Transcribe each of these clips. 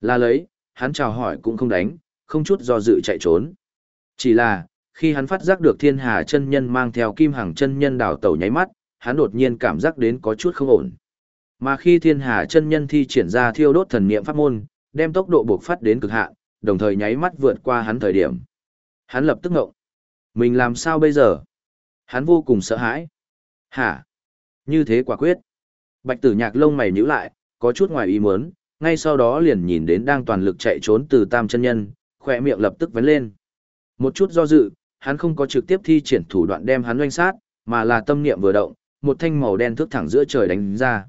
Là lấy, hắn chào hỏi cũng không đánh, không chút do dự chạy trốn. Chỉ là, khi hắn phát giác được thiên hà chân nhân mang theo kim hàng chân nhân đào tẩu nháy mắt, hắn đột nhiên cảm giác đến có chút không ổn. Mà khi thiên hà chân nhân thi triển ra thiêu đốt thần niệm pháp môn, đem tốc độ buộc phát đến cực hạn, đồng thời nháy mắt vượt qua hắn thời điểm. Hắn lập tức ngộng. Mình làm sao bây giờ? Hắn vô cùng sợ hãi. Hả? Như thế quả quyết. Bạch tử nhạc lông mày nhíu lại, có chút ngoài ý muốn, ngay sau đó liền nhìn đến đang toàn lực chạy trốn từ tam chân nhân, khỏe miệng lập tức vấn lên. Một chút do dự, hắn không có trực tiếp thi triển thủ đoạn đem hắn oanh sát, mà là tâm niệm vừa động, một thanh màu đen thước thẳng giữa trời đánh ra.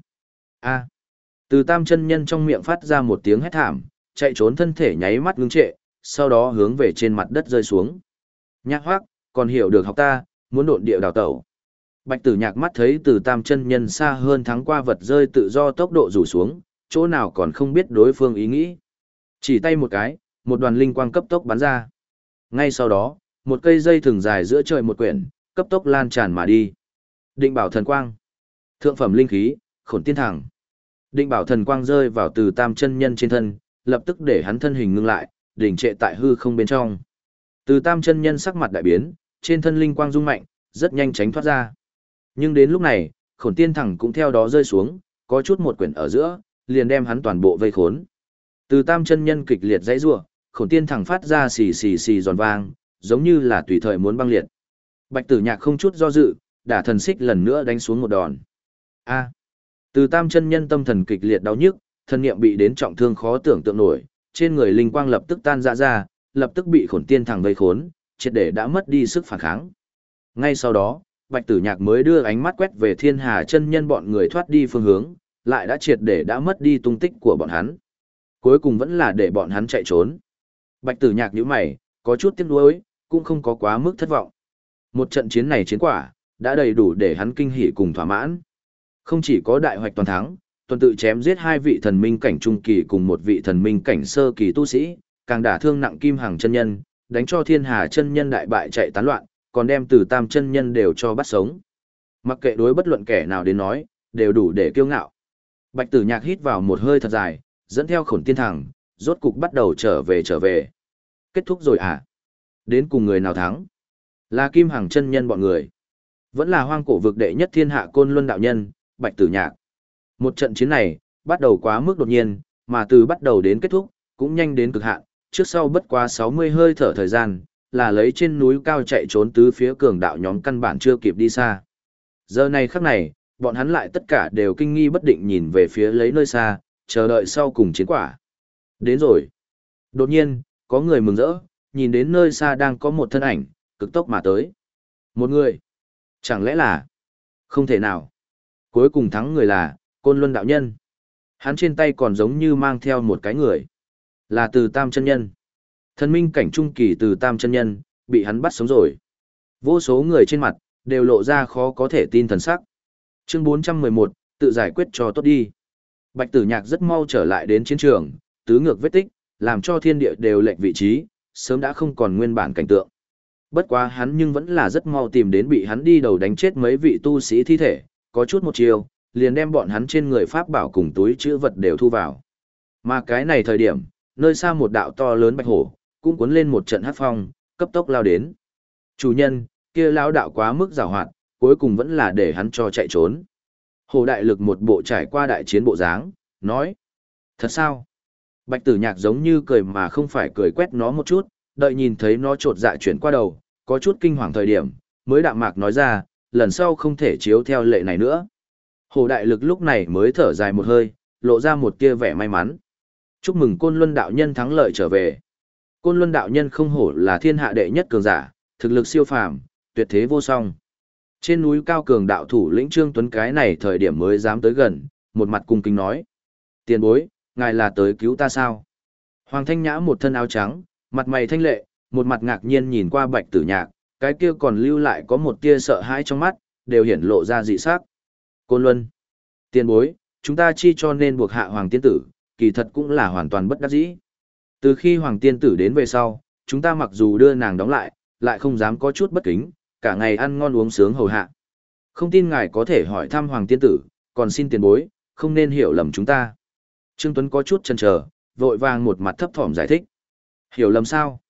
A. Từ tam chân nhân trong miệng phát ra một tiếng hét thảm, chạy trốn thân thể nháy mắt ngưng trệ, sau đó hướng về trên mặt đất rơi xuống. Nhạc hoác, còn hiểu được học ta, muốn độn địa đào tẩu. Bạch tử nhạc mắt thấy từ tam chân nhân xa hơn thắng qua vật rơi tự do tốc độ rủ xuống, chỗ nào còn không biết đối phương ý nghĩ. Chỉ tay một cái, một đoàn linh quang cấp tốc bắn ra. Ngay sau đó, một cây dây thừng dài giữa trời một quyển, cấp tốc lan tràn mà đi. Định bảo thần quang. Thượng phẩm linh khí, khổn tiên thẳng. Định bảo thần quang rơi vào từ tam chân nhân trên thân, lập tức để hắn thân hình ngưng lại, đỉnh trệ tại hư không bên trong. Từ tam chân nhân sắc mặt đại biến, trên thân linh quang rung mạnh, rất nhanh tránh thoát ra. Nhưng đến lúc này, khổn tiên thẳng cũng theo đó rơi xuống, có chút một quyển ở giữa, liền đem hắn toàn bộ vây khốn. Từ tam chân nhân kịch liệt dãy rủa, khổn tiên thẳng phát ra xì xì xì giòn vang, giống như là tùy thời muốn băng liệt. Bạch tử nhạc không chút do dự, đả thần xích lần nữa đánh xuống một đòn. A. Từ tam chân nhân tâm thần kịch liệt đau nhức, thân niệm bị đến trọng thương khó tưởng tượng nổi, trên người linh quang lập tức tan ra ra, lập tức bị khổn tiên thẳng vây khốn, triệt để đã mất đi sức phản kháng. Ngay sau đó, Bạch Tử Nhạc mới đưa ánh mắt quét về Thiên Hà chân nhân bọn người thoát đi phương hướng, lại đã triệt để đã mất đi tung tích của bọn hắn. Cuối cùng vẫn là để bọn hắn chạy trốn. Bạch Tử Nhạc như mày, có chút tiếc nuối, cũng không có quá mức thất vọng. Một trận chiến này chiến quả, đã đầy đủ để hắn kinh hỉ cùng thỏa mãn. Không chỉ có đại hoạch toàn thắng, tuần tự chém giết hai vị thần minh cảnh trung kỳ cùng một vị thần minh cảnh sơ kỳ tu sĩ, càng đả thương nặng kim hàng chân nhân, đánh cho thiên hà chân nhân đại bại chạy tán loạn, còn đem từ tam chân nhân đều cho bắt sống. Mặc kệ đối bất luận kẻ nào đến nói, đều đủ để kiêu ngạo. Bạch tử nhạc hít vào một hơi thật dài, dẫn theo khổn tiên thẳng, rốt cục bắt đầu trở về trở về. Kết thúc rồi à? Đến cùng người nào thắng? Là Kim Hằng chân nhân bọn người. Vẫn là hoang cổ vực đệ nhất thiên hạ côn luân đạo nhân, bạch tử nhạc. Một trận chiến này, bắt đầu quá mức đột nhiên, mà từ bắt đầu đến kết thúc, cũng nhanh đến cực hạn, trước sau bất quá 60 hơi thở thời gian, là lấy trên núi cao chạy trốn tứ phía cường đạo nhóm căn bản chưa kịp đi xa. Giờ này khắc này, bọn hắn lại tất cả đều kinh nghi bất định nhìn về phía lấy nơi xa, chờ đợi sau cùng chiến quả. Đến rồi. Đột nhiên, có người mừng rỡ, nhìn đến nơi xa đang có một thân ảnh, cực tốc mà tới. Một người. Chẳng lẽ là... Không thể nào. Cuối cùng thắng người là, Côn Luân Đạo Nhân. Hắn trên tay còn giống như mang theo một cái người. Là từ tam chân nhân. thân minh cảnh trung kỳ từ tam chân nhân, bị hắn bắt sống rồi. Vô số người trên mặt, đều lộ ra khó có thể tin thần sắc. Chương 411, tự giải quyết cho tốt đi. Bạch tử nhạc rất mau trở lại đến chiến trường, tứ ngược vết tích, làm cho thiên địa đều lệnh vị trí, sớm đã không còn nguyên bản cảnh tượng. Bất quá hắn nhưng vẫn là rất mau tìm đến bị hắn đi đầu đánh chết mấy vị tu sĩ thi thể, có chút một chiều, liền đem bọn hắn trên người pháp bảo cùng túi chữ vật đều thu vào. Mà cái này thời điểm, nơi xa một đạo to lớn bạch hổ, cũng cuốn lên một trận hát phong, cấp tốc lao đến. Chủ nhân, kia lao đạo quá mức giàu hoạt, cuối cùng vẫn là để hắn cho chạy trốn. Hồ đại lực một bộ trải qua đại chiến bộ dáng, nói. Thật sao? Bạch tử nhạc giống như cười mà không phải cười quét nó một chút, đợi nhìn thấy nó trột dạ chuyển qua đầu, có chút kinh hoàng thời điểm, mới đạm mạc nói ra, lần sau không thể chiếu theo lệ này nữa. Hồ đại lực lúc này mới thở dài một hơi, lộ ra một tia vẻ may mắn. Chúc mừng côn luân đạo nhân thắng lợi trở về. Côn luân đạo nhân không hổ là thiên hạ đệ nhất cường giả, thực lực siêu phàm, tuyệt thế vô song. Trên núi cao cường đạo thủ lĩnh Trương Tuấn cái này thời điểm mới dám tới gần, một mặt cung kính nói. Tiền bối, ngài là tới cứu ta sao? Hoàng Thanh Nhã một thân áo trắng, mặt mày thanh lệ, một mặt ngạc nhiên nhìn qua bạch tử nhạc, cái kia còn lưu lại có một tia sợ hãi trong mắt, đều hiển lộ ra dị sắc. Côn Luân, tiền bối, chúng ta chi cho nên buộc hạ Hoàng Tiên Tử, kỳ thật cũng là hoàn toàn bất đắc dĩ. Từ khi Hoàng Tiên Tử đến về sau, chúng ta mặc dù đưa nàng đóng lại, lại không dám có chút bất kính, cả ngày ăn ngon uống sướng hầu hạ. Không tin ngài có thể hỏi thăm Hoàng Tiên Tử, còn xin tiền bối, không nên hiểu lầm chúng ta. Trương Tuấn có chút chần chờ, vội vàng một mặt thấp thỏm giải thích. Hiểu lầm sao?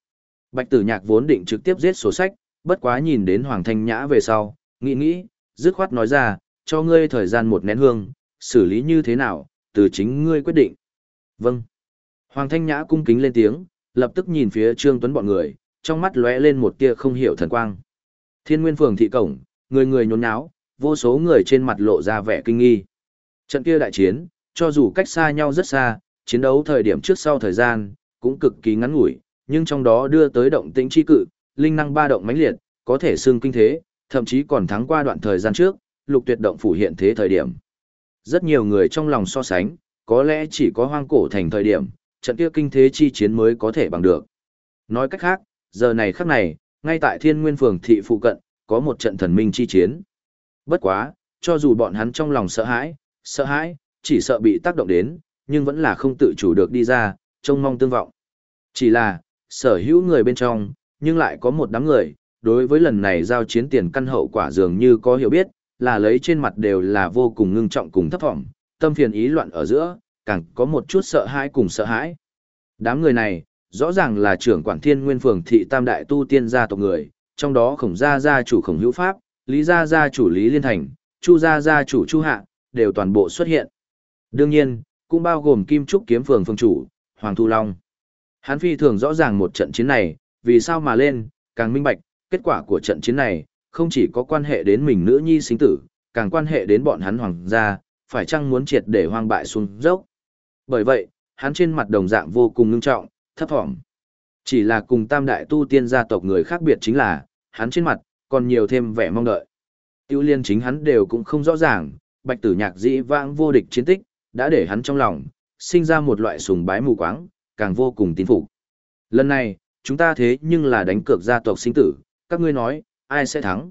Bạch tử nhạc vốn định trực tiếp giết sổ sách, bất quá nhìn đến Hoàng Thanh Nhã về sau, nghĩ nghĩ, dứt khoát nói ra, cho ngươi thời gian một nén hương, xử lý như thế nào, từ chính ngươi quyết định. Vâng. Hoàng Thanh Nhã cung kính lên tiếng, lập tức nhìn phía Trương Tuấn bọn người, trong mắt lóe lên một tia không hiểu thần quang. Thiên Nguyên Phường thị cổng, người người nhốn nháo, vô số người trên mặt lộ ra vẻ kinh nghi. Trận kia đại chiến, cho dù cách xa nhau rất xa, chiến đấu thời điểm trước sau thời gian, cũng cực kỳ ngắn ngủi, nhưng trong đó đưa tới động tĩnh chi cự, linh năng ba động mãnh liệt, có thể xưng kinh thế, thậm chí còn thắng qua đoạn thời gian trước, lục tuyệt động phủ hiện thế thời điểm. Rất nhiều người trong lòng so sánh, có lẽ chỉ có hoang cổ thành thời điểm, trận kia kinh thế chi chiến mới có thể bằng được. Nói cách khác, giờ này khắc này, ngay tại thiên nguyên phường thị phụ cận, có một trận thần minh chi chiến. Bất quá, cho dù bọn hắn trong lòng sợ hãi, sợ hãi, chỉ sợ bị tác động đến, nhưng vẫn là không tự chủ được đi ra, trông mong tương vọng. Chỉ là, sở hữu người bên trong, nhưng lại có một đám người, đối với lần này giao chiến tiền căn hậu quả dường như có hiểu biết, là lấy trên mặt đều là vô cùng ngưng trọng cùng thấp vọng, tâm phiền ý loạn ở giữa, càng có một chút sợ hãi cùng sợ hãi. Đám người này, rõ ràng là trưởng quản thiên nguyên phường thị tam đại tu tiên gia tộc người, trong đó khổng gia gia chủ khổng hữu pháp, lý gia gia chủ lý liên thành, chu gia gia chủ chu hạ, đều toàn bộ xuất hiện. Đương nhiên, cũng bao gồm kim trúc kiếm phường phương chủ, Hoàng Thu Long. hán phi thường rõ ràng một trận chiến này, vì sao mà lên, càng minh bạch, kết quả của trận chiến này, không chỉ có quan hệ đến mình nữ nhi sinh tử, càng quan hệ đến bọn hắn hoàng gia, phải chăng muốn triệt để hoang bại xuống dốc. Bởi vậy, hắn trên mặt đồng dạng vô cùng ngưng trọng, thấp thỏm. Chỉ là cùng tam đại tu tiên gia tộc người khác biệt chính là, hắn trên mặt, còn nhiều thêm vẻ mong đợi. Tiêu liên chính hắn đều cũng không rõ ràng, bạch tử nhạc dĩ vãng vô địch chiến tích, đã để hắn trong lòng, sinh ra một loại sùng bái mù quáng, càng vô cùng tín phục. Lần này, chúng ta thế nhưng là đánh cược gia tộc sinh tử, các ngươi nói, ai sẽ thắng?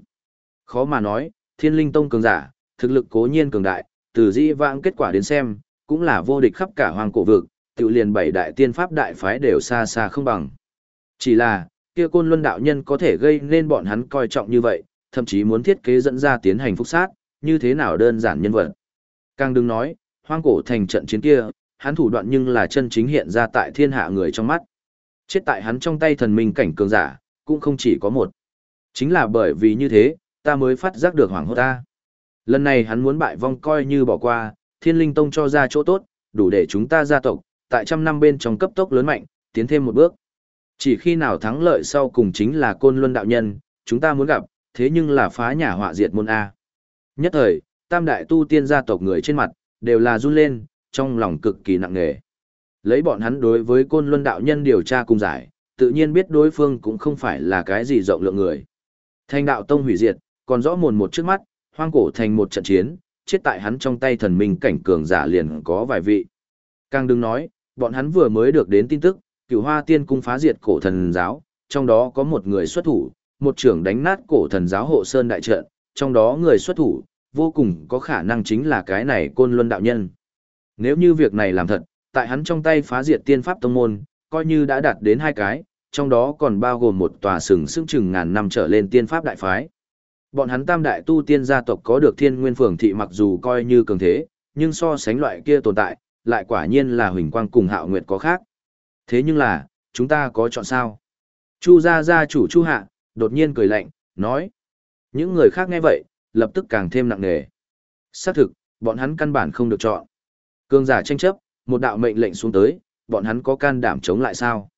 Khó mà nói, thiên linh tông cường giả, thực lực cố nhiên cường đại, từ dĩ vãng kết quả đến xem, cũng là vô địch khắp cả hoàng cổ vực, tự liền bảy đại tiên pháp đại phái đều xa xa không bằng. Chỉ là, kia côn luân đạo nhân có thể gây nên bọn hắn coi trọng như vậy, thậm chí muốn thiết kế dẫn ra tiến hành phúc sát, như thế nào đơn giản nhân vật. Càng đừng nói, hoang cổ thành trận chiến kia, hắn thủ đoạn nhưng là chân chính hiện ra tại thiên hạ người trong mắt. Chết tại hắn trong tay thần minh cảnh cường giả, cũng không chỉ có một. Chính là bởi vì như thế, ta mới phát giác được hoàng hốt ta. Lần này hắn muốn bại vong coi như bỏ qua, thiên linh tông cho ra chỗ tốt, đủ để chúng ta gia tộc, tại trăm năm bên trong cấp tốc lớn mạnh, tiến thêm một bước. Chỉ khi nào thắng lợi sau cùng chính là côn luân đạo nhân, chúng ta muốn gặp, thế nhưng là phá nhà họa diệt môn A. Nhất thời, tam đại tu tiên gia tộc người trên mặt, đều là run lên, trong lòng cực kỳ nặng nề. Lấy bọn hắn đối với côn luân đạo nhân điều tra cùng giải, tự nhiên biết đối phương cũng không phải là cái gì rộng lượng người. Thanh đạo tông hủy diệt, còn rõ mồn một trước mắt, hoang cổ thành một trận chiến, chết tại hắn trong tay thần minh cảnh cường giả liền có vài vị. Càng đừng nói, bọn hắn vừa mới được đến tin tức, cửu hoa tiên cung phá diệt cổ thần giáo, trong đó có một người xuất thủ, một trưởng đánh nát cổ thần giáo hộ sơn đại trận, trong đó người xuất thủ, vô cùng có khả năng chính là cái này côn luân đạo nhân. Nếu như việc này làm thật, tại hắn trong tay phá diệt tiên pháp tông môn, coi như đã đạt đến hai cái, trong đó còn bao gồm một tòa sừng sững chừng ngàn năm trở lên tiên pháp đại phái. Bọn hắn tam đại tu tiên gia tộc có được thiên nguyên phường thị mặc dù coi như cường thế, nhưng so sánh loại kia tồn tại, lại quả nhiên là huỳnh quang cùng hạo nguyệt có khác. Thế nhưng là, chúng ta có chọn sao? Chu gia gia chủ Chu Hạ, đột nhiên cười lạnh, nói. Những người khác nghe vậy, lập tức càng thêm nặng nề. Xác thực, bọn hắn căn bản không được chọn. Cương giả tranh chấp, một đạo mệnh lệnh xuống tới, bọn hắn có can đảm chống lại sao?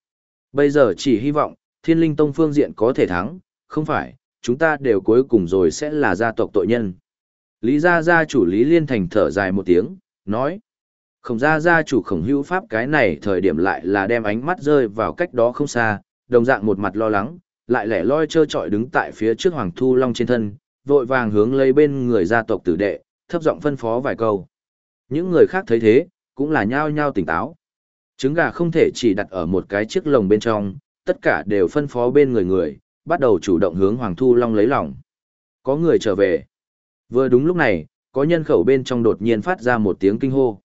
Bây giờ chỉ hy vọng, thiên linh tông phương diện có thể thắng, không phải, chúng ta đều cuối cùng rồi sẽ là gia tộc tội nhân. Lý gia gia chủ Lý Liên Thành thở dài một tiếng, nói. Khổng gia gia chủ khổng hữu pháp cái này thời điểm lại là đem ánh mắt rơi vào cách đó không xa, đồng dạng một mặt lo lắng, lại lẻ loi trơ trọi đứng tại phía trước Hoàng Thu Long trên thân, vội vàng hướng lấy bên người gia tộc tử đệ, thấp giọng phân phó vài câu. Những người khác thấy thế, cũng là nhao nhao tỉnh táo. Trứng gà không thể chỉ đặt ở một cái chiếc lồng bên trong, tất cả đều phân phó bên người người, bắt đầu chủ động hướng Hoàng Thu Long lấy lòng. Có người trở về. Vừa đúng lúc này, có nhân khẩu bên trong đột nhiên phát ra một tiếng kinh hô.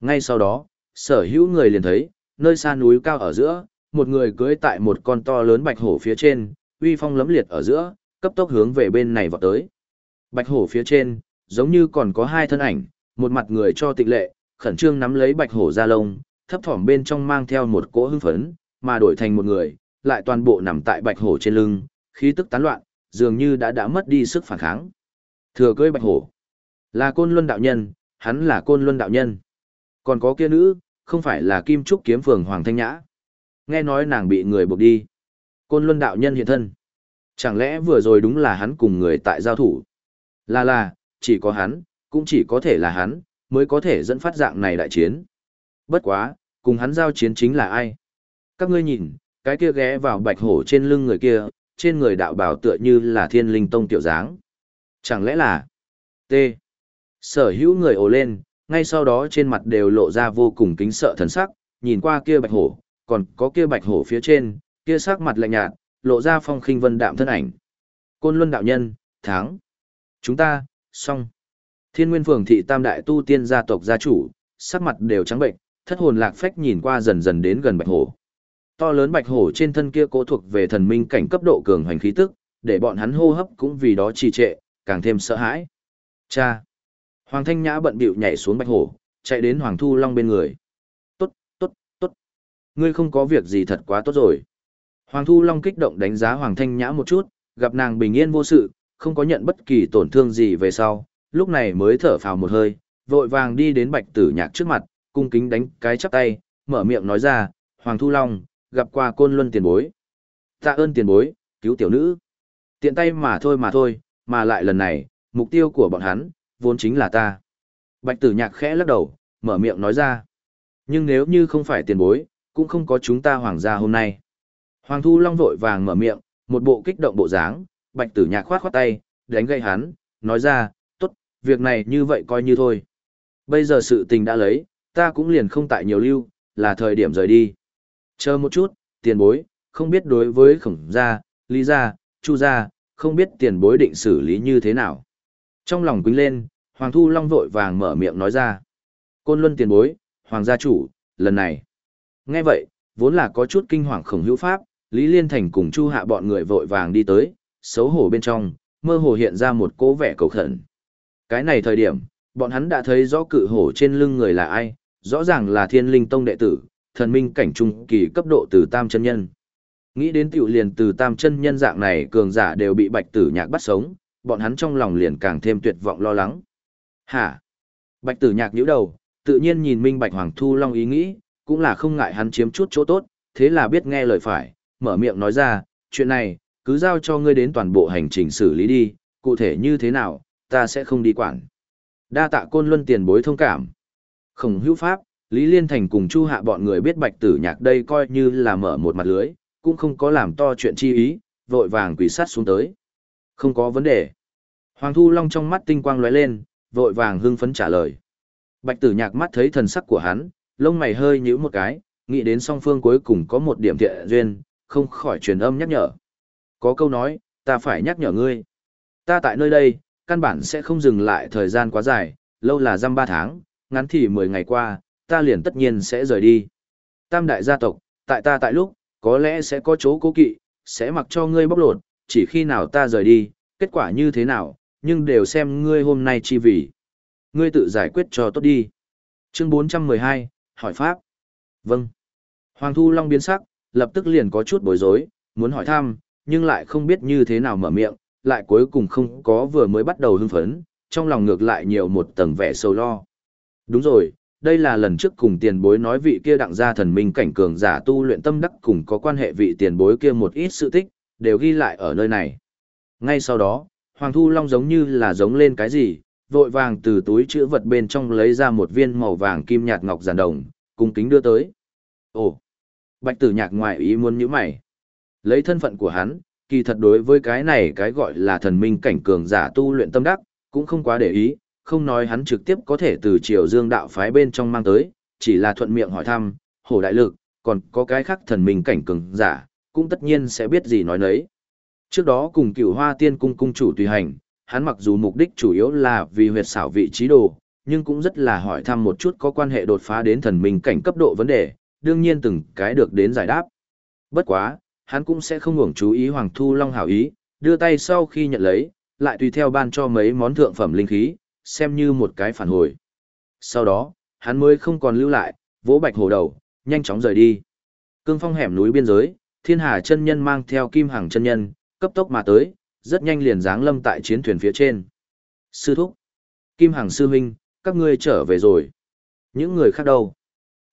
Ngay sau đó, sở hữu người liền thấy, nơi xa núi cao ở giữa, một người cưỡi tại một con to lớn bạch hổ phía trên, uy phong lấm liệt ở giữa, cấp tốc hướng về bên này vọt tới. Bạch hổ phía trên, giống như còn có hai thân ảnh, một mặt người cho tịch lệ, khẩn trương nắm lấy bạch hổ ra lông, thấp thỏm bên trong mang theo một cỗ hưng phấn, mà đổi thành một người, lại toàn bộ nằm tại bạch hổ trên lưng, khí tức tán loạn, dường như đã đã mất đi sức phản kháng. Thừa cưỡi bạch hổ, là côn luân đạo nhân, hắn là côn luân đạo nhân. Còn có kia nữ, không phải là kim trúc kiếm phường Hoàng Thanh Nhã. Nghe nói nàng bị người buộc đi. Côn luân đạo nhân hiện thân. Chẳng lẽ vừa rồi đúng là hắn cùng người tại giao thủ? Là là, chỉ có hắn, cũng chỉ có thể là hắn, mới có thể dẫn phát dạng này đại chiến. Bất quá, cùng hắn giao chiến chính là ai? Các ngươi nhìn, cái kia ghé vào bạch hổ trên lưng người kia, trên người đạo bảo tựa như là thiên linh tông tiểu dáng. Chẳng lẽ là T. Sở hữu người ồ lên, ngay sau đó trên mặt đều lộ ra vô cùng kính sợ thần sắc, nhìn qua kia bạch hổ, còn có kia bạch hổ phía trên, kia sắc mặt lạnh nhạt, lộ ra phong khinh vân đạm thân ảnh. Côn Luân đạo nhân, tháng. Chúng ta, xong. Thiên Nguyên Phường thị Tam đại tu tiên gia tộc gia chủ, sắc mặt đều trắng bệnh, thất hồn lạc phách nhìn qua dần dần đến gần bạch hổ. To lớn bạch hổ trên thân kia cố thuộc về thần minh cảnh cấp độ cường hoành khí tức, để bọn hắn hô hấp cũng vì đó trì trệ, càng thêm sợ hãi. Cha! Hoàng Thanh Nhã bận bịu nhảy xuống bạch hổ, chạy đến Hoàng Thu Long bên người. Tốt, tốt, tốt. Ngươi không có việc gì thật quá tốt rồi. Hoàng Thu Long kích động đánh giá Hoàng Thanh Nhã một chút, gặp nàng bình yên vô sự, không có nhận bất kỳ tổn thương gì về sau, lúc này mới thở phào một hơi, vội vàng đi đến bạch tử nhạc trước mặt, cung kính đánh cái chắp tay, mở miệng nói ra, Hoàng Thu Long, gặp qua côn luân tiền bối. Tạ ơn tiền bối, cứu tiểu nữ. Tiện tay mà thôi mà thôi, mà lại lần này, mục tiêu của bọn hắn, vốn chính là ta. Bạch tử nhạc khẽ lắc đầu, mở miệng nói ra. Nhưng nếu như không phải tiền bối, cũng không có chúng ta hoàng gia hôm nay. Hoàng Thu Long vội vàng mở miệng, một bộ kích động bộ dáng, bạch tử nhạc khoát khoát tay, đánh gây hắn, nói ra, tốt, việc này như vậy coi như thôi. Bây giờ sự tình đã lấy, ta cũng liền không tại nhiều lưu, là thời điểm rời đi. Chờ một chút, tiền bối, không biết đối với khổng gia, lý gia, chu gia, không biết tiền bối định xử lý như thế nào. Trong lòng quýnh lên, Hoàng Thu Long vội vàng mở miệng nói ra. Côn luân tiền bối, Hoàng gia chủ, lần này. Nghe vậy, vốn là có chút kinh hoàng khổng hữu pháp, Lý Liên Thành cùng Chu Hạ bọn người vội vàng đi tới, xấu hổ bên trong, mơ hồ hiện ra một cố vẻ cầu khẩn. Cái này thời điểm, bọn hắn đã thấy rõ cự hổ trên lưng người là ai, rõ ràng là thiên linh tông đệ tử, thần minh cảnh trung kỳ cấp độ từ tam chân nhân. Nghĩ đến tiểu liền từ tam chân nhân dạng này cường giả đều bị bạch tử nhạc bắt sống, bọn hắn trong lòng liền càng thêm tuyệt vọng lo lắng. Hả? Bạch tử nhạc nhíu đầu, tự nhiên nhìn minh bạch hoàng thu long ý nghĩ, cũng là không ngại hắn chiếm chút chỗ tốt, thế là biết nghe lời phải, mở miệng nói ra, chuyện này, cứ giao cho ngươi đến toàn bộ hành trình xử lý đi, cụ thể như thế nào, ta sẽ không đi quản. Đa tạ côn luân tiền bối thông cảm. Khổng hữu pháp, Lý Liên Thành cùng Chu Hạ bọn người biết bạch tử nhạc đây coi như là mở một mặt lưới, cũng không có làm to chuyện chi ý, vội vàng quỷ sát xuống tới. Không có vấn đề. Hoàng Thu Long trong mắt tinh quang lóe lên, vội vàng hưng phấn trả lời. Bạch tử nhạc mắt thấy thần sắc của hắn, lông mày hơi nhíu một cái, nghĩ đến song phương cuối cùng có một điểm thiện duyên, không khỏi truyền âm nhắc nhở. Có câu nói, ta phải nhắc nhở ngươi. Ta tại nơi đây, căn bản sẽ không dừng lại thời gian quá dài, lâu là dăm ba tháng, ngắn thì mười ngày qua, ta liền tất nhiên sẽ rời đi. Tam đại gia tộc, tại ta tại lúc, có lẽ sẽ có chỗ cố kỵ, sẽ mặc cho ngươi bóc lột, chỉ khi nào ta rời đi, kết quả như thế nào, nhưng đều xem ngươi hôm nay chi vì. Ngươi tự giải quyết cho tốt đi. Chương 412, hỏi Pháp. Vâng. Hoàng Thu Long biến sắc, lập tức liền có chút bối rối, muốn hỏi thăm, nhưng lại không biết như thế nào mở miệng, lại cuối cùng không có vừa mới bắt đầu hưng phấn, trong lòng ngược lại nhiều một tầng vẻ sâu lo. Đúng rồi, đây là lần trước cùng tiền bối nói vị kia đặng gia thần minh cảnh cường giả tu luyện tâm đắc cùng có quan hệ vị tiền bối kia một ít sự tích, đều ghi lại ở nơi này. Ngay sau đó, Hoàng Thu Long giống như là giống lên cái gì, vội vàng từ túi chữ vật bên trong lấy ra một viên màu vàng kim nhạt ngọc giản đồng, cung kính đưa tới. Ồ! Bạch tử nhạc ngoại ý muốn như mày. Lấy thân phận của hắn, kỳ thật đối với cái này cái gọi là thần minh cảnh cường giả tu luyện tâm đắc, cũng không quá để ý, không nói hắn trực tiếp có thể từ triều dương đạo phái bên trong mang tới, chỉ là thuận miệng hỏi thăm, hổ đại lực, còn có cái khác thần minh cảnh cường giả, cũng tất nhiên sẽ biết gì nói nấy. Trước đó cùng cửu hoa tiên cung cung chủ tùy hành, hắn mặc dù mục đích chủ yếu là vì huyệt xảo vị trí đồ, nhưng cũng rất là hỏi thăm một chút có quan hệ đột phá đến thần minh cảnh cấp độ vấn đề, đương nhiên từng cái được đến giải đáp. Bất quá, hắn cũng sẽ không ngủng chú ý Hoàng Thu Long hảo ý, đưa tay sau khi nhận lấy, lại tùy theo ban cho mấy món thượng phẩm linh khí, xem như một cái phản hồi. Sau đó, hắn mới không còn lưu lại, vỗ bạch hổ đầu, nhanh chóng rời đi. Cương phong hẻm núi biên giới, thiên hà chân nhân mang theo kim hằng chân nhân, cấp tốc mà tới, rất nhanh liền giáng lâm tại chiến thuyền phía trên. Sư thúc, kim hằng sư huynh, các ngươi trở về rồi. Những người khác đâu?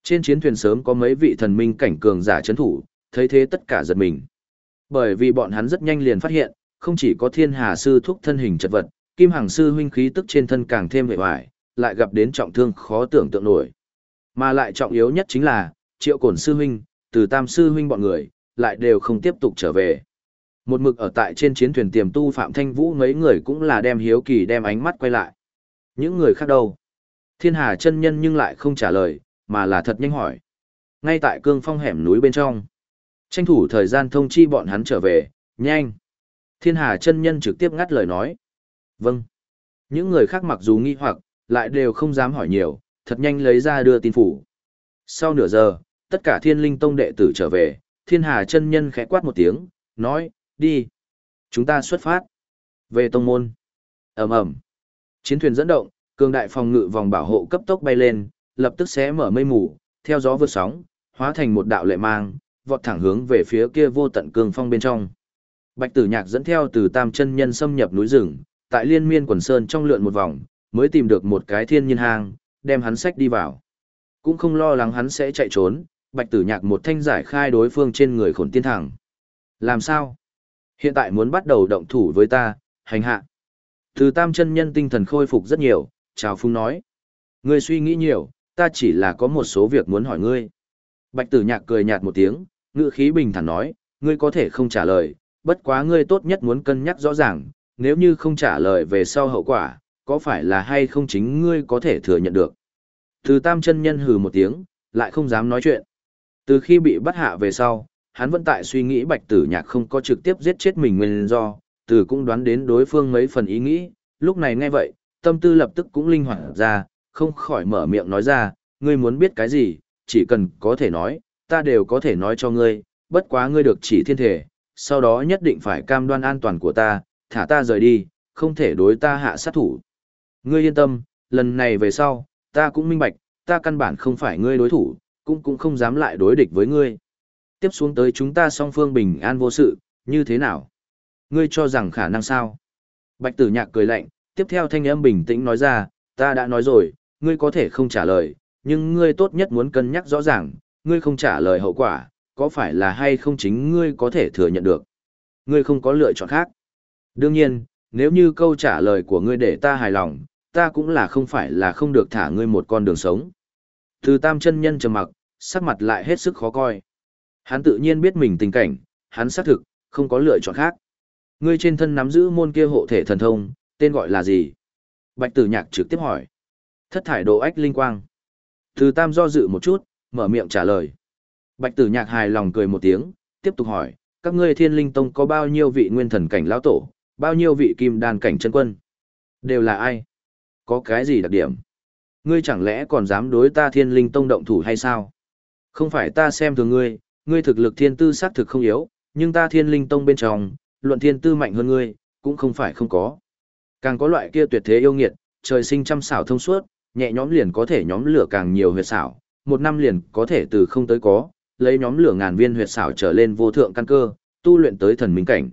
Trên chiến thuyền sớm có mấy vị thần minh cảnh cường giả chấn thủ, thấy thế tất cả giật mình. Bởi vì bọn hắn rất nhanh liền phát hiện, không chỉ có thiên hà sư thúc thân hình chật vật, kim hằng sư huynh khí tức trên thân càng thêm hệ hoài, lại gặp đến trọng thương khó tưởng tượng nổi. Mà lại trọng yếu nhất chính là, triệu cổn sư huynh, từ tam sư huynh bọn người, lại đều không tiếp tục trở về. Một mực ở tại trên chiến thuyền tiềm tu Phạm Thanh Vũ mấy người cũng là đem hiếu kỳ đem ánh mắt quay lại. Những người khác đâu? Thiên Hà chân nhân nhưng lại không trả lời, mà là thật nhanh hỏi. Ngay tại cương phong hẻm núi bên trong. Tranh thủ thời gian thông chi bọn hắn trở về, nhanh. Thiên Hà chân nhân trực tiếp ngắt lời nói. Vâng. Những người khác mặc dù nghi hoặc, lại đều không dám hỏi nhiều, thật nhanh lấy ra đưa tin phủ. Sau nửa giờ, tất cả thiên linh tông đệ tử trở về, thiên hà chân nhân khẽ quát một tiếng, nói, đi. Chúng ta xuất phát. Về tông môn. ầm ầm Chiến thuyền dẫn động, cường đại phòng ngự vòng bảo hộ cấp tốc bay lên, lập tức xé mở mây mù, theo gió vượt sóng, hóa thành một đạo lệ mang, vọt thẳng hướng về phía kia vô tận cường phong bên trong. Bạch Tử Nhạc dẫn theo từ Tam chân nhân xâm nhập núi rừng, tại Liên Miên quần sơn trong lượn một vòng, mới tìm được một cái thiên nhiên hang, đem hắn sách đi vào. Cũng không lo lắng hắn sẽ chạy trốn, Bạch Tử Nhạc một thanh giải khai đối phương trên người khổn tiên thẳng. Làm sao? Hiện tại muốn bắt đầu động thủ với ta, hành hạ. Từ tam chân nhân tinh thần khôi phục rất nhiều, chào phung nói. Ngươi suy nghĩ nhiều, ta chỉ là có một số việc muốn hỏi ngươi. Bạch tử nhạc cười nhạt một tiếng, ngữ khí bình thản nói, ngươi có thể không trả lời, bất quá ngươi tốt nhất muốn cân nhắc rõ ràng, nếu như không trả lời về sau hậu quả, có phải là hay không chính ngươi có thể thừa nhận được. Từ tam chân nhân hừ một tiếng, lại không dám nói chuyện. Từ khi bị bắt hạ về sau, hắn vẫn tại suy nghĩ bạch tử nhạc không có trực tiếp giết chết mình nguyên do, từ cũng đoán đến đối phương mấy phần ý nghĩ, lúc này nghe vậy, tâm tư lập tức cũng linh hoạt ra, không khỏi mở miệng nói ra, ngươi muốn biết cái gì, chỉ cần có thể nói, ta đều có thể nói cho ngươi, bất quá ngươi được chỉ thiên thể, sau đó nhất định phải cam đoan an toàn của ta, thả ta rời đi, không thể đối ta hạ sát thủ. Ngươi yên tâm, lần này về sau, ta cũng minh bạch, ta căn bản không phải ngươi đối thủ, cũng cũng không dám lại đối địch với ngươi. Tiếp xuống tới chúng ta song phương bình an vô sự, như thế nào? Ngươi cho rằng khả năng sao? Bạch tử nhạc cười lạnh, tiếp theo thanh âm bình tĩnh nói ra, ta đã nói rồi, ngươi có thể không trả lời, nhưng ngươi tốt nhất muốn cân nhắc rõ ràng, ngươi không trả lời hậu quả, có phải là hay không chính ngươi có thể thừa nhận được. Ngươi không có lựa chọn khác. Đương nhiên, nếu như câu trả lời của ngươi để ta hài lòng, ta cũng là không phải là không được thả ngươi một con đường sống. Từ tam chân nhân trầm mặc, sắc mặt lại hết sức khó coi. Hắn tự nhiên biết mình tình cảnh, hắn xác thực, không có lựa chọn khác. Ngươi trên thân nắm giữ môn kia hộ thể thần thông, tên gọi là gì? Bạch tử nhạc trực tiếp hỏi. Thất thải độ ách linh quang. Từ tam do dự một chút, mở miệng trả lời. Bạch tử nhạc hài lòng cười một tiếng, tiếp tục hỏi, các ngươi thiên linh tông có bao nhiêu vị nguyên thần cảnh lão tổ, bao nhiêu vị kim đan cảnh chân quân? Đều là ai? Có cái gì đặc điểm? Ngươi chẳng lẽ còn dám đối ta thiên linh tông động thủ hay sao? Không phải ta xem thường ngươi, ngươi thực lực thiên tư xác thực không yếu, nhưng ta thiên linh tông bên trong, luận thiên tư mạnh hơn ngươi, cũng không phải không có. Càng có loại kia tuyệt thế yêu nghiệt, trời sinh trăm xảo thông suốt, nhẹ nhóm liền có thể nhóm lửa càng nhiều huyệt xảo, một năm liền có thể từ không tới có, lấy nhóm lửa ngàn viên huyệt xảo trở lên vô thượng căn cơ, tu luyện tới thần minh cảnh.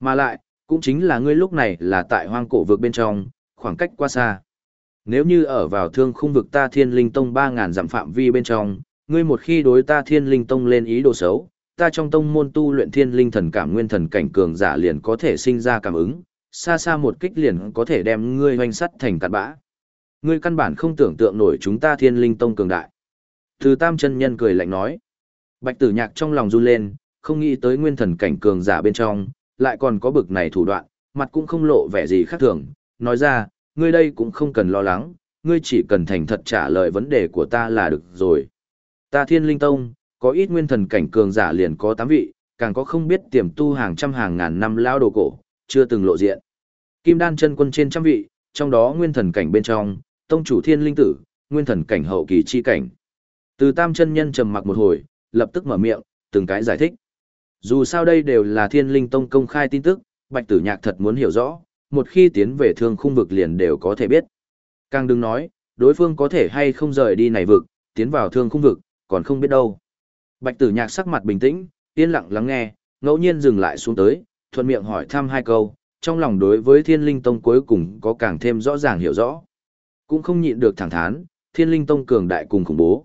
Mà lại, cũng chính là ngươi lúc này là tại hoang cổ vực bên trong, khoảng cách quá xa. Nếu như ở vào thương khung vực ta thiên linh tông 3.000 dặm phạm vi bên trong, ngươi một khi đối ta thiên linh tông lên ý đồ xấu, ta trong tông môn tu luyện thiên linh thần cảm nguyên thần cảnh cường giả liền có thể sinh ra cảm ứng, xa xa một kích liền có thể đem ngươi hoành sắt thành cát bã. Ngươi căn bản không tưởng tượng nổi chúng ta thiên linh tông cường đại. Từ tam chân nhân cười lạnh nói. Bạch tử nhạc trong lòng run lên, không nghĩ tới nguyên thần cảnh cường giả bên trong, lại còn có bực này thủ đoạn, mặt cũng không lộ vẻ gì khác thường. Nói ra, ngươi đây cũng không cần lo lắng, ngươi chỉ cần thành thật trả lời vấn đề của ta là được rồi. Ta thiên linh tông, có ít nguyên thần cảnh cường giả liền có tám vị, càng có không biết tiềm tu hàng trăm hàng ngàn năm lao đồ cổ, chưa từng lộ diện. Kim đan chân quân trên trăm vị, trong đó nguyên thần cảnh bên trong, tông chủ thiên linh tử, nguyên thần cảnh hậu kỳ chi cảnh. Từ tam chân nhân trầm mặc một hồi, lập tức mở miệng, từng cái giải thích. Dù sao đây đều là thiên linh tông công khai tin tức, bạch tử nhạc thật muốn hiểu rõ, một khi tiến về thương khung vực liền đều có thể biết. Càng đừng nói, đối phương có thể hay không rời đi này vực, tiến vào thương khung vực, còn không biết đâu. Bạch tử nhạc sắc mặt bình tĩnh, yên lặng lắng nghe, ngẫu nhiên dừng lại xuống tới, thuận miệng hỏi thăm hai câu, trong lòng đối với thiên linh tông cuối cùng có càng thêm rõ ràng hiểu rõ. Cũng không nhịn được thẳng thán, thiên linh tông cường đại cùng khủng bố.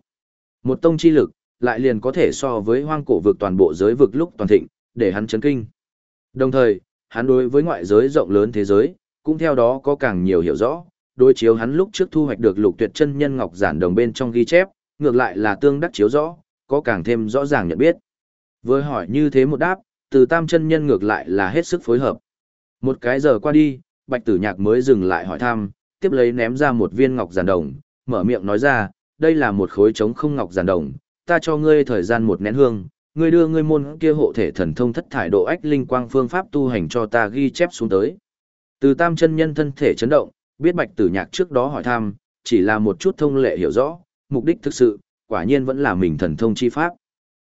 Một tông chi lực, lại liền có thể so với hoang cổ vực toàn bộ giới vực lúc toàn thịnh, để hắn chấn kinh. Đồng thời, hắn đối với ngoại giới rộng lớn thế giới, cũng theo đó có càng nhiều hiểu rõ, đối chiếu hắn lúc trước thu hoạch được lục tuyệt chân nhân ngọc giản đồng bên trong ghi chép, ngược lại là tương đắc chiếu rõ, có càng thêm rõ ràng nhận biết. Với hỏi như thế một đáp, từ tam chân nhân ngược lại là hết sức phối hợp. Một cái giờ qua đi, bạch tử nhạc mới dừng lại hỏi thăm, tiếp lấy ném ra một viên ngọc giản đồng, mở miệng nói ra, đây là một khối trống không ngọc giản đồng, ta cho ngươi thời gian một nén hương, ngươi đưa ngươi môn kia hộ thể thần thông thất thải độ ách linh quang phương pháp tu hành cho ta ghi chép xuống tới. Từ tam chân nhân thân thể chấn động, biết bạch tử nhạc trước đó hỏi thăm, chỉ là một chút thông lệ hiểu rõ, mục đích thực sự, quả nhiên vẫn là mình thần thông chi pháp.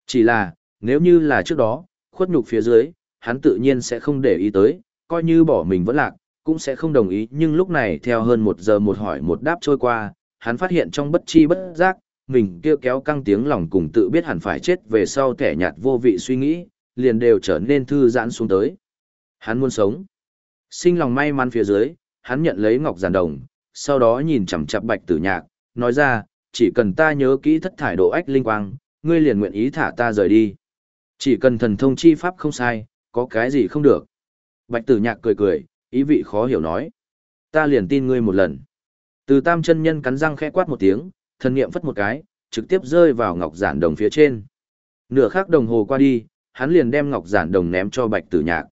Chỉ là, nếu như là trước đó, khuất nhục phía dưới, hắn tự nhiên sẽ không để ý tới, coi như bỏ mình vẫn lạc, cũng sẽ không đồng ý. Nhưng lúc này theo hơn một giờ một hỏi một đáp trôi qua, hắn phát hiện trong bất chi bất giác, mình kêu kéo căng tiếng lòng cùng tự biết hẳn phải chết về sau kẻ nhạt vô vị suy nghĩ, liền đều trở nên thư giãn xuống tới. Hắn muốn sống. Sinh lòng may mắn phía dưới, hắn nhận lấy ngọc giản đồng, sau đó nhìn chằm chằm bạch tử nhạc, nói ra, chỉ cần ta nhớ kỹ thất thải độ ách linh quang, ngươi liền nguyện ý thả ta rời đi. Chỉ cần thần thông chi pháp không sai, có cái gì không được. Bạch tử nhạc cười cười, ý vị khó hiểu nói. Ta liền tin ngươi một lần. Từ tam chân nhân cắn răng khẽ quát một tiếng, thần niệm phất một cái, trực tiếp rơi vào ngọc giản đồng phía trên. Nửa khắc đồng hồ qua đi, hắn liền đem ngọc giản đồng ném cho bạch tử nhạc.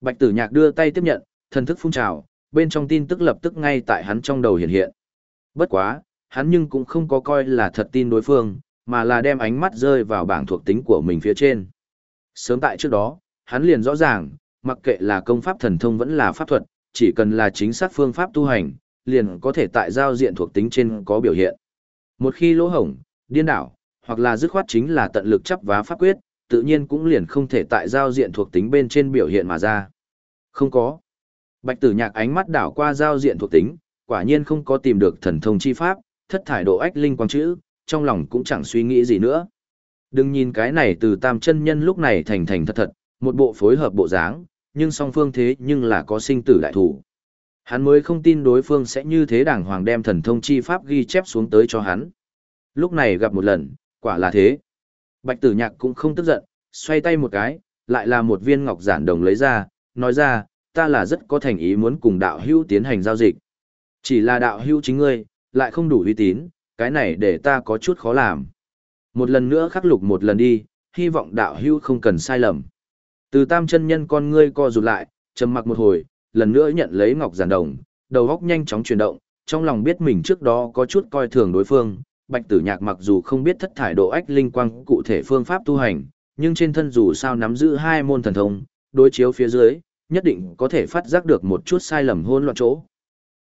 Bạch tử nhạc đưa tay tiếp nhận, thần thức phun trào, bên trong tin tức lập tức ngay tại hắn trong đầu hiện hiện. Bất quá, hắn nhưng cũng không có coi là thật tin đối phương, mà là đem ánh mắt rơi vào bảng thuộc tính của mình phía trên. Sớm tại trước đó, hắn liền rõ ràng, mặc kệ là công pháp thần thông vẫn là pháp thuật, chỉ cần là chính xác phương pháp tu hành, liền có thể tại giao diện thuộc tính trên có biểu hiện. Một khi lỗ hổng, điên đảo, hoặc là dứt khoát chính là tận lực chấp vá pháp quyết, tự nhiên cũng liền không thể tại giao diện thuộc tính bên trên biểu hiện mà ra. Không có. Bạch tử nhạc ánh mắt đảo qua giao diện thuộc tính, quả nhiên không có tìm được thần thông chi pháp, thất thải độ ách linh quang chữ, trong lòng cũng chẳng suy nghĩ gì nữa. Đừng nhìn cái này từ tam chân nhân lúc này thành thành thật thật, một bộ phối hợp bộ dáng, nhưng song phương thế nhưng là có sinh tử đại thủ. Hắn mới không tin đối phương sẽ như thế đàng hoàng đem thần thông chi pháp ghi chép xuống tới cho hắn. Lúc này gặp một lần, quả là thế. Bạch tử nhạc cũng không tức giận, xoay tay một cái, lại là một viên ngọc giản đồng lấy ra, nói ra, ta là rất có thành ý muốn cùng đạo hữu tiến hành giao dịch. Chỉ là đạo hữu chính ngươi, lại không đủ uy tín, cái này để ta có chút khó làm. Một lần nữa khắc lục một lần đi, hy vọng đạo hữu không cần sai lầm. Từ tam chân nhân con ngươi co rụt lại, trầm mặc một hồi, lần nữa nhận lấy ngọc giản đồng, đầu óc nhanh chóng chuyển động, trong lòng biết mình trước đó có chút coi thường đối phương. Bạch tử nhạc mặc dù không biết thất thải độ ách linh quang cụ thể phương pháp tu hành, nhưng trên thân dù sao nắm giữ hai môn thần thông, đối chiếu phía dưới, nhất định có thể phát giác được một chút sai lầm hôn loạn chỗ.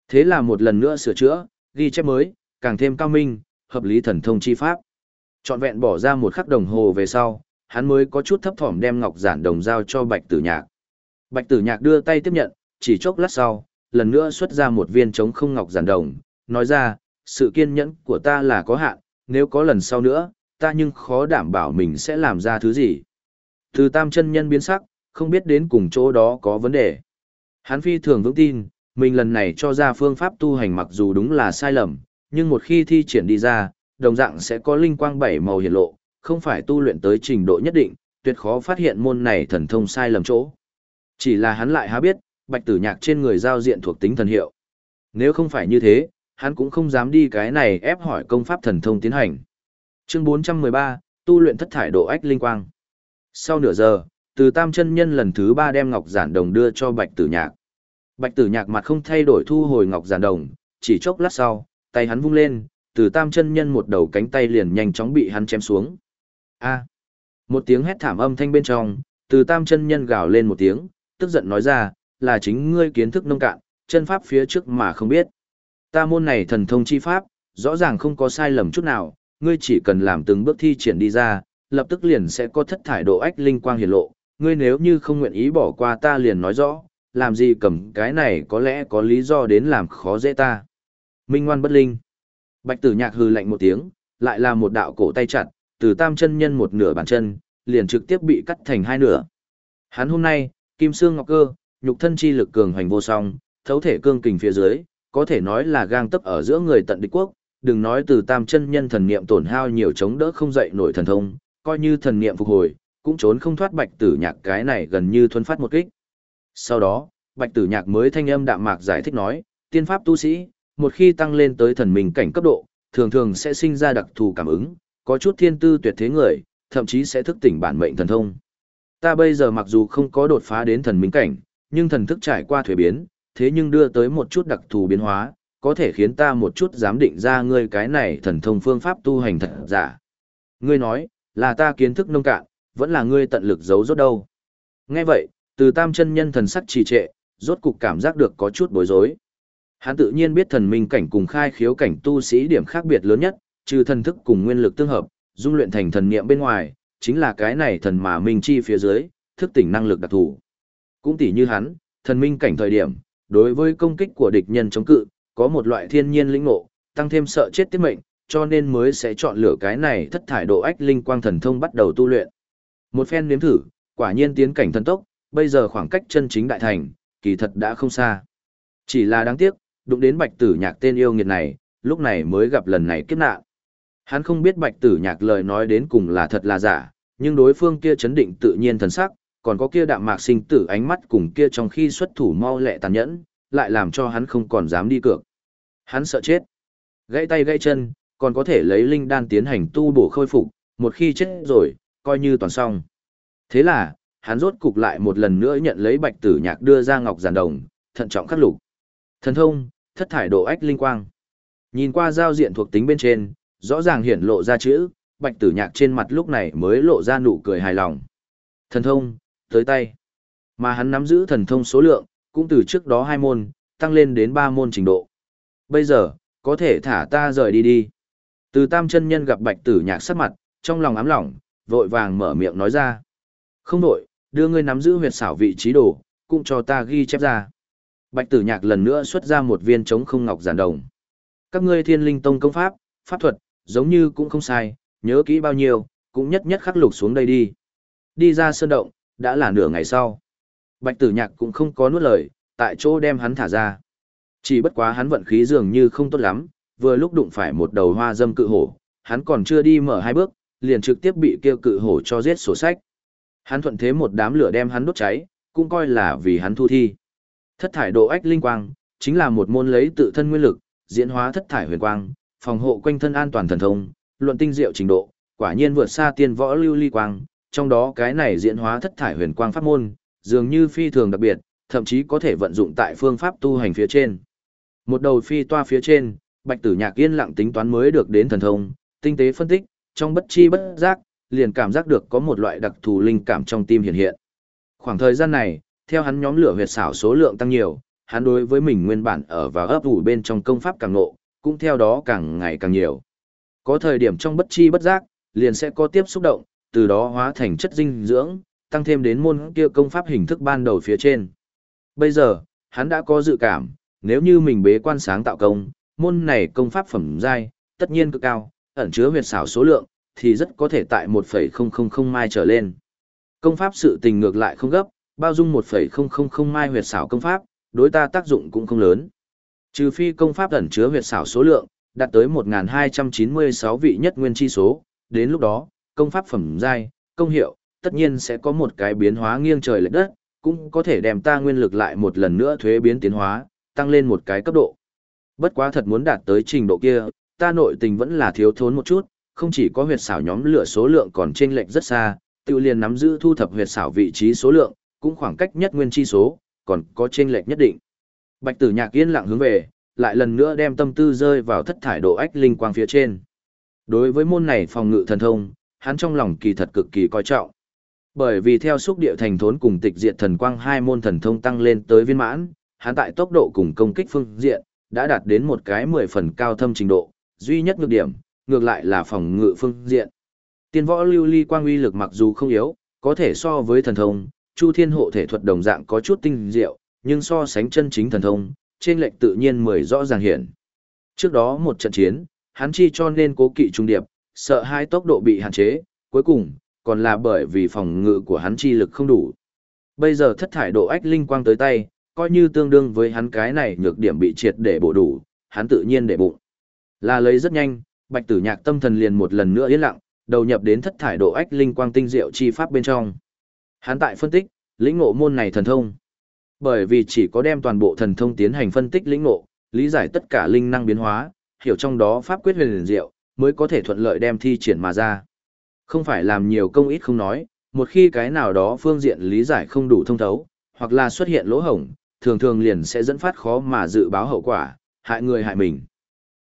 Thế là một lần nữa sửa chữa, ghi chép mới, càng thêm cao minh, hợp lý thần thông chi pháp. Chọn vẹn bỏ ra một khắc đồng hồ về sau, hắn mới có chút thấp thỏm đem ngọc giản đồng giao cho Bạch Tử Nhạc. Bạch Tử Nhạc đưa tay tiếp nhận, chỉ chốc lát sau, lần nữa xuất ra một viên trống không ngọc giản đồng, nói ra, sự kiên nhẫn của ta là có hạn, nếu có lần sau nữa, ta nhưng khó đảm bảo mình sẽ làm ra thứ gì. Từ tam chân nhân biến sắc, không biết đến cùng chỗ đó có vấn đề. Hắn phi thường vững tin, mình lần này cho ra phương pháp tu hành mặc dù đúng là sai lầm, nhưng một khi thi triển đi ra, đồng dạng sẽ có linh quang bảy màu hiển lộ, không phải tu luyện tới trình độ nhất định, tuyệt khó phát hiện môn này thần thông sai lầm chỗ. Chỉ là hắn lại há biết, bạch tử nhạc trên người giao diện thuộc tính thần hiệu. Nếu không phải như thế, hắn cũng không dám đi cái này ép hỏi công pháp thần thông tiến hành. Chương 413, tu luyện thất thải độ ách linh quang. Sau nửa giờ, từ tam chân nhân lần thứ ba đem ngọc giản đồng đưa cho bạch tử nhạc. Bạch tử nhạc mặt không thay đổi thu hồi ngọc giản đồng, chỉ chốc lát sau, tay hắn vung lên, từ tam chân nhân một đầu cánh tay liền nhanh chóng bị hắn chém xuống. A. Một tiếng hét thảm âm thanh bên trong, từ tam chân nhân gào lên một tiếng, tức giận nói ra, là chính ngươi kiến thức nông cạn, chân pháp phía trước mà không biết. Ta môn này thần thông chi pháp, rõ ràng không có sai lầm chút nào, ngươi chỉ cần làm từng bước thi triển đi ra, lập tức liền sẽ có thất thải độ ách linh quang hiển lộ, ngươi nếu như không nguyện ý bỏ qua ta liền nói rõ, làm gì cầm cái này có lẽ có lý do đến làm khó dễ ta. Minh ngoan bất linh. Bạch tử nhạc hừ lạnh một tiếng, lại là một đạo cổ tay chặt, từ tam chân nhân một nửa bàn chân, liền trực tiếp bị cắt thành hai nửa. Hắn hôm nay, kim xương ngọc cơ, nhục thân chi lực cường hoành vô song, thấu thể cương kình phía dưới, có thể nói là gang tấp ở giữa người tận địch quốc, đừng nói từ tam chân nhân thần niệm tổn hao nhiều chống đỡ không dậy nổi thần thông, coi như thần niệm phục hồi, cũng trốn không thoát bạch tử nhạc cái này gần như thuần phát một kích. Sau đó, bạch tử nhạc mới thanh âm đạm mạc giải thích nói, tiên pháp tu sĩ, một khi tăng lên tới thần mình cảnh cấp độ, thường thường sẽ sinh ra đặc thù cảm ứng, có chút thiên tư tuyệt thế người, thậm chí sẽ thức tỉnh bản mệnh thần thông. Ta bây giờ mặc dù không có đột phá đến thần minh cảnh, nhưng thần thức trải qua thuế biến, thế nhưng đưa tới một chút đặc thù biến hóa, có thể khiến ta một chút dám định ra ngươi cái này thần thông phương pháp tu hành thật giả. Ngươi nói, là ta kiến thức nông cạn, vẫn là ngươi tận lực giấu rốt đâu. Nghe vậy, từ tam chân nhân thần sắc trì trệ, rốt cục cảm giác được có chút bối rối. Hắn tự nhiên biết thần minh cảnh cùng khai khiếu cảnh tu sĩ điểm khác biệt lớn nhất, trừ thần thức cùng nguyên lực tương hợp, dung luyện thành thần niệm bên ngoài, chính là cái này thần mà minh chi phía dưới, thức tỉnh năng lực đặc thù. Cũng tỉ như hắn, thần minh cảnh thời điểm, đối với công kích của địch nhân chống cự, có một loại thiên nhiên lĩnh ngộ, tăng thêm sợ chết tiết mệnh, cho nên mới sẽ chọn lựa cái này thất thải độ ách linh quang thần thông bắt đầu tu luyện. Một phen nếm thử, quả nhiên tiến cảnh thần tốc, bây giờ khoảng cách chân chính đại thành, kỳ thật đã không xa. Chỉ là đáng tiếc, đụng đến bạch tử nhạc tên yêu nghiệt này, lúc này mới gặp lần này kiếp nạn. Hắn không biết bạch tử nhạc lời nói đến cùng là thật là giả, nhưng đối phương kia chấn định tự nhiên thần sắc, còn có kia đạm mạc sinh tử ánh mắt cùng kia trong khi xuất thủ mau lẹ tàn nhẫn, lại làm cho hắn không còn dám đi cược. Hắn sợ chết. Gãy tay gãy chân, còn có thể lấy linh đan tiến hành tu bổ khôi phục, một khi chết rồi, coi như toàn xong. Thế là, hắn rốt cục lại một lần nữa nhận lấy bạch tử nhạc đưa ra ngọc giản đồng, thận trọng khắc lục. Thần thông, thất thải độ ách linh quang. Nhìn qua giao diện thuộc tính bên trên, rõ ràng hiển lộ ra chữ, bạch tử nhạc trên mặt lúc này mới lộ ra nụ cười hài lòng. Thần thông, tới tay. Mà hắn nắm giữ thần thông số lượng, cũng từ trước đó hai môn, tăng lên đến ba môn trình độ. Bây giờ, có thể thả ta rời đi đi. Từ tam chân nhân gặp bạch tử nhạc sắc mặt, trong lòng ám lỏng, vội vàng mở miệng nói ra. Không đổi, đưa ngươi nắm giữ huyệt xảo vị trí đồ, cũng cho ta ghi chép ra. Bạch tử nhạc lần nữa xuất ra một viên trống không ngọc giản đồng. Các ngươi thiên linh tông công pháp, pháp thuật, giống như cũng không sai, nhớ kỹ bao nhiêu, cũng nhất nhất khắc lục xuống đây đi. Đi ra sơn động, đã là nửa ngày sau. Bạch tử nhạc cũng không có nuốt lời, tại chỗ đem hắn thả ra. Chỉ bất quá hắn vận khí dường như không tốt lắm, vừa lúc đụng phải một đầu hoa dâm cự hổ, hắn còn chưa đi mở hai bước, liền trực tiếp bị kêu cự hổ cho giết sổ sách. Hắn thuận thế một đám lửa đem hắn đốt cháy, cũng coi là vì hắn thu thi. Thất thải độ ách linh quang, chính là một môn lấy tự thân nguyên lực, diễn hóa thất thải huyền quang, phòng hộ quanh thân an toàn thần thông, luận tinh diệu trình độ, quả nhiên vượt xa tiên võ lưu ly quang, trong đó cái này diễn hóa thất thải huyền quang pháp môn, dường như phi thường đặc biệt, thậm chí có thể vận dụng tại phương pháp tu hành phía trên. Một đầu phi toa phía trên, Bạch Tử Nhạc yên lặng tính toán mới được đến thần thông, tinh tế phân tích, trong bất chi bất giác, liền cảm giác được có một loại đặc thù linh cảm trong tim hiện hiện. Khoảng thời gian này, theo hắn nhóm lửa huyệt xảo số lượng tăng nhiều, hắn đối với mình nguyên bản ở và ấp ủ bên trong công pháp càng ngộ, cũng theo đó càng ngày càng nhiều. Có thời điểm trong bất chi bất giác, liền sẽ có tiếp xúc động, từ đó hóa thành chất dinh dưỡng, tăng thêm đến môn kia công pháp hình thức ban đầu phía trên. Bây giờ, hắn đã có dự cảm, nếu như mình bế quan sáng tạo công, môn này công pháp phẩm giai, tất nhiên cực cao, ẩn chứa huyệt xảo số lượng, thì rất có thể tại 1,000 mai trở lên. Công pháp sự tình ngược lại không gấp, bao dung 1,000 mai huyệt xảo công pháp, đối ta tác dụng cũng không lớn. Trừ phi công pháp ẩn chứa huyệt xảo số lượng, đạt tới 1296 vị nhất nguyên chi số, đến lúc đó, công pháp phẩm giai, công hiệu, tất nhiên sẽ có một cái biến hóa nghiêng trời lệch đất, cũng có thể đem ta nguyên lực lại một lần nữa thuế biến tiến hóa, tăng lên một cái cấp độ. Bất quá thật muốn đạt tới trình độ kia, ta nội tình vẫn là thiếu thốn một chút, không chỉ có huyệt xảo nhóm lửa số lượng còn chênh lệch rất xa, tiêu liền nắm giữ thu thập huyệt xảo vị trí số lượng, cũng khoảng cách nhất nguyên chi số, còn có chênh lệch nhất định. Bạch Tử Nhạc yên lặng hướng về, lại lần nữa đem tâm tư rơi vào thất thải độ ách linh quang phía trên. Đối với môn này phòng ngự thần thông, hắn trong lòng kỳ thật cực kỳ coi trọng. Bởi vì theo xúc địa thành thốn cùng tịch diệt thần quang hai môn thần thông tăng lên tới viên mãn, hắn tại tốc độ cùng công kích phương diện, đã đạt đến một cái mười phần cao thâm trình độ, duy nhất nhược điểm, ngược lại là phòng ngự phương diện. Tiên võ lưu ly quang uy lực mặc dù không yếu, có thể so với thần thông, Chu Thiên hộ thể thuật đồng dạng có chút tinh diệu, nhưng so sánh chân chính thần thông, trên lệnh tự nhiên mười rõ ràng hiện. Trước đó một trận chiến, hắn chi cho nên cố kỵ trung điệp, sợ hai tốc độ bị hạn chế, cuối cùng, còn là bởi vì phòng ngự của hắn chi lực không đủ. Bây giờ thất thải độ ách linh quang tới tay, coi như tương đương với hắn cái này nhược điểm bị triệt để bổ đủ, hắn tự nhiên để bụng. Là lấy rất nhanh, bạch tử nhạc tâm thần liền một lần nữa yên lặng, đầu nhập đến thất thải độ ách linh quang tinh diệu chi pháp bên trong. Hắn tại phân tích, lĩnh ngộ môn này thần thông. Bởi vì chỉ có đem toàn bộ thần thông tiến hành phân tích lĩnh ngộ, lý giải tất cả linh năng biến hóa, hiểu trong đó pháp quyết huyền diệu, mới có thể thuận lợi đem thi triển mà ra. Không phải làm nhiều công ít không nói, một khi cái nào đó phương diện lý giải không đủ thông thấu, hoặc là xuất hiện lỗ hổng, thường thường liền sẽ dẫn phát khó mà dự báo hậu quả, hại người hại mình.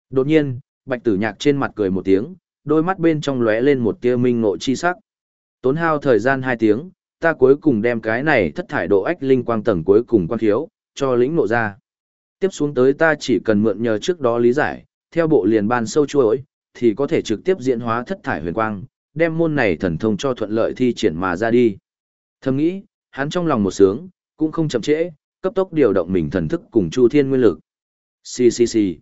Đột nhiên, Bạch Tử Nhạc trên mặt cười một tiếng, đôi mắt bên trong lóe lên một tia minh ngộ chi sắc. Tốn hao thời gian 2 tiếng, ta cuối cùng đem cái này thất thải độ ách linh quang tầng cuối cùng quan khiếu, cho lĩnh ngộ ra. Tiếp xuống tới ta chỉ cần mượn nhờ trước đó lý giải, theo bộ liền ban sâu chuỗi, thì có thể trực tiếp diễn hóa thất thải huyền quang, đem môn này thần thông cho thuận lợi thi triển mà ra đi. Thầm nghĩ, hắn trong lòng một sướng, cũng không chậm trễ, cấp tốc điều động mình thần thức cùng Chu Thiên nguyên lực. Xì xì xì.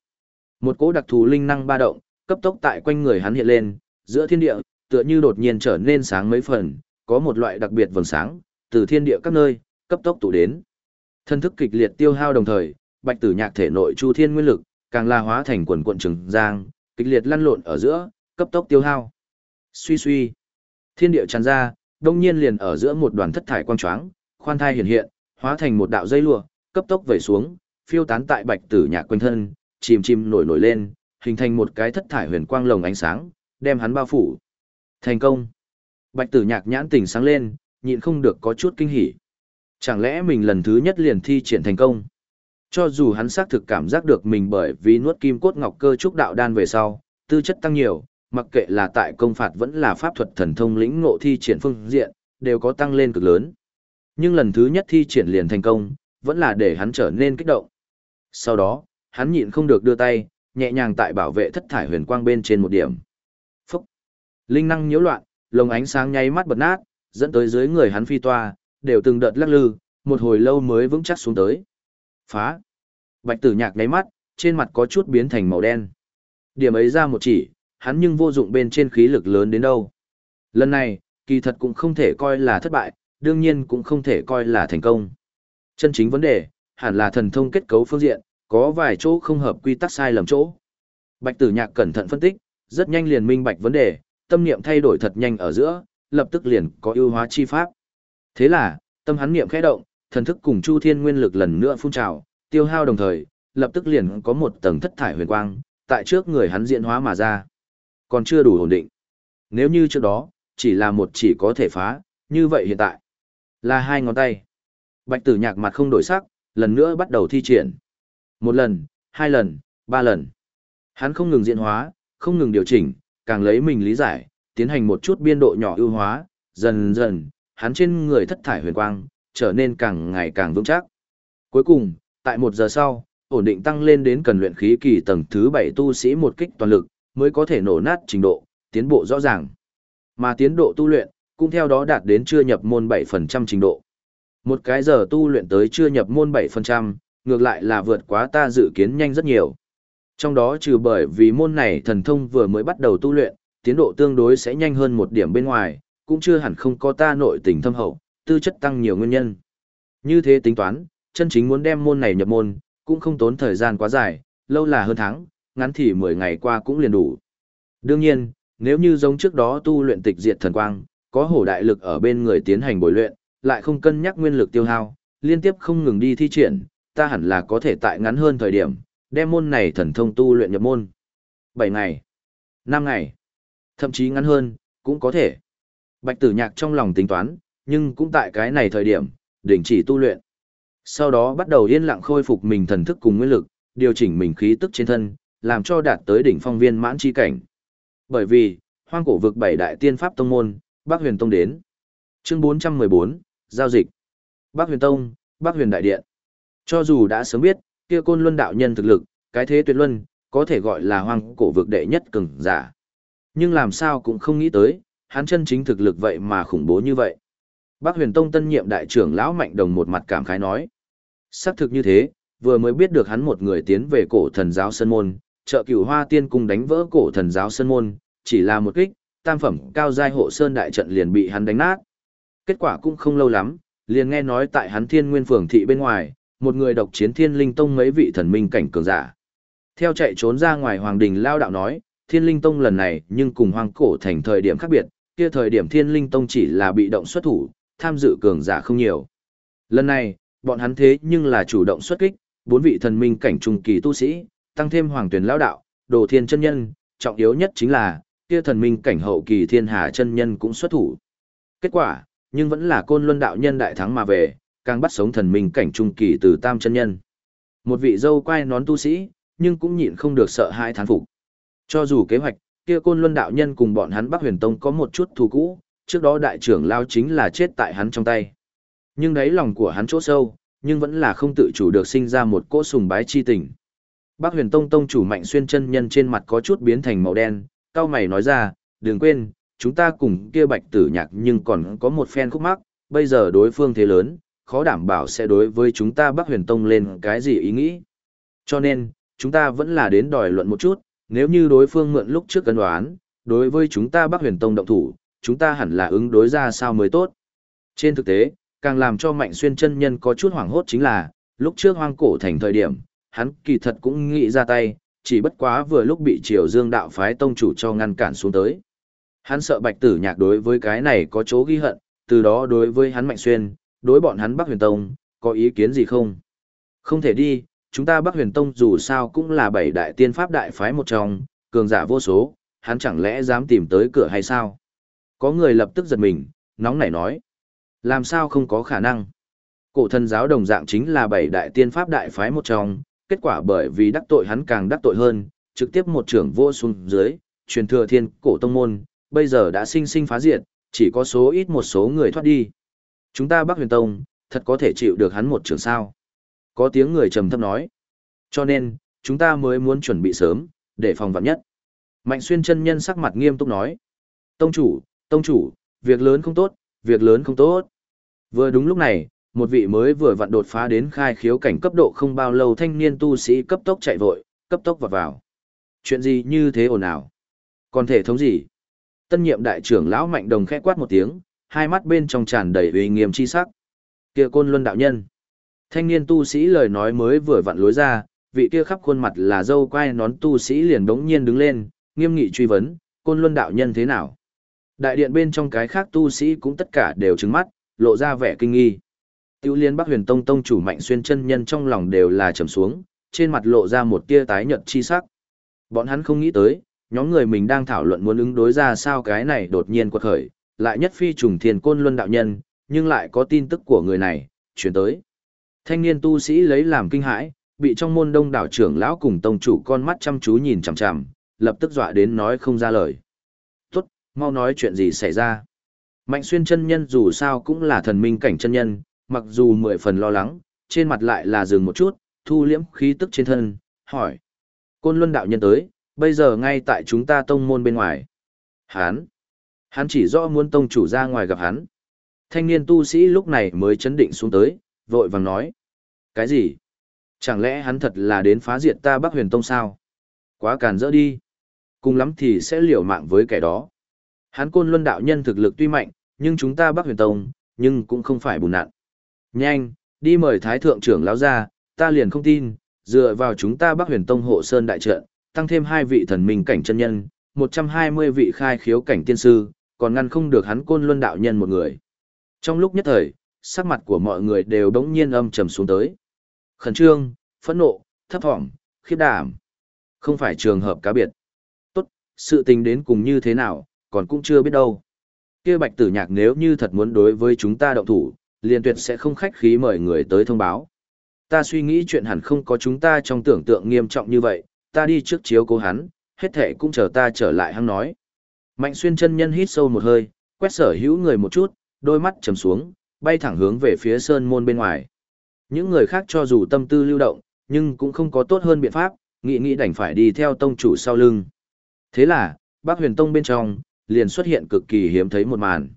Một cỗ đặc thù linh năng ba động, cấp tốc tại quanh người hắn hiện lên, giữa thiên địa, tựa như đột nhiên trở nên sáng mấy phần, có một loại đặc biệt vầng sáng, từ thiên địa các nơi, cấp tốc tụ đến. Thân thức kịch liệt tiêu hao đồng thời, bạch tử nhạc thể nội chu thiên nguyên lực, càng la hóa thành quần quận trừng giang, kịch liệt lăn lộn ở giữa, cấp tốc tiêu hao. Suy suy, thiên địa tràn ra, đông nhiên liền ở giữa một đoàn thất thải quang choáng, khoan thai hiện hiện, hóa thành một đạo dây lụa, cấp tốc vẩy xuống, phiêu tán tại bạch tử nhạc quanh thân, chìm chìm nổi nổi lên, hình thành một cái thất thải huyền quang lồng ánh sáng, đem hắn bao phủ. Thành công. Bạch tử nhạc nhãn tỉnh sáng lên, nhịn không được có chút kinh hỉ. Chẳng lẽ mình lần thứ nhất liền thi triển thành công? Cho dù hắn xác thực cảm giác được mình bởi vì nuốt kim cốt ngọc cơ trúc đạo đan về sau, tư chất tăng nhiều, mặc kệ là tại công phạt vẫn là pháp thuật thần thông lĩnh ngộ thi triển phương diện, đều có tăng lên cực lớn. Nhưng lần thứ nhất thi triển liền thành công, vẫn là để hắn trở nên kích động. Sau đó, hắn nhịn không được đưa tay, nhẹ nhàng tại bảo vệ thất thải huyền quang bên trên một điểm. Phúc! Linh năng nhiễu loạn, lồng ánh sáng nháy mắt bật nát, dẫn tới dưới người hắn phi toa, đều từng đợt lắc lư, một hồi lâu mới vững chắc xuống tới. Phá! Bạch tử nhạc nháy mắt, trên mặt có chút biến thành màu đen. Điểm ấy ra một chỉ, hắn nhưng vô dụng bên trên khí lực lớn đến đâu. Lần này, kỳ thật cũng không thể coi là thất bại, đương nhiên cũng không thể coi là thành công. Chân chính vấn đề, hẳn là thần thông kết cấu phương diện, có vài chỗ không hợp quy tắc sai lầm chỗ. Bạch tử nhạc cẩn thận phân tích, rất nhanh liền minh bạch vấn đề, tâm niệm thay đổi thật nhanh ở giữa, lập tức liền có ưu hóa chi pháp. Thế là, tâm hắn niệm khẽ động, thần thức cùng Chu Thiên nguyên lực lần nữa phun trào, tiêu hao đồng thời, lập tức liền có một tầng thất thải huyền quang, tại trước người hắn diễn hóa mà ra. Còn chưa đủ ổn định. Nếu như trước đó, chỉ là một chỉ có thể phá, như vậy hiện tại, là hai ngón tay. Bạch tử nhạc mặt không đổi sắc, lần nữa bắt đầu thi triển. Một lần, hai lần, ba lần. Hắn không ngừng diễn hóa, không ngừng điều chỉnh, càng lấy mình lý giải, tiến hành một chút biên độ nhỏ ưu hóa, dần dần, hắn trên người thất thải huyền quang, trở nên càng ngày càng vững chắc. Cuối cùng, tại một giờ sau, ổn định tăng lên đến cần luyện khí kỳ tầng thứ bảy tu sĩ một kích toàn lực, mới có thể nổ nát trình độ, tiến bộ rõ ràng. Mà tiến độ tu luyện, cũng theo đó đạt đến chưa nhập môn 7% trình độ. Một cái giờ tu luyện tới chưa nhập môn 7%, ngược lại là vượt quá ta dự kiến nhanh rất nhiều. Trong đó trừ bởi vì môn này thần thông vừa mới bắt đầu tu luyện, tiến độ tương đối sẽ nhanh hơn một điểm bên ngoài, cũng chưa hẳn không có ta nội tình thâm hậu, tư chất tăng nhiều nguyên nhân. Như thế tính toán, chân chính muốn đem môn này nhập môn, cũng không tốn thời gian quá dài, lâu là hơn tháng, ngắn thì 10 ngày qua cũng liền đủ. Đương nhiên, nếu như giống trước đó tu luyện tịch diệt thần quang, có hổ đại lực ở bên người tiến hành bồi luyện, lại không cân nhắc nguyên lực tiêu hao, liên tiếp không ngừng đi thi triển, ta hẳn là có thể tại ngắn hơn thời điểm, đem môn này thần thông tu luyện nhập môn. 7 ngày, 5 ngày, thậm chí ngắn hơn, cũng có thể. Bạch tử nhạc trong lòng tính toán, nhưng cũng tại cái này thời điểm, đình chỉ tu luyện. Sau đó bắt đầu yên lặng khôi phục mình thần thức cùng nguyên lực, điều chỉnh mình khí tức trên thân, làm cho đạt tới đỉnh phong viên mãn chi cảnh. Bởi vì, hoang cổ vực bảy đại tiên pháp tông môn, Bắc Huyền Tông đến. Chương 414, Giao dịch. Bắc Huyền Tông, Bắc Huyền Đại Điện. Cho dù đã sớm biết, kia côn luân đạo nhân thực lực, cái thế tuyệt luân, có thể gọi là hoang cổ vực đệ nhất cường giả. Nhưng làm sao cũng không nghĩ tới, hắn chân chính thực lực vậy mà khủng bố như vậy. Bác huyền tông tân nhiệm đại trưởng lão mạnh đồng một mặt cảm khái nói. Xác thực như thế, vừa mới biết được hắn một người tiến về cổ thần giáo sơn môn, trợ cửu hoa tiên cung đánh vỡ cổ thần giáo sơn môn, chỉ là một kích, tam phẩm cao giai hộ sơn đại trận liền bị hắn đánh nát. Kết quả cũng không lâu lắm, liền nghe nói tại hắn thiên nguyên phường thị bên ngoài, một người độc chiến thiên linh tông mấy vị thần minh cảnh cường giả. Theo chạy trốn ra ngoài hoàng đình lao đạo nói, thiên linh tông lần này nhưng cùng hoang cổ thành thời điểm khác biệt, kia thời điểm thiên linh tông chỉ là bị động xuất thủ, tham dự cường giả không nhiều. Lần này, bọn hắn thế nhưng là chủ động xuất kích, bốn vị thần minh cảnh trung kỳ tu sĩ, tăng thêm hoàng tuyển lao đạo, đồ thiên chân nhân, trọng yếu nhất chính là, kia thần minh cảnh hậu kỳ thiên hà chân nhân cũng xuất thủ. Kết quả, nhưng vẫn là côn luân đạo nhân đại thắng mà về, càng bắt sống thần minh cảnh trung kỳ từ tam chân nhân. Một vị dâu quay nón tu sĩ, nhưng cũng nhịn không được sợ hai thán phục. Cho dù kế hoạch, kia côn luân đạo nhân cùng bọn hắn Bắc Huyền Tông có một chút thù cũ, trước đó đại trưởng lao chính là chết tại hắn trong tay. Nhưng đấy lòng của hắn chỗ sâu, nhưng vẫn là không tự chủ được sinh ra một cỗ sùng bái chi tình. Bắc Huyền Tông tông chủ Mạnh Xuyên chân nhân trên mặt có chút biến thành màu đen, cao mày nói ra, đừng quên, chúng ta cùng kia bạch tử nhạc nhưng còn có một phen khúc mắc, bây giờ đối phương thế lớn, khó đảm bảo sẽ đối với chúng ta Bắc Huyền Tông lên cái gì ý nghĩ. Cho nên, chúng ta vẫn là đến đòi luận một chút, nếu như đối phương mượn lúc trước cân đoán, đối với chúng ta Bắc Huyền Tông động thủ, chúng ta hẳn là ứng đối ra sao mới tốt. Trên thực tế, càng làm cho Mạnh Xuyên chân nhân có chút hoảng hốt chính là, lúc trước hoang cổ thành thời điểm, hắn kỳ thật cũng nghĩ ra tay, chỉ bất quá vừa lúc bị Triều Dương đạo phái tông chủ cho ngăn cản xuống tới. Hắn sợ Bạch Tử Nhạc đối với cái này có chỗ ghi hận, từ đó đối với hắn Mạnh Xuyên, đối bọn hắn Bắc Huyền Tông, có ý kiến gì không? Không thể đi, chúng ta Bắc Huyền Tông dù sao cũng là bảy đại tiên pháp đại phái một trong, cường giả vô số, hắn chẳng lẽ dám tìm tới cửa hay sao? Có người lập tức giật mình, nóng nảy nói. Làm sao không có khả năng? Cổ thần giáo đồng dạng chính là bảy đại tiên pháp đại phái một trong, kết quả bởi vì đắc tội hắn càng đắc tội hơn, trực tiếp một trưởng vô xuống dưới, truyền thừa thiên cổ tông môn, bây giờ đã sinh sinh phá diệt, chỉ có số ít một số người thoát đi. Chúng ta Bắc Huyền Tông, thật có thể chịu được hắn một trường sao. Có tiếng người trầm thấp nói. Cho nên, chúng ta mới muốn chuẩn bị sớm, để phòng vạn nhất. Mạnh xuyên chân nhân sắc mặt nghiêm túc nói. Tông chủ, tông chủ, việc lớn không tốt, việc lớn không tốt. Vừa đúng lúc này, một vị mới vừa vặn đột phá đến khai khiếu cảnh cấp độ không bao lâu thanh niên tu sĩ cấp tốc chạy vội, cấp tốc vào vào. Chuyện gì như thế ồn ào? Còn thể thống gì? Tân nhiệm đại trưởng lão mạnh đồng khẽ quát một tiếng, hai mắt bên trong tràn đầy uy nghiêm chi sắc. Kia côn luân đạo nhân. Thanh niên tu sĩ lời nói mới vừa vặn lối ra, vị kia khắp khuôn mặt là dâu quai nón tu sĩ liền đống nhiên đứng lên, nghiêm nghị truy vấn, côn luân đạo nhân thế nào? Đại điện bên trong cái khác tu sĩ cũng tất cả đều trứng mắt, lộ ra vẻ kinh nghi. Tiêu liên Bắc Huyền Tông Tông chủ Mạnh Xuyên chân nhân trong lòng đều là trầm xuống, trên mặt lộ ra một tia tái nhợt chi sắc. Bọn hắn không nghĩ tới, nhóm người mình đang thảo luận muốn ứng đối ra sao cái này đột nhiên quật khởi, lại nhất phi trùng thiền côn luân đạo nhân, nhưng lại có tin tức của người này, chuyển tới. Thanh niên tu sĩ lấy làm kinh hãi, bị trong môn đông đảo trưởng lão cùng tông chủ con mắt chăm chú nhìn chằm chằm, lập tức dọa đến nói không ra lời. Tốt, mau nói chuyện gì xảy ra. Mạnh xuyên chân nhân dù sao cũng là thần minh cảnh chân nhân, mặc dù mười phần lo lắng, trên mặt lại là dừng một chút, thu liễm khí tức trên thân, hỏi. Côn luân đạo nhân tới, bây giờ ngay tại chúng ta tông môn bên ngoài. Hán. Hắn chỉ rõ muốn tông chủ ra ngoài gặp hắn. Thanh niên tu sĩ lúc này mới chấn định xuống tới, vội vàng nói. Cái gì? Chẳng lẽ hắn thật là đến phá diệt ta Bắc Huyền Tông sao? Quá càn rỡ đi. Cùng lắm thì sẽ liều mạng với kẻ đó. Hắn côn luân đạo nhân thực lực tuy mạnh, nhưng chúng ta Bắc Huyền Tông, nhưng cũng không phải bùn nạn. Nhanh, đi mời Thái Thượng trưởng lão ra, ta liền không tin, dựa vào chúng ta Bắc Huyền Tông hộ sơn đại trận, tăng thêm hai vị thần minh cảnh chân nhân, 120 vị khai khiếu cảnh tiên sư, còn ngăn không được hắn côn luân đạo nhân một người. Trong lúc nhất thời, sắc mặt của mọi người đều đống nhiên âm trầm xuống tới. Khẩn trương, phẫn nộ, thấp thỏm, khiếp đảm. Không phải trường hợp cá biệt. Tốt, sự tình đến cùng như thế nào, còn cũng chưa biết đâu. kia bạch tử nhạc nếu như thật muốn đối với chúng ta động thủ, liền tuyệt sẽ không khách khí mời người tới thông báo. Ta suy nghĩ chuyện hẳn không có chúng ta trong tưởng tượng nghiêm trọng như vậy, ta đi trước chiếu cố hắn, hết thể cũng chờ ta trở lại hắn nói. Mạnh xuyên chân nhân hít sâu một hơi, quét sở hữu người một chút, đôi mắt trầm xuống, bay thẳng hướng về phía sơn môn bên ngoài. Những người khác cho dù tâm tư lưu động, nhưng cũng không có tốt hơn biện pháp, nghĩ nghĩ đành phải đi theo tông chủ sau lưng. Thế là, bác huyền tông bên trong, liền xuất hiện cực kỳ hiếm thấy một màn.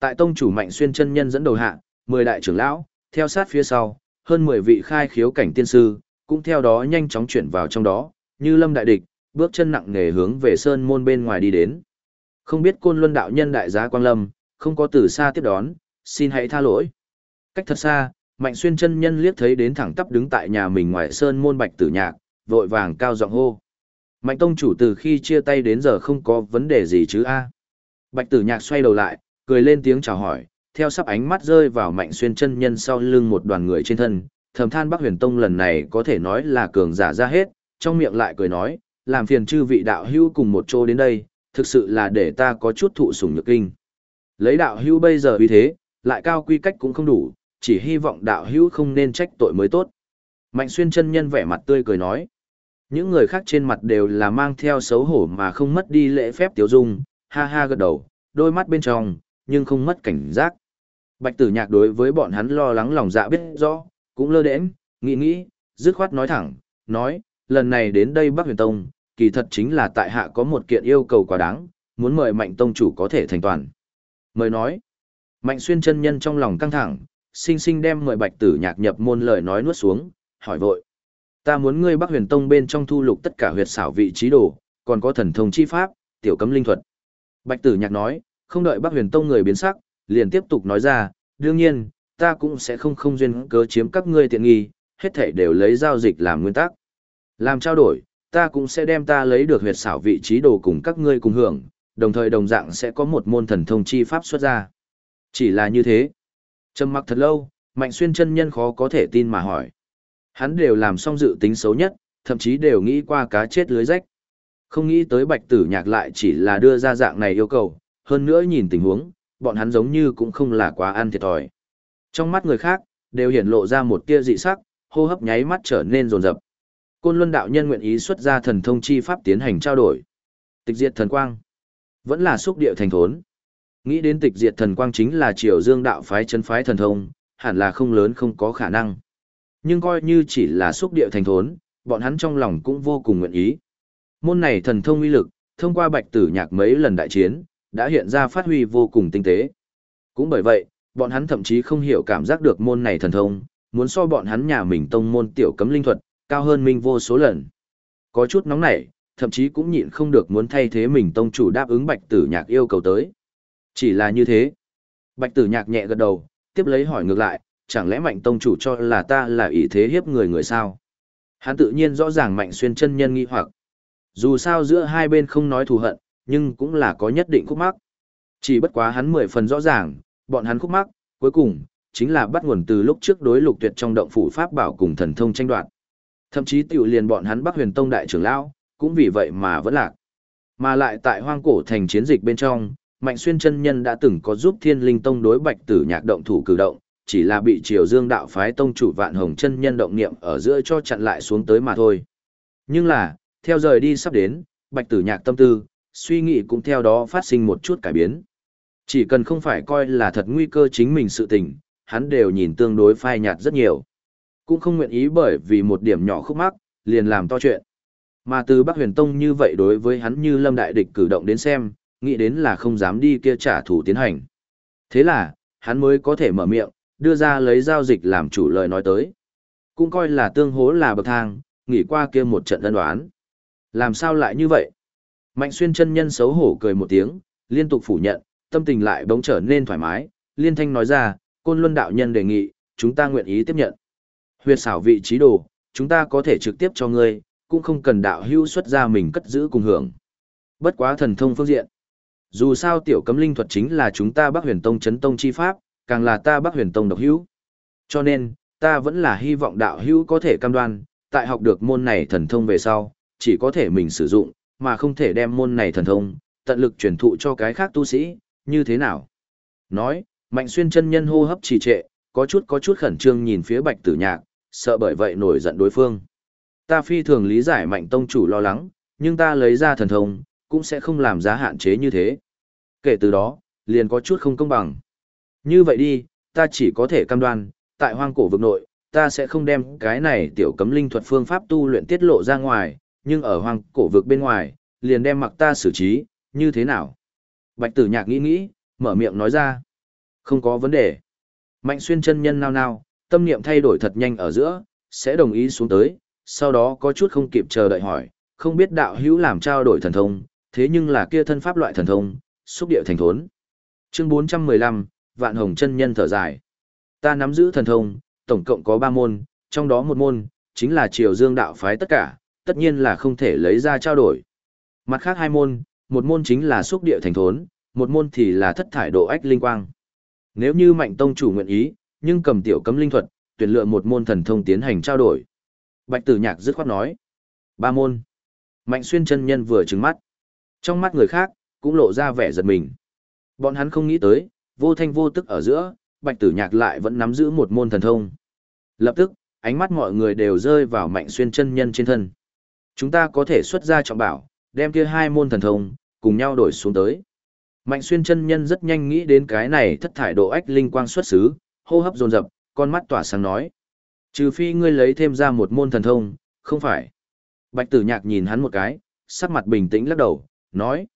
Tại tông chủ mạnh xuyên chân nhân dẫn đầu hạ, 10 đại trưởng lão, theo sát phía sau, hơn 10 vị khai khiếu cảnh tiên sư, cũng theo đó nhanh chóng chuyển vào trong đó, như lâm đại địch, bước chân nặng nề hướng về sơn môn bên ngoài đi đến. Không biết côn luân đạo nhân đại giá Quang Lâm, không có từ xa tiếp đón, xin hãy tha lỗi. Cách thật xa, Mạnh Xuyên chân nhân liếc thấy đến thẳng tắp đứng tại nhà mình ngoài sơn môn bạch tử nhạc, vội vàng cao giọng hô. Mạnh tông chủ từ khi chia tay đến giờ không có vấn đề gì chứ a? Bạch tử nhạc xoay đầu lại, cười lên tiếng chào hỏi, theo sắp ánh mắt rơi vào Mạnh Xuyên chân nhân sau lưng một đoàn người trên thân, thầm than Bắc Huyền Tông lần này có thể nói là cường giả ra hết, trong miệng lại cười nói, làm phiền chư vị đạo hữu cùng một chỗ đến đây, thực sự là để ta có chút thụ sủng nhược kinh. Lấy đạo hữu bây giờ vì thế, lại cao quy cách cũng không đủ, chỉ hy vọng đạo hữu không nên trách tội mới tốt. Mạnh xuyên chân nhân vẻ mặt tươi cười nói. Những người khác trên mặt đều là mang theo xấu hổ mà không mất đi lễ phép tiểu dung, ha ha gật đầu, đôi mắt bên trong, nhưng không mất cảnh giác. Bạch tử nhạc đối với bọn hắn lo lắng lòng dạ biết rõ, cũng lơ đễnh, nghĩ nghĩ, dứt khoát nói thẳng, nói, lần này đến đây Bắc Huyền Tông, kỳ thật chính là tại hạ có một kiện yêu cầu quá đáng, muốn mời Mạnh Tông chủ có thể thành toàn. Mời nói, Mạnh Xuyên chân nhân trong lòng căng thẳng, sinh sinh đem mời Bạch Tử Nhạc nhập môn lời nói nuốt xuống, hỏi vội. Ta muốn ngươi Bắc Huyền Tông bên trong thu lục tất cả huyệt xảo vị trí đồ, còn có thần thông chi pháp, tiểu cấm linh thuật. Bạch Tử Nhạc nói, không đợi Bắc Huyền Tông người biến sắc, liền tiếp tục nói ra, đương nhiên, ta cũng sẽ không không duyên cớ chiếm các ngươi tiện nghi, hết thảy đều lấy giao dịch làm nguyên tắc. Làm trao đổi, ta cũng sẽ đem ta lấy được huyệt xảo vị trí đồ cùng các ngươi cùng hưởng, đồng thời đồng dạng sẽ có một môn thần thông chi pháp xuất ra. Chỉ là như thế. Trầm mặc thật lâu, Mạnh Xuyên chân nhân khó có thể tin mà hỏi. Hắn đều làm xong dự tính xấu nhất, thậm chí đều nghĩ qua cá chết lưới rách. Không nghĩ tới bạch tử nhạc lại chỉ là đưa ra dạng này yêu cầu, hơn nữa nhìn tình huống, bọn hắn giống như cũng không là quá ăn thiệt thòi. Trong mắt người khác, đều hiển lộ ra một tia dị sắc, hô hấp nháy mắt trở nên rồn rập. Côn Luân đạo nhân nguyện ý xuất ra thần thông chi pháp tiến hành trao đổi. Tịch diệt thần quang, vẫn là xúc địa thành thốn. Nghĩ đến tịch diệt thần quang chính là triều dương đạo phái chân phái thần thông, hẳn là không lớn không có khả năng. Nhưng coi như chỉ là xúc địa thành thốn, bọn hắn trong lòng cũng vô cùng nguyện ý. Môn này thần thông uy lực, thông qua bạch tử nhạc mấy lần đại chiến, đã hiện ra phát huy vô cùng tinh tế. Cũng bởi vậy, bọn hắn thậm chí không hiểu cảm giác được môn này thần thông, muốn so bọn hắn nhà mình tông môn tiểu cấm linh thuật, cao hơn minh vô số lần. Có chút nóng nảy, thậm chí cũng nhịn không được muốn thay thế mình tông chủ đáp ứng bạch tử nhạc yêu cầu tới. Chỉ là như thế. Bạch tử nhạc nhẹ gật đầu, tiếp lấy hỏi ngược lại, chẳng lẽ mạnh tông chủ cho là ta là ý thế hiếp người người sao? Hắn tự nhiên rõ ràng mạnh xuyên chân nhân nghi hoặc. Dù sao giữa hai bên không nói thù hận, nhưng cũng là có nhất định khúc mắc. Chỉ bất quá hắn mười phần rõ ràng, bọn hắn khúc mắc, cuối cùng, chính là bắt nguồn từ lúc trước đối lục tuyệt trong động phủ pháp bảo cùng thần thông tranh đoạt. Thậm chí tiểu liền bọn hắn Bắc Huyền Tông đại trưởng lão, cũng vì vậy mà vẫn lạc. Mà lại tại hoang cổ thành chiến dịch bên trong, Mạnh Xuyên chân nhân đã từng có giúp Thiên Linh Tông đối Bạch Tử Nhạc động thủ cử động, chỉ là bị Triều Dương đạo phái tông chủ Vạn Hồng chân nhân động niệm ở giữa cho chặn lại xuống tới mà thôi. Nhưng là, theo rời đi sắp đến, Bạch Tử Nhạc tâm tư, suy nghĩ cũng theo đó phát sinh một chút cải biến. Chỉ cần không phải coi là thật nguy cơ chính mình sự tình, hắn đều nhìn tương đối phai nhạt rất nhiều cũng không nguyện ý bởi vì một điểm nhỏ khúc mắc, liền làm to chuyện. Mà từ Bắc Huyền Tông như vậy đối với hắn như lâm đại địch cử động đến xem, nghĩ đến là không dám đi kia trả thù tiến hành. Thế là, hắn mới có thể mở miệng, đưa ra lấy giao dịch làm chủ lời nói tới. Cũng coi là tương hố là bậc thang, nghỉ qua kia một trận đơn đoán. Làm sao lại như vậy? Mạnh xuyên chân nhân xấu hổ cười một tiếng, liên tục phủ nhận, tâm tình lại bỗng trở nên thoải mái, liên thanh nói ra, côn luân đạo nhân đề nghị, chúng ta nguyện ý tiếp nhận. Huyệt xảo vị trí đồ, chúng ta có thể trực tiếp cho ngươi, cũng không cần đạo hưu xuất ra mình cất giữ cùng hưởng. Bất quá thần thông phương diện. Dù sao tiểu cấm linh thuật chính là chúng ta Bắc Huyền Tông chấn tông chi pháp, càng là ta Bắc Huyền Tông độc hữu. Cho nên, ta vẫn là hy vọng đạo hữu có thể cam đoan, tại học được môn này thần thông về sau, chỉ có thể mình sử dụng, mà không thể đem môn này thần thông, tận lực truyền thụ cho cái khác tu sĩ, như thế nào? Nói, Mạnh Xuyên chân nhân hô hấp trì trệ, có chút có chút khẩn trương nhìn phía Bạch Tử Nhạc, sợ bởi vậy nổi giận đối phương. Ta phi thường lý giải mạnh tông chủ lo lắng, nhưng ta lấy ra thần thông, cũng sẽ không làm giá hạn chế như thế. Kể từ đó, liền có chút không công bằng. Như vậy đi, ta chỉ có thể cam đoan, tại hoang cổ vực nội, ta sẽ không đem cái này tiểu cấm linh thuật phương pháp tu luyện tiết lộ ra ngoài, nhưng ở hoang cổ vực bên ngoài, liền đem mặc ta xử trí, như thế nào? Bạch tử nhạc nghĩ nghĩ, mở miệng nói ra. Không có vấn đề. Mạnh xuyên chân nhân nao nao, tâm niệm thay đổi thật nhanh ở giữa, sẽ đồng ý xuống tới, sau đó có chút không kịp chờ đợi hỏi, không biết đạo hữu làm trao đổi thần thông, thế nhưng là kia thân pháp loại thần thông, xúc địa thành thốn. Chương 415, Vạn Hồng chân nhân thở dài. Ta nắm giữ thần thông, tổng cộng có 3 môn, trong đó một môn chính là Triều Dương đạo phái tất cả, tất nhiên là không thể lấy ra trao đổi. Mặt khác hai môn, một môn chính là xúc địa thành thốn, một môn thì là thất thải độ ách linh quang. Nếu như Mạnh tông chủ nguyện ý, nhưng cầm tiểu cấm linh thuật, tuyển lựa một môn thần thông tiến hành trao đổi. Bạch Tử Nhạc dứt khoát nói, ba môn. Mạnh xuyên chân nhân vừa trừng mắt. Trong mắt người khác, cũng lộ ra vẻ giật mình. Bọn hắn không nghĩ tới, vô thanh vô tức ở giữa, Bạch Tử Nhạc lại vẫn nắm giữ một môn thần thông. Lập tức, ánh mắt mọi người đều rơi vào Mạnh xuyên chân nhân trên thân. Chúng ta có thể xuất ra trọng bảo, đem kia hai môn thần thông, cùng nhau đổi xuống tới. Mạnh xuyên chân nhân rất nhanh nghĩ đến cái này thất thải độ ách linh quang xuất xứ, hô hấp dồn dập, con mắt tỏa sáng nói. Trừ phi ngươi lấy thêm ra một môn thần thông, không phải. Bạch tử nhạc nhìn hắn một cái, sắc mặt bình tĩnh lắc đầu, nói.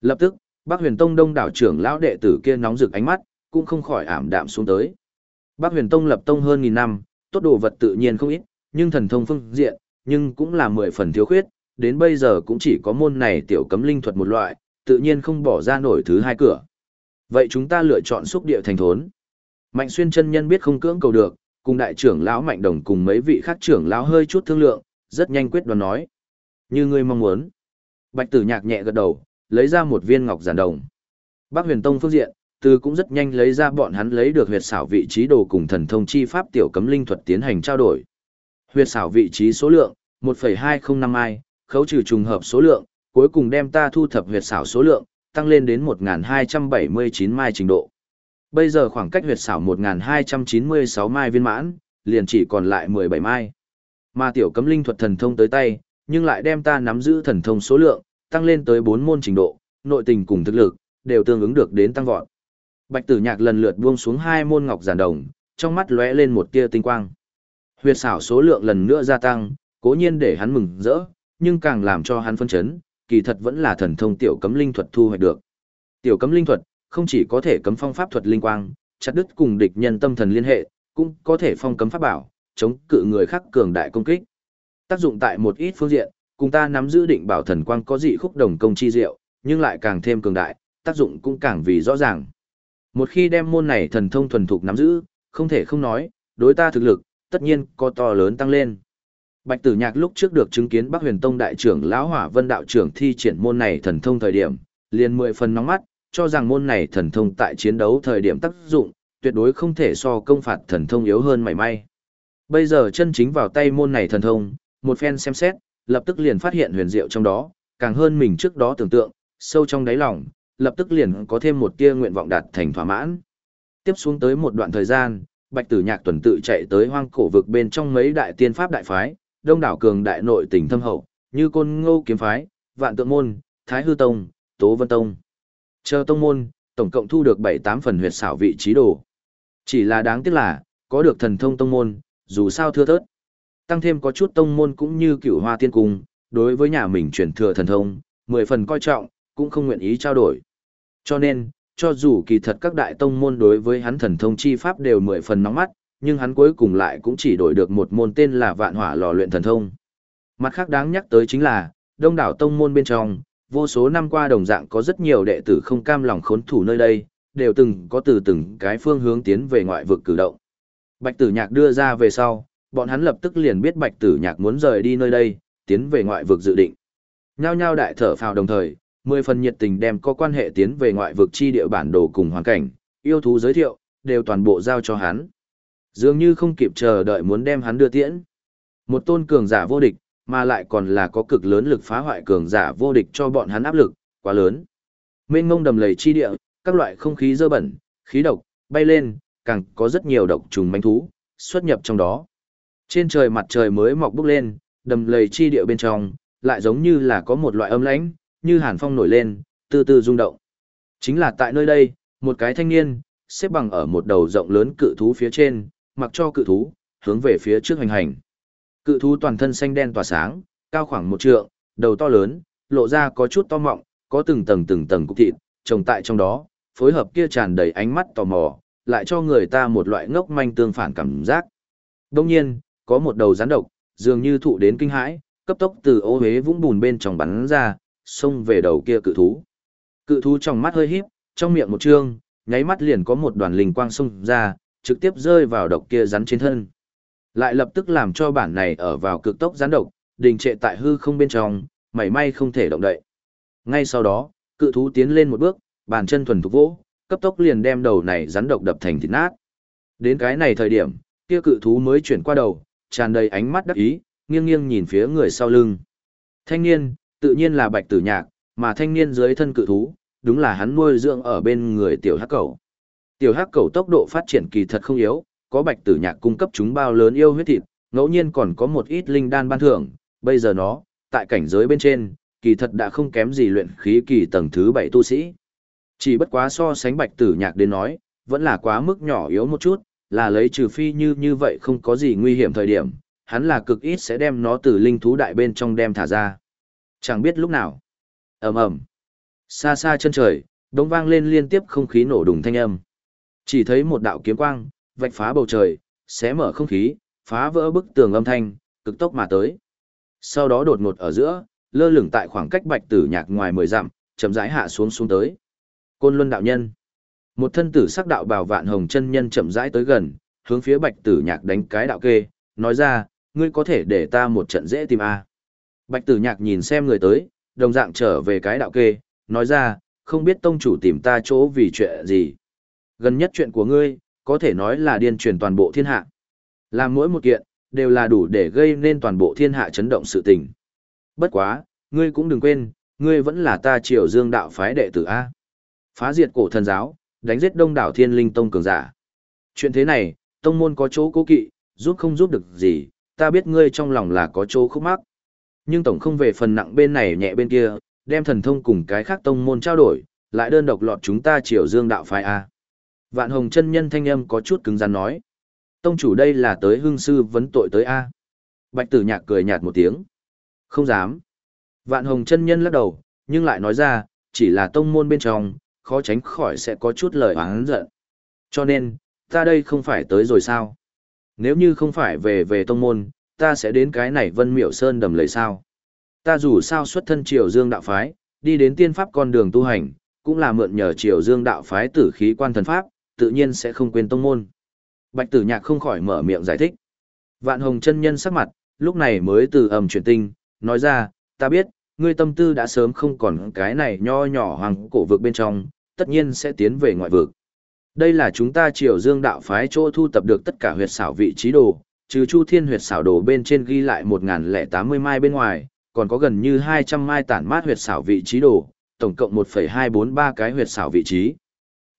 Lập tức, bác huyền tông đông đảo trưởng lão đệ tử kia nóng rực ánh mắt, cũng không khỏi ảm đạm xuống tới. Bác huyền tông lập tông hơn nghìn năm, tốt đồ vật tự nhiên không ít, nhưng thần thông phương diện, nhưng cũng là mười phần thiếu khuyết, đến bây giờ cũng chỉ có môn này tiểu cấm linh thuật một loại, tự nhiên không bỏ ra nổi thứ hai cửa. Vậy chúng ta lựa chọn xúc địa thành thốn. Mạnh xuyên chân nhân biết không cưỡng cầu được, cùng đại trưởng lão Mạnh Đồng cùng mấy vị khác trưởng lão hơi chút thương lượng, rất nhanh quyết đoán nói. Như ngươi mong muốn. Bạch tử nhạc nhẹ gật đầu, lấy ra một viên ngọc giản đồng. Bác huyền tông phương diện, từ cũng rất nhanh lấy ra bọn hắn lấy được huyệt xảo vị trí đồ cùng thần thông chi pháp tiểu cấm linh thuật tiến hành trao đổi. Huyệt xảo vị trí số lượng, 1,205 ai, khấu trừ trùng hợp số lượng, cuối cùng đem ta thu thập huyệt xảo số lượng, tăng lên đến 1.279 mai trình độ. Bây giờ khoảng cách huyệt xảo 1.296 mai viên mãn, liền chỉ còn lại 17 mai. Mà tiểu cấm linh thuật thần thông tới tay, nhưng lại đem ta nắm giữ thần thông số lượng, tăng lên tới 4 môn trình độ, nội tình cùng thực lực, đều tương ứng được đến tăng vọt. Bạch tử nhạc lần lượt buông xuống hai môn ngọc giản đồng, trong mắt lóe lên một tia tinh quang. Huyệt xảo số lượng lần nữa gia tăng, cố nhiên để hắn mừng rỡ, nhưng càng làm cho hắn phân chấn, kỳ thật vẫn là thần thông tiểu cấm linh thuật thu hoạch được. Tiểu cấm linh thuật, không chỉ có thể cấm phong pháp thuật linh quang, chặt đứt cùng địch nhân tâm thần liên hệ, cũng có thể phong cấm pháp bảo, chống cự người khác cường đại công kích. Tác dụng tại một ít phương diện, cùng ta nắm giữ định bảo thần quang có dị khúc đồng công chi diệu, nhưng lại càng thêm cường đại, tác dụng cũng càng vì rõ ràng. Một khi đem môn này thần thông thuần thục nắm giữ, không thể không nói, đối ta thực lực, tất nhiên có to lớn tăng lên. Bạch Tử Nhạc lúc trước được chứng kiến Bắc Huyền Tông đại trưởng lão Hỏa Vân đạo trưởng thi triển môn này thần thông thời điểm, liền mười phần nóng mắt, cho rằng môn này thần thông tại chiến đấu thời điểm tác dụng, tuyệt đối không thể so công phạt thần thông yếu hơn mảy may. Bây giờ chân chính vào tay môn này thần thông, một phen xem xét, lập tức liền phát hiện huyền diệu trong đó, càng hơn mình trước đó tưởng tượng, sâu trong đáy lòng, lập tức liền có thêm một tia nguyện vọng đạt thành thỏa mãn. Tiếp xuống tới một đoạn thời gian, Bạch Tử Nhạc tuần tự chạy tới hoang cổ vực bên trong mấy đại tiên pháp đại phái, đông đảo cường đại nội tình thâm hậu, như Côn Ngô kiếm phái, Vạn Tượng môn, Thái Hư tông, Tố Vân tông. Chờ tông môn, tổng cộng thu được 7-8 phần huyệt xảo vị trí đồ. Chỉ là đáng tiếc là, có được thần thông tông môn, dù sao thưa thớt. Tăng thêm có chút tông môn cũng như cửu hoa tiên cung, đối với nhà mình chuyển thừa thần thông, 10 phần coi trọng, cũng không nguyện ý trao đổi. Cho nên, cho dù kỳ thật các đại tông môn đối với hắn thần thông chi pháp đều 10 phần nóng mắt, nhưng hắn cuối cùng lại cũng chỉ đổi được một môn tên là vạn hỏa lò luyện thần thông. Mặt khác đáng nhắc tới chính là, đông đảo tông môn bên trong, vô số năm qua đồng dạng có rất nhiều đệ tử không cam lòng khốn thủ nơi đây, đều từng có từ từng cái phương hướng tiến về ngoại vực cử động. Bạch tử nhạc đưa ra về sau, bọn hắn lập tức liền biết bạch tử nhạc muốn rời đi nơi đây, tiến về ngoại vực dự định. Nhao nhao đại thở phào đồng thời, mười phần nhiệt tình đem có quan hệ tiến về ngoại vực chi địa bản đồ cùng hoàn cảnh, yêu thú giới thiệu, đều toàn bộ giao cho hắn. Dường như không kịp chờ đợi muốn đem hắn đưa tiễn. Một tôn cường giả vô địch, mà lại còn là có cực lớn lực phá hoại cường giả vô địch cho bọn hắn áp lực, quá lớn. Mênh ngông đầm lầy chi địa, các loại không khí dơ bẩn, khí độc, bay lên, càng có rất nhiều độc trùng manh thú, xuất nhập trong đó. Trên trời mặt trời mới mọc bốc lên, đầm lầy chi địa bên trong, lại giống như là có một loại âm lãnh, như hàn phong nổi lên, từ từ rung động. Chính là tại nơi đây, một cái thanh niên, xếp bằng ở một đầu rộng lớn cự thú phía trên, mặc cho cự thú, hướng về phía trước hành hành. Cự thú toàn thân xanh đen tỏa sáng, cao khoảng một trượng, đầu to lớn, lộ ra có chút to mọng, có từng tầng từng tầng cục thịt, trồng tại trong đó, phối hợp kia tràn đầy ánh mắt tò mò, lại cho người ta một loại ngốc manh tương phản cảm giác. Đông nhiên, có một đầu rắn độc, dường như thụ đến kinh hãi, cấp tốc từ ô huế vũng bùn bên trong bắn ra, xông về đầu kia cự thú. Cự thú trong mắt hơi híp, trong miệng một trương, nháy mắt liền có một đoàn linh quang xông ra, trực tiếp rơi vào độc kia rắn trên thân. Lại lập tức làm cho bản này ở vào cực tốc gián độc, đình trệ tại hư không bên trong, mảy may không thể động đậy. Ngay sau đó, cự thú tiến lên một bước, bàn chân thuần thục vỗ, cấp tốc liền đem đầu này rắn độc đập thành thịt nát. Đến cái này thời điểm, kia cự thú mới chuyển qua đầu, tràn đầy ánh mắt đắc ý, nghiêng nghiêng nhìn phía người sau lưng. Thanh niên, tự nhiên là bạch tử nhạc, mà thanh niên dưới thân cự thú, đúng là hắn nuôi dưỡng ở bên người tiểu hắc cẩu. Tiểu hắc cẩu tốc độ phát triển kỳ thật không yếu, có bạch tử nhạc cung cấp chúng bao lớn yêu huyết thịt, ngẫu nhiên còn có một ít linh đan ban thưởng, bây giờ nó, tại cảnh giới bên trên, kỳ thật đã không kém gì luyện khí kỳ tầng thứ 7 tu sĩ. Chỉ bất quá so sánh bạch tử nhạc đến nói, vẫn là quá mức nhỏ yếu một chút, là lấy trừ phi như như vậy không có gì nguy hiểm thời điểm, hắn là cực ít sẽ đem nó từ linh thú đại bên trong đem thả ra. Chẳng biết lúc nào. ầm ầm Xa xa chân trời, đống vang lên liên tiếp không khí nổ đùng thanh âm. Chỉ thấy một đạo kiếm quang, vạch phá bầu trời, xé mở không khí, phá vỡ bức tường âm thanh, cực tốc mà tới. Sau đó đột ngột ở giữa, lơ lửng tại khoảng cách bạch tử nhạc ngoài mười dặm, chậm rãi hạ xuống xuống tới. Côn Luân đạo nhân. Một thân tử sắc đạo bào vạn hồng chân nhân chậm rãi tới gần, hướng phía bạch tử nhạc đánh cái đạo kê, nói ra, ngươi có thể để ta một trận dễ tìm a. Bạch tử nhạc nhìn xem người tới, đồng dạng trở về cái đạo kê, nói ra, không biết tông chủ tìm ta chỗ vì chuyện gì. Gần nhất chuyện của ngươi, có thể nói là điên truyền toàn bộ thiên hạ. Làm mỗi một kiện, đều là đủ để gây nên toàn bộ thiên hạ chấn động sự tình. Bất quá, ngươi cũng đừng quên, ngươi vẫn là ta triều dương đạo phái đệ tử A. Phá diệt cổ thần giáo, đánh giết đông đảo thiên linh tông cường giả. Chuyện thế này, tông môn có chỗ cố kỵ, giúp không giúp được gì, ta biết ngươi trong lòng là có chỗ khúc mắc. Nhưng tổng không về phần nặng bên này nhẹ bên kia, đem thần thông cùng cái khác tông môn trao đổi, lại đơn độc lọt chúng ta triều dương đạo phái A. Vạn hồng chân nhân thanh âm có chút cứng rắn nói. Tông chủ đây là tới hương sư vấn tội tới A. Bạch tử nhạc cười nhạt một tiếng. Không dám. Vạn hồng chân nhân lắc đầu, nhưng lại nói ra, chỉ là tông môn bên trong, khó tránh khỏi sẽ có chút lời oán giận. Cho nên, ta đây không phải tới rồi sao? Nếu như không phải về về tông môn, ta sẽ đến cái này vân miểu sơn đầm lầy sao? Ta dù sao xuất thân triều dương đạo phái, đi đến tiên pháp con đường tu hành, cũng là mượn nhờ triều dương đạo phái tử khí quan thần pháp, tự nhiên sẽ không quên tông môn. Bạch tử nhạc không khỏi mở miệng giải thích. Vạn hồng chân nhân sắc mặt, lúc này mới từ ầm chuyển tinh, nói ra, ta biết, ngươi tâm tư đã sớm không còn cái này nho nhỏ hoàng cổ vực bên trong, tất nhiên sẽ tiến về ngoại vực. Đây là chúng ta triều dương đạo phái chỗ thu tập được tất cả huyệt xảo vị trí đồ, trừ chu thiên huyệt xảo đồ bên trên ghi lại 1080 mai bên ngoài, còn có gần như 200 mai tản mát huyệt xảo vị trí đồ, tổng cộng 1,243 cái huyệt xảo vị trí.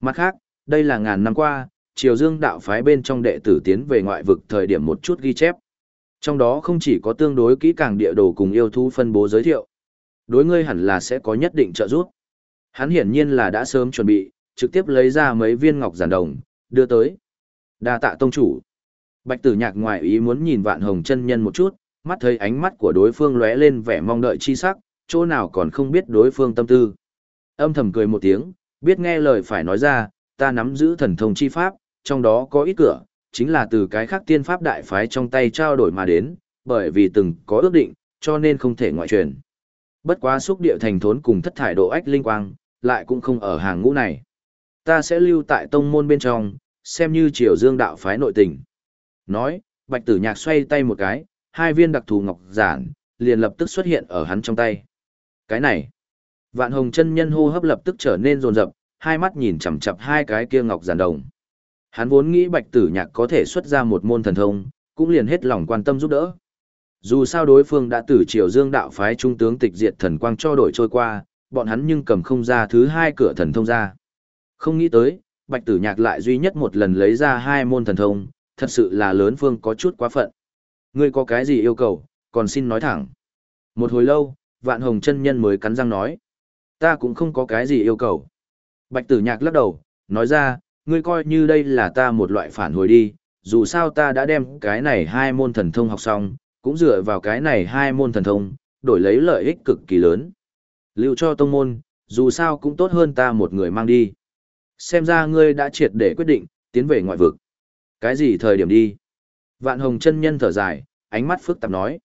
Mặt khác, đây là ngàn năm qua, triều dương đạo phái bên trong đệ tử tiến về ngoại vực thời điểm một chút ghi chép. Trong đó không chỉ có tương đối kỹ càng địa đồ cùng yêu thú phân bố giới thiệu. Đối ngươi hẳn là sẽ có nhất định trợ giúp. Hắn hiển nhiên là đã sớm chuẩn bị, trực tiếp lấy ra mấy viên ngọc giản đồng, đưa tới. Đa tạ tông chủ. Bạch tử nhạc ngoài ý muốn nhìn vạn hồng chân nhân một chút, mắt thấy ánh mắt của đối phương lóe lên vẻ mong đợi chi sắc, chỗ nào còn không biết đối phương tâm tư. Âm thầm cười một tiếng, biết nghe lời phải nói ra, ta nắm giữ thần thông chi pháp, trong đó có ít cửa, chính là từ cái khác tiên pháp đại phái trong tay trao đổi mà đến, bởi vì từng có ước định, cho nên không thể ngoại truyền. Bất quá xúc địa thành thốn cùng thất thải độ ách linh quang, lại cũng không ở hàng ngũ này. Ta sẽ lưu tại tông môn bên trong, xem như triều dương đạo phái nội tình. Nói, bạch tử nhạc xoay tay một cái, hai viên đặc thù ngọc giản, liền lập tức xuất hiện ở hắn trong tay. Cái này, vạn hồng chân nhân hô hấp lập tức trở nên rồn rập, hai mắt nhìn chằm chặp hai cái kia ngọc giản đồng. Hắn vốn nghĩ bạch tử nhạc có thể xuất ra một môn thần thông, cũng liền hết lòng quan tâm giúp đỡ. Dù sao đối phương đã từ triều dương đạo phái trung tướng tịch diệt thần quang cho đổi trôi qua, bọn hắn nhưng cầm không ra thứ hai cửa thần thông ra. Không nghĩ tới, bạch tử nhạc lại duy nhất một lần lấy ra hai môn thần thông, thật sự là lớn phương có chút quá phận. Ngươi có cái gì yêu cầu, còn xin nói thẳng. Một hồi lâu, vạn hồng chân nhân mới cắn răng nói. Ta cũng không có cái gì yêu cầu. Bạch tử nhạc lắc đầu, nói ra, ngươi coi như đây là ta một loại phản hồi đi, dù sao ta đã đem cái này hai môn thần thông học xong, cũng dựa vào cái này hai môn thần thông, đổi lấy lợi ích cực kỳ lớn. Lưu cho tông môn, dù sao cũng tốt hơn ta một người mang đi. Xem ra ngươi đã triệt để quyết định, tiến về ngoại vực. Cái gì thời điểm đi? Vạn hồng chân nhân thở dài, ánh mắt phức tạp nói.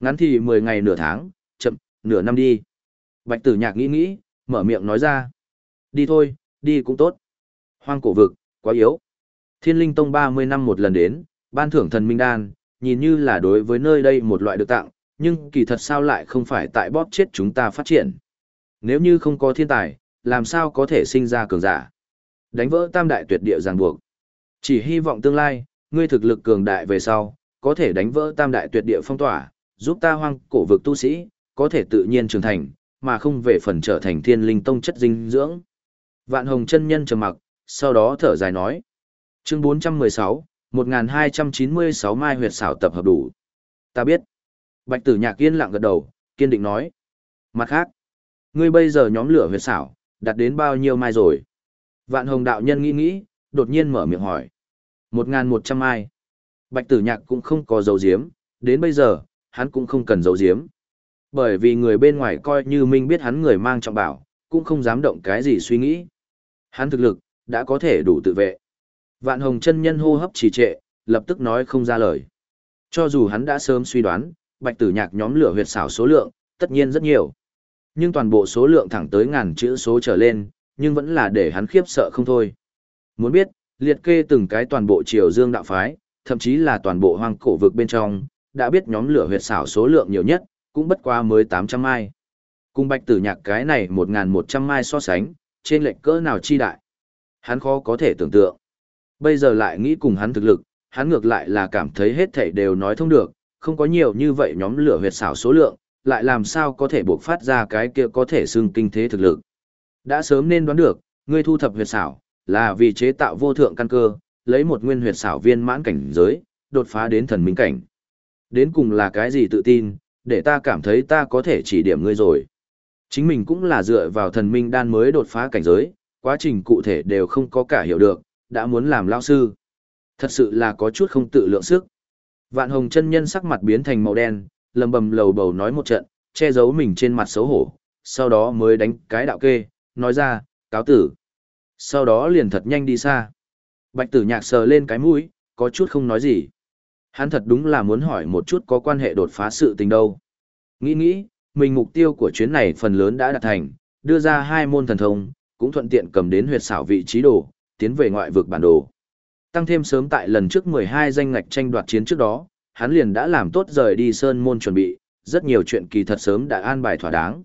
Ngắn thì 10 ngày nửa tháng, chậm, nửa năm đi. Bạch tử nhạc nghĩ nghĩ, mở miệng nói ra. Đi thôi, đi cũng tốt. Hoang cổ vực, quá yếu. Thiên linh tông 30 năm một lần đến, ban thưởng thần minh đan, nhìn như là đối với nơi đây một loại được tặng, nhưng kỳ thật sao lại không phải tại bóp chết chúng ta phát triển. Nếu như không có thiên tài, làm sao có thể sinh ra cường giả. Đánh vỡ tam đại tuyệt địa ràng buộc. Chỉ hy vọng tương lai, ngươi thực lực cường đại về sau, có thể đánh vỡ tam đại tuyệt địa phong tỏa, giúp ta hoang cổ vực tu sĩ, có thể tự nhiên trưởng thành, mà không về phần trở thành thiên linh tông chất dinh dưỡng. Vạn hồng chân nhân trầm mặc, sau đó thở dài nói. Chương 416, 1296 mai huyệt xảo tập hợp đủ. Ta biết. Bạch tử nhạc yên lặng gật đầu, kiên định nói. Mặt khác, ngươi bây giờ nhóm lửa huyệt xảo, đặt đến bao nhiêu mai rồi? Vạn hồng đạo nhân nghĩ nghĩ, đột nhiên mở miệng hỏi. 1.100 mai. Bạch tử nhạc cũng không có dấu diếm, đến bây giờ, hắn cũng không cần dấu diếm. Bởi vì người bên ngoài coi như mình biết hắn người mang trọng bảo, cũng không dám động cái gì suy nghĩ. Hắn thực lực, đã có thể đủ tự vệ. Vạn hồng chân nhân hô hấp trì trệ, lập tức nói không ra lời. Cho dù hắn đã sớm suy đoán, bạch tử nhạc nhóm lửa huyệt xảo số lượng, tất nhiên rất nhiều. Nhưng toàn bộ số lượng thẳng tới ngàn chữ số trở lên, nhưng vẫn là để hắn khiếp sợ không thôi. Muốn biết, liệt kê từng cái toàn bộ triều dương đạo phái, thậm chí là toàn bộ hoang cổ vực bên trong, đã biết nhóm lửa huyệt xảo số lượng nhiều nhất, cũng bất qua mới 800 mai. Cùng bạch tử nhạc cái này 1.100 mai so sánh, trên lệnh cỡ nào chi đại. Hắn khó có thể tưởng tượng. Bây giờ lại nghĩ cùng hắn thực lực, hắn ngược lại là cảm thấy hết thảy đều nói thông được, không có nhiều như vậy nhóm lửa huyệt xảo số lượng, lại làm sao có thể buộc phát ra cái kia có thể xưng kinh thế thực lực. Đã sớm nên đoán được, ngươi thu thập huyệt xảo, là vì chế tạo vô thượng căn cơ, lấy một nguyên huyệt xảo viên mãn cảnh giới, đột phá đến thần minh cảnh. Đến cùng là cái gì tự tin, để ta cảm thấy ta có thể chỉ điểm ngươi rồi. Chính mình cũng là dựa vào thần minh đan mới đột phá cảnh giới, quá trình cụ thể đều không có cả hiểu được, đã muốn làm lao sư. Thật sự là có chút không tự lượng sức. Vạn hồng chân nhân sắc mặt biến thành màu đen, lầm bầm lầu bầu nói một trận, che giấu mình trên mặt xấu hổ, sau đó mới đánh cái đạo kê, nói ra, cáo tử. Sau đó liền thật nhanh đi xa. Bạch tử nhạc sờ lên cái mũi, có chút không nói gì. Hắn thật đúng là muốn hỏi một chút có quan hệ đột phá sự tình đâu. Nghĩ nghĩ, mình mục tiêu của chuyến này phần lớn đã đạt thành, đưa ra hai môn thần thông, cũng thuận tiện cầm đến huyệt xảo vị trí đồ, tiến về ngoại vực bản đồ. Tăng thêm sớm tại lần trước 12 danh ngạch tranh đoạt chiến trước đó, hắn liền đã làm tốt rời đi sơn môn chuẩn bị, rất nhiều chuyện kỳ thật sớm đã an bài thỏa đáng.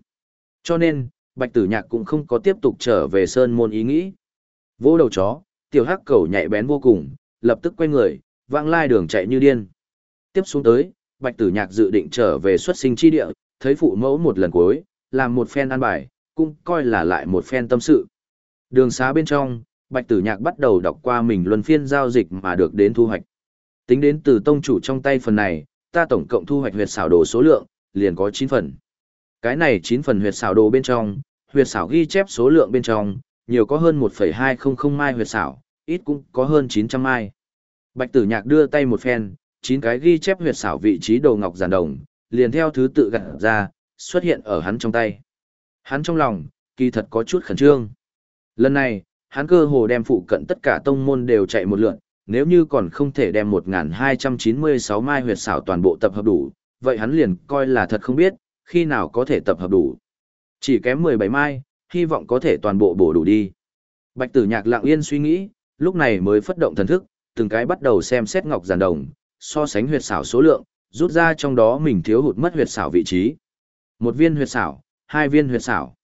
Cho nên, Bạch Tử Nhạc cũng không có tiếp tục trở về sơn môn ý nghĩ. Vô đầu chó, tiểu hắc cầu nhạy bén vô cùng, lập tức quay người, vãng lai đường chạy như điên. Tiếp xuống tới, Bạch Tử Nhạc dự định trở về xuất sinh chi địa, thấy phụ mẫu một lần cuối, làm một phen an bài, cũng coi là lại một phen tâm sự. Đường xá bên trong, Bạch Tử Nhạc bắt đầu đọc qua mình luân phiên giao dịch mà được đến thu hoạch. Tính đến từ tông chủ trong tay phần này, ta tổng cộng thu hoạch huyệt xảo đồ số lượng, liền có 9 phần. Cái này 9 phần huyệt xảo đồ bên trong, huyệt xảo ghi chép số lượng bên trong, nhiều có hơn 1,200 mai huyệt xảo, ít cũng có hơn 900 mai. Bạch Tử Nhạc đưa tay một phen, 9 cái ghi chép huyệt xảo vị trí đồ ngọc giản đồng, liền theo thứ tự gặt ra, xuất hiện ở hắn trong tay. Hắn trong lòng, kỳ thật có chút khẩn trương. Lần này, hắn cơ hồ đem phụ cận tất cả tông môn đều chạy một lượt, nếu như còn không thể đem 1296 mai huyệt xảo toàn bộ tập hợp đủ, vậy hắn liền coi là thật không biết, khi nào có thể tập hợp đủ. Chỉ kém 17 mai, hy vọng có thể toàn bộ bổ đủ đi. Bạch tử nhạc lặng yên suy nghĩ, lúc này mới phất động thần thức, từng cái bắt đầu xem xét ngọc giản đồng, so sánh huyệt xảo số lượng, rút ra trong đó mình thiếu hụt mất huyệt xảo vị trí. Một viên huyệt xảo, hai viên huyệt xảo.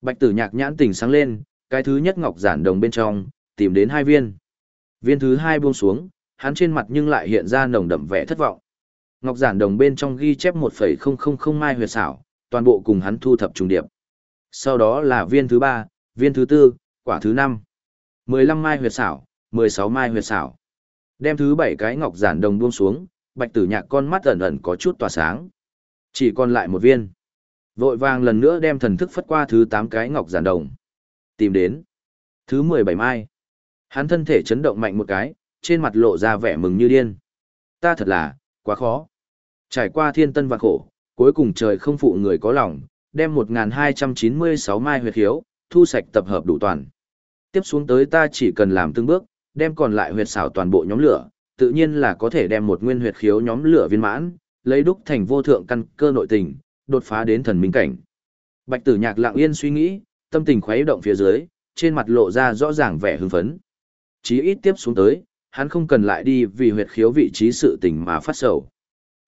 Bạch tử nhạc nhãn tỉnh sáng lên, cái thứ nhất ngọc giản đồng bên trong, tìm đến hai viên. Viên thứ hai buông xuống, hắn trên mặt nhưng lại hiện ra nồng đậm vẻ thất vọng. Ngọc giản đồng bên trong ghi chép 1,000 mai huyệt xảo, toàn bộ cùng hắn thu thập trùng điệp. Sau đó là viên thứ ba, viên thứ tư, quả thứ năm. 15 mai huyệt xảo, 16 mai huyệt xảo. Đem thứ bảy cái ngọc giản đồng buông xuống, bạch tử nhạc con mắt ẩn ẩn có chút tỏa sáng. Chỉ còn lại một viên. Vội vàng lần nữa đem thần thức phất qua thứ 8 cái ngọc giản đồng. Tìm đến. Thứ 17 mai. Hắn thân thể chấn động mạnh một cái, trên mặt lộ ra vẻ mừng như điên. Ta thật là, quá khó. Trải qua thiên tân và khổ, cuối cùng trời không phụ người có lòng, đem 1296 mai huyệt hiếu, thu sạch tập hợp đủ toàn. Tiếp xuống tới ta chỉ cần làm từng bước, đem còn lại huyệt xảo toàn bộ nhóm lửa, tự nhiên là có thể đem một nguyên huyệt khiếu nhóm lửa viên mãn, lấy đúc thành vô thượng căn cơ nội tình, đột phá đến thần minh cảnh. Bạch Tử Nhạc lặng yên suy nghĩ, tâm tình khuấy động phía dưới, trên mặt lộ ra rõ ràng vẻ hưng phấn. Chí ít tiếp xuống tới, hắn không cần lại đi vì huyệt khiếu vị trí sự tình mà phát sầu.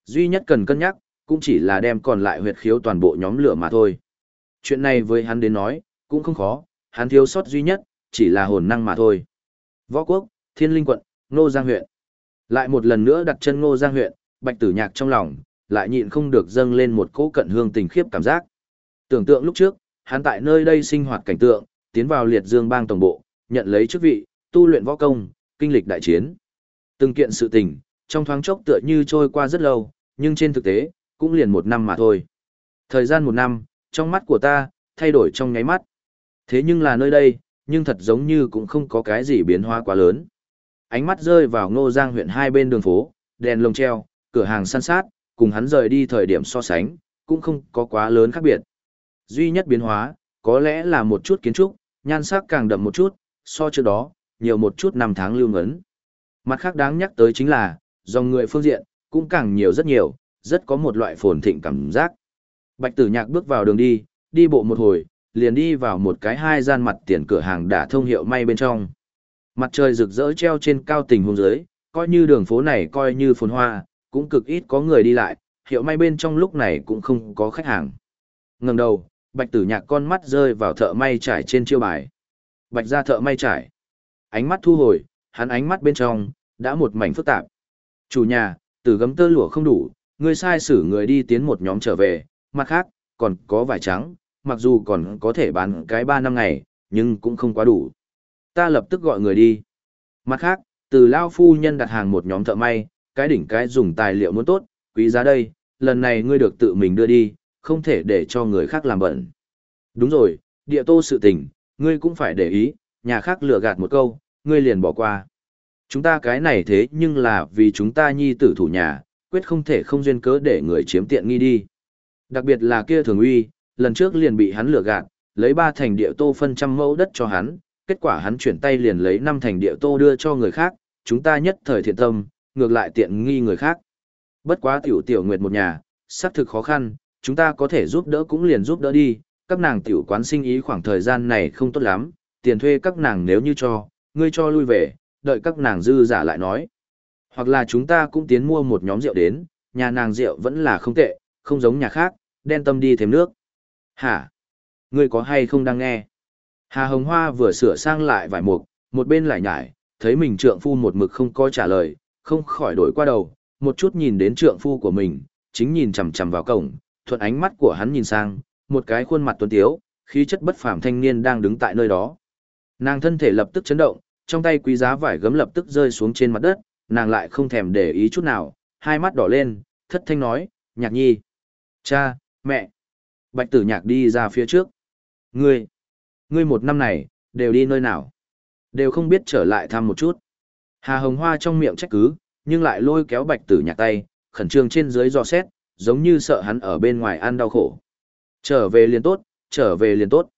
Duy nhất cần cân nhắc, cũng chỉ là đem còn lại huyệt khiếu toàn bộ nhóm lửa mà thôi. Chuyện này với hắn đến nói, cũng không khó, hắn thiếu sót duy nhất, chỉ là hồn năng mà thôi. Võ quốc, Thiên Linh quận, Ngô Giang huyện. Lại một lần nữa đặt chân Ngô Giang huyện, Bạch Tử Nhạc trong lòng, lại nhịn không được dâng lên một cỗ cận hương tình khiếp cảm giác. Tưởng tượng lúc trước, hắn tại nơi đây sinh hoạt cảnh tượng, tiến vào liệt dương bang tổng bộ, nhận lấy chức vị, tu luyện võ công, kinh lịch đại chiến. Từng kiện sự tình, trong thoáng chốc tựa như trôi qua rất lâu, nhưng trên thực tế, cũng liền một năm mà thôi. Thời gian một năm, trong mắt của ta, thay đổi trong nháy mắt. Thế nhưng là nơi đây, nhưng thật giống như cũng không có cái gì biến hóa quá lớn. Ánh mắt rơi vào ngô giang huyện hai bên đường phố, đèn lồng treo, cửa hàng săn sát, cùng hắn rời đi thời điểm so sánh, cũng không có quá lớn khác biệt. Duy nhất biến hóa, có lẽ là một chút kiến trúc, nhan sắc càng đậm một chút, so trước đó, nhiều một chút năm tháng lưu ngấn. Mặt khác đáng nhắc tới chính là, dòng người phương diện, cũng càng nhiều rất nhiều, rất có một loại phồn thịnh cảm giác. Bạch tử nhạc bước vào đường đi, đi bộ một hồi, liền đi vào một cái hai gian mặt tiền cửa hàng đã thông hiệu may bên trong. Mặt trời rực rỡ treo trên cao tình hôn dưới, coi như đường phố này coi như phồn hoa, cũng cực ít có người đi lại, hiệu may bên trong lúc này cũng không có khách hàng. Ngừng đầu, bạch tử nhạc con mắt rơi vào thợ may trải trên chiêu bài. Bạch ra thợ may trải. Ánh mắt thu hồi, hắn ánh mắt bên trong, đã một mảnh phức tạp. Chủ nhà, tử gấm tơ lụa không đủ, người sai xử người đi tiến một nhóm trở về, mặt khác, còn có vải trắng, mặc dù còn có thể bán cái 3 năm ngày, nhưng cũng không quá đủ. Ta lập tức gọi người đi. Mặt khác, từ Lao Phu Nhân đặt hàng một nhóm thợ may, cái đỉnh cái dùng tài liệu muốn tốt, quý giá đây, lần này ngươi được tự mình đưa đi, không thể để cho người khác làm bận. Đúng rồi, địa tô sự tình, ngươi cũng phải để ý, nhà khác lừa gạt một câu, ngươi liền bỏ qua. Chúng ta cái này thế nhưng là vì chúng ta nhi tử thủ nhà, quyết không thể không duyên cớ để người chiếm tiện nghi đi. Đặc biệt là kia thường uy, lần trước liền bị hắn lừa gạt, lấy ba thành địa tô phân trăm mẫu đất cho hắn, kết quả hắn chuyển tay liền lấy năm thành địa tô đưa cho người khác, chúng ta nhất thời thiện tâm, ngược lại tiện nghi người khác. Bất quá tiểu tiểu nguyệt một nhà, xác thực khó khăn, chúng ta có thể giúp đỡ cũng liền giúp đỡ đi, các nàng tiểu quán sinh ý khoảng thời gian này không tốt lắm, tiền thuê các nàng nếu như cho, ngươi cho lui về, đợi các nàng dư giả lại nói. Hoặc là chúng ta cũng tiến mua một nhóm rượu đến, nhà nàng rượu vẫn là không tệ, không giống nhà khác, đen tâm đi thêm nước. Hả? Ngươi có hay không đang nghe? Hà Hồng Hoa vừa sửa sang lại vài mục, một bên lại nhải, thấy mình trượng phu một mực không có trả lời, không khỏi đổi qua đầu, một chút nhìn đến trượng phu của mình, chính nhìn chằm chằm vào cổng, thuận ánh mắt của hắn nhìn sang, một cái khuôn mặt tuấn tiếu, khí chất bất phàm thanh niên đang đứng tại nơi đó. Nàng thân thể lập tức chấn động, trong tay quý giá vải gấm lập tức rơi xuống trên mặt đất, nàng lại không thèm để ý chút nào, hai mắt đỏ lên, thất thanh nói, nhạc nhi. Cha, mẹ. Bạch tử nhạc đi ra phía trước. Ngươi, ngươi một năm này, đều đi nơi nào? Đều không biết trở lại thăm một chút. Hà Hồng Hoa trong miệng trách cứ, nhưng lại lôi kéo bạch tử nhạc tay, khẩn trương trên dưới dò xét, giống như sợ hắn ở bên ngoài ăn đau khổ. Trở về liền tốt, trở về liền tốt.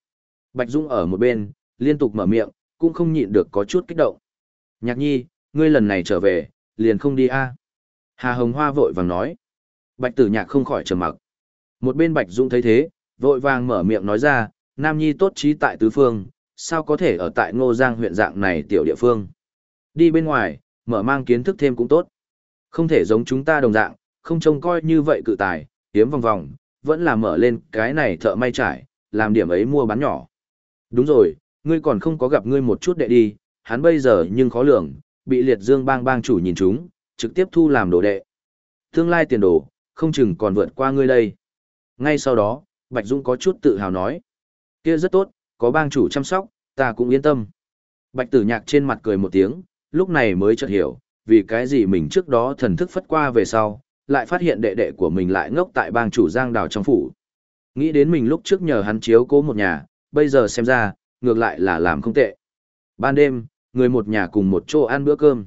Bạch Dung ở một bên, liên tục mở miệng, cũng không nhịn được có chút kích động. Nhạc nhi, ngươi lần này trở về, liền không đi a Hà Hồng Hoa vội vàng nói. Bạch tử nhạc không khỏi trầm mặc. Một bên Bạch Dung thấy thế, vội vàng mở miệng nói ra, Nam Nhi tốt trí tại tứ phương, sao có thể ở tại Ngô Giang huyện dạng này tiểu địa phương. Đi bên ngoài, mở mang kiến thức thêm cũng tốt. Không thể giống chúng ta đồng dạng, không trông coi như vậy cự tài, hiếm vòng vòng, vẫn là mở lên cái này thợ may trải, làm điểm ấy mua bán nhỏ. Đúng rồi, ngươi còn không có gặp ngươi một chút đệ đi, hắn bây giờ nhưng khó lường, bị liệt dương bang bang chủ nhìn chúng, trực tiếp thu làm đồ đệ. Tương lai tiền đồ, không chừng còn vượt qua ngươi đây. Ngay sau đó, Bạch Dung có chút tự hào nói kia rất tốt, có bang chủ chăm sóc, ta cũng yên tâm. Bạch tử nhạc trên mặt cười một tiếng, lúc này mới chợt hiểu, vì cái gì mình trước đó thần thức phất qua về sau, lại phát hiện đệ đệ của mình lại ngốc tại bang chủ giang đào trong phủ. Nghĩ đến mình lúc trước nhờ hắn chiếu cố một nhà, bây giờ xem ra, ngược lại là làm không tệ. Ban đêm, người một nhà cùng một chỗ ăn bữa cơm.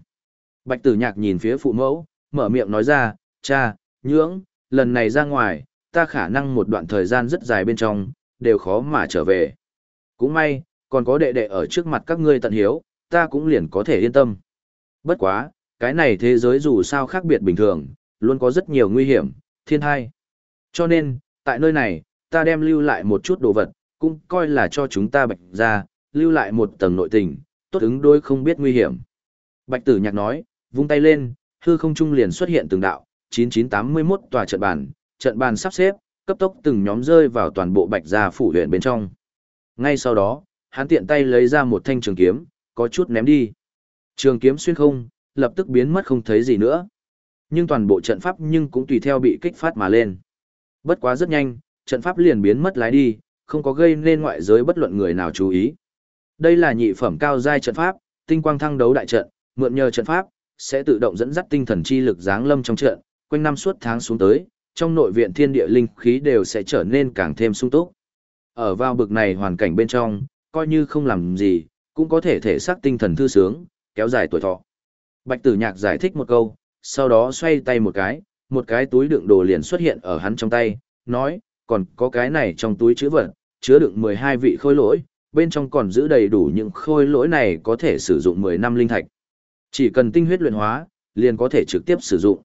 Bạch tử nhạc nhìn phía phụ mẫu, mở miệng nói ra, cha, nhưỡng, lần này ra ngoài, ta khả năng một đoạn thời gian rất dài bên trong, đều khó mà trở về. Cũng may, còn có đệ đệ ở trước mặt các ngươi tận hiếu, ta cũng liền có thể yên tâm. Bất quá, cái này thế giới dù sao khác biệt bình thường, luôn có rất nhiều nguy hiểm, thiên thai. Cho nên, tại nơi này, ta đem lưu lại một chút đồ vật, cũng coi là cho chúng ta bạch ra, lưu lại một tầng nội tình, tốt ứng đôi không biết nguy hiểm. Bạch tử nhạc nói, vung tay lên, hư không trung liền xuất hiện từng đạo, 9981 tòa trận bàn, trận bàn sắp xếp, cấp tốc từng nhóm rơi vào toàn bộ bạch gia phủ huyện bên trong. Ngay sau đó, hắn tiện tay lấy ra một thanh trường kiếm, có chút ném đi. Trường kiếm xuyên không, lập tức biến mất không thấy gì nữa. Nhưng toàn bộ trận pháp nhưng cũng tùy theo bị kích phát mà lên. Bất quá rất nhanh, trận pháp liền biến mất lái đi, không có gây nên ngoại giới bất luận người nào chú ý. Đây là nhị phẩm cao giai trận pháp, tinh quang thăng đấu đại trận, mượn nhờ trận pháp, sẽ tự động dẫn dắt tinh thần chi lực giáng lâm trong trận, quanh năm suốt tháng xuống tới, trong nội viện thiên địa linh khí đều sẽ trở nên càng thêm sung túc. Ở vào bực này hoàn cảnh bên trong, coi như không làm gì, cũng có thể thể xác tinh thần thư sướng, kéo dài tuổi thọ. Bạch Tử Nhạc giải thích một câu, sau đó xoay tay một cái, một cái túi đựng đồ liền xuất hiện ở hắn trong tay, nói, còn có cái này trong túi chứa vật, chứa đựng 12 vị khôi lỗi, bên trong còn giữ đầy đủ những khôi lỗi này có thể sử dụng 10 năm linh thạch. Chỉ cần tinh huyết luyện hóa, liền có thể trực tiếp sử dụng.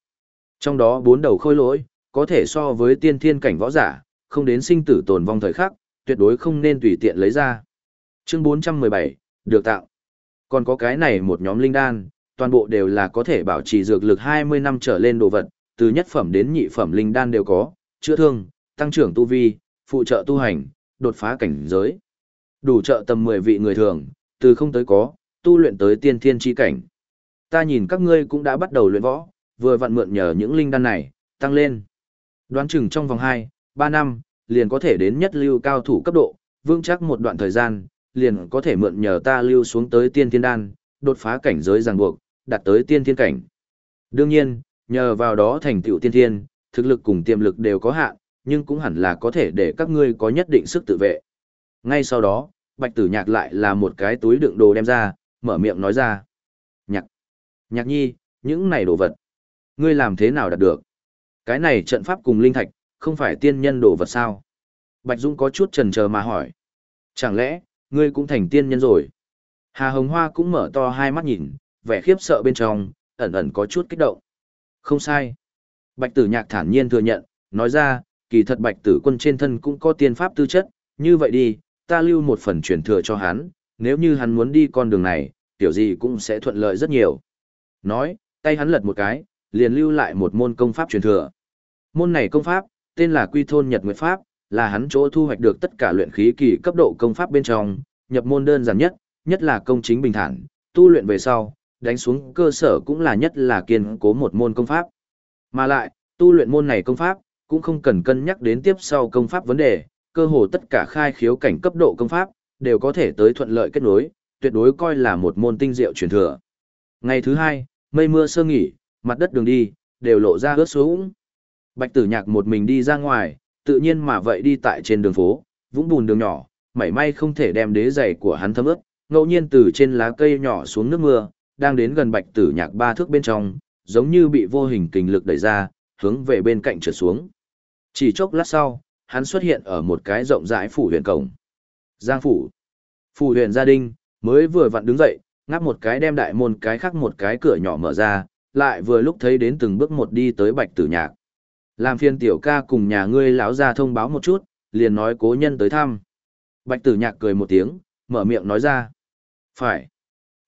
Trong đó bốn đầu khôi lỗi, có thể so với tiên thiên cảnh võ giả, không đến sinh tử tồn vong thời khắc, tuyệt đối không nên tùy tiện lấy ra. Chương 417, được tạo. Còn có cái này một nhóm linh đan, toàn bộ đều là có thể bảo trì dược lực 20 năm trở lên đồ vật, từ nhất phẩm đến nhị phẩm linh đan đều có, chữa thương, tăng trưởng tu vi, phụ trợ tu hành, đột phá cảnh giới. Đủ trợ tầm 10 vị người thường, từ không tới có, tu luyện tới tiên thiên chi cảnh. Ta nhìn các ngươi cũng đã bắt đầu luyện võ, vừa vặn mượn nhờ những linh đan này, tăng lên. Đoán chừng trong vòng 2, 3 năm, liền có thể đến nhất lưu cao thủ cấp độ, vững chắc một đoạn thời gian, liền có thể mượn nhờ ta lưu xuống tới tiên thiên đan, đột phá cảnh giới ràng buộc, đạt tới tiên thiên cảnh. Đương nhiên, nhờ vào đó thành tựu tiên thiên, thực lực cùng tiềm lực đều có hạn, nhưng cũng hẳn là có thể để các ngươi có nhất định sức tự vệ. Ngay sau đó, Bạch Tử Nhạc lại là một cái túi đựng đồ đem ra, mở miệng nói ra. Nhạc, nhạc nhi, những này đồ vật, ngươi làm thế nào đạt được? Cái này trận pháp cùng linh thạch, không phải tiên nhân đồ vật sao? Bạch Dung có chút chần chờ mà hỏi. Chẳng lẽ, ngươi cũng thành tiên nhân rồi? Hà Hồng Hoa cũng mở to hai mắt nhìn, vẻ khiếp sợ bên trong, ẩn ẩn có chút kích động. Không sai. Bạch Tử Nhạc thản nhiên thừa nhận, nói ra, kỳ thật Bạch Tử Quân trên thân cũng có tiên pháp tư chất, như vậy đi, ta lưu một phần truyền thừa cho hắn, nếu như hắn muốn đi con đường này, tiểu gì cũng sẽ thuận lợi rất nhiều. Nói, tay hắn lật một cái, liền lưu lại một môn công pháp truyền thừa. Môn này công pháp, tên là Quy Thôn Nhật Nguyệt Pháp, là hắn chỗ thu hoạch được tất cả luyện khí kỳ cấp độ công pháp bên trong, nhập môn đơn giản nhất, nhất là công chính bình thản, tu luyện về sau, đánh xuống cơ sở cũng là nhất là kiên cố một môn công pháp. Mà lại, tu luyện môn này công pháp, cũng không cần cân nhắc đến tiếp sau công pháp vấn đề, cơ hồ tất cả khai khiếu cảnh cấp độ công pháp, đều có thể tới thuận lợi kết nối, tuyệt đối coi là một môn tinh diệu truyền thừa. Ngày thứ hai, mây mưa sơ nghỉ, mặt đất đường đi, đều lộ ra ướt xuống. Bạch tử nhạc một mình đi ra ngoài, tự nhiên mà vậy đi tại trên đường phố, vũng bùn đường nhỏ, mảy may không thể đem đế giày của hắn thấm ướt, ngẫu nhiên từ trên lá cây nhỏ xuống nước mưa, đang đến gần bạch tử nhạc ba thước bên trong, giống như bị vô hình kình lực đẩy ra, hướng về bên cạnh trượt xuống. Chỉ chốc lát sau, hắn xuất hiện ở một cái rộng rãi phủ huyện cổng. Giang phủ. Phủ huyện gia đình, mới vừa vặn đứng dậy, ngáp một cái đem đại môn cái khác một cái cửa nhỏ mở ra, lại vừa lúc thấy đến từng bước một đi tới bạch tử nhạc. Làm phiên tiểu ca cùng nhà ngươi lão ra thông báo một chút, liền nói cố nhân tới thăm. Bạch tử nhạc cười một tiếng, mở miệng nói ra. Phải.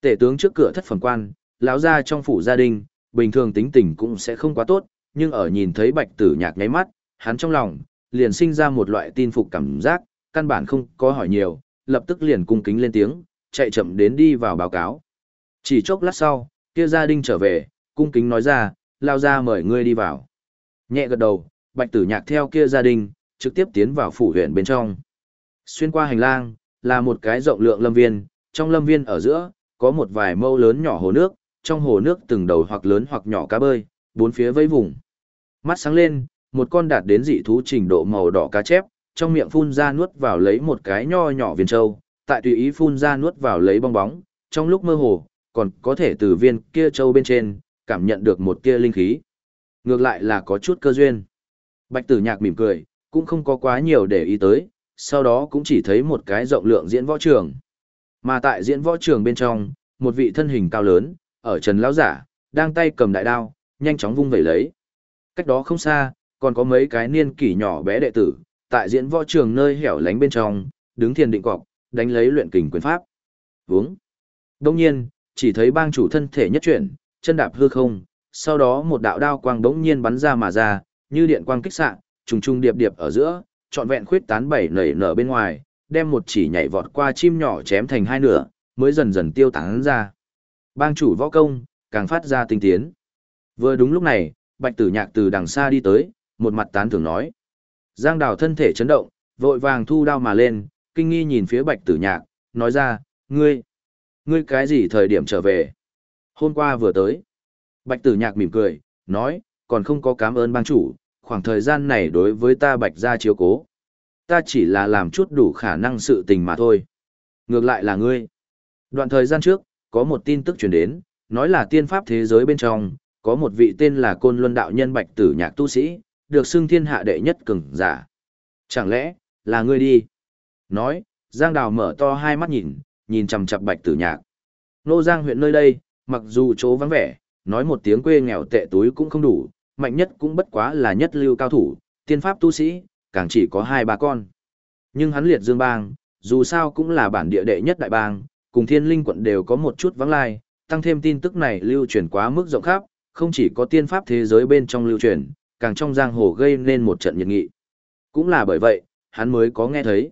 Tể tướng trước cửa thất phẩm quan, lão ra trong phủ gia đình, bình thường tính tình cũng sẽ không quá tốt, nhưng ở nhìn thấy bạch tử nhạc nháy mắt, hắn trong lòng, liền sinh ra một loại tin phục cảm giác, căn bản không có hỏi nhiều, lập tức liền cung kính lên tiếng, chạy chậm đến đi vào báo cáo. Chỉ chốc lát sau, kia gia đình trở về, cung kính nói ra, lao ra mời ngươi đi vào. Nhẹ gật đầu, bạch tử nhạc theo kia gia đình, trực tiếp tiến vào phủ huyện bên trong. Xuyên qua hành lang, là một cái rộng lượng lâm viên, trong lâm viên ở giữa, có một vài mâu lớn nhỏ hồ nước, trong hồ nước từng đầu hoặc lớn hoặc nhỏ cá bơi, bốn phía vây vùng. Mắt sáng lên, một con đạt đến dị thú trình độ màu đỏ cá chép, trong miệng phun ra nuốt vào lấy một cái nho nhỏ viên châu, tại tùy ý phun ra nuốt vào lấy bong bóng, trong lúc mơ hồ, còn có thể từ viên kia châu bên trên, cảm nhận được một kia linh khí. Ngược lại là có chút cơ duyên. Bạch tử nhạc mỉm cười, cũng không có quá nhiều để ý tới, sau đó cũng chỉ thấy một cái rộng lượng diễn võ trường. Mà tại diễn võ trường bên trong, một vị thân hình cao lớn, ở trần lão giả, đang tay cầm đại đao, nhanh chóng vung vẩy lấy. Cách đó không xa, còn có mấy cái niên kỷ nhỏ bé đệ tử, tại diễn võ trường nơi hẻo lánh bên trong, đứng thiền định cọc, đánh lấy luyện kình quyền pháp. Vướng. Đông nhiên, chỉ thấy bang chủ thân thể nhất chuyển, chân đạp hư không, sau đó một đạo đao quang bỗng nhiên bắn ra mà ra, như điện quang kích xạ, trùng trùng điệp điệp ở giữa, trọn vẹn khuyết tán bảy nảy nở bên ngoài, đem một chỉ nhảy vọt qua chim nhỏ chém thành hai nửa, mới dần dần tiêu tán ra. Bang chủ võ công, càng phát ra tinh tiến. Vừa đúng lúc này, Bạch Tử Nhạc từ đằng xa đi tới, một mặt tán thưởng nói. Giang Đào thân thể chấn động, vội vàng thu đao mà lên, kinh nghi nhìn phía Bạch Tử Nhạc, nói ra, ngươi, ngươi cái gì thời điểm trở về? Hôm qua vừa tới. Bạch Tử Nhạc mỉm cười, nói, còn không có cảm ơn bang chủ, khoảng thời gian này đối với ta Bạch gia chiếu cố. Ta chỉ là làm chút đủ khả năng sự tình mà thôi. Ngược lại là ngươi. Đoạn thời gian trước, có một tin tức truyền đến, nói là tiên pháp thế giới bên trong, có một vị tên là Côn Luân đạo nhân Bạch Tử Nhạc tu sĩ, được xưng thiên hạ đệ nhất cường giả. Chẳng lẽ, là ngươi đi? Nói, Giang Đào mở to hai mắt nhìn, nhìn chằm chằm Bạch Tử Nhạc. Nô Giang huyện nơi đây, mặc dù chỗ vắng vẻ, nói một tiếng quê nghèo tệ túi cũng không đủ, mạnh nhất cũng bất quá là nhất lưu cao thủ, tiên pháp tu sĩ, càng chỉ có hai ba con. Nhưng hắn liệt dương bang, dù sao cũng là bản địa đệ nhất đại bang, cùng thiên linh quận đều có một chút vắng lai, tăng thêm tin tức này lưu truyền quá mức rộng khắp, không chỉ có tiên pháp thế giới bên trong lưu truyền, càng trong giang hồ gây nên một trận nhiệt nghị. Cũng là bởi vậy, hắn mới có nghe thấy.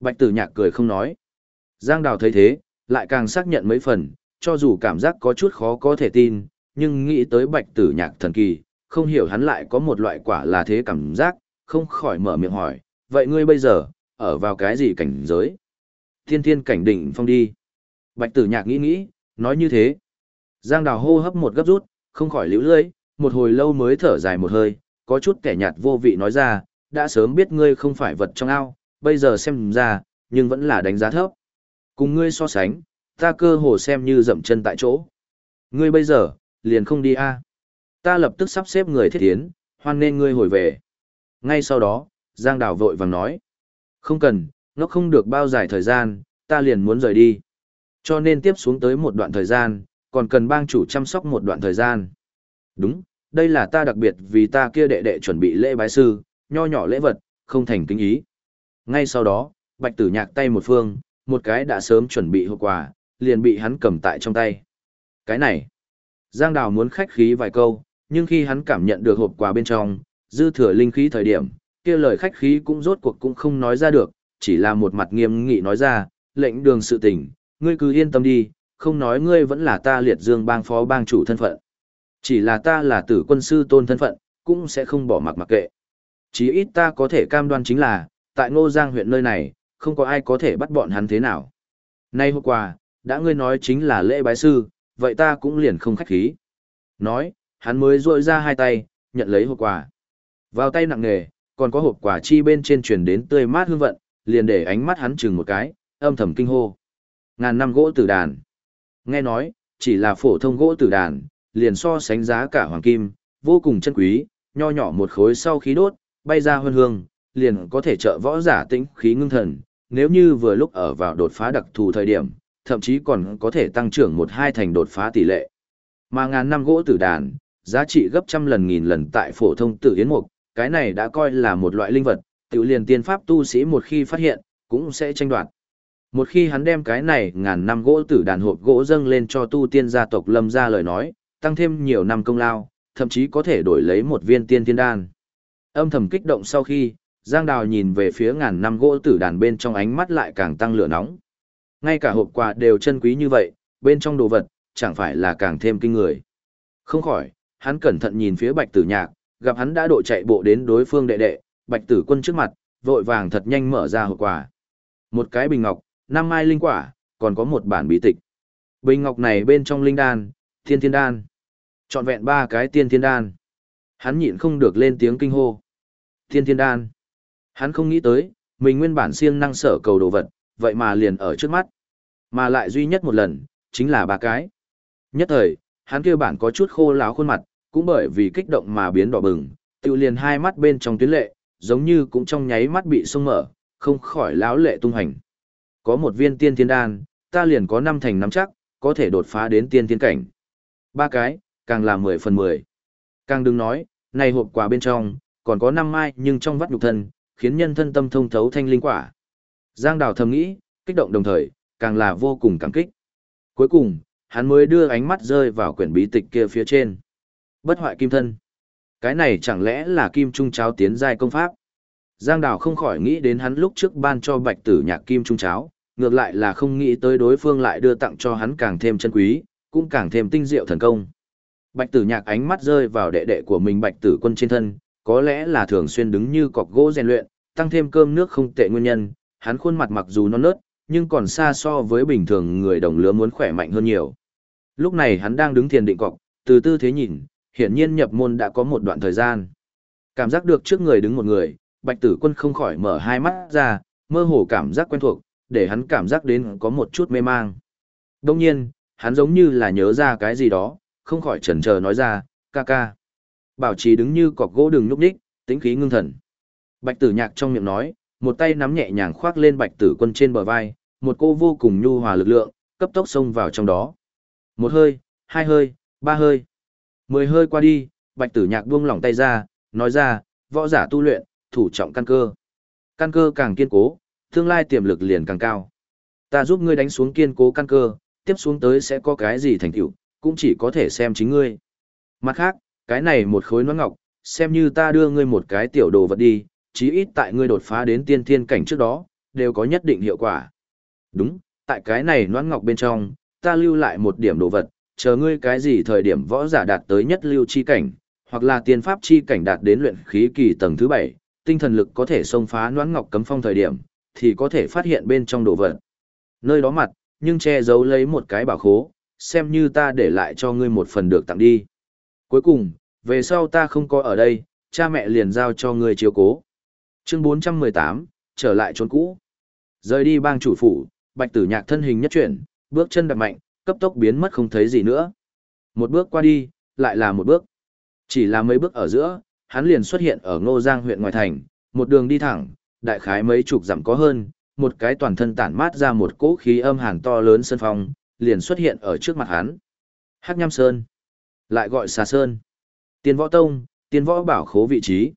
Bạch tử nhạc cười không nói. Giang đào thấy thế, lại càng xác nhận mấy phần, cho dù cảm giác có chút khó có thể tin, nhưng nghĩ tới bạch tử nhạc thần kỳ, không hiểu hắn lại có một loại quả là thế cảm giác, không khỏi mở miệng hỏi, vậy ngươi bây giờ, ở vào cái gì cảnh giới? Thiên thiên cảnh đỉnh phong đi. Bạch tử nhạc nghĩ nghĩ, nói như thế. Giang đào hô hấp một gấp rút, không khỏi liễu lưỡi, một hồi lâu mới thở dài một hơi, có chút kẻ nhạt vô vị nói ra, đã sớm biết ngươi không phải vật trong ao, bây giờ xem ra, nhưng vẫn là đánh giá thấp. Cùng ngươi so sánh, ta cơ hồ xem như dậm chân tại chỗ. Ngươi bây giờ, liền không đi a Ta lập tức sắp xếp người thiết tiến, hoan nên ngươi hồi về. Ngay sau đó, Giang Đào vội vàng nói. Không cần, nó không được bao dài thời gian, ta liền muốn rời đi. Cho nên tiếp xuống tới một đoạn thời gian, còn cần bang chủ chăm sóc một đoạn thời gian. Đúng, đây là ta đặc biệt vì ta kia đệ đệ chuẩn bị lễ bái sư, nho nhỏ lễ vật, không thành kinh ý. Ngay sau đó, bạch tử nhạc tay một phương, một cái đã sớm chuẩn bị hậu quả liền bị hắn cầm tại trong tay. Cái này, Giang Đào muốn khách khí vài câu, nhưng khi hắn cảm nhận được hộp quà bên trong, dư thừa linh khí thời điểm, kia lời khách khí cũng rốt cuộc cũng không nói ra được, chỉ là một mặt nghiêm nghị nói ra, lệnh đường sự tình, ngươi cứ yên tâm đi, không nói ngươi vẫn là ta liệt dương bang phó bang chủ thân phận. Chỉ là ta là tử quân sư tôn thân phận, cũng sẽ không bỏ mặc mặc kệ. Chí ít ta có thể cam đoan chính là, tại ngô giang huyện nơi này, không có ai có thể bắt bọn hắn thế nào. Nay hôm qua, đã ngươi nói chính là lễ bái sư, vậy ta cũng liền không khách khí. Nói, hắn mới rội ra hai tay, nhận lấy hộp quà. Vào tay nặng nề, còn có hộp quà chi bên trên truyền đến tươi mát hương vận, liền để ánh mắt hắn chừng một cái, âm thầm kinh hô. Ngàn năm gỗ tử đàn. Nghe nói, chỉ là phổ thông gỗ tử đàn, liền so sánh giá cả hoàng kim, vô cùng chân quý, nho nhỏ một khối sau khí đốt, bay ra hương hương, liền có thể trợ võ giả tĩnh khí ngưng thần, nếu như vừa lúc ở vào đột phá đặc thù thời điểm, thậm chí còn có thể tăng trưởng một hai thành đột phá tỷ lệ. Mà ngàn năm gỗ tử đàn, giá trị gấp trăm lần nghìn lần tại phổ thông tự yến mục, cái này đã coi là một loại linh vật, tiểu liền tiên pháp tu sĩ một khi phát hiện, cũng sẽ tranh đoạt. Một khi hắn đem cái này ngàn năm gỗ tử đàn hộp gỗ dâng lên cho tu tiên gia tộc lâm ra lời nói, tăng thêm nhiều năm công lao, thậm chí có thể đổi lấy một viên tiên tiên đan. Âm thầm kích động sau khi, Giang Đào nhìn về phía ngàn năm gỗ tử đàn bên trong ánh mắt lại càng tăng lửa nóng. Ngay cả hộp quà đều chân quý như vậy, bên trong đồ vật, chẳng phải là càng thêm kinh người. Không khỏi, hắn cẩn thận nhìn phía bạch tử nhạc, gặp hắn đã độ chạy bộ đến đối phương đệ đệ, bạch tử quân trước mặt, vội vàng thật nhanh mở ra hộp quà. Một cái bình ngọc, năm mai linh quả, còn có một bản bí tịch. Bình ngọc này bên trong linh đan, thiên thiên đan. Chọn vẹn ba cái tiên thiên đan. Hắn nhịn không được lên tiếng kinh hô. Thiên thiên đan. Hắn không nghĩ tới, mình nguyên bản siêng năng sở cầu đồ vật, vậy mà liền ở trước mắt. Mà lại duy nhất một lần, chính là ba cái. Nhất thời, hắn kêu bản có chút khô láo khuôn mặt, cũng bởi vì kích động mà biến đỏ bừng, tự liền hai mắt bên trong tuyến lệ, giống như cũng trong nháy mắt bị sông mở, không khỏi láo lệ tung hành. Có một viên tiên thiên đan, ta liền có năm thành năm chắc, có thể đột phá đến tiên thiên cảnh. Ba cái, càng là mười phần mười. Càng đừng nói, này hộp quà bên trong, còn có năm mai nhưng trong vắt nhục thân, khiến nhân thân tâm thông thấu thanh linh quả. Giang Đào thầm nghĩ, kích động đồng thời, càng là vô cùng cảm kích. Cuối cùng, hắn mới đưa ánh mắt rơi vào quyển bí tịch kia phía trên. Bất hoại kim thân. Cái này chẳng lẽ là kim trung cháo tiến giai công pháp? Giang Đào không khỏi nghĩ đến hắn lúc trước ban cho bạch tử nhạc kim trung cháo, ngược lại là không nghĩ tới đối phương lại đưa tặng cho hắn càng thêm chân quý, cũng càng thêm tinh diệu thần công. Bạch tử nhạc ánh mắt rơi vào đệ đệ của mình bạch tử quân trên thân, có lẽ là thường xuyên đứng như cọc gỗ rèn luyện, tăng thêm cơm nước không tệ nguyên nhân, hắn khuôn mặt mặc dù non nớt, nhưng còn xa so với bình thường người đồng lứa muốn khỏe mạnh hơn nhiều. Lúc này hắn đang đứng thiền định cọc, từ tư thế nhìn, hiển nhiên nhập môn đã có một đoạn thời gian. Cảm giác được trước người đứng một người, bạch tử quân không khỏi mở hai mắt ra, mơ hồ cảm giác quen thuộc, để hắn cảm giác đến có một chút mê mang. Đông nhiên, hắn giống như là nhớ ra cái gì đó, không khỏi chần chờ nói ra, ca ca. Bảo trì đứng như cọc gỗ đường nhúc nhích, tính khí ngưng thần. Bạch tử nhạc trong miệng nói, một tay nắm nhẹ nhàng khoác lên bạch tử quân trên bờ vai, một cô vô cùng nhu hòa lực lượng, cấp tốc xông vào trong đó. Một hơi, hai hơi, ba hơi. Mười hơi qua đi, bạch tử nhạc buông lỏng tay ra, nói ra, võ giả tu luyện, thủ trọng căn cơ. Căn cơ càng kiên cố, tương lai tiềm lực liền càng cao. Ta giúp ngươi đánh xuống kiên cố căn cơ, tiếp xuống tới sẽ có cái gì thành tựu, cũng chỉ có thể xem chính ngươi. Mặt khác, cái này một khối nón ngọc, xem như ta đưa ngươi một cái tiểu đồ vật đi, chí ít tại ngươi đột phá đến tiên thiên cảnh trước đó, đều có nhất định hiệu quả. Đúng, tại cái này noãn ngọc bên trong, ta lưu lại một điểm đồ vật, chờ ngươi cái gì thời điểm võ giả đạt tới nhất lưu chi cảnh, hoặc là tiên pháp chi cảnh đạt đến luyện khí kỳ tầng thứ 7, tinh thần lực có thể xông phá noãn ngọc cấm phong thời điểm, thì có thể phát hiện bên trong đồ vật. Nơi đó mặt, nhưng che giấu lấy một cái bảo khố, xem như ta để lại cho ngươi một phần được tặng đi. Cuối cùng, về sau ta không có ở đây, cha mẹ liền giao cho ngươi chiếu cố. Chương 418, trở lại trốn cũ. Rời đi bang chủ phủ, bạch tử nhạc thân hình nhất chuyển, bước chân đặt mạnh, cấp tốc biến mất không thấy gì nữa. Một bước qua đi, lại là một bước. Chỉ là mấy bước ở giữa, hắn liền xuất hiện ở Ngô Giang huyện ngoài thành, một đường đi thẳng, đại khái mấy chục dặm có hơn, một cái toàn thân tản mát ra một cỗ khí âm hàn to lớn sân phong, liền xuất hiện ở trước mặt hắn. Hắc Nham Sơn, lại gọi Xà Sơn. Tiên Võ Tông, Tiên Võ Bảo Khố vị trí.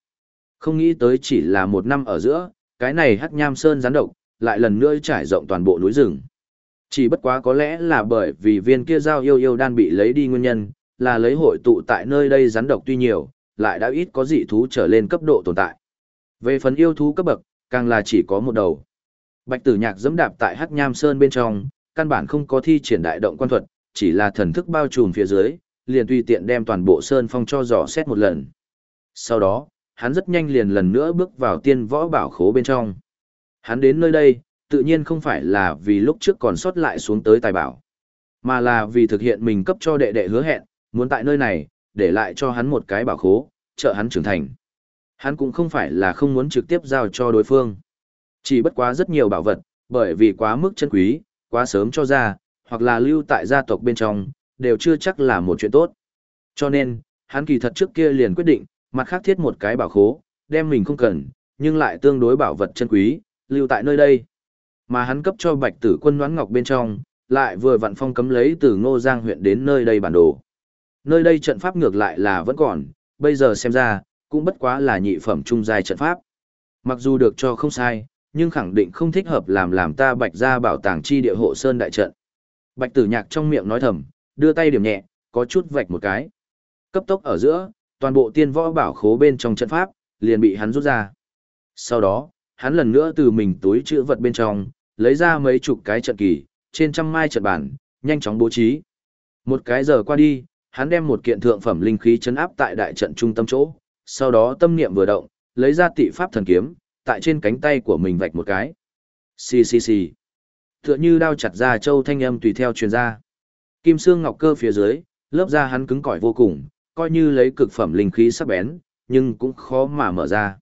Không nghĩ tới chỉ là một năm ở giữa, cái này Hắc Nham Sơn gián độc, lại lần nữa trải rộng toàn bộ núi rừng. Chỉ bất quá có lẽ là bởi vì viên kia giao yêu yêu đan bị lấy đi nguyên nhân, là lấy hội tụ tại nơi đây rắn độc tuy nhiều, lại đã ít có dị thú trở lên cấp độ tồn tại. Về phần yêu thú cấp bậc, càng là chỉ có một đầu. Bạch Tử Nhạc dẫm đạp tại Hắc Nham Sơn bên trong, căn bản không có thi triển đại động quan thuật, chỉ là thần thức bao trùm phía dưới, liền tùy tiện đem toàn bộ sơn phong cho dò xét một lần. Sau đó, hắn rất nhanh liền lần nữa bước vào tiên võ bảo khố bên trong. Hắn đến nơi đây, tự nhiên không phải là vì lúc trước còn sót lại xuống tới tài bảo, mà là vì thực hiện mình cấp cho đệ đệ hứa hẹn, muốn tại nơi này, để lại cho hắn một cái bảo khố, trợ hắn trưởng thành. Hắn cũng không phải là không muốn trực tiếp giao cho đối phương. Chỉ bất quá rất nhiều bảo vật, bởi vì quá mức chân quý, quá sớm cho ra, hoặc là lưu tại gia tộc bên trong, đều chưa chắc là một chuyện tốt. Cho nên, hắn kỳ thật trước kia liền quyết định, mặt khác thiết một cái bảo khố, đem mình không cần, nhưng lại tương đối bảo vật chân quý, lưu tại nơi đây. Mà hắn cấp cho bạch tử quân đoán ngọc bên trong, lại vừa vặn phong cấm lấy từ ngô giang huyện đến nơi đây bản đồ. Nơi đây trận pháp ngược lại là vẫn còn, bây giờ xem ra, cũng bất quá là nhị phẩm trung giai trận pháp. Mặc dù được cho không sai, nhưng khẳng định không thích hợp làm làm ta bạch ra bảo tàng chi địa hộ sơn đại trận. Bạch tử nhạc trong miệng nói thầm, đưa tay điểm nhẹ, có chút vạch một cái. Cấp tốc ở giữa, toàn bộ tiên võ bảo khố bên trong trận pháp, liền bị hắn rút ra. Sau đó, hắn lần nữa từ mình túi chữ vật bên trong, lấy ra mấy chục cái trận kỳ, trên trăm mai trận bản, nhanh chóng bố trí. Một cái giờ qua đi, hắn đem một kiện thượng phẩm linh khí chấn áp tại đại trận trung tâm chỗ, sau đó tâm niệm vừa động, lấy ra tị pháp thần kiếm, tại trên cánh tay của mình vạch một cái. Xì xì xì. Tựa như đao chặt ra châu thanh âm tùy theo truyền ra. Kim xương ngọc cơ phía dưới, lớp da hắn cứng cỏi vô cùng, coi như lấy cực phẩm linh khí sắc bén, nhưng cũng khó mà mở ra.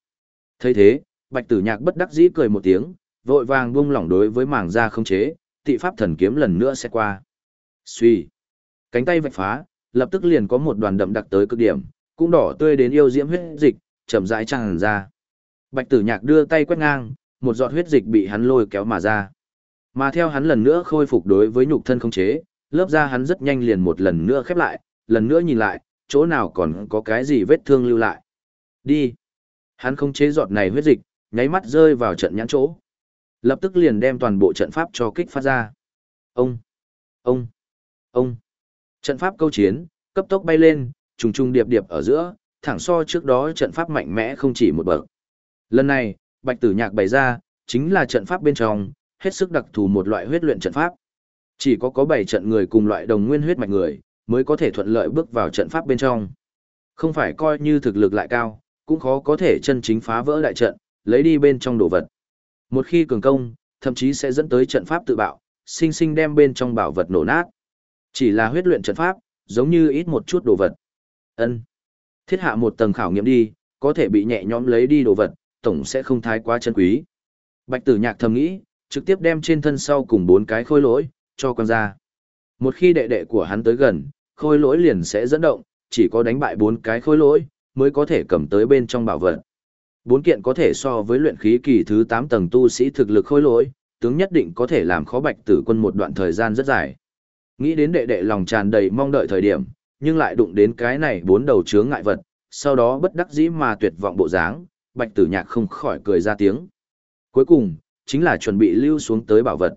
thấy thế, bạch tử nhạc bất đắc dĩ cười một tiếng, vội vàng buông lỏng đối với màng da không chế, tị pháp thần kiếm lần nữa sẽ qua. Suy. Cánh tay vạch phá, lập tức liền có một đoàn đậm đặc tới cực điểm, cũng đỏ tươi đến yêu diễm huyết dịch, chậm rãi tràn ra. Bạch tử nhạc đưa tay quét ngang, một giọt huyết dịch bị hắn lôi kéo mà ra. Mà theo hắn lần nữa khôi phục đối với nhục thân không chế, lớp da hắn rất nhanh liền một lần nữa khép lại, lần nữa nhìn lại, chỗ nào còn có cái gì vết thương lưu lại. Đi. Hắn không chế giọt này huyết dịch, nháy mắt rơi vào trận nhãn chỗ. Lập tức liền đem toàn bộ trận pháp cho kích phát ra. Ông, ông, ông. Trận pháp câu chiến, cấp tốc bay lên, trùng trùng điệp điệp ở giữa, thẳng so trước đó trận pháp mạnh mẽ không chỉ một bậc. Lần này, Bạch Tử Nhạc bày ra, chính là trận pháp bên trong, hết sức đặc thù một loại huyết luyện trận pháp. Chỉ có có 7 trận người cùng loại đồng nguyên huyết mạch người, mới có thể thuận lợi bước vào trận pháp bên trong. Không phải coi như thực lực lại cao, cũng khó có thể chân chính phá vỡ đại trận, lấy đi bên trong đồ vật. Một khi cường công, thậm chí sẽ dẫn tới trận pháp tự bạo, sinh sinh đem bên trong bảo vật nổ nát. Chỉ là huyết luyện trận pháp, giống như ít một chút đồ vật. Ân, Thiết hạ một tầng khảo nghiệm đi, có thể bị nhẹ nhõm lấy đi đồ vật, tổng sẽ không thái quá chân quý. Bạch Tử Nhạc thầm nghĩ, trực tiếp đem trên thân sau cùng bốn cái khôi lỗi cho quan ra. Một khi đệ đệ của hắn tới gần, khôi lỗi liền sẽ dẫn động, chỉ có đánh bại bốn cái khôi lỗi mới có thể cầm tới bên trong bảo vật. Bốn kiện có thể so với luyện khí kỳ thứ 8 tầng tu sĩ thực lực khôi lỗi, tướng nhất định có thể làm khó Bạch Tử Quân một đoạn thời gian rất dài. Nghĩ đến đệ đệ lòng tràn đầy mong đợi thời điểm, nhưng lại đụng đến cái này bốn đầu chướng ngại vật, sau đó bất đắc dĩ mà tuyệt vọng bộ dáng, Bạch Tử Nhạc không khỏi cười ra tiếng. Cuối cùng, chính là chuẩn bị lưu xuống tới bảo vật.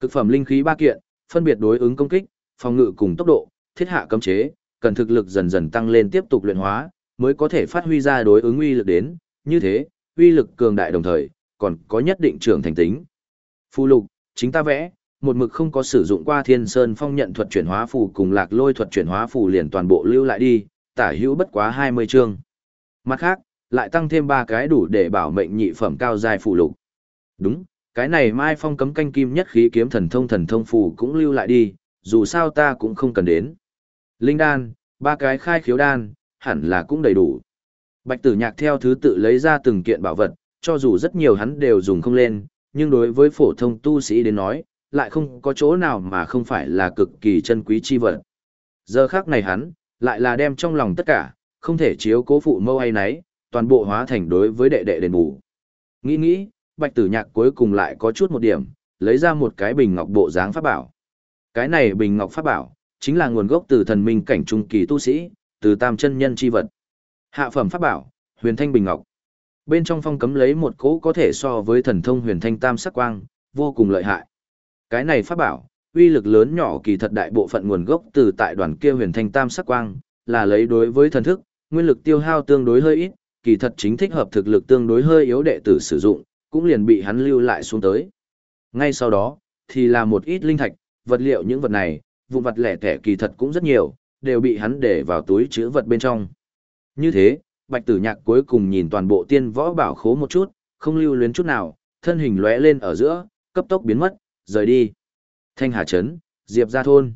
Cực phẩm linh khí ba kiện, phân biệt đối ứng công kích, phòng ngự cùng tốc độ, thiết hạ cấm chế, cần thực lực dần dần tăng lên tiếp tục luyện hóa, mới có thể phát huy ra đối ứng uy lực đến, như thế, uy lực cường đại đồng thời, còn có nhất định trưởng thành tính. Phù lục, chính ta vẽ, một mực không có sử dụng qua Thiên Sơn Phong nhận thuật chuyển hóa phù cùng Lạc Lôi thuật chuyển hóa phù liền toàn bộ lưu lại đi, tả hữu bất quá 20 chương. Mặt khác, lại tăng thêm ba cái đủ để bảo mệnh nhị phẩm cao dài phù lục. Đúng, cái này Mai Phong cấm canh kim nhất khí kiếm thần thông thần thông phù cũng lưu lại đi, dù sao ta cũng không cần đến. Linh đan, ba cái khai khiếu đan, hẳn là cũng đầy đủ. Bạch tử nhạc theo thứ tự lấy ra từng kiện bảo vật, cho dù rất nhiều hắn đều dùng không lên, nhưng đối với phổ thông tu sĩ đến nói, lại không có chỗ nào mà không phải là cực kỳ chân quý chi vật. Giờ khác này hắn, lại là đem trong lòng tất cả, không thể chiếu cố phụ mâu hay nấy, toàn bộ hóa thành đối với đệ đệ đền bù. Nghĩ nghĩ, bạch tử nhạc cuối cùng lại có chút một điểm, lấy ra một cái bình ngọc bộ dáng pháp bảo. Cái này bình ngọc pháp bảo, chính là nguồn gốc từ thần minh cảnh trung kỳ tu sĩ, từ tam chân nhân chi vật. Hạ phẩm pháp bảo, huyền thanh bình ngọc. Bên trong phong cấm lấy một cỗ có thể so với thần thông huyền thanh tam sắc quang, vô cùng lợi hại. Cái này pháp bảo, uy lực lớn nhỏ kỳ thật đại bộ phận nguồn gốc từ tại đoàn kia huyền thanh tam sắc quang, là lấy đối với thần thức, nguyên lực tiêu hao tương đối hơi ít, kỳ thật chính thích hợp thực lực tương đối hơi yếu đệ tử sử dụng, cũng liền bị hắn lưu lại xuống tới. Ngay sau đó, thì là một ít linh thạch, vật liệu những vật này, vụn vật lẻ tẻ kỳ thật cũng rất nhiều, đều bị hắn để vào túi chứa vật bên trong. Như thế, Bạch Tử Nhạc cuối cùng nhìn toàn bộ tiên võ bảo khố một chút, không lưu luyến chút nào, thân hình lóe lên ở giữa, cấp tốc biến mất, rời đi. Thanh Hà Trấn, Diệp Gia Thôn.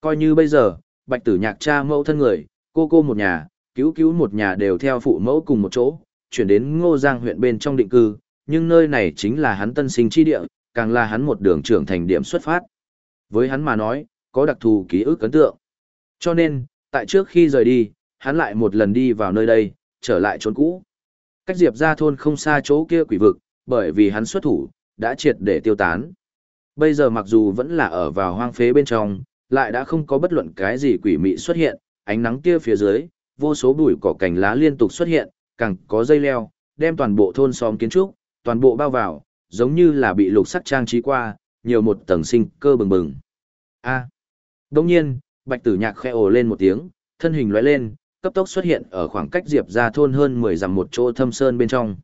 Coi như bây giờ, Bạch Tử Nhạc cha mẫu thân người, cô cô một nhà, cứu cứu một nhà đều theo phụ mẫu cùng một chỗ, chuyển đến Ngô Giang huyện bên trong định cư, nhưng nơi này chính là hắn tân sinh chi địa, càng là hắn một đường trưởng thành điểm xuất phát. Với hắn mà nói, có đặc thù ký ức ấn tượng. Cho nên, tại trước khi rời đi, hắn lại một lần đi vào nơi đây, trở lại trốn cũ. Cách Diệp ra thôn không xa chỗ kia quỷ vực, bởi vì hắn xuất thủ, đã triệt để tiêu tán. Bây giờ mặc dù vẫn là ở vào hoang phế bên trong, lại đã không có bất luận cái gì quỷ mị xuất hiện, ánh nắng kia phía dưới, vô số bụi cỏ cành lá liên tục xuất hiện, càng có dây leo, đem toàn bộ thôn xóm kiến trúc, toàn bộ bao vào, giống như là bị lục sắc trang trí qua, nhiều một tầng sinh cơ bừng bừng. A. À. Nhiên, Bạch Tử Nhạc khẽ ồ lên một tiếng, thân hình lóe lên, cấp tốc xuất hiện ở khoảng cách Diệp ra thôn hơn 10 dặm một chỗ thâm sơn bên trong.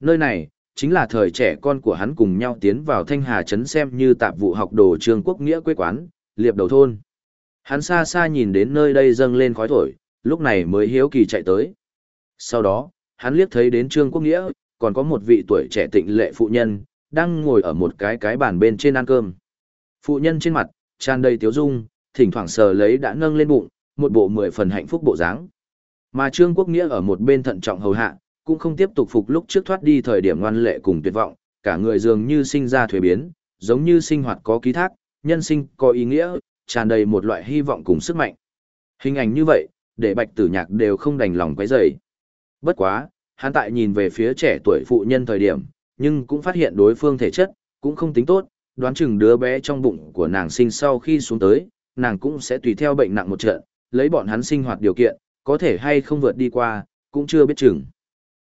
Nơi này, chính là thời trẻ con của hắn cùng nhau tiến vào Thanh Hà Trấn xem như tạp vụ học đồ trường quốc nghĩa quê quán, liệp đầu thôn. Hắn xa xa nhìn đến nơi đây dâng lên khói thổi, lúc này mới hiếu kỳ chạy tới. Sau đó, hắn liếc thấy đến Trương Quốc Nghĩa, còn có một vị tuổi trẻ tịnh lệ phụ nhân, đang ngồi ở một cái cái bàn bên trên ăn cơm. Phụ nhân trên mặt, tràn đầy tiếu dung, thỉnh thoảng sờ lấy đã nâng lên bụng, một bộ mười phần hạnh phúc bộ dáng. Mà Trương Quốc Nghĩa ở một bên thận trọng hầu hạ, cũng không tiếp tục phục lúc trước thoát đi thời điểm ngoan lệ cùng tuyệt vọng, cả người dường như sinh ra thuế biến, giống như sinh hoạt có ký thác, nhân sinh có ý nghĩa, tràn đầy một loại hy vọng cùng sức mạnh. Hình ảnh như vậy, để Bạch Tử Nhạc đều không đành lòng quấy rầy. Bất quá, hắn tại nhìn về phía trẻ tuổi phụ nhân thời điểm, nhưng cũng phát hiện đối phương thể chất, cũng không tính tốt, đoán chừng đứa bé trong bụng của nàng sinh sau khi xuống tới, nàng cũng sẽ tùy theo bệnh nặng một trận, lấy bọn hắn sinh hoạt điều kiện, có thể hay không vượt đi qua, cũng chưa biết chừng.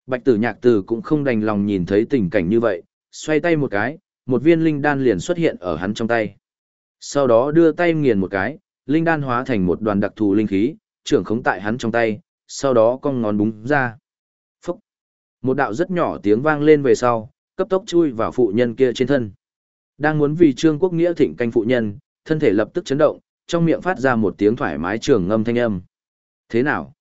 Bạch tử nhạc từ cũng không đành lòng nhìn thấy tình cảnh như vậy, xoay tay một cái, một viên linh đan liền xuất hiện ở hắn trong tay. Sau đó đưa tay nghiền một cái, linh đan hóa thành một đoàn đặc thù linh khí, trưởng khống tại hắn trong tay, sau đó cong ngón búng ra. Một đạo rất nhỏ tiếng vang lên về sau, cấp tốc chui vào phụ nhân kia trên thân. Đang muốn vì Trương Quốc Nghĩa thịnh canh phụ nhân, thân thể lập tức chấn động, trong miệng phát ra một tiếng thoải mái trường ngâm thanh âm. Thế nào?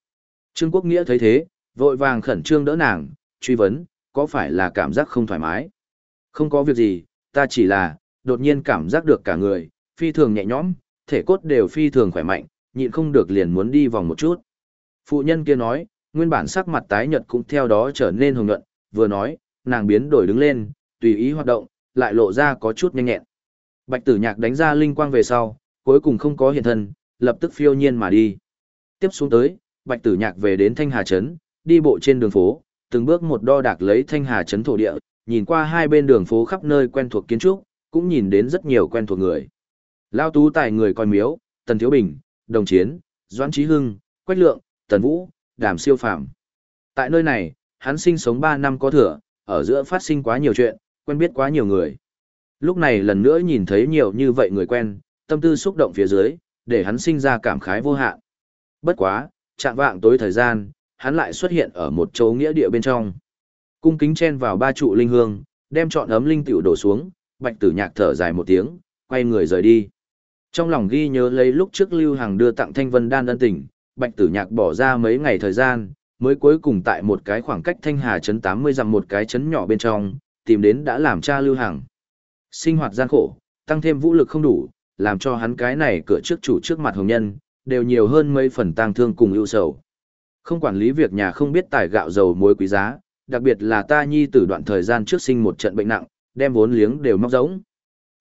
Trương Quốc Nghĩa thấy thế, vội vàng khẩn trương đỡ nàng, truy vấn, có phải là cảm giác không thoải mái? Không có việc gì, ta chỉ là, đột nhiên cảm giác được cả người, phi thường nhẹ nhõm, thể cốt đều phi thường khỏe mạnh, nhịn không được liền muốn đi vòng một chút. Phụ nhân kia nói, nguyên bản sắc mặt tái nhợt cũng theo đó trở nên hồng nhuận, vừa nói, nàng biến đổi đứng lên, tùy ý hoạt động, lại lộ ra có chút nhanh nhẹn. Bạch tử nhạc đánh ra linh quang về sau, cuối cùng không có hiện thân, lập tức phiêu nhiên mà đi. Tiếp xuống tới, bạch tử nhạc về đến Thanh Hà Trấn, đi bộ trên đường phố, từng bước một đo đạc lấy Thanh Hà Trấn thổ địa, nhìn qua hai bên đường phố khắp nơi quen thuộc kiến trúc, cũng nhìn đến rất nhiều quen thuộc người. Lao tú tài người coi miếu, Tần Thiếu Bình, Đồng Chiến, Doãn Chí Hưng, Quách Lượng, Tần Vũ, Đàm Siêu phàm. Tại nơi này, hắn sinh sống 3 năm có thừa, ở giữa phát sinh quá nhiều chuyện, quen biết quá nhiều người. Lúc này lần nữa nhìn thấy nhiều như vậy người quen, tâm tư xúc động phía dưới, để hắn sinh ra cảm khái vô hạn. Bất quá, chạm vạng tối thời gian, hắn lại xuất hiện ở một chỗ nghĩa địa bên trong. Cung kính chen vào ba trụ linh hương, đem trọn ấm linh tiểu đổ xuống, bạch tử nhạc thở dài một tiếng, quay người rời đi. Trong lòng ghi nhớ lấy lúc trước Lưu Hằng đưa tặng Thanh Vân Đan ân tình, bạch tử nhạc bỏ ra mấy ngày thời gian, mới cuối cùng tại một cái khoảng cách Thanh Hà trấn 80 dặm một cái trấn nhỏ bên trong, tìm đến đã làm cha Lưu Hằng. Sinh hoạt gian khổ, tăng thêm vũ lực không đủ, làm cho hắn cái này cửa trước chủ trước mặt hồng nhân, đều nhiều hơn mấy phần tang thương cùng ưu sầu. Không quản lý việc nhà không biết tài gạo dầu muối quý giá, đặc biệt là ta nhi tử đoạn thời gian trước sinh một trận bệnh nặng, đem vốn liếng đều móc giống.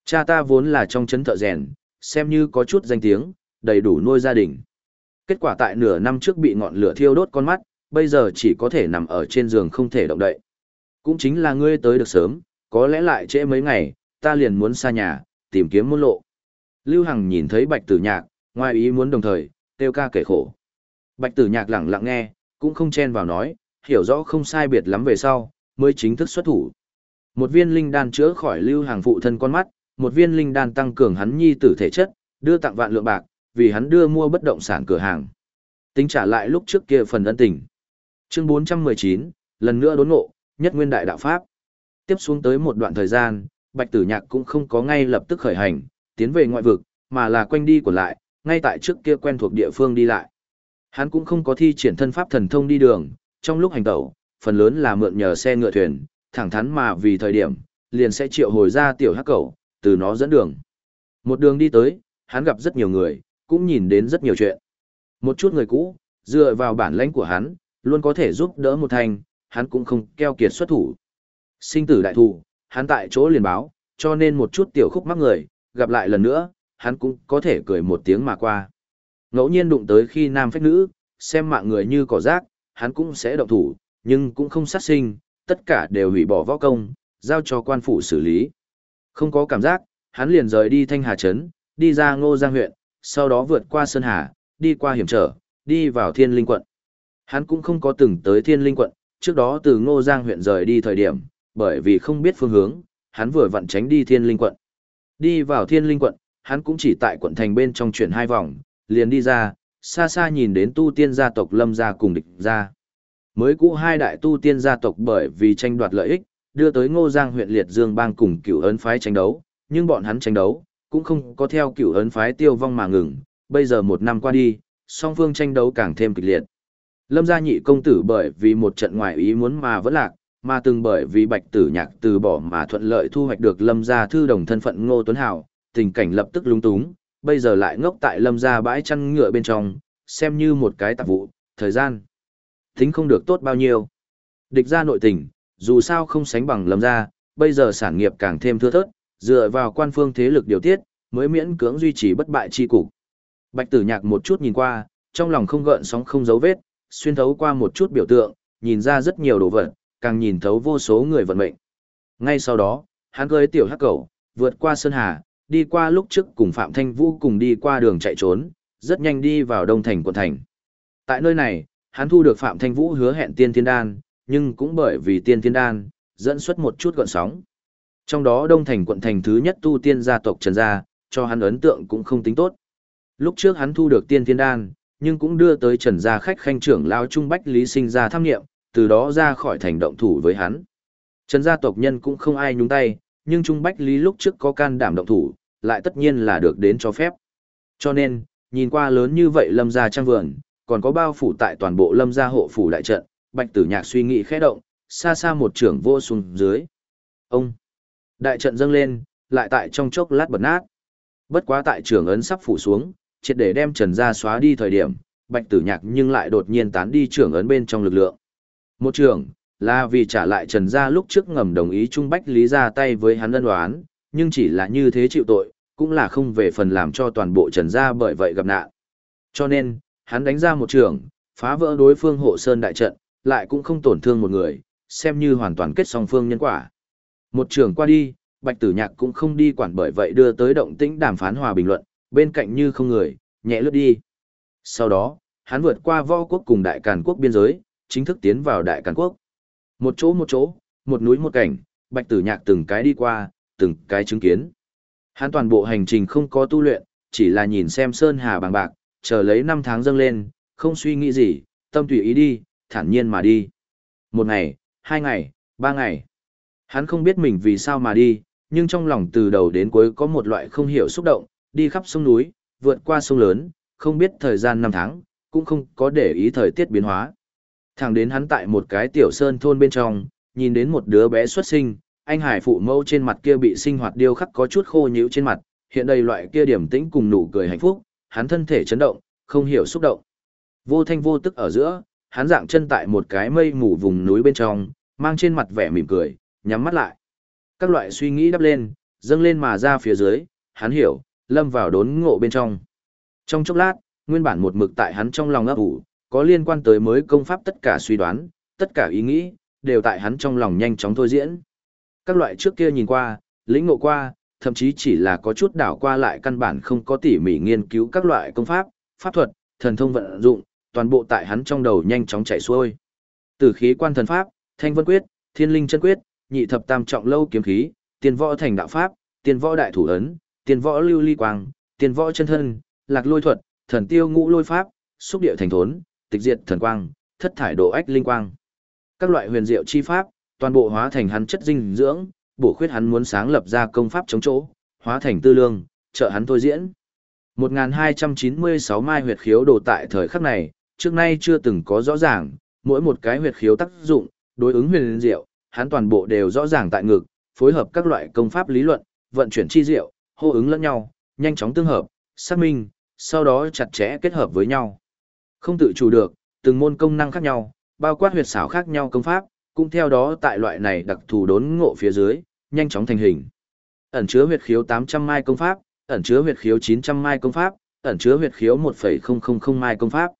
Cha ta vốn là trong chấn thợ rèn, xem như có chút danh tiếng, đầy đủ nuôi gia đình. Kết quả tại nửa năm trước bị ngọn lửa thiêu đốt con mắt, bây giờ chỉ có thể nằm ở trên giường không thể động đậy. Cũng chính là ngươi tới được sớm, có lẽ lại trễ mấy ngày, ta liền muốn xa nhà, tìm kiếm môn lộ. Lưu Hằng nhìn thấy bạch tử nhạc, ngoài ý muốn đồng thời, kêu ca kể khổ. Bạch tử nhạc lặng lặng nghe, cũng không chen vào nói, hiểu rõ không sai biệt lắm về sau, mới chính thức xuất thủ. Một viên linh đan chữa khỏi Lưu Hằng phụ thân con mắt, một viên linh đan tăng cường hắn nhi tử thể chất, đưa tặng vạn lượng bạc, vì hắn đưa mua bất động sản cửa hàng. Tính trả lại lúc trước kia phần ân tình. Chương 419, lần nữa đốn ngộ, nhất nguyên đại đạo pháp. Tiếp xuống tới một đoạn thời gian, Bạch Tử Nhạc cũng không có ngay lập tức khởi hành, tiến về ngoại vực, mà là quanh đi của lại, ngay tại trước kia quen thuộc địa phương đi lại. Hắn cũng không có thi triển thân pháp thần thông đi đường, trong lúc hành tẩu, phần lớn là mượn nhờ xe ngựa thuyền, thẳng thắn mà vì thời điểm, liền sẽ triệu hồi ra tiểu hắc cẩu, từ nó dẫn đường. Một đường đi tới, hắn gặp rất nhiều người, cũng nhìn đến rất nhiều chuyện. Một chút người cũ, dựa vào bản lãnh của hắn, luôn có thể giúp đỡ một thành, hắn cũng không keo kiệt xuất thủ. Sinh tử đại thủ, hắn tại chỗ liền báo, cho nên một chút tiểu khúc mắc người, gặp lại lần nữa, hắn cũng có thể cười một tiếng mà qua. Ngẫu nhiên đụng tới khi nam phách nữ, xem mạng người như cỏ rác, hắn cũng sẽ động thủ, nhưng cũng không sát sinh, tất cả đều hủy bỏ võ công, giao cho quan phủ xử lý. Không có cảm giác, hắn liền rời đi Thanh Hà Trấn, đi ra Ngô Giang huyện, sau đó vượt qua Sơn Hà, đi qua hiểm trở, đi vào Thiên Linh quận. Hắn cũng không có từng tới Thiên Linh quận, trước đó từ Ngô Giang huyện rời đi thời điểm, bởi vì không biết phương hướng, hắn vừa vặn tránh đi Thiên Linh quận. Đi vào Thiên Linh quận, hắn cũng chỉ tại quận thành bên trong chuyển hai vòng, liền đi ra, xa xa nhìn đến tu tiên gia tộc Lâm gia cùng địch gia. Mới cũ hai đại tu tiên gia tộc bởi vì tranh đoạt lợi ích, đưa tới Ngô Giang huyện Liệt Dương bang cùng cửu ấn phái tranh đấu, nhưng bọn hắn tranh đấu, cũng không có theo cửu ấn phái tiêu vong mà ngừng, bây giờ một năm qua đi, song phương tranh đấu càng thêm kịch liệt. Lâm gia nhị công tử bởi vì một trận ngoại ý muốn mà vẫn lạc, mà từng bởi vì bạch tử nhạc từ bỏ mà thuận lợi thu hoạch được lâm gia thư đồng thân phận Ngô Tuấn Hảo, tình cảnh lập tức lung túng, bây giờ lại ngốc tại lâm gia bãi chăn ngựa bên trong, xem như một cái tạp vụ, thời gian. Tính không được tốt bao nhiêu. Địch gia nội tình, dù sao không sánh bằng lâm gia, bây giờ sản nghiệp càng thêm thưa thớt, dựa vào quan phương thế lực điều tiết, mới miễn cưỡng duy trì bất bại chi cục. Bạch tử nhạc một chút nhìn qua, trong lòng không gợn sóng không dấu vết, xuyên thấu qua một chút biểu tượng, nhìn ra rất nhiều đồ vật, càng nhìn thấu vô số người vận mệnh. Ngay sau đó, hắn cưới tiểu hắc cầu vượt qua sơn hà, đi qua lúc trước cùng Phạm Thanh Vũ cùng đi qua đường chạy trốn, rất nhanh đi vào đông thành quận thành. Tại nơi này, hắn thu được Phạm Thanh Vũ hứa hẹn tiên thiên đan, nhưng cũng bởi vì tiên thiên đan, dẫn xuất một chút gọn sóng. Trong đó Đông Thành quận thành thứ nhất tu tiên gia tộc Trần Gia, cho hắn ấn tượng cũng không tính tốt. Lúc trước hắn thu được tiên thiên đan, nhưng cũng đưa tới Trần Gia khách khanh trưởng lao Trung Bách Lý sinh ra tham nghiệm, từ đó ra khỏi thành động thủ với hắn. Trần gia tộc nhân cũng không ai nhúng tay, nhưng Trung Bách Lý lúc trước có can đảm động thủ, lại tất nhiên là được đến cho phép. Cho nên, nhìn qua lớn như vậy lâm gia trang vườn, còn có bao phủ tại toàn bộ lâm gia hộ phủ đại trận, bạch tử nhạc suy nghĩ khẽ động, xa xa một trưởng vô xuống dưới. Ông! Đại trận dâng lên, lại tại trong chốc lát bật nát. Bất quá tại trưởng ấn sắp phủ xuống, triệt để đem trần gia xóa đi thời điểm, bạch tử nhạc nhưng lại đột nhiên tán đi trưởng ấn bên trong lực lượng. Một trưởng, là vì trả lại trần gia lúc trước ngầm đồng ý trung bách lý ra tay với hắn ân đoán, nhưng chỉ là như thế chịu tội, cũng là không về phần làm cho toàn bộ trần gia bởi vậy gặp nạn. Cho nên, hắn đánh ra một trường, phá vỡ đối phương hộ sơn đại trận, lại cũng không tổn thương một người, xem như hoàn toàn kết song phương nhân quả. Một trường qua đi, Bạch Tử Nhạc cũng không đi quản bởi vậy đưa tới động tĩnh đàm phán hòa bình luận, bên cạnh như không người, nhẹ lướt đi. Sau đó, hắn vượt qua võ quốc cùng đại càn quốc biên giới, chính thức tiến vào đại càn quốc. Một chỗ một chỗ, một núi một cảnh, Bạch Tử Nhạc từng cái đi qua, từng cái chứng kiến. Hắn toàn bộ hành trình không có tu luyện, chỉ là nhìn xem sơn hà bằng bạc, chờ lấy năm tháng dâng lên, không suy nghĩ gì, tâm tùy ý đi, thản nhiên mà đi. Một ngày, hai ngày, ba ngày. Hắn không biết mình vì sao mà đi, nhưng trong lòng từ đầu đến cuối có một loại không hiểu xúc động, đi khắp sông núi, vượt qua sông lớn, không biết thời gian năm tháng, cũng không có để ý thời tiết biến hóa. Thẳng đến hắn tại một cái tiểu sơn thôn bên trong, nhìn đến một đứa bé xuất sinh, anh hải phụ mẫu trên mặt kia bị sinh hoạt điêu khắc có chút khô nhíu trên mặt, hiện đầy loại kia điểm tĩnh cùng nụ cười hạnh phúc, hắn thân thể chấn động, không hiểu xúc động. Vô thanh vô tức ở giữa, hắn dạng chân tại một cái mây mù vùng núi bên trong, mang trên mặt vẻ mỉm cười, nhắm mắt lại. Các loại suy nghĩ đắp lên, dâng lên mà ra phía dưới, hắn hiểu, lâm vào đốn ngộ bên trong. Trong chốc lát, nguyên bản một mực tại hắn trong lòng ấp ủ, có liên quan tới mới công pháp tất cả suy đoán, tất cả ý nghĩ, đều tại hắn trong lòng nhanh chóng thôi diễn. Các loại trước kia nhìn qua, lĩnh ngộ qua, thậm chí chỉ là có chút đảo qua lại căn bản không có tỉ mỉ nghiên cứu các loại công pháp, pháp thuật, thần thông vận dụng, toàn bộ tại hắn trong đầu nhanh chóng chạy xuôi. Từ khí quan thần pháp, thanh vân quyết, thiên linh chân quyết, nhị thập tam trọng lâu kiếm khí, tiên võ thành đạo pháp, tiên võ đại thủ ấn, tiên võ lưu ly quang, tiên võ chân thân, lạc lôi thuật, thần tiêu ngũ lôi pháp, xúc địa thành thốn, tịch diệt thần quang, thất thải độ ách linh quang. Các loại huyền diệu chi pháp, toàn bộ hóa thành hắn chất dinh dưỡng, bổ khuyết hắn muốn sáng lập ra công pháp chống chỗ, hóa thành tư lương, trợ hắn thôi diễn. 1296 mai huyệt khiếu đồ tại thời khắc này, trước nay chưa từng có rõ ràng, mỗi một cái huyệt khiếu tác dụng, đối ứng huyền diệu, hắn toàn bộ đều rõ ràng tại ngực, phối hợp các loại công pháp lý luận, vận chuyển chi diệu, hô ứng lẫn nhau, nhanh chóng tương hợp, xác minh, sau đó chặt chẽ kết hợp với nhau. Không tự chủ được, từng môn công năng khác nhau, bao quát huyệt xảo khác nhau công pháp, cũng theo đó tại loại này đặc thù đốn ngộ phía dưới, nhanh chóng thành hình. Ẩn chứa huyệt khiếu 800 mai công pháp, ẩn chứa huyệt khiếu 900 mai công pháp, ẩn chứa huyệt khiếu 1.000 mai công pháp.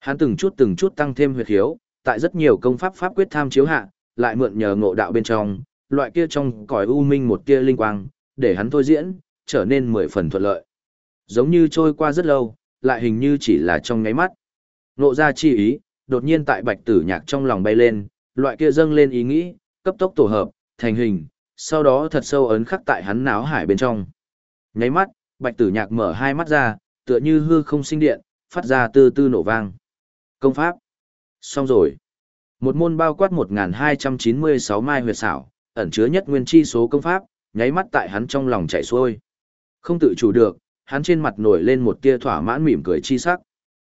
Hắn từng chút từng chút tăng thêm huyệt khiếu, tại rất nhiều công pháp pháp quyết tham chiếu hạ, lại mượn nhờ ngộ đạo bên trong, loại kia trong cõi u minh một tia linh quang, để hắn thôi diễn, trở nên mười phần thuận lợi. Giống như trôi qua rất lâu, lại hình như chỉ là trong ngáy mắt. Ngộ ra chi ý, đột nhiên tại bạch tử nhạc trong lòng bay lên, loại kia dâng lên ý nghĩ, cấp tốc tổ hợp, thành hình, sau đó thật sâu ấn khắc tại hắn náo hải bên trong. Nháy mắt, bạch tử nhạc mở hai mắt ra, tựa như hư không sinh điện, phát ra tư tư nổ vang. Công pháp. Xong rồi. Một môn bao quát 1296 mai huyệt xảo, ẩn chứa nhất nguyên chi số công pháp, nháy mắt tại hắn trong lòng chảy xuôi. Không tự chủ được, hắn trên mặt nổi lên một tia thỏa mãn mỉm cười chi sắc.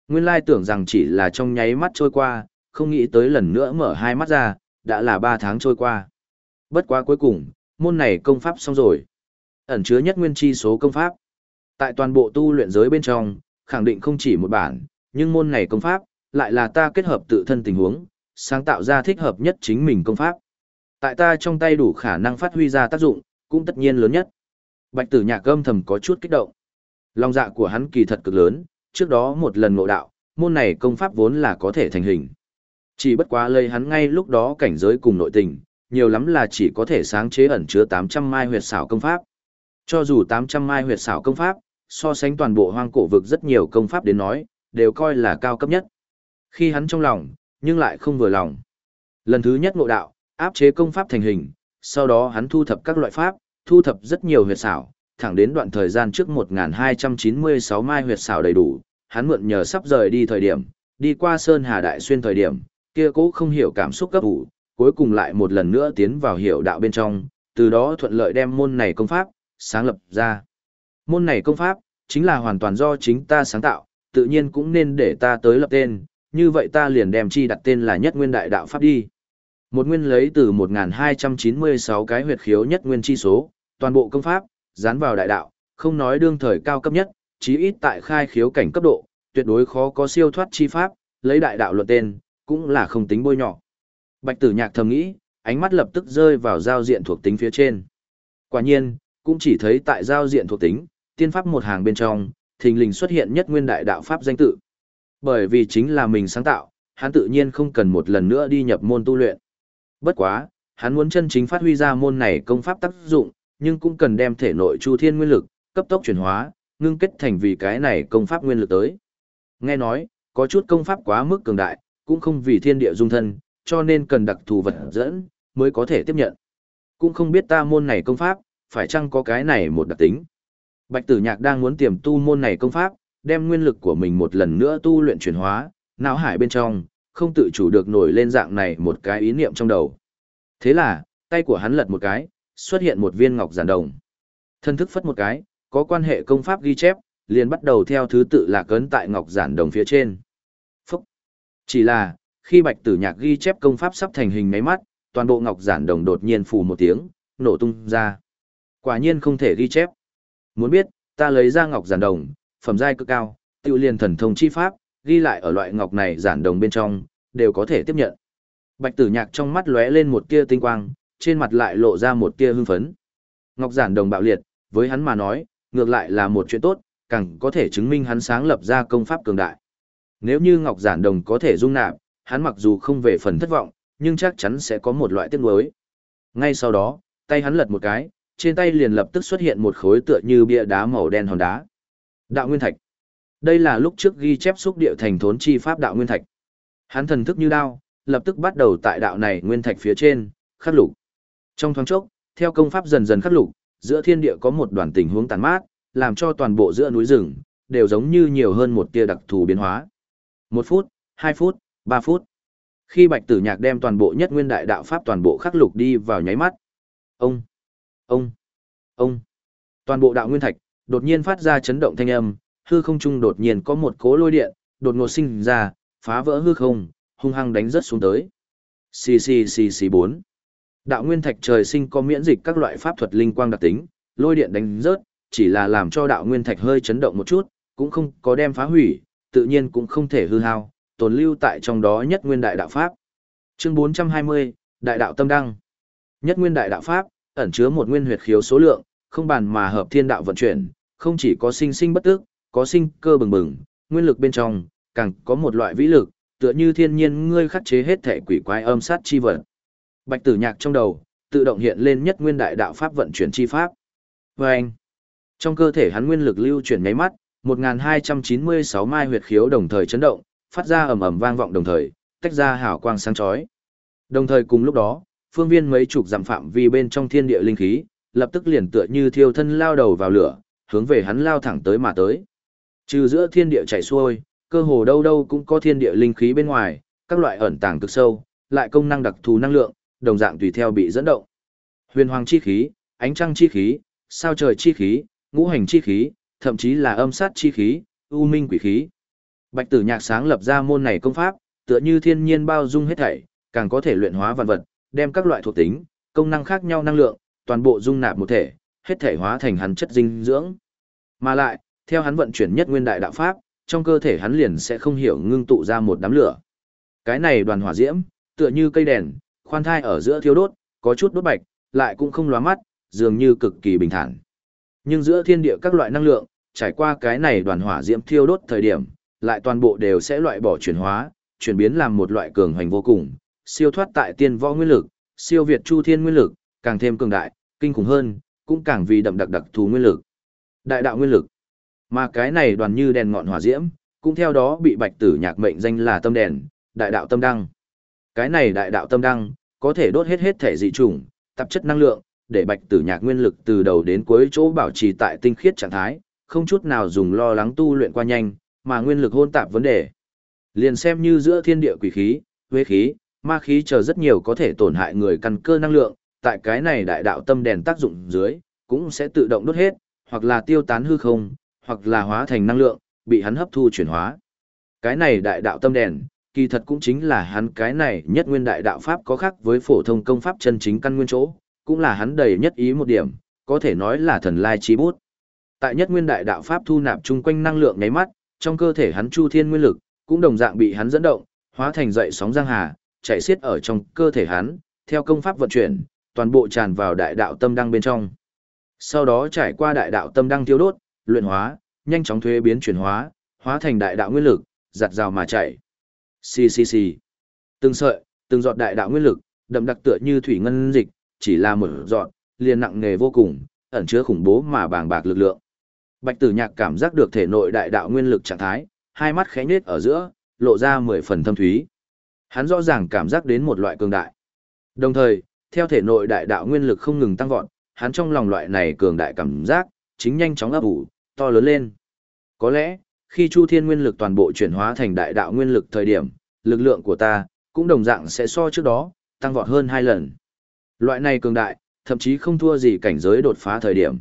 Nguyên lai tưởng rằng chỉ là trong nháy mắt trôi qua, không nghĩ tới lần nữa mở hai mắt ra, đã là ba tháng trôi qua. Bất quá cuối cùng, môn này công pháp xong rồi. Ẩn chứa nhất nguyên chi số công pháp. Tại toàn bộ tu luyện giới bên trong, khẳng định không chỉ một bản, nhưng môn này công pháp, lại là ta kết hợp tự thân tình huống, sáng tạo ra thích hợp nhất chính mình công pháp. Tại ta trong tay đủ khả năng phát huy ra tác dụng, cũng tất nhiên lớn nhất. Bạch tử nhạc âm thầm có chút kích động. Lòng dạ của hắn kỳ thật cực lớn, trước đó một lần ngộ đạo, môn này công pháp vốn là có thể thành hình. Chỉ bất quá lây hắn ngay lúc đó cảnh giới cùng nội tình, nhiều lắm là chỉ có thể sáng chế ẩn chứa 800 mai huyệt xảo công pháp. Cho dù 800 mai huyệt xảo công pháp, so sánh toàn bộ hoang cổ vực rất nhiều công pháp đến nói, đều coi là cao cấp nhất. Khi hắn trong lòng, nhưng lại không vừa lòng. Lần thứ nhất ngộ đạo, áp chế công pháp thành hình, sau đó hắn thu thập các loại pháp, thu thập rất nhiều huyệt xảo, thẳng đến đoạn thời gian trước 1296 mai huyệt xảo đầy đủ, hắn mượn nhờ sắp rời đi thời điểm, đi qua Sơn Hà Đại Xuyên thời điểm, kia cố không hiểu cảm xúc cấp ủ, cuối cùng lại một lần nữa tiến vào hiểu đạo bên trong, từ đó thuận lợi đem môn này công pháp, sáng lập ra. Môn này công pháp, chính là hoàn toàn do chính ta sáng tạo, tự nhiên cũng nên để ta tới lập tên, như vậy ta liền đem chi đặt tên là nhất nguyên đại đạo pháp đi. Một nguyên lấy từ 1296 cái huyệt khiếu nhất nguyên chi số, toàn bộ công pháp, dán vào đại đạo, không nói đương thời cao cấp nhất, chí ít tại khai khiếu cảnh cấp độ, tuyệt đối khó có siêu thoát chi pháp, lấy đại đạo luận tên, cũng là không tính bôi nhỏ. Bạch tử nhạc thầm nghĩ, ánh mắt lập tức rơi vào giao diện thuộc tính phía trên. Quả nhiên, cũng chỉ thấy tại giao diện thuộc tính, tiên pháp một hàng bên trong, thình lình xuất hiện nhất nguyên đại đạo pháp danh tự. Bởi vì chính là mình sáng tạo, hắn tự nhiên không cần một lần nữa đi nhập môn tu luyện. Bất quá, hắn muốn chân chính phát huy ra môn này công pháp tác dụng, nhưng cũng cần đem thể nội chu thiên nguyên lực, cấp tốc chuyển hóa, ngưng kết thành vì cái này công pháp nguyên lực tới. Nghe nói, có chút công pháp quá mức cường đại, cũng không vì thiên địa dung thân, cho nên cần đặc thù vật dẫn, mới có thể tiếp nhận. Cũng không biết ta môn này công pháp, phải chăng có cái này một đặc tính. Bạch tử nhạc đang muốn tiềm tu môn này công pháp, đem nguyên lực của mình một lần nữa tu luyện chuyển hóa, não hải bên trong, không tự chủ được nổi lên dạng này một cái ý niệm trong đầu. Thế là, tay của hắn lật một cái, xuất hiện một viên ngọc giản đồng. Thân thức phất một cái, có quan hệ công pháp ghi chép, liền bắt đầu theo thứ tự là cấn tại ngọc giản đồng phía trên. Phúc! Chỉ là, khi bạch tử nhạc ghi chép công pháp sắp thành hình máy mắt, toàn bộ ngọc giản đồng đột nhiên phù một tiếng, nổ tung ra. Quả nhiên không thể ghi chép. Muốn biết, ta lấy ra ngọc giản đồng, phẩm giai cực cao, tiêu liền thần thông chi pháp, ghi lại ở loại ngọc này giản đồng bên trong, đều có thể tiếp nhận. Bạch tử nhạc trong mắt lóe lên một tia tinh quang, trên mặt lại lộ ra một tia hưng phấn. Ngọc giản đồng bạo liệt, với hắn mà nói, ngược lại là một chuyện tốt, càng có thể chứng minh hắn sáng lập ra công pháp cường đại. Nếu như Ngọc giản đồng có thể dung nạp, hắn mặc dù không về phần thất vọng, nhưng chắc chắn sẽ có một loại tiếc nuối. Ngay sau đó, tay hắn lật một cái, trên tay liền lập tức xuất hiện một khối tựa như bia đá màu đen hòn đá. Đạo Nguyên Thạch. Đây là lúc trước ghi chép xúc địa thành thốn chi pháp Đạo Nguyên Thạch. Hắn thần thức như đao, lập tức bắt đầu tại đạo này nguyên thạch phía trên, khắc lục. Trong thoáng chốc, theo công pháp dần dần khắc lục, giữa thiên địa có một đoàn tình huống tàn mát, làm cho toàn bộ giữa núi rừng đều giống như nhiều hơn một tia đặc thù biến hóa. Một phút, hai phút, ba phút. Khi Bạch Tử Nhạc đem toàn bộ nhất nguyên đại đạo pháp toàn bộ khắc lục đi vào nháy mắt. Ông, ông, ông. Toàn bộ đạo nguyên thạch đột nhiên phát ra chấn động thanh âm, hư không trung đột nhiên có một cỗ lôi điện đột ngột sinh ra, phá vỡ hư không, hung hăng đánh rất xuống tới. Xì xì xì xì 4. Đạo nguyên thạch trời sinh có miễn dịch các loại pháp thuật linh quang đặc tính, lôi điện đánh rớt, chỉ là làm cho đạo nguyên thạch hơi chấn động một chút, cũng không có đem phá hủy, tự nhiên cũng không thể hư hao, tồn lưu tại trong đó nhất nguyên đại đạo pháp. Chương 420, Đại đạo tâm đăng. Nhất nguyên đại đạo pháp, ẩn chứa một nguyên huyệt khiếu số lượng, không bàn mà hợp thiên đạo vận chuyển, không chỉ có sinh sinh bất tức, có sinh cơ bừng bừng, nguyên lực bên trong, càng có một loại vĩ lực, tựa như thiên nhiên ngươi khắc chế hết thể quỷ quái âm sát chi vật. Bạch tử nhạc trong đầu, tự động hiện lên nhất nguyên đại đạo pháp vận chuyển chi pháp. Và anh, trong cơ thể hắn nguyên lực lưu chuyển nháy mắt, 1296 mai huyệt khiếu đồng thời chấn động, phát ra ầm ầm vang vọng đồng thời, tách ra hào quang sáng chói. Đồng thời cùng lúc đó, phương viên mấy chục dặm phạm vi bên trong thiên địa linh khí, lập tức liền tựa như thiêu thân lao đầu vào lửa, hướng về hắn lao thẳng tới mà tới. Trừ giữa thiên địa chảy xuôi, cơ hồ đâu đâu cũng có thiên địa linh khí bên ngoài, các loại ẩn tàng cực sâu, lại công năng đặc thù năng lượng, đồng dạng tùy theo bị dẫn động. Huyền hoàng chi khí, ánh trăng chi khí, sao trời chi khí, ngũ hành chi khí, thậm chí là âm sát chi khí, u minh quỷ khí. Bạch Tử Nhạc sáng lập ra môn này công pháp, tựa như thiên nhiên bao dung hết thảy, càng có thể luyện hóa vạn vật, đem các loại thuộc tính, công năng khác nhau năng lượng, toàn bộ dung nạp một thể, hết thể hóa thành hắn chất dinh dưỡng. Mà lại, theo hắn vận chuyển nhất nguyên đại đạo pháp, trong cơ thể hắn liền sẽ không hiểu ngưng tụ ra một đám lửa. Cái này đoàn hỏa diễm, tựa như cây đèn, khoan thai ở giữa thiêu đốt, có chút đốt bạch, lại cũng không lóa mắt, dường như cực kỳ bình thản. Nhưng giữa thiên địa các loại năng lượng, trải qua cái này đoàn hỏa diễm thiêu đốt thời điểm, lại toàn bộ đều sẽ loại bỏ chuyển hóa, chuyển biến làm một loại cường hành vô cùng, siêu thoát tại tiên võ nguyên lực, siêu việt chu thiên nguyên lực, càng thêm cường đại, kinh khủng hơn, cũng càng vì đậm đặc đặc thù nguyên lực. Đại đạo nguyên lực. Mà cái này đoàn như đèn ngọn hỏa diễm, cũng theo đó bị bạch tử nhạc mệnh danh là tâm đèn, đại đạo tâm đăng. Cái này đại đạo tâm đăng, có thể đốt hết hết thể dị trùng, tạp chất năng lượng, để bạch tử nhạc nguyên lực từ đầu đến cuối chỗ bảo trì tại tinh khiết trạng thái, không chút nào dùng lo lắng tu luyện qua nhanh, mà nguyên lực hôn tạp vấn đề. Liền xem như giữa thiên địa quỷ khí, huế khí, ma khí chờ rất nhiều có thể tổn hại người căn cơ năng lượng, tại cái này đại đạo tâm đèn tác dụng dưới, cũng sẽ tự động đốt hết, hoặc là tiêu tán hư không, hoặc là hóa thành năng lượng, bị hắn hấp thu chuyển hóa. Cái này đại đạo tâm đèn, kỳ thật cũng chính là hắn cái này nhất nguyên đại đạo pháp có khác với phổ thông công pháp chân chính căn nguyên chỗ, cũng là hắn đầy nhất ý một điểm, có thể nói là thần lai chi bút. Tại nhất nguyên đại đạo pháp thu nạp chung quanh năng lượng nháy mắt, trong cơ thể hắn chu thiên nguyên lực cũng đồng dạng bị hắn dẫn động, hóa thành dậy sóng giang hà, chạy xiết ở trong cơ thể hắn, theo công pháp vận chuyển, toàn bộ tràn vào đại đạo tâm đăng bên trong. Sau đó trải qua đại đạo tâm đăng tiêu đốt, luyện hóa, nhanh chóng thuế biến chuyển hóa, hóa thành đại đạo nguyên lực, giặt rào mà chạy. Xì xì xì. Từng sợi, từng giọt đại đạo nguyên lực, đậm đặc tựa như thủy ngân dịch, chỉ là một giọt, liền nặng nghề vô cùng, ẩn chứa khủng bố mà bàng bạc lực lượng. Bạch Tử Nhạc cảm giác được thể nội đại đạo nguyên lực trạng thái, hai mắt khẽ nhếch ở giữa, lộ ra mười phần thâm thúy. Hắn rõ ràng cảm giác đến một loại cường đại. Đồng thời, theo thể nội đại đạo nguyên lực không ngừng tăng vọt, hắn trong lòng loại này cường đại cảm giác, chính nhanh chóng ấp ủ, to lớn lên. Có lẽ, khi Chu Thiên nguyên lực toàn bộ chuyển hóa thành đại đạo nguyên lực thời điểm, lực lượng của ta cũng đồng dạng sẽ so trước đó tăng vọt hơn hai lần. Loại này cường đại, thậm chí không thua gì cảnh giới đột phá thời điểm.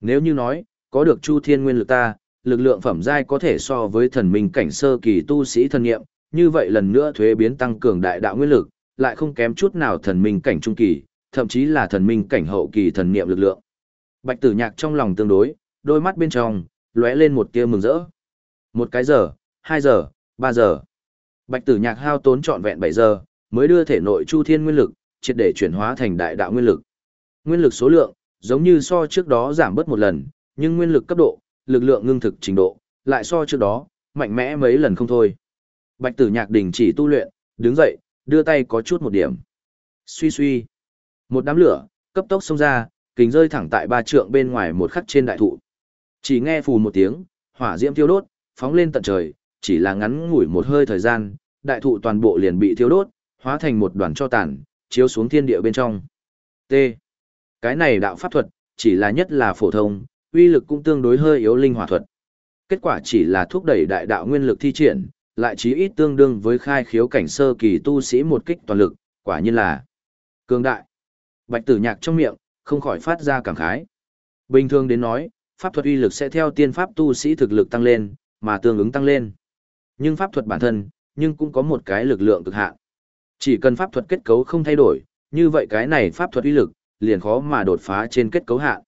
Nếu như nói, có được Chu Thiên nguyên lực ta, lực lượng phẩm giai có thể so với thần minh cảnh sơ kỳ tu sĩ thần nghiệm, như vậy lần nữa thuế biến tăng cường đại đạo nguyên lực, lại không kém chút nào thần minh cảnh trung kỳ, thậm chí là thần minh cảnh hậu kỳ thần niệm lực lượng. Bạch Tử Nhạc trong lòng tương đối, đôi mắt bên trong lóe lên một tia mừng rỡ. Một cái giờ, hai giờ, ba giờ. Bạch Tử Nhạc hao tốn trọn vẹn bảy giờ, mới đưa thể nội Chu Thiên nguyên lực triệt để chuyển hóa thành đại đạo nguyên lực. Nguyên lực số lượng giống như so trước đó giảm bớt một lần, nhưng nguyên lực cấp độ, lực lượng ngưng thực trình độ lại so trước đó mạnh mẽ mấy lần không thôi. Bạch Tử Nhạc đình chỉ tu luyện, đứng dậy, đưa tay có chút một điểm. Suy suy. Một đám lửa, cấp tốc xông ra, kính rơi thẳng tại ba trượng bên ngoài một khắc trên đại thụ. Chỉ nghe phù một tiếng, hỏa diễm thiêu đốt, phóng lên tận trời, chỉ là ngắn ngủi một hơi thời gian, đại thụ toàn bộ liền bị thiêu đốt, hóa thành một đoàn cho tàn, chiếu xuống thiên địa bên trong. T. Cái này đạo pháp thuật, chỉ là nhất là phổ thông, uy lực cũng tương đối hơi yếu linh hỏa thuật. Kết quả chỉ là thúc đẩy đại đạo nguyên lực thi triển, lại chí ít tương đương với khai khiếu cảnh sơ kỳ tu sĩ một kích toàn lực, quả nhiên là cường đại. Bạch tử nhạc trong miệng, không khỏi phát ra cảm khái. Bình thường đến nói, pháp thuật uy lực sẽ theo tiên pháp tu sĩ thực lực tăng lên, mà tương ứng tăng lên. Nhưng pháp thuật bản thân, nhưng cũng có một cái lực lượng cực hạn. Chỉ cần pháp thuật kết cấu không thay đổi, như vậy cái này pháp thuật uy lực, liền khó mà đột phá trên kết cấu hạn.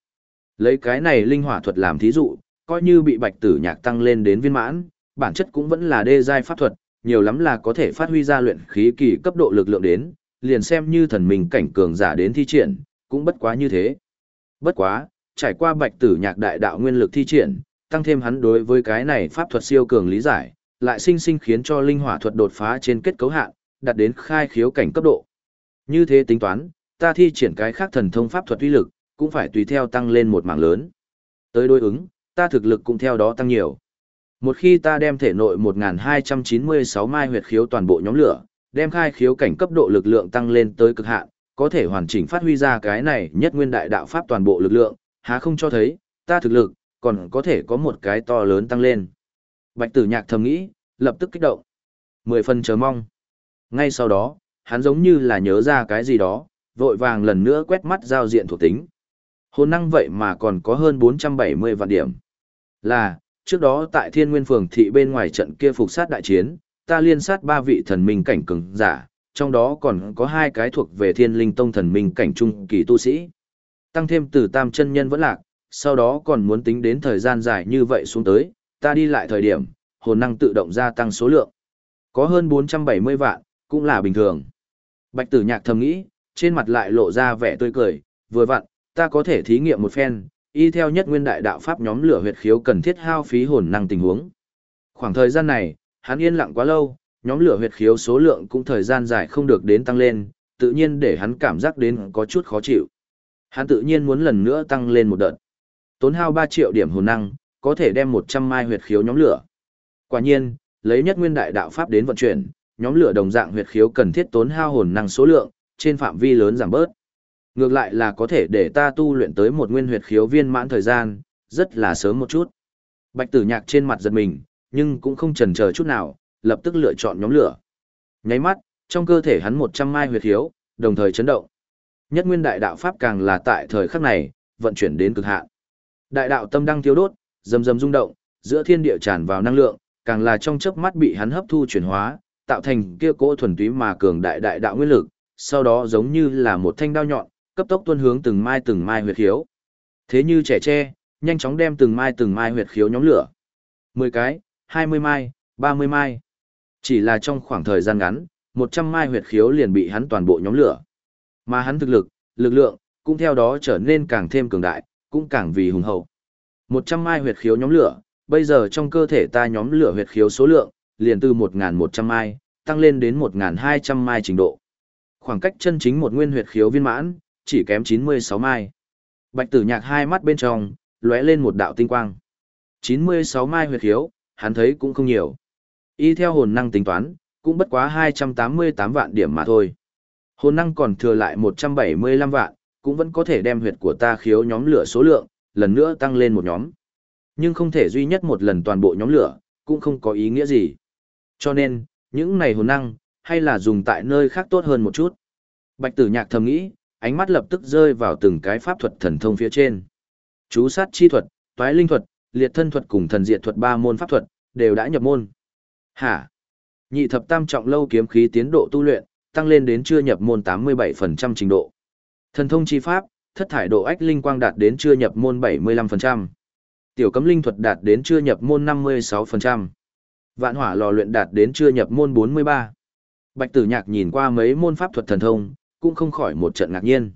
Lấy cái này linh hỏa thuật làm thí dụ, coi như bị bạch tử nhạc tăng lên đến viên mãn, bản chất cũng vẫn là đê giai pháp thuật, nhiều lắm là có thể phát huy ra luyện khí kỳ cấp độ lực lượng đến, liền xem như thần mình cảnh cường giả đến thi triển, cũng bất quá như thế. Bất quá, trải qua bạch tử nhạc đại đạo nguyên lực thi triển, tăng thêm hắn đối với cái này pháp thuật siêu cường lý giải, lại sinh sinh khiến cho linh hỏa thuật đột phá trên kết cấu hạn, đạt đến khai khiếu cảnh cấp độ. Như thế tính toán, ta thi triển cái khác thần thông pháp thuật uy lực, cũng phải tùy theo tăng lên một mảng lớn. Tới đối ứng, ta thực lực cũng theo đó tăng nhiều. Một khi ta đem thể nội 1296 mai huyệt khiếu toàn bộ nhóm lửa, đem khai khiếu cảnh cấp độ lực lượng tăng lên tới cực hạn, có thể hoàn chỉnh phát huy ra cái này nhất nguyên đại đạo pháp toàn bộ lực lượng, há không cho thấy, ta thực lực, còn có thể có một cái to lớn tăng lên. Bạch tử nhạc thầm nghĩ, lập tức kích động. Mười phần chờ mong. Ngay sau đó, hắn giống như là nhớ ra cái gì đó, vội vàng lần nữa quét mắt giao diện thuộc tính. Hồn năng vậy mà còn có hơn 470 vạn điểm. Là, trước đó tại thiên nguyên phường thị bên ngoài trận kia phục sát đại chiến, ta liên sát ba vị thần minh cảnh cường giả, trong đó còn có hai cái thuộc về thiên linh tông thần minh cảnh trung kỳ tu sĩ. Tăng thêm từ tam chân nhân vẫn lạc, sau đó còn muốn tính đến thời gian dài như vậy xuống tới, ta đi lại thời điểm, hồn năng tự động gia tăng số lượng. Có hơn 470 vạn, cũng là bình thường. Bạch tử nhạc thầm nghĩ, trên mặt lại lộ ra vẻ tươi cười, vừa vặn, ta có thể thí nghiệm một phen, y theo nhất nguyên đại đạo pháp nhóm lửa huyệt khiếu cần thiết hao phí hồn năng tình huống. Khoảng thời gian này, hắn yên lặng quá lâu, nhóm lửa huyệt khiếu số lượng cũng thời gian dài không được đến tăng lên, tự nhiên để hắn cảm giác đến có chút khó chịu. Hắn tự nhiên muốn lần nữa tăng lên một đợt. Tốn hao 3 triệu điểm hồn năng, có thể đem 100 mai huyệt khiếu nhóm lửa. Quả nhiên, lấy nhất nguyên đại đạo pháp đến vận chuyển, nhóm lửa đồng dạng huyệt khiếu cần thiết tốn hao hồn năng số lượng, trên phạm vi lớn giảm bớt. Ngược lại là có thể để ta tu luyện tới một nguyên huyệt khiếu viên mãn thời gian, rất là sớm một chút. Bạch tử nhạc trên mặt giật mình, nhưng cũng không chần chờ chút nào, lập tức lựa chọn nhóm lửa. Nháy mắt, trong cơ thể hắn 100 mai huyệt khiếu, đồng thời chấn động. Nhất nguyên đại đạo pháp càng là tại thời khắc này, vận chuyển đến cực hạn. Đại đạo tâm đang thiếu đốt, rầm rầm rung động, giữa thiên địa tràn vào năng lượng, càng là trong chớp mắt bị hắn hấp thu chuyển hóa, tạo thành kia cỗ thuần túy mà cường đại đại đạo nguyên lực, sau đó giống như là một thanh đao nhọn, cấp tốc tuôn hướng từng mai từng mai huyệt khiếu. Thế như trẻ tre, nhanh chóng đem từng mai từng mai huyệt khiếu nhóm lửa. 10 cái, 20 mai, 30 mai. Chỉ là trong khoảng thời gian ngắn, 100 mai huyệt khiếu liền bị hắn toàn bộ nhóm lửa. Mà hắn thực lực, lực lượng, cũng theo đó trở nên càng thêm cường đại, cũng càng vì hùng hậu. 100 mai huyệt khiếu nhóm lửa, bây giờ trong cơ thể ta nhóm lửa huyệt khiếu số lượng, liền từ 1.100 mai, tăng lên đến 1.200 mai trình độ. Khoảng cách chân chính một nguyên huyệt khiếu viên mãn, chỉ kém 96 mai. Bạch tử nhạc hai mắt bên trong, lóe lên một đạo tinh quang. 96 mai huyệt khiếu, hắn thấy cũng không nhiều. Y theo hồn năng tính toán, cũng bất quá 288 vạn điểm mà thôi. Hồn năng còn thừa lại 175 vạn, cũng vẫn có thể đem huyệt của ta khiếu nhóm lửa số lượng, lần nữa tăng lên một nhóm. Nhưng không thể duy nhất một lần toàn bộ nhóm lửa, cũng không có ý nghĩa gì. Cho nên, những này hồn năng, hay là dùng tại nơi khác tốt hơn một chút. Bạch tử nhạc thầm nghĩ, ánh mắt lập tức rơi vào từng cái pháp thuật thần thông phía trên. Chú sát chi thuật, toái linh thuật, liệt thân thuật cùng thần diệt thuật ba môn pháp thuật, đều đã nhập môn. Hả? Nhị thập tam trọng lâu kiếm khí tiến độ tu luyện, tăng lên đến chưa nhập môn 87% trình độ. Thần thông chi pháp, thất thải độ ách linh quang đạt đến chưa nhập môn 75%. Tiểu cấm linh thuật đạt đến chưa nhập môn 56%. Vạn hỏa lò luyện đạt đến chưa nhập môn 43. Bạch tử nhạc nhìn qua mấy môn pháp thuật thần thông, cũng không khỏi một trận ngạc nhiên.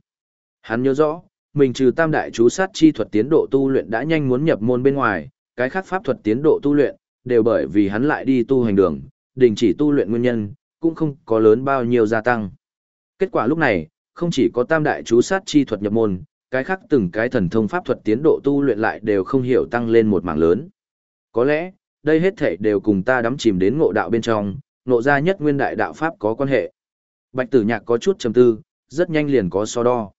Hắn nhớ rõ, mình trừ tam đại chú sát chi thuật tiến độ tu luyện đã nhanh muốn nhập môn bên ngoài, cái khác pháp thuật tiến độ tu luyện, đều bởi vì hắn lại đi tu hành đường, đình chỉ tu luyện nguyên nhân, cũng không có lớn bao nhiêu gia tăng. Kết quả lúc này, không chỉ có tam đại chú sát chi thuật nhập môn, cái khác từng cái thần thông pháp thuật tiến độ tu luyện lại đều không hiểu tăng lên một mảng lớn. Có lẽ, đây hết thể đều cùng ta đắm chìm đến ngộ đạo bên trong, ngộ ra nhất nguyên đại đạo pháp có quan hệ. Bạch tử nhạc có chút trầm tư, rất nhanh liền có so đo.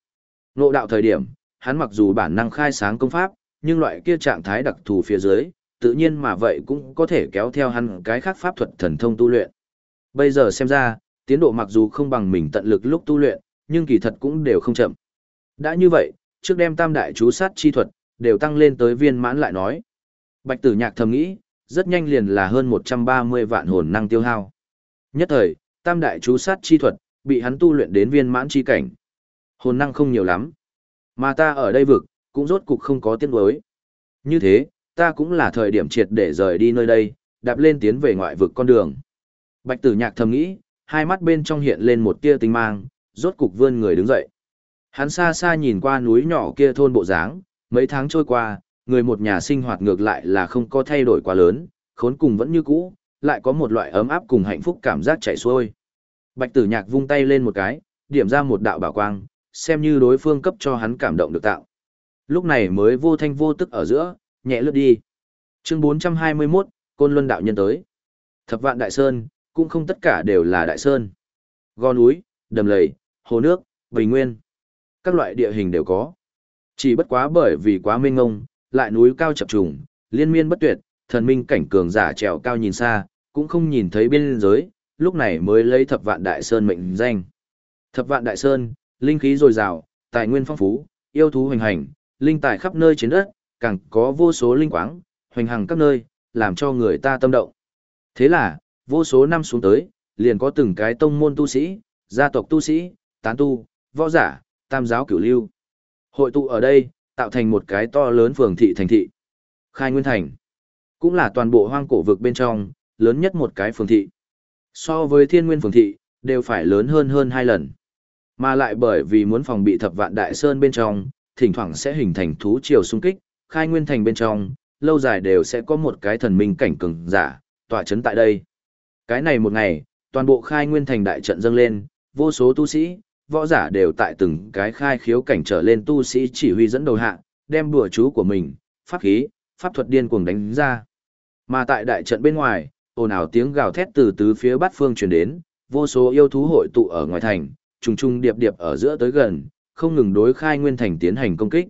Ngộ đạo thời điểm, hắn mặc dù bản năng khai sáng công pháp, nhưng loại kia trạng thái đặc thù phía dưới, tự nhiên mà vậy cũng có thể kéo theo hắn cái khác pháp thuật thần thông tu luyện. Bây giờ xem ra, tiến độ mặc dù không bằng mình tận lực lúc tu luyện, nhưng kỳ thật cũng đều không chậm. Đã như vậy, trước đem tam đại chú sát chi thuật, đều tăng lên tới viên mãn lại nói. Bạch tử nhạc thầm nghĩ, rất nhanh liền là hơn 130 vạn hồn năng tiêu hao. Nhất thời, tam đại chú sát chi thuật, bị hắn tu luyện đến viên mãn chi cảnh. Hồn năng không nhiều lắm. Mà ta ở đây vực, cũng rốt cục không có tiếng đối. Như thế, ta cũng là thời điểm triệt để rời đi nơi đây, đạp lên tiến về ngoại vực con đường. Bạch tử nhạc thầm nghĩ, hai mắt bên trong hiện lên một tia tinh mang, rốt cục vươn người đứng dậy. Hắn xa xa nhìn qua núi nhỏ kia thôn bộ dáng, mấy tháng trôi qua, người một nhà sinh hoạt ngược lại là không có thay đổi quá lớn, khốn cùng vẫn như cũ, lại có một loại ấm áp cùng hạnh phúc cảm giác chảy xuôi. Bạch tử nhạc vung tay lên một cái, điểm ra một đạo bảo quang, xem như đối phương cấp cho hắn cảm động được tạo. Lúc này mới vô thanh vô tức ở giữa, nhẹ lướt đi. Chương 421, Côn Luân đạo nhân tới. Thập vạn đại sơn, cũng không tất cả đều là đại sơn. Gò núi, đầm lầy, hồ nước, bình nguyên. Các loại địa hình đều có. Chỉ bất quá bởi vì quá mênh ngông, lại núi cao chập trùng, liên miên bất tuyệt, thần minh cảnh cường giả trèo cao nhìn xa, cũng không nhìn thấy biên giới, lúc này mới lấy thập vạn đại sơn mệnh danh. Thập vạn đại sơn, linh khí dồi dào, tài nguyên phong phú, yêu thú hoành hành, linh tài khắp nơi trên đất, càng có vô số linh quáng, hoành hành các nơi, làm cho người ta tâm động. Thế là, vô số năm xuống tới, liền có từng cái tông môn tu sĩ, gia tộc tu sĩ, tán tu, võ giả, tam giáo cửu lưu. Hội tụ ở đây, tạo thành một cái to lớn phường thị thành thị. Khai Nguyên Thành, cũng là toàn bộ hoang cổ vực bên trong, lớn nhất một cái phường thị. So với thiên nguyên phường thị, đều phải lớn hơn hơn hai lần. Mà lại bởi vì muốn phòng bị thập vạn đại sơn bên trong, thỉnh thoảng sẽ hình thành thú triều xung kích, khai nguyên thành bên trong, lâu dài đều sẽ có một cái thần minh cảnh cường giả, tỏa chấn tại đây. Cái này một ngày, toàn bộ khai nguyên thành đại trận dâng lên, vô số tu sĩ, võ giả đều tại từng cái khai khiếu cảnh trở lên tu sĩ chỉ huy dẫn đầu hạ, đem bùa chú của mình, pháp khí, pháp thuật điên cuồng đánh ra. Mà tại đại trận bên ngoài, ồn ào tiếng gào thét từ tứ phía bát phương truyền đến, vô số yêu thú hội tụ ở ngoài thành, trùng trùng điệp điệp ở giữa tới gần, không ngừng đối khai nguyên thành tiến hành công kích.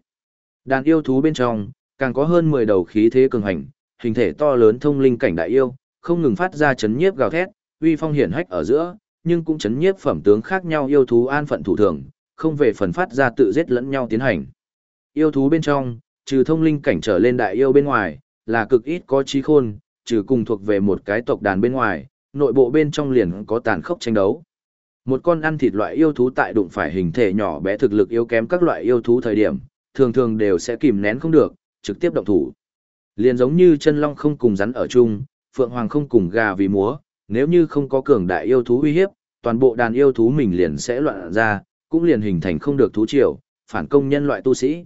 Đàn yêu thú bên trong, càng có hơn 10 đầu khí thế cường hành, hình thể to lớn thông linh cảnh đại yêu, không ngừng phát ra chấn nhiếp gào thét, uy phong hiển hách ở giữa, nhưng cũng chấn nhiếp phẩm tướng khác nhau yêu thú an phận thủ thường, không về phần phát ra tự giết lẫn nhau tiến hành. Yêu thú bên trong, trừ thông linh cảnh trở lên đại yêu bên ngoài, là cực ít có trí khôn, trừ cùng thuộc về một cái tộc đàn bên ngoài, nội bộ bên trong liền có tàn khốc tranh đấu. Một con ăn thịt loại yêu thú tại đụng phải hình thể nhỏ bé thực lực yếu kém các loại yêu thú thời điểm, thường thường đều sẽ kìm nén không được, trực tiếp động thủ. Liền giống như chân long không cùng rắn ở chung, phượng hoàng không cùng gà vì múa, nếu như không có cường đại yêu thú uy hiếp, toàn bộ đàn yêu thú mình liền sẽ loạn ra, cũng liền hình thành không được thú triều, phản công nhân loại tu sĩ.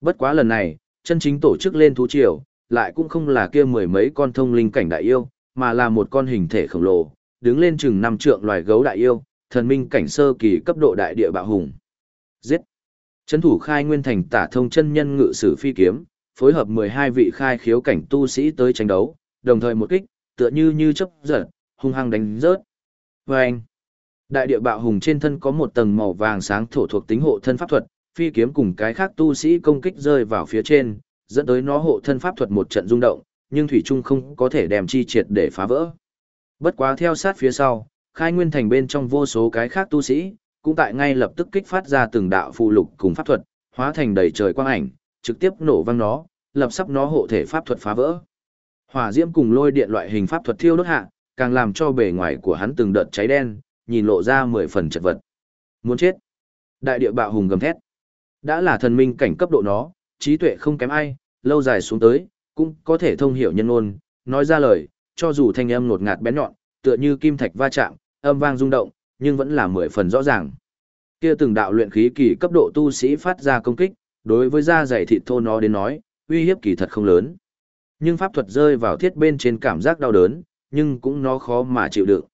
Bất quá lần này, chân chính tổ chức lên thú triều, lại cũng không là kia mười mấy con thông linh cảnh đại yêu, mà là một con hình thể khổng lồ, đứng lên chừng năm trượng loài gấu đại yêu, thần minh cảnh sơ kỳ cấp độ đại địa bạo hùng. Giết! Chấn thủ khai nguyên thành tả thông chân nhân ngự sử phi kiếm, phối hợp 12 vị khai khiếu cảnh tu sĩ tới tranh đấu, đồng thời một kích, tựa như như chấp giật, hung hăng đánh rớt. Vâng! anh, đại địa bạo hùng trên thân có một tầng màu vàng sáng thổ thuộc tính hộ thân pháp thuật, phi kiếm cùng cái khác tu sĩ công kích rơi vào phía trên, dẫn tới nó hộ thân pháp thuật một trận rung động, nhưng thủy trung không có thể đem chi triệt để phá vỡ. Bất quá theo sát phía sau, khai nguyên thành bên trong vô số cái khác tu sĩ, cũng tại ngay lập tức kích phát ra từng đạo phù lục cùng pháp thuật, hóa thành đầy trời quang ảnh, trực tiếp nổ văng nó, lập sắp nó hộ thể pháp thuật phá vỡ. Hỏa diễm cùng lôi điện loại hình pháp thuật thiêu đốt hạ, càng làm cho bề ngoài của hắn từng đợt cháy đen, nhìn lộ ra mười phần chật vật. Muốn chết. Đại địa bạo hùng gầm thét. Đã là thần minh cảnh cấp độ nó, trí tuệ không kém ai, lâu dài xuống tới, cũng có thể thông hiểu nhân ngôn, nói ra lời, cho dù thanh âm nột ngạt bén nhọn, tựa như kim thạch va chạm, âm vang rung động, nhưng vẫn là mười phần rõ ràng. Kia từng đạo luyện khí kỳ cấp độ tu sĩ phát ra công kích, đối với da dày thịt thô nó đến nói, uy hiếp kỳ thật không lớn. Nhưng pháp thuật rơi vào thiết bên trên cảm giác đau đớn, nhưng cũng nó khó mà chịu đựng.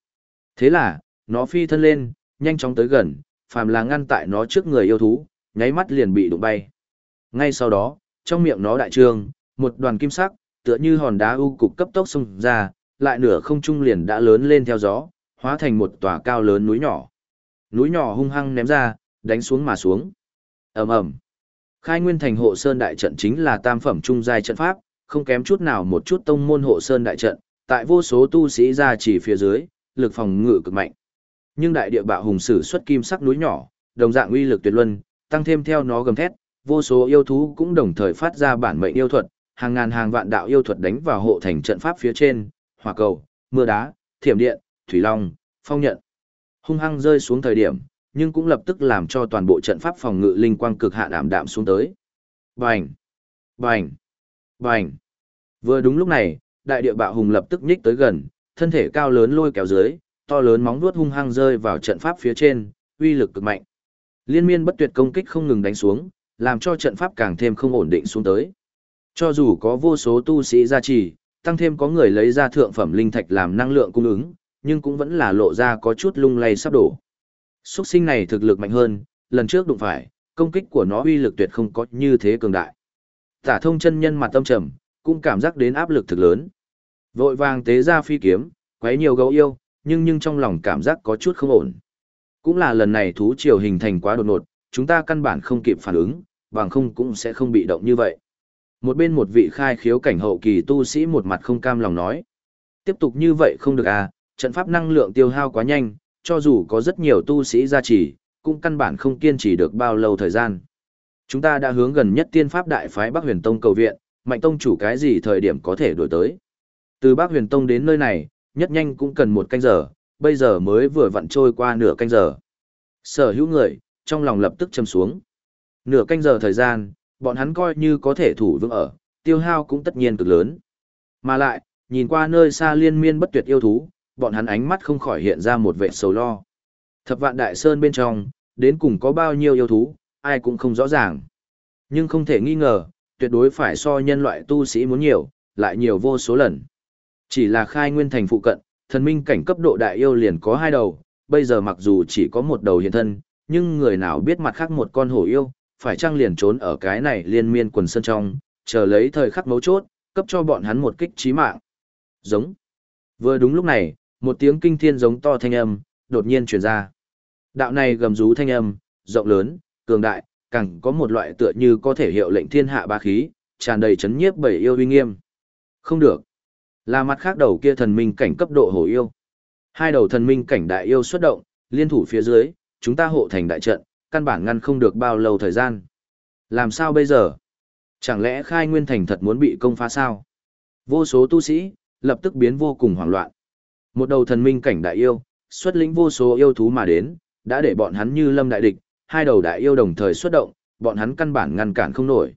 Thế là, nó phi thân lên, nhanh chóng tới gần, phàm là ngăn tại nó trước người yêu thú, nháy mắt liền bị đụng bay. Ngay sau đó, trong miệng nó đại trương, một đoàn kim sắc, tựa như hòn đá u cục cấp tốc xông ra, lại nửa không trung liền đã lớn lên theo gió, hóa thành một tòa cao lớn núi nhỏ. Núi nhỏ hung hăng ném ra, đánh xuống mà xuống. Ầm ầm. Khai Nguyên Thành hộ sơn đại trận chính là tam phẩm trung giai trận pháp, không kém chút nào một chút tông môn hộ sơn đại trận, tại vô số tu sĩ ra chỉ phía dưới, lực phòng ngự cực mạnh. Nhưng đại địa bạo hùng sử xuất kim sắc núi nhỏ, đồng dạng uy lực tuyệt luân, tăng thêm theo nó gầm thét, vô số yêu thú cũng đồng thời phát ra bản mệnh yêu thuật, hàng ngàn hàng vạn đạo yêu thuật đánh vào hộ thành trận pháp phía trên, hỏa cầu, mưa đá, thiểm điện, thủy long, phong nhận. Hung hăng rơi xuống thời điểm, nhưng cũng lập tức làm cho toàn bộ trận pháp phòng ngự linh quang cực hạ đảm đạm xuống tới. Bành! Bành! Bành! Vừa đúng lúc này, đại địa bạo hùng lập tức nhích tới gần, thân thể cao lớn lôi kéo dưới, to lớn móng vuốt hung hăng rơi vào trận pháp phía trên, uy lực cực mạnh. Liên miên bất tuyệt công kích không ngừng đánh xuống, làm cho trận pháp càng thêm không ổn định xuống tới. Cho dù có vô số tu sĩ gia trì, tăng thêm có người lấy ra thượng phẩm linh thạch làm năng lượng cung ứng, nhưng cũng vẫn là lộ ra có chút lung lay sắp đổ. Xuất sinh này thực lực mạnh hơn, lần trước đụng phải, công kích của nó uy lực tuyệt không có như thế cường đại. Tả thông chân nhân mặt tâm trầm, cũng cảm giác đến áp lực thực lớn. Vội vàng tế ra phi kiếm, quấy nhiều gấu yêu, nhưng nhưng trong lòng cảm giác có chút không ổn. Cũng là lần này thú triều hình thành quá đột ngột, chúng ta căn bản không kịp phản ứng, bằng không cũng sẽ không bị động như vậy. Một bên một vị khai khiếu cảnh hậu kỳ tu sĩ một mặt không cam lòng nói. Tiếp tục như vậy không được à, trận pháp năng lượng tiêu hao quá nhanh, cho dù có rất nhiều tu sĩ gia trì, cũng căn bản không kiên trì được bao lâu thời gian. Chúng ta đã hướng gần nhất tiên pháp đại phái Bắc Huyền Tông cầu viện, Mạnh Tông chủ cái gì thời điểm có thể đổi tới. Từ Bắc Huyền Tông đến nơi này, nhất nhanh cũng cần một canh giờ, bây giờ mới vừa vặn trôi qua nửa canh giờ. Sở hữu người, trong lòng lập tức châm xuống. Nửa canh giờ thời gian, bọn hắn coi như có thể thủ vững ở, tiêu hao cũng tất nhiên cực lớn. Mà lại, nhìn qua nơi xa liên miên bất tuyệt yêu thú, bọn hắn ánh mắt không khỏi hiện ra một vẻ sầu lo. Thập vạn đại sơn bên trong, đến cùng có bao nhiêu yêu thú, ai cũng không rõ ràng. Nhưng không thể nghi ngờ, tuyệt đối phải so nhân loại tu sĩ muốn nhiều, lại nhiều vô số lần. Chỉ là khai nguyên thành phụ cận, thần minh cảnh cấp độ đại yêu liền có hai đầu, bây giờ mặc dù chỉ có một đầu hiện thân, nhưng người nào biết mặt khác một con hổ yêu, phải chăng liền trốn ở cái này liên miên quần sân trong, chờ lấy thời khắc mấu chốt, cấp cho bọn hắn một kích chí mạng. Giống. Vừa đúng lúc này, một tiếng kinh thiên giống to thanh âm, đột nhiên truyền ra. Đạo này gầm rú thanh âm, rộng lớn, cường đại, càng có một loại tựa như có thể hiệu lệnh thiên hạ ba khí, tràn đầy chấn nhiếp bảy yêu uy nghiêm. Không được. Là mặt khác đầu kia thần minh cảnh cấp độ hổ yêu. Hai đầu thần minh cảnh đại yêu xuất động, liên thủ phía dưới, chúng ta hộ thành đại trận, căn bản ngăn không được bao lâu thời gian. Làm sao bây giờ? Chẳng lẽ khai nguyên thành thật muốn bị công phá sao? Vô số tu sĩ, lập tức biến vô cùng hoảng loạn. Một đầu thần minh cảnh đại yêu, xuất lĩnh vô số yêu thú mà đến, đã để bọn hắn như lâm đại địch, hai đầu đại yêu đồng thời xuất động, bọn hắn căn bản ngăn cản không nổi.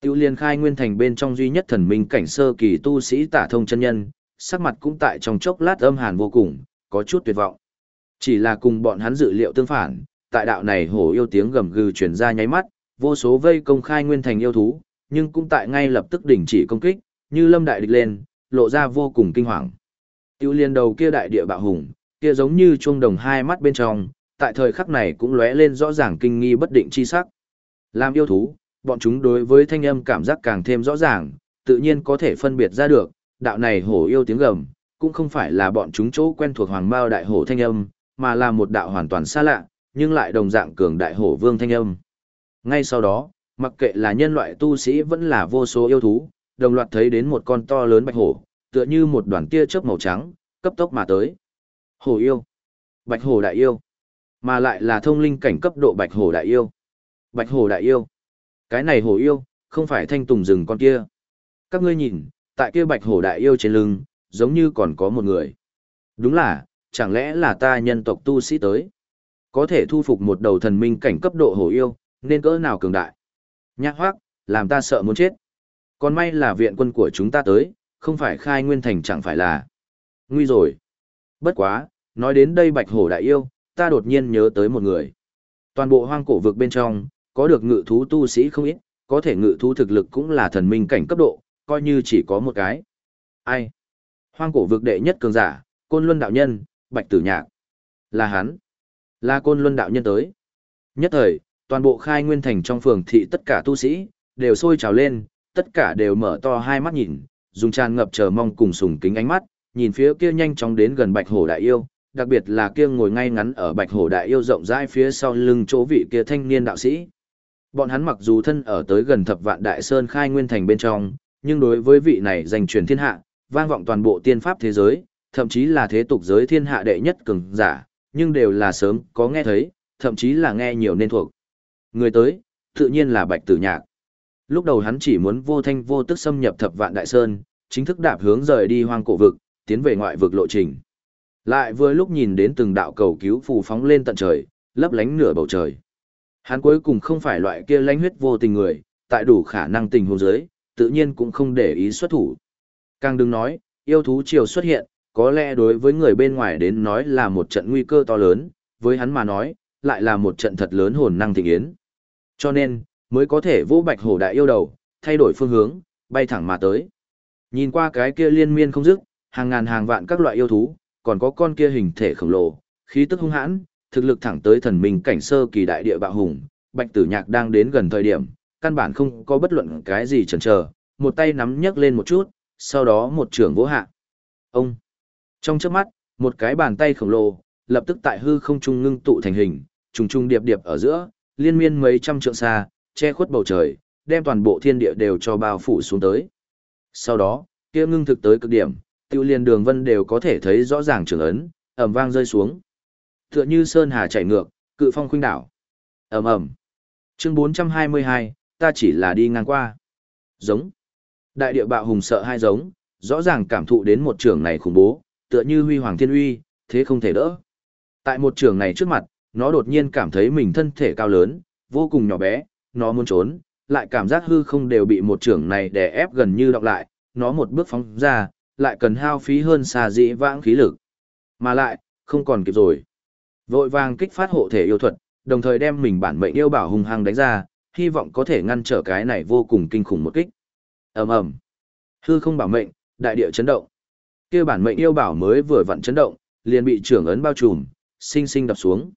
Tiêu liên khai nguyên thành bên trong duy nhất thần minh cảnh sơ kỳ tu sĩ tả thông chân nhân, sắc mặt cũng tại trong chốc lát âm hàn vô cùng, có chút tuyệt vọng. Chỉ là cùng bọn hắn dự liệu tương phản, tại đạo này hổ yêu tiếng gầm gừ truyền ra nháy mắt, vô số vây công khai nguyên thành yêu thú, nhưng cũng tại ngay lập tức đình chỉ công kích, như lâm đại địch lên, lộ ra vô cùng kinh hoàng. Tiêu liên đầu kia đại địa bạo hùng, kia giống như chuông đồng hai mắt bên trong, tại thời khắc này cũng lóe lên rõ ràng kinh nghi bất định chi sắc. Làm yêu thú, bọn chúng đối với thanh âm cảm giác càng thêm rõ ràng, tự nhiên có thể phân biệt ra được, đạo này hổ yêu tiếng gầm, cũng không phải là bọn chúng chỗ quen thuộc hoàng bao đại hổ thanh âm, mà là một đạo hoàn toàn xa lạ, nhưng lại đồng dạng cường đại hổ vương thanh âm. Ngay sau đó, mặc kệ là nhân loại tu sĩ vẫn là vô số yêu thú, đồng loạt thấy đến một con to lớn bạch hổ, tựa như một đoàn tia chớp màu trắng, cấp tốc mà tới. Hổ yêu. Bạch hổ đại yêu. Mà lại là thông linh cảnh cấp độ bạch hổ đại yêu. Bạch hổ đại yêu. Cái này hổ yêu, không phải thanh tùng rừng con kia. Các ngươi nhìn, tại kia bạch hổ đại yêu trên lưng, giống như còn có một người. Đúng là, chẳng lẽ là ta nhân tộc tu sĩ tới. Có thể thu phục một đầu thần minh cảnh cấp độ hổ yêu, nên cỡ nào cường đại. Nhạc hoác, làm ta sợ muốn chết. Còn may là viện quân của chúng ta tới, không phải khai nguyên thành chẳng phải là. Nguy rồi. Bất quá, nói đến đây bạch hổ đại yêu, ta đột nhiên nhớ tới một người. Toàn bộ hoang cổ vực bên trong, có được ngự thú tu sĩ không ít, có thể ngự thú thực lực cũng là thần minh cảnh cấp độ, coi như chỉ có một cái. Ai? Hoang cổ vực đệ nhất cường giả, Côn Luân đạo nhân, Bạch Tử Nhạc. Là hắn. Là Côn Luân đạo nhân tới. Nhất thời, toàn bộ khai nguyên thành trong phường thị tất cả tu sĩ, đều sôi trào lên, tất cả đều mở to hai mắt nhìn, dùng tràn ngập chờ mong cùng sùng kính ánh mắt, nhìn phía kia nhanh chóng đến gần Bạch Hổ đại yêu, đặc biệt là kia ngồi ngay ngắn ở Bạch Hổ đại yêu rộng rãi phía sau lưng chỗ vị kia thanh niên đạo sĩ. Bọn hắn mặc dù thân ở tới gần thập vạn đại sơn khai nguyên thành bên trong, nhưng đối với vị này dành truyền thiên hạ, vang vọng toàn bộ tiên pháp thế giới, thậm chí là thế tục giới thiên hạ đệ nhất cường giả, nhưng đều là sớm có nghe thấy, thậm chí là nghe nhiều nên thuộc. Người tới, tự nhiên là Bạch Tử Nhạc. Lúc đầu hắn chỉ muốn vô thanh vô tức xâm nhập thập vạn đại sơn, chính thức đạp hướng rời đi hoang cổ vực, tiến về ngoại vực lộ trình. Lại vừa lúc nhìn đến từng đạo cầu cứu phù phóng lên tận trời, lấp lánh nửa bầu trời. Hắn cuối cùng không phải loại kia lánh huyết vô tình người, tại đủ khả năng tình huống giới, tự nhiên cũng không để ý xuất thủ. Càng đừng nói, yêu thú triều xuất hiện, có lẽ đối với người bên ngoài đến nói là một trận nguy cơ to lớn, với hắn mà nói, lại là một trận thật lớn hồn năng thịnh yến. Cho nên, mới có thể vô bạch hổ đại yêu đầu, thay đổi phương hướng, bay thẳng mà tới. Nhìn qua cái kia liên miên không dứt, hàng ngàn hàng vạn các loại yêu thú, còn có con kia hình thể khổng lồ, khí tức hung hãn, thực lực thẳng tới thần minh cảnh sơ kỳ đại địa bạo hùng, Bạch Tử Nhạc đang đến gần thời điểm, căn bản không có bất luận cái gì chần chờ, một tay nắm nhấc lên một chút, sau đó một trường vỗ hạ. Ông. Trong chớp mắt, một cái bàn tay khổng lồ, lập tức tại hư không trung ngưng tụ thành hình, trùng trùng điệp điệp ở giữa, liên miên mấy trăm trượng xa, che khuất bầu trời, đem toàn bộ thiên địa đều cho bao phủ xuống tới. Sau đó, kia ngưng thực tới cực điểm, tiêu liên đường vân đều có thể thấy rõ ràng trường ấn, ầm vang rơi xuống. Tựa như sơn hà chảy ngược, cự phong khuynh đảo. ầm ầm. Chương 422, ta chỉ là đi ngang qua. Giống. Đại địa bạo hùng sợ hai giống, rõ ràng cảm thụ đến một trường này khủng bố, tựa như huy hoàng thiên uy, thế không thể đỡ. Tại một trường này trước mặt, nó đột nhiên cảm thấy mình thân thể cao lớn, vô cùng nhỏ bé, nó muốn trốn, lại cảm giác hư không đều bị một trường này đè ép gần như đọc lại, nó một bước phóng ra, lại cần hao phí hơn xa dĩ vãng khí lực. Mà lại, không còn kịp rồi. Vội vàng kích phát hộ thể yêu thuật, đồng thời đem mình bản mệnh yêu bảo hung hăng đánh ra, hy vọng có thể ngăn trở cái này vô cùng kinh khủng một kích. Ầm ầm. Hư không bảo mệnh, đại địa chấn động. Kia bản mệnh yêu bảo mới vừa vặn chấn động, liền bị trưởng ấn bao trùm, sinh sinh đập xuống.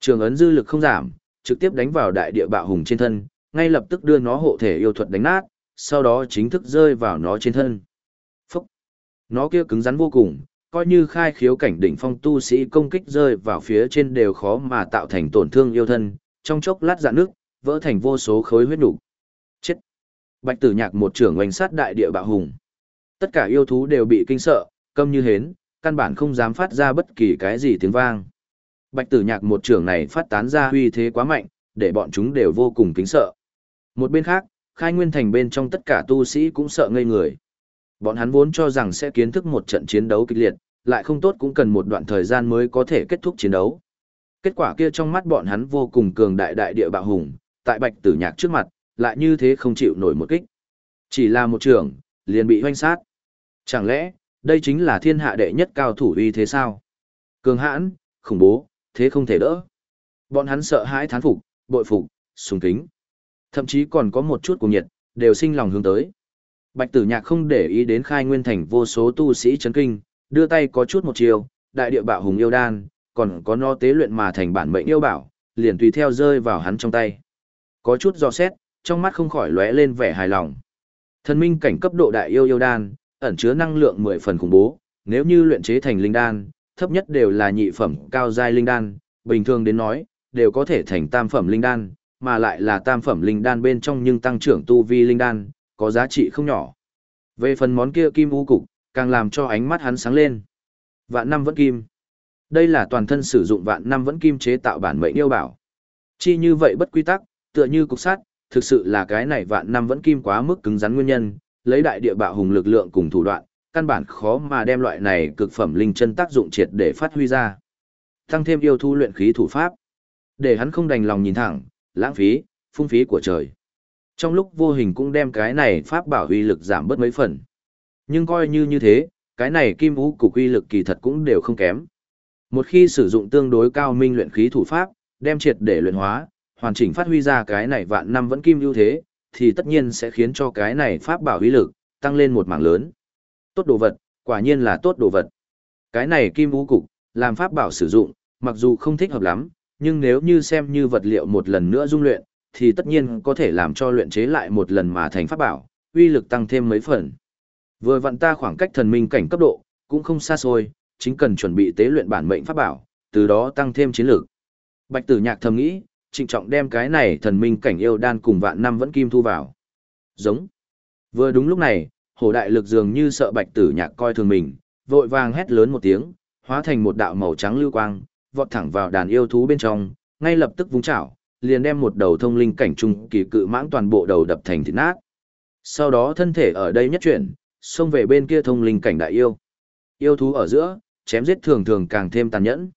Trường ấn dư lực không giảm, trực tiếp đánh vào đại địa bạo hùng trên thân, ngay lập tức đưa nó hộ thể yêu thuật đánh nát, sau đó chính thức rơi vào nó trên thân. Phúc! Nó kia cứng rắn vô cùng, coi như khai khiếu cảnh đỉnh phong tu sĩ công kích rơi vào phía trên đều khó mà tạo thành tổn thương yêu thân, trong chốc lát dạn nước, vỡ thành vô số khối huyết đủ. Chết! Bạch tử nhạc một trưởng oanh sát đại địa bạo hùng. Tất cả yêu thú đều bị kinh sợ, câm như hến, căn bản không dám phát ra bất kỳ cái gì tiếng vang. Bạch tử nhạc một trưởng này phát tán ra uy thế quá mạnh, để bọn chúng đều vô cùng kính sợ. Một bên khác, khai nguyên thành bên trong tất cả tu sĩ cũng sợ ngây người. Bọn hắn vốn cho rằng sẽ kiến thức một trận chiến đấu kịch liệt, lại không tốt cũng cần một đoạn thời gian mới có thể kết thúc chiến đấu. Kết quả kia trong mắt bọn hắn vô cùng cường đại đại địa bạo hùng, tại bạch tử nhạc trước mặt, lại như thế không chịu nổi một kích. Chỉ là một trường, liền bị hoanh sát. Chẳng lẽ, đây chính là thiên hạ đệ nhất cao thủ uy thế sao? Cường hãn, khủng bố, thế không thể đỡ. Bọn hắn sợ hãi thán phục, bội phục, sùng kính. Thậm chí còn có một chút cùng nhiệt, đều sinh lòng hướng tới. Bạch tử nhạc không để ý đến khai nguyên thành vô số tu sĩ chấn kinh, đưa tay có chút một chiều, đại địa bạo hùng yêu đan, còn có no tế luyện mà thành bản mệnh yêu bảo, liền tùy theo rơi vào hắn trong tay. Có chút do xét, trong mắt không khỏi lóe lên vẻ hài lòng. Thần minh cảnh cấp độ đại yêu yêu đan, ẩn chứa năng lượng mười phần khủng bố, nếu như luyện chế thành linh đan, thấp nhất đều là nhị phẩm cao giai linh đan, bình thường đến nói, đều có thể thành tam phẩm linh đan, mà lại là tam phẩm linh đan bên trong nhưng tăng trưởng tu vi linh đan, có giá trị không nhỏ. Về phần món kia kim u cục, càng làm cho ánh mắt hắn sáng lên. Vạn năm vẫn kim. Đây là toàn thân sử dụng vạn năm vẫn kim chế tạo bản mệnh yêu bảo. Chi như vậy bất quy tắc, tựa như cục sắt, thực sự là cái này vạn năm vẫn kim quá mức cứng rắn nguyên nhân, lấy đại địa bạo hùng lực lượng cùng thủ đoạn, căn bản khó mà đem loại này cực phẩm linh chân tác dụng triệt để phát huy ra. Tăng thêm yêu thu luyện khí thủ pháp, để hắn không đành lòng nhìn thẳng, lãng phí, phung phí của trời. Trong lúc vô hình cũng đem cái này pháp bảo uy lực giảm bớt mấy phần. Nhưng coi như như thế, cái này kim vũ cục uy lực kỳ thật cũng đều không kém. Một khi sử dụng tương đối cao minh luyện khí thủ pháp, đem triệt để luyện hóa, hoàn chỉnh phát huy ra cái này vạn năm vẫn kim ưu thế, thì tất nhiên sẽ khiến cho cái này pháp bảo uy lực tăng lên một mảng lớn. Tốt đồ vật, quả nhiên là tốt đồ vật. Cái này kim vũ cục, làm pháp bảo sử dụng, mặc dù không thích hợp lắm, nhưng nếu như xem như vật liệu một lần nữa dung luyện, thì tất nhiên có thể làm cho luyện chế lại một lần mà thành pháp bảo, uy lực tăng thêm mấy phần. Vừa vặn ta khoảng cách thần minh cảnh cấp độ, cũng không xa xôi, chính cần chuẩn bị tế luyện bản mệnh pháp bảo, từ đó tăng thêm chiến lược. Bạch Tử Nhạc thầm nghĩ, trịnh trọng đem cái này thần minh cảnh yêu đan cùng vạn năm vẫn kim thu vào. Giống. Vừa đúng lúc này, hổ đại lực dường như sợ Bạch Tử Nhạc coi thường mình, vội vàng hét lớn một tiếng, hóa thành một đạo màu trắng lưu quang, vọt thẳng vào đàn yêu thú bên trong, ngay lập tức vung chảo, liền đem một đầu thông linh cảnh trung kỳ cự mãng toàn bộ đầu đập thành thịt nát. Sau đó thân thể ở đây nhất chuyển, xông về bên kia thông linh cảnh đại yêu. Yêu thú ở giữa, chém giết thường thường càng thêm tàn nhẫn.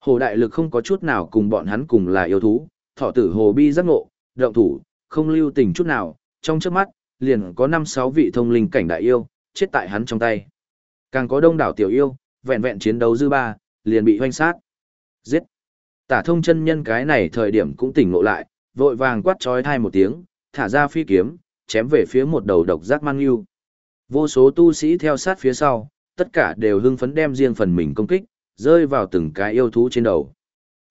Hồ đại lực không có chút nào cùng bọn hắn cùng là yêu thú, thọ tử hồ bi giác ngộ, động thủ, không lưu tình chút nào, trong trước mắt, liền có 5-6 vị thông linh cảnh đại yêu, chết tại hắn trong tay. Càng có đông đảo tiểu yêu, vẹn vẹn chiến đấu dư ba, liền bị hoanh sát. Giết! Tả thông chân nhân cái này thời điểm cũng tỉnh ngộ lại, vội vàng quát trói thai một tiếng, thả ra phi kiếm, chém về phía một đầu độc giác mang yêu. Vô số tu sĩ theo sát phía sau, tất cả đều hưng phấn đem riêng phần mình công kích, rơi vào từng cái yêu thú trên đầu.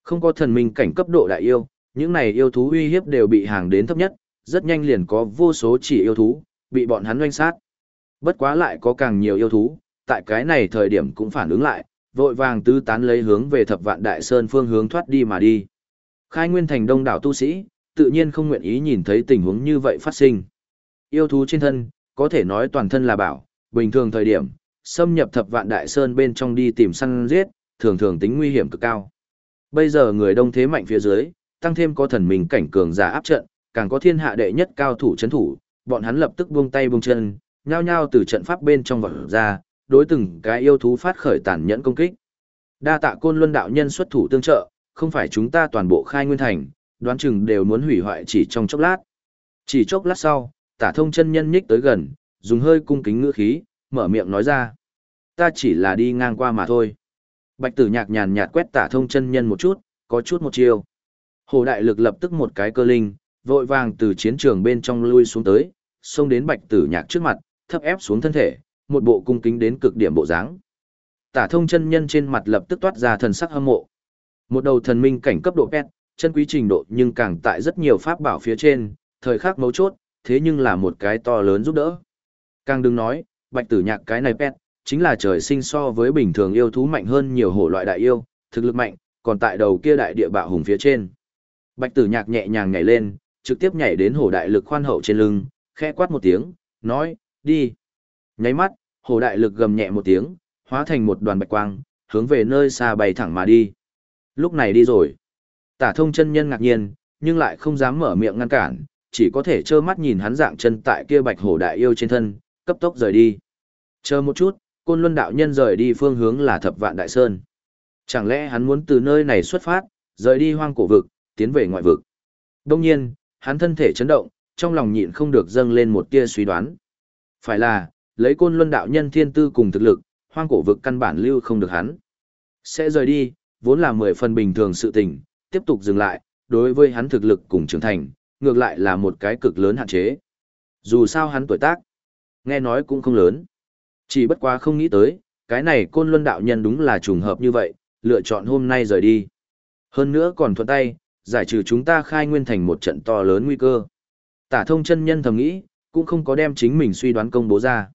Không có thần minh cảnh cấp độ đại yêu, những này yêu thú uy hiếp đều bị hàng đến thấp nhất, rất nhanh liền có vô số chỉ yêu thú, bị bọn hắn oanh sát. Bất quá lại có càng nhiều yêu thú, tại cái này thời điểm cũng phản ứng lại, vội vàng tứ tán lấy hướng về thập vạn đại sơn phương hướng thoát đi mà đi. Khai nguyên thành đông đảo tu sĩ, tự nhiên không nguyện ý nhìn thấy tình huống như vậy phát sinh. Yêu thú trên thân, có thể nói toàn thân là bảo, bình thường thời điểm, xâm nhập thập vạn đại sơn bên trong đi tìm săn giết, thường thường tính nguy hiểm cực cao. Bây giờ người đông thế mạnh phía dưới, tăng thêm có thần mình cảnh cường giả áp trận, càng có thiên hạ đệ nhất cao thủ chấn thủ, bọn hắn lập tức buông tay buông chân, nhao nhao từ trận pháp bên trong vọt ra, đối từng cái yêu thú phát khởi tàn nhẫn công kích. Đa tạ côn luân đạo nhân xuất thủ tương trợ, không phải chúng ta toàn bộ khai nguyên thành, đoán chừng đều muốn hủy hoại chỉ trong chốc lát. Chỉ chốc lát sau, tả thông chân nhân nhích tới gần, dùng hơi cung kính ngữ khí, mở miệng nói ra. Ta chỉ là đi ngang qua mà thôi. Bạch tử nhạc nhàn nhạt quét tả thông chân nhân một chút, có chút một chiều. Hồ đại lực lập tức một cái cơ linh, vội vàng từ chiến trường bên trong lui xuống tới, xông đến bạch tử nhạc trước mặt, thấp ép xuống thân thể, một bộ cung kính đến cực điểm bộ dáng. Tả thông chân nhân trên mặt lập tức toát ra thần sắc hâm mộ. Một đầu thần minh cảnh cấp độ pet, chân quý trình độ nhưng càng tại rất nhiều pháp bảo phía trên, thời khắc mấu chốt, thế nhưng là một cái to lớn giúp đỡ. Càng đừng nói, bạch tử nhạc cái này pet, chính là trời sinh so với bình thường yêu thú mạnh hơn nhiều hổ loại đại yêu, thực lực mạnh, còn tại đầu kia đại địa bạo hùng phía trên. Bạch tử nhạc nhẹ nhàng nhảy lên, trực tiếp nhảy đến hổ đại lực khoan hậu trên lưng, khẽ quát một tiếng, nói, đi. Nháy mắt, hổ đại lực gầm nhẹ một tiếng, hóa thành một đoàn bạch quang, hướng về nơi xa bay thẳng mà đi. Lúc này đi rồi. Tả thông chân nhân ngạc nhiên, nhưng lại không dám mở miệng ngăn cản, chỉ có thể trơ mắt nhìn hắn dạng chân tại kia bạch hổ đại yêu trên thân, cấp tốc rời đi. Chờ một chút, côn luân đạo nhân rời đi phương hướng là thập vạn đại sơn. Chẳng lẽ hắn muốn từ nơi này xuất phát, rời đi hoang cổ vực, tiến về ngoại vực. Đông nhiên, hắn thân thể chấn động, trong lòng nhịn không được dâng lên một tia suy đoán. Phải là, lấy côn luân đạo nhân thiên tư cùng thực lực, hoang cổ vực căn bản lưu không được hắn. Sẽ rời đi, vốn là mười phần bình thường sự tình, tiếp tục dừng lại, đối với hắn thực lực cùng trưởng thành, ngược lại là một cái cực lớn hạn chế. Dù sao hắn tuổi tác, nghe nói cũng không lớn. Chỉ bất quá không nghĩ tới, cái này côn luân đạo nhân đúng là trùng hợp như vậy, lựa chọn hôm nay rời đi. Hơn nữa còn thuận tay, giải trừ chúng ta khai nguyên thành một trận to lớn nguy cơ. Tả thông chân nhân thầm nghĩ, cũng không có đem chính mình suy đoán công bố ra.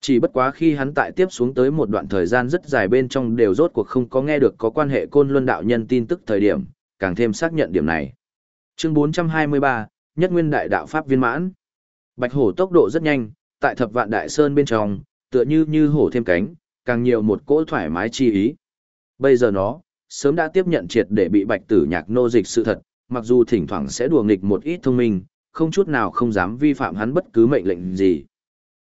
Chỉ bất quá khi hắn tại tiếp xuống tới một đoạn thời gian rất dài bên trong đều rốt cuộc không có nghe được có quan hệ côn luân đạo nhân tin tức thời điểm, càng thêm xác nhận điểm này. Chương 423, Nhất Nguyên Đại Đạo Pháp viên mãn. Bạch hổ tốc độ rất nhanh, tại thập vạn đại sơn bên trong, tựa như như hổ thêm cánh, càng nhiều một cỗ thoải mái chi ý. Bây giờ nó, sớm đã tiếp nhận triệt để bị bạch tử nhạc nô dịch sự thật, mặc dù thỉnh thoảng sẽ đùa nghịch một ít thông minh, không chút nào không dám vi phạm hắn bất cứ mệnh lệnh gì.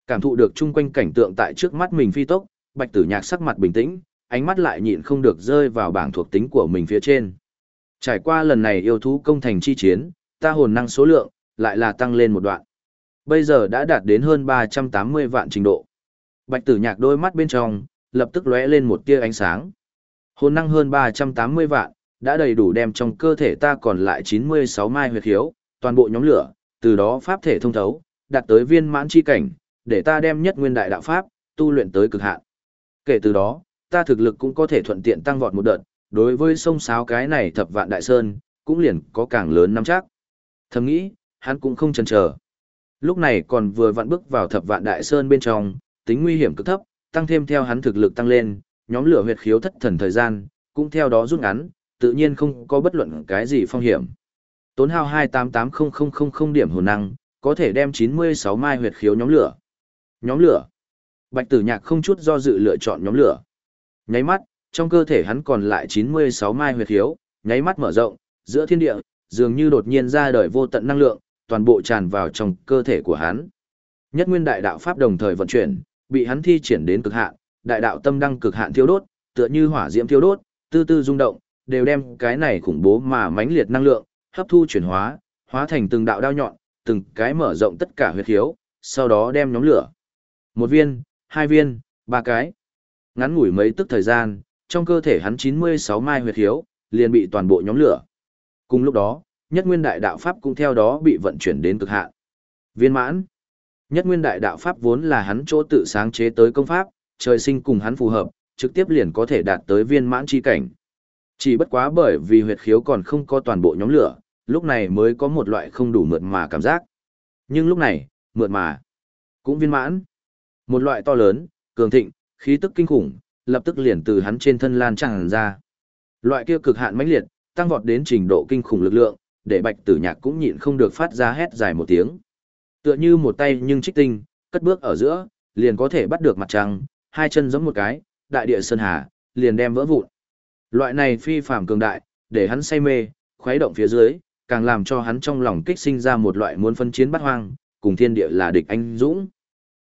Cảm thụ được chung quanh cảnh tượng tại trước mắt mình phi tốc, bạch tử nhạc sắc mặt bình tĩnh, ánh mắt lại nhịn không được rơi vào bảng thuộc tính của mình phía trên. Trải qua lần này yêu thú công thành chi chiến, ta hồn năng số lượng, lại là tăng lên một đoạn. Bây giờ đã đạt đến hơn 380 vạn trình độ. Bạch tử nhạc đôi mắt bên trong, lập tức lóe lên một tia ánh sáng. Hồn năng hơn 380 vạn, đã đầy đủ đem trong cơ thể ta còn lại 96 mai huyệt khiếu, toàn bộ nhóm lửa, từ đó pháp thể thông thấu, đạt tới viên mãn chi cảnh, để ta đem nhất nguyên đại đạo pháp, tu luyện tới cực hạn. Kể từ đó, ta thực lực cũng có thể thuận tiện tăng vọt một đợt, đối với sông sáo cái này thập vạn đại sơn, cũng liền có càng lớn nắm chắc. Thầm nghĩ, hắn cũng không chần chờ. Lúc này còn vừa vặn bước vào thập vạn đại sơn bên trong, tính nguy hiểm cực thấp, tăng thêm theo hắn thực lực tăng lên, nhóm lửa huyệt khiếu thất thần thời gian, cũng theo đó rút ngắn, tự nhiên không có bất luận cái gì phong hiểm. Tốn hao 2880000 điểm hồn năng, có thể đem 96 mai huyệt khiếu nhóm lửa. Nhóm lửa. Bạch Tử Nhạc không chút do dự lựa chọn nhóm lửa. Nháy mắt, trong cơ thể hắn còn lại 96 mai huyệt khiếu, nháy mắt mở rộng, giữa thiên địa, dường như đột nhiên ra đời vô tận năng lượng, toàn bộ tràn vào trong cơ thể của hắn. Nhất nguyên đại đạo pháp đồng thời vận chuyển, bị hắn thi triển đến cực hạn, đại đạo tâm đăng cực hạn thiêu đốt, tựa như hỏa diễm thiêu đốt, tư tư rung động, đều đem cái này khủng bố mà mãnh liệt năng lượng, hấp thu chuyển hóa, hóa thành từng đạo đao nhọn, từng cái mở rộng tất cả huyệt khiếu, sau đó đem nhóm lửa. Một viên, hai viên, ba cái. Ngắn ngủi mấy tức thời gian, trong cơ thể hắn 96 mai huyệt khiếu, liền bị toàn bộ nhóm lửa. Cùng lúc đó, nhất nguyên đại đạo pháp cũng theo đó bị vận chuyển đến cực hạn. Viên mãn. Nhất nguyên đại đạo pháp vốn là hắn chỗ tự sáng chế tới công pháp, trời sinh cùng hắn phù hợp, trực tiếp liền có thể đạt tới viên mãn chi cảnh. Chỉ bất quá bởi vì huyệt khiếu còn không có toàn bộ nhóm lửa, lúc này mới có một loại không đủ mượt mà cảm giác. Nhưng lúc này, mượt mà, cũng viên mãn. Một loại to lớn, cường thịnh, khí tức kinh khủng, lập tức liền từ hắn trên thân lan tràn ra. Loại kia cực hạn mãnh liệt, tăng vọt đến trình độ kinh khủng lực lượng, để Bạch Tử Nhạc cũng nhịn không được phát ra hét dài một tiếng. Tựa như một tay nhưng trích tinh, cất bước ở giữa, liền có thể bắt được mặt trăng, hai chân giống một cái, đại địa sơn hà, liền đem vỡ vụn. Loại này phi phàm cường đại, để hắn say mê, khuấy động phía dưới, càng làm cho hắn trong lòng kích sinh ra một loại muốn phân chiến bắt hoang, cùng thiên địa là địch anh dũng.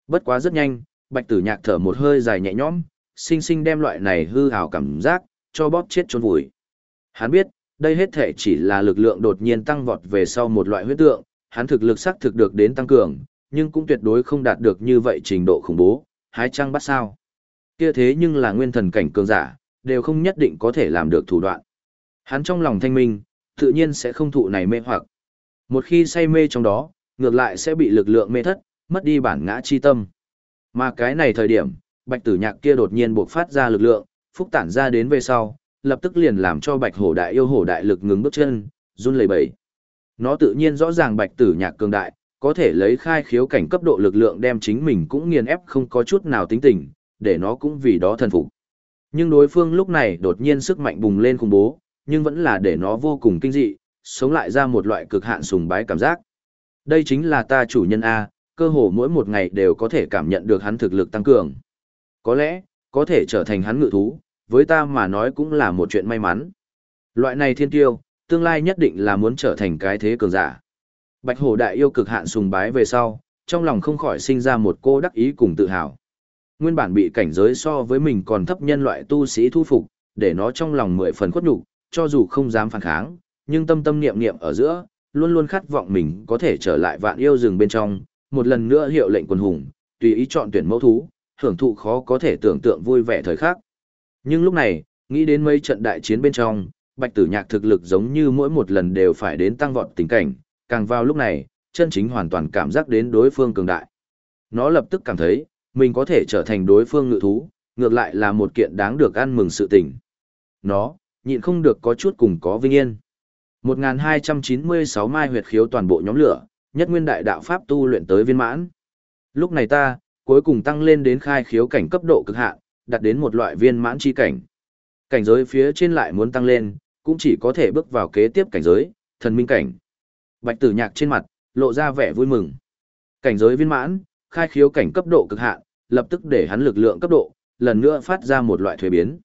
Bất quá rất nhanh, Bạch Tử Nhạc thở một hơi dài nhẹ nhõm, sinh sinh đem loại này hư ảo cảm giác cho bóp chết chôn vùi. Hắn biết, đây hết thể chỉ là lực lượng đột nhiên tăng vọt về sau một loại huyết tượng, hắn thực lực sắc thực được đến tăng cường, nhưng cũng tuyệt đối không đạt được như vậy trình độ khủng bố, hái trăng bắt sao. Kia thế nhưng là nguyên thần cảnh cường giả, đều không nhất định có thể làm được thủ đoạn. Hắn trong lòng thanh minh, tự nhiên sẽ không thụ này mê hoặc. Một khi say mê trong đó, ngược lại sẽ bị lực lượng mê thất, mất đi bản ngã chi tâm. Mà cái này thời điểm, bạch tử nhạc kia đột nhiên buộc phát ra lực lượng, phúc tản ra đến về sau, lập tức liền làm cho bạch hổ đại yêu hổ đại lực ngừng bước chân, run lẩy bẩy. Nó tự nhiên rõ ràng bạch tử nhạc cường đại, có thể lấy khai khiếu cảnh cấp độ lực lượng đem chính mình cũng nghiền ép không có chút nào tính tình, để nó cũng vì đó thần phục. Nhưng đối phương lúc này đột nhiên sức mạnh bùng lên khủng bố, nhưng vẫn là để nó vô cùng kinh dị, sống lại ra một loại cực hạn sùng bái cảm giác. Đây chính là ta chủ nhân A, cơ hồ mỗi một ngày đều có thể cảm nhận được hắn thực lực tăng cường. Có lẽ, có thể trở thành hắn ngự thú, với ta mà nói cũng là một chuyện may mắn. Loại này thiên tiêu, tương lai nhất định là muốn trở thành cái thế cường giả. Bạch hổ đại yêu cực hạn sùng bái về sau, trong lòng không khỏi sinh ra một cô đắc ý cùng tự hào. Nguyên bản bị cảnh giới so với mình còn thấp nhân loại tu sĩ thu phục, để nó trong lòng mười phần khuất nhục, cho dù không dám phản kháng, nhưng tâm tâm niệm niệm ở giữa, luôn luôn khát vọng mình có thể trở lại vạn yêu rừng bên trong, một lần nữa hiệu lệnh quần hùng, tùy ý chọn tuyển mẫu thú, hưởng thụ khó có thể tưởng tượng vui vẻ thời khắc. Nhưng lúc này, nghĩ đến mấy trận đại chiến bên trong, bạch tử nhạc thực lực giống như mỗi một lần đều phải đến tăng vọt tình cảnh, càng vào lúc này, chân chính hoàn toàn cảm giác đến đối phương cường đại. Nó lập tức cảm thấy, mình có thể trở thành đối phương ngự thú, ngược lại là một kiện đáng được ăn mừng sự tình. Nó, nhịn không được có chút cùng có vinh yên. 1296 mai huyệt khiếu toàn bộ nhóm lửa, nhất nguyên đại đạo pháp tu luyện tới viên mãn. Lúc này ta, cuối cùng tăng lên đến khai khiếu cảnh cấp độ cực hạn, đạt đến một loại viên mãn chi cảnh. Cảnh giới phía trên lại muốn tăng lên, cũng chỉ có thể bước vào kế tiếp cảnh giới, thần minh cảnh. Bạch Tử Nhạc trên mặt lộ ra vẻ vui mừng. Cảnh giới viên mãn, khai khiếu cảnh cấp độ cực hạn, lập tức để hắn lực lượng cấp độ lần nữa phát ra một loại thuế biến.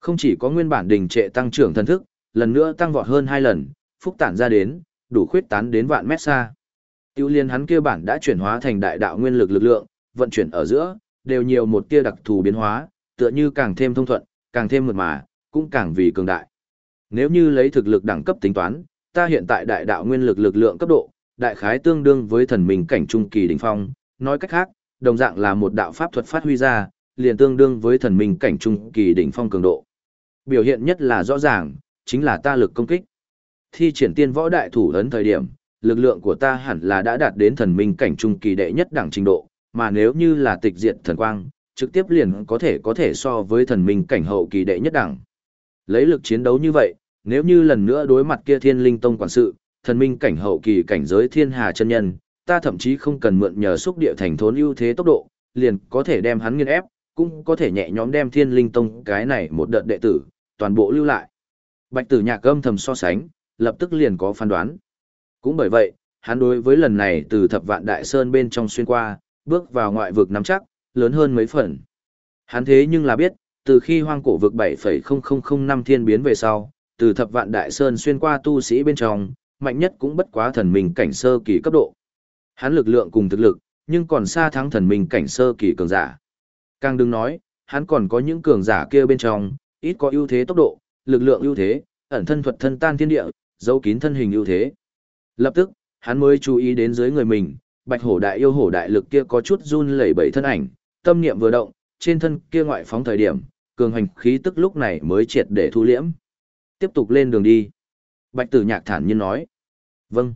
Không chỉ có nguyên bản đình trệ tăng trưởng thần thức, lần nữa tăng vọt hơn hai lần, phúc tản ra đến, đủ khuyết tán đến vạn mét xa. Tiêu liên hắn kia bản đã chuyển hóa thành đại đạo nguyên lực lực lượng, vận chuyển ở giữa, đều nhiều một tia đặc thù biến hóa, tựa như càng thêm thông thuận, càng thêm mượt mà, cũng càng vì cường đại. Nếu như lấy thực lực đẳng cấp tính toán, ta hiện tại đại đạo nguyên lực lực lượng cấp độ, đại khái tương đương với thần minh cảnh trung kỳ đỉnh phong, nói cách khác, đồng dạng là một đạo pháp thuật phát huy ra, liền tương đương với thần minh cảnh trung kỳ đỉnh phong cường độ. Biểu hiện nhất là rõ ràng, chính là ta lực công kích. Thi triển tiên võ đại thủ ấn thời điểm, lực lượng của ta hẳn là đã đạt đến thần minh cảnh trung kỳ đệ nhất đẳng trình độ, mà nếu như là tịch diệt thần quang, trực tiếp liền có thể có thể so với thần minh cảnh hậu kỳ đệ nhất đẳng. Lấy lực chiến đấu như vậy, nếu như lần nữa đối mặt kia thiên linh tông quản sự, thần minh cảnh hậu kỳ cảnh giới thiên hà chân nhân, ta thậm chí không cần mượn nhờ xúc địa thành thốn ưu thế tốc độ, liền có thể đem hắn nghiên ép, cũng có thể nhẹ nhõm đem thiên linh tông cái này một đợt đệ tử, toàn bộ lưu lại. Bạch tử nhạc âm thầm so sánh, lập tức liền có phán đoán. Cũng bởi vậy, hắn đối với lần này từ thập vạn đại sơn bên trong xuyên qua, bước vào ngoại vực nắm chắc, lớn hơn mấy phần. Hắn thế nhưng là biết, từ khi hoang cổ vực 7,0005 thiên biến về sau, từ thập vạn đại sơn xuyên qua tu sĩ bên trong, mạnh nhất cũng bất quá thần minh cảnh sơ kỳ cấp độ. Hắn lực lượng cùng thực lực, nhưng còn xa thắng thần minh cảnh sơ kỳ cường giả. Càng đừng nói, hắn còn có những cường giả kia bên trong, ít có ưu thế tốc độ, lực lượng ưu thế, ẩn thân thuật thân tan thiên địa, dấu kín thân hình ưu thế. Lập tức, hắn mới chú ý đến dưới người mình, bạch hổ đại yêu hổ đại lực kia có chút run lẩy bẩy thân ảnh, tâm niệm vừa động, trên thân kia ngoại phóng thời điểm, cường hành khí tức lúc này mới triệt để thu liễm. Tiếp tục lên đường đi. Bạch tử nhạc thản nhiên nói. Vâng.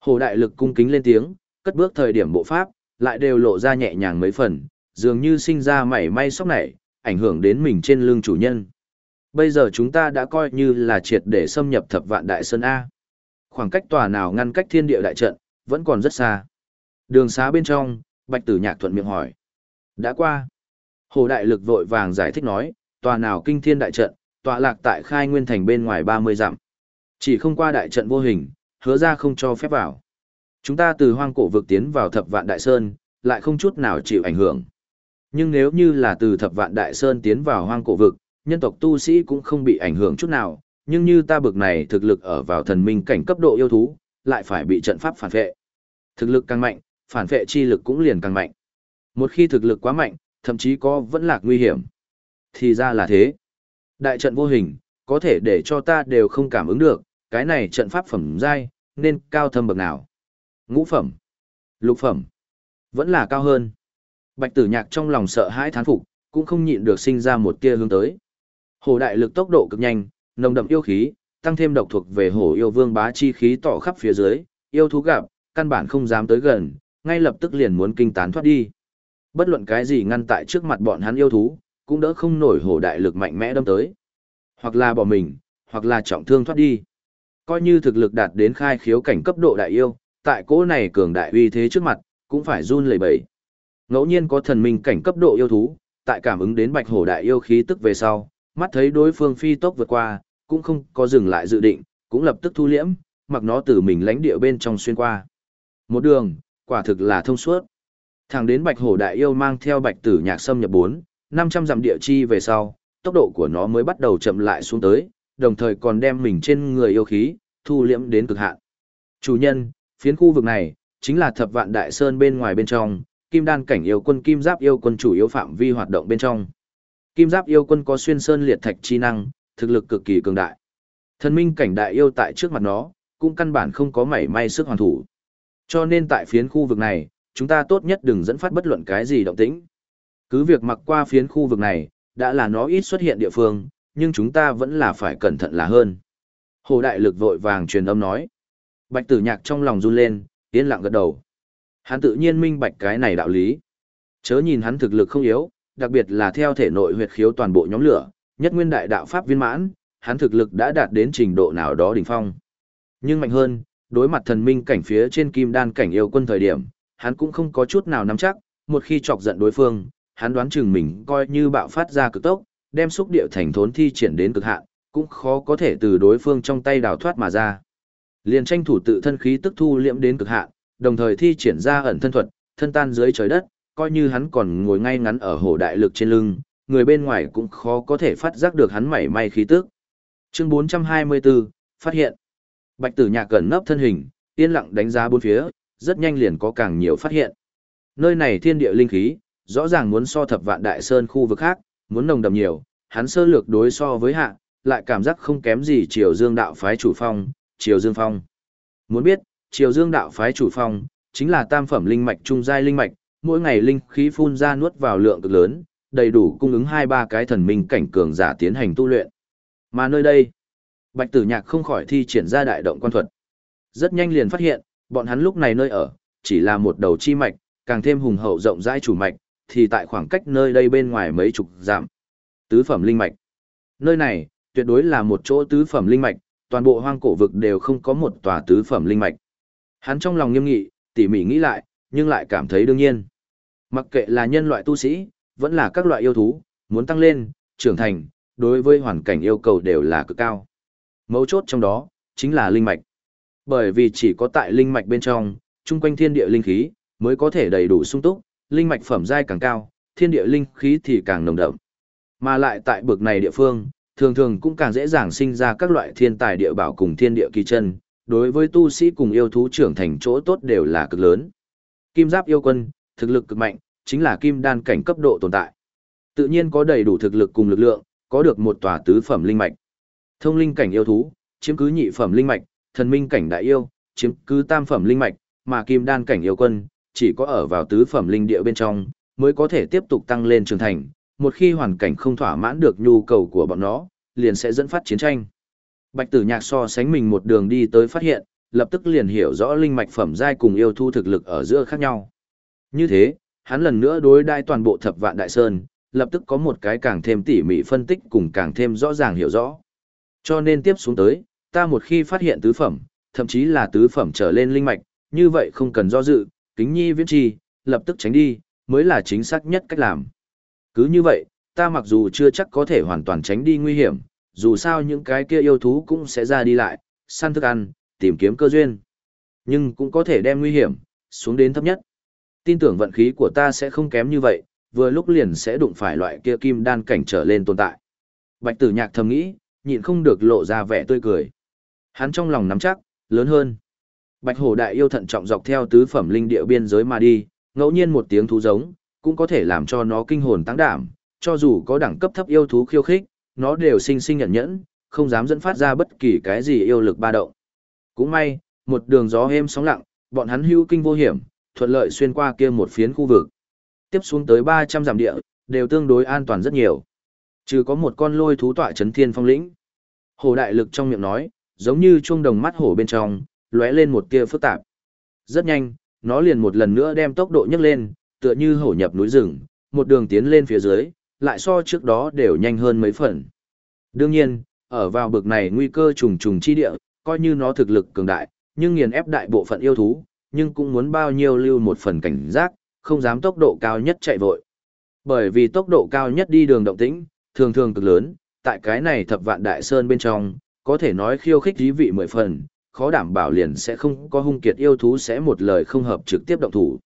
Hổ đại lực cung kính lên tiếng, cất bước thời điểm bộ pháp, lại đều lộ ra nhẹ nhàng mấy phần, dường như sinh ra mảy may sóc nảy, ảnh hưởng đến mình trên lưng chủ nhân. Bây giờ chúng ta đã coi như là triệt để xâm nhập thập vạn đại sơn A. Khoảng cách tòa nào ngăn cách thiên địa đại trận, vẫn còn rất xa. Đường xá bên trong, bạch tử nhạc thuận miệng hỏi. Đã qua. Hồ Đại Lực vội vàng giải thích nói, tòa nào kinh thiên đại trận, tọa lạc tại khai nguyên thành bên ngoài 30 dặm. Chỉ không qua đại trận vô hình, hứa ra không cho phép vào. Chúng ta từ hoang cổ vực tiến vào thập vạn đại sơn, lại không chút nào chịu ảnh hưởng. Nhưng nếu như là từ thập vạn đại sơn tiến vào hoang cổ vực, nhân tộc tu sĩ cũng không bị ảnh hưởng chút nào, nhưng như ta bực này thực lực ở vào thần minh cảnh cấp độ yêu thú, lại phải bị trận pháp phản vệ. Thực lực càng mạnh, phản vệ chi lực cũng liền càng mạnh. Một khi thực lực quá mạnh, thậm chí có vẫn lạc nguy hiểm. Thì ra là thế. Đại trận vô hình, có thể để cho ta đều không cảm ứng được, cái này trận pháp phẩm giai, nên cao thâm bậc nào. Ngũ phẩm, lục phẩm, vẫn là cao hơn. Bạch tử nhạc trong lòng sợ hãi thán phục, cũng không nhịn được sinh ra một tia hướng tới. Hồ đại lực tốc độ cực nhanh, nồng đậm yêu khí, tăng thêm độc thuộc về hổ yêu vương bá chi khí tỏ khắp phía dưới, yêu thú gặp, căn bản không dám tới gần, ngay lập tức liền muốn kinh tán thoát đi. Bất luận cái gì ngăn tại trước mặt bọn hắn yêu thú, cũng đỡ không nổi hổ đại lực mạnh mẽ đâm tới. Hoặc là bỏ mình, hoặc là trọng thương thoát đi. Coi như thực lực đạt đến khai khiếu cảnh cấp độ đại yêu, tại cỗ này cường đại uy thế trước mặt, cũng phải run lẩy bẩy. Ngẫu nhiên có thần minh cảnh cấp độ yêu thú, tại cảm ứng đến bạch hổ đại yêu khí tức về sau, mắt thấy đối phương phi tốc vượt qua, cũng không có dừng lại dự định, cũng lập tức thu liễm, mặc nó từ mình lánh địa bên trong xuyên qua. Một đường, quả thực là thông suốt. Thẳng đến bạch hổ đại yêu mang theo bạch tử nhạc xâm nhập 4, 500 dặm địa chi về sau, tốc độ của nó mới bắt đầu chậm lại xuống tới, đồng thời còn đem mình trên người yêu khí, thu liễm đến cực hạn. Chủ nhân, phiến khu vực này, chính là thập vạn đại sơn bên ngoài bên trong, kim đan cảnh yêu quân kim giáp yêu quân chủ yếu phạm vi hoạt động bên trong. Kim giáp yêu quân có xuyên sơn liệt thạch chi năng, thực lực cực kỳ cường đại. Thần minh cảnh đại yêu tại trước mặt nó, cũng căn bản không có mảy may sức hoàn thủ. Cho nên tại phiến khu vực này, chúng ta tốt nhất đừng dẫn phát bất luận cái gì động tĩnh. Cứ việc mặc qua phiến khu vực này, đã là nó ít xuất hiện địa phương, nhưng chúng ta vẫn là phải cẩn thận là hơn. Hồ Đại Lực vội vàng truyền âm nói. Bạch tử nhạc trong lòng run lên, yên lặng gật đầu. Hắn tự nhiên minh bạch cái này đạo lý. Chớ nhìn hắn thực lực không yếu, đặc biệt là theo thể nội huyệt khiếu toàn bộ nhóm lửa, nhất nguyên đại đạo pháp viên mãn, hắn thực lực đã đạt đến trình độ nào đó đỉnh phong. Nhưng mạnh hơn, đối mặt thần minh cảnh phía trên kim đan cảnh yêu quân thời điểm, hắn cũng không có chút nào nắm chắc, một khi chọc giận đối phương, hắn đoán chừng mình coi như bạo phát ra cực tốc, đem xúc địa thành thốn thi triển đến cực hạn, cũng khó có thể từ đối phương trong tay đào thoát mà ra. Liền tranh thủ tự thân khí tức thu liễm đến cực hạn, đồng thời thi triển ra ẩn thân thuật, thân tan dưới trời đất, coi như hắn còn ngồi ngay ngắn ở hồ đại lực trên lưng, người bên ngoài cũng khó có thể phát giác được hắn mảy may khí tức. Chương 424, phát hiện. Bạch Tử Nhạc cẩn nấp thân hình, yên lặng đánh giá bốn phía, rất nhanh liền có càng nhiều phát hiện. Nơi này thiên địa linh khí, rõ ràng muốn so thập vạn đại sơn khu vực khác, muốn nồng đậm nhiều, hắn sơ lược đối so với hạ, lại cảm giác không kém gì Triều Dương đạo phái chủ phong, Triều Dương phong. Muốn biết, Triều Dương đạo phái chủ phong, chính là tam phẩm linh mạch trung giai linh mạch, mỗi ngày linh khí phun ra nuốt vào lượng cực lớn, đầy đủ cung ứng hai ba cái thần minh cảnh cường giả tiến hành tu luyện. Mà nơi đây, Bạch Tử Nhạc không khỏi thi triển ra đại động quan thuật. Rất nhanh liền phát hiện, bọn hắn lúc này nơi ở, chỉ là một đầu chi mạch, càng thêm hùng hậu rộng rãi chủ mạch, thì tại khoảng cách nơi đây bên ngoài mấy chục dặm. Tứ phẩm linh mạch. Nơi này, tuyệt đối là một chỗ tứ phẩm linh mạch, toàn bộ hoang cổ vực đều không có một tòa tứ phẩm linh mạch. Hắn trong lòng nghiêm nghị, tỉ mỉ nghĩ lại, nhưng lại cảm thấy đương nhiên. Mặc kệ là nhân loại tu sĩ, vẫn là các loại yêu thú, muốn tăng lên, trưởng thành, đối với hoàn cảnh yêu cầu đều là cực cao. Mấu chốt trong đó, chính là linh mạch. Bởi vì chỉ có tại linh mạch bên trong, chung quanh thiên địa linh khí, mới có thể đầy đủ sung túc, linh mạch phẩm giai càng cao, thiên địa linh khí thì càng nồng đậm. Mà lại tại bực này địa phương, thường thường cũng càng dễ dàng sinh ra các loại thiên tài địa bảo cùng thiên địa kỳ chân, đối với tu sĩ cùng yêu thú trưởng thành chỗ tốt đều là cực lớn. Kim giáp yêu quân, thực lực cực mạnh, chính là kim đan cảnh cấp độ tồn tại. Tự nhiên có đầy đủ thực lực cùng lực lượng, có được một tòa tứ phẩm linh mạch. Thông linh cảnh yêu thú, chiếm cứ nhị phẩm linh mạch, thần minh cảnh đại yêu, chiếm cứ tam phẩm linh mạch, mà kim đan cảnh yêu quân, chỉ có ở vào tứ phẩm linh địa bên trong, mới có thể tiếp tục tăng lên trưởng thành, một khi hoàn cảnh không thỏa mãn được nhu cầu của bọn nó, liền sẽ dẫn phát chiến tranh. Bạch Tử Nhạc so sánh mình một đường đi tới phát hiện, lập tức liền hiểu rõ linh mạch phẩm giai cùng yêu thu thực lực ở giữa khác nhau. Như thế, hắn lần nữa đối đai toàn bộ thập vạn đại sơn, lập tức có một cái càng thêm tỉ mỉ phân tích cùng càng thêm rõ ràng hiểu rõ. Cho nên tiếp xuống tới, ta một khi phát hiện tứ phẩm, thậm chí là tứ phẩm trở lên linh mạch, như vậy không cần do dự, kính nhi viễn trì, lập tức tránh đi, mới là chính xác nhất cách làm. Cứ như vậy, ta mặc dù chưa chắc có thể hoàn toàn tránh đi nguy hiểm, dù sao những cái kia yêu thú cũng sẽ ra đi lại, săn thức ăn, tìm kiếm cơ duyên. Nhưng cũng có thể đem nguy hiểm, xuống đến thấp nhất. Tin tưởng vận khí của ta sẽ không kém như vậy, vừa lúc liền sẽ đụng phải loại kia kim đan cảnh trở lên tồn tại. Bạch tử nhạc thầm nghĩ, nhịn không được lộ ra vẻ tươi cười. Hắn trong lòng nắm chắc, lớn hơn. Bạch hổ đại yêu thận trọng dọc theo tứ phẩm linh địa biên giới mà đi, ngẫu nhiên một tiếng thú giống, cũng có thể làm cho nó kinh hồn tăng đảm, cho dù có đẳng cấp thấp yêu thú khiêu khích, nó đều sinh sinh nhận nhẫn, không dám dẫn phát ra bất kỳ cái gì yêu lực ba động. Cũng may, một đường gió êm sóng lặng, bọn hắn hưu kinh vô hiểm, thuận lợi xuyên qua kia một phiến khu vực. Tiếp xuống tới 300 giảm địa, đều tương đối an toàn rất nhiều. Trừ có một con lôi thú tọa chấn thiên phong lĩnh. Hồ đại lực trong miệng nói, giống như chuông đồng mắt hổ bên trong, lóe lên một tia phức tạp. Rất nhanh, nó liền một lần nữa đem tốc độ nhấc lên, tựa như hổ nhập núi rừng, một đường tiến lên phía dưới, lại so trước đó đều nhanh hơn mấy phần. Đương nhiên, ở vào bực này nguy cơ trùng trùng chi địa, coi như nó thực lực cường đại, nhưng nghiền ép đại bộ phận yêu thú, nhưng cũng muốn bao nhiêu lưu một phần cảnh giác, không dám tốc độ cao nhất chạy vội. Bởi vì tốc độ cao nhất đi đường động tĩnh, thường thường cực lớn, tại cái này thập vạn đại sơn bên trong, có thể nói khiêu khích dí vị mười phần, khó đảm bảo liền sẽ không có hung kiệt yêu thú sẽ một lời không hợp trực tiếp động thủ.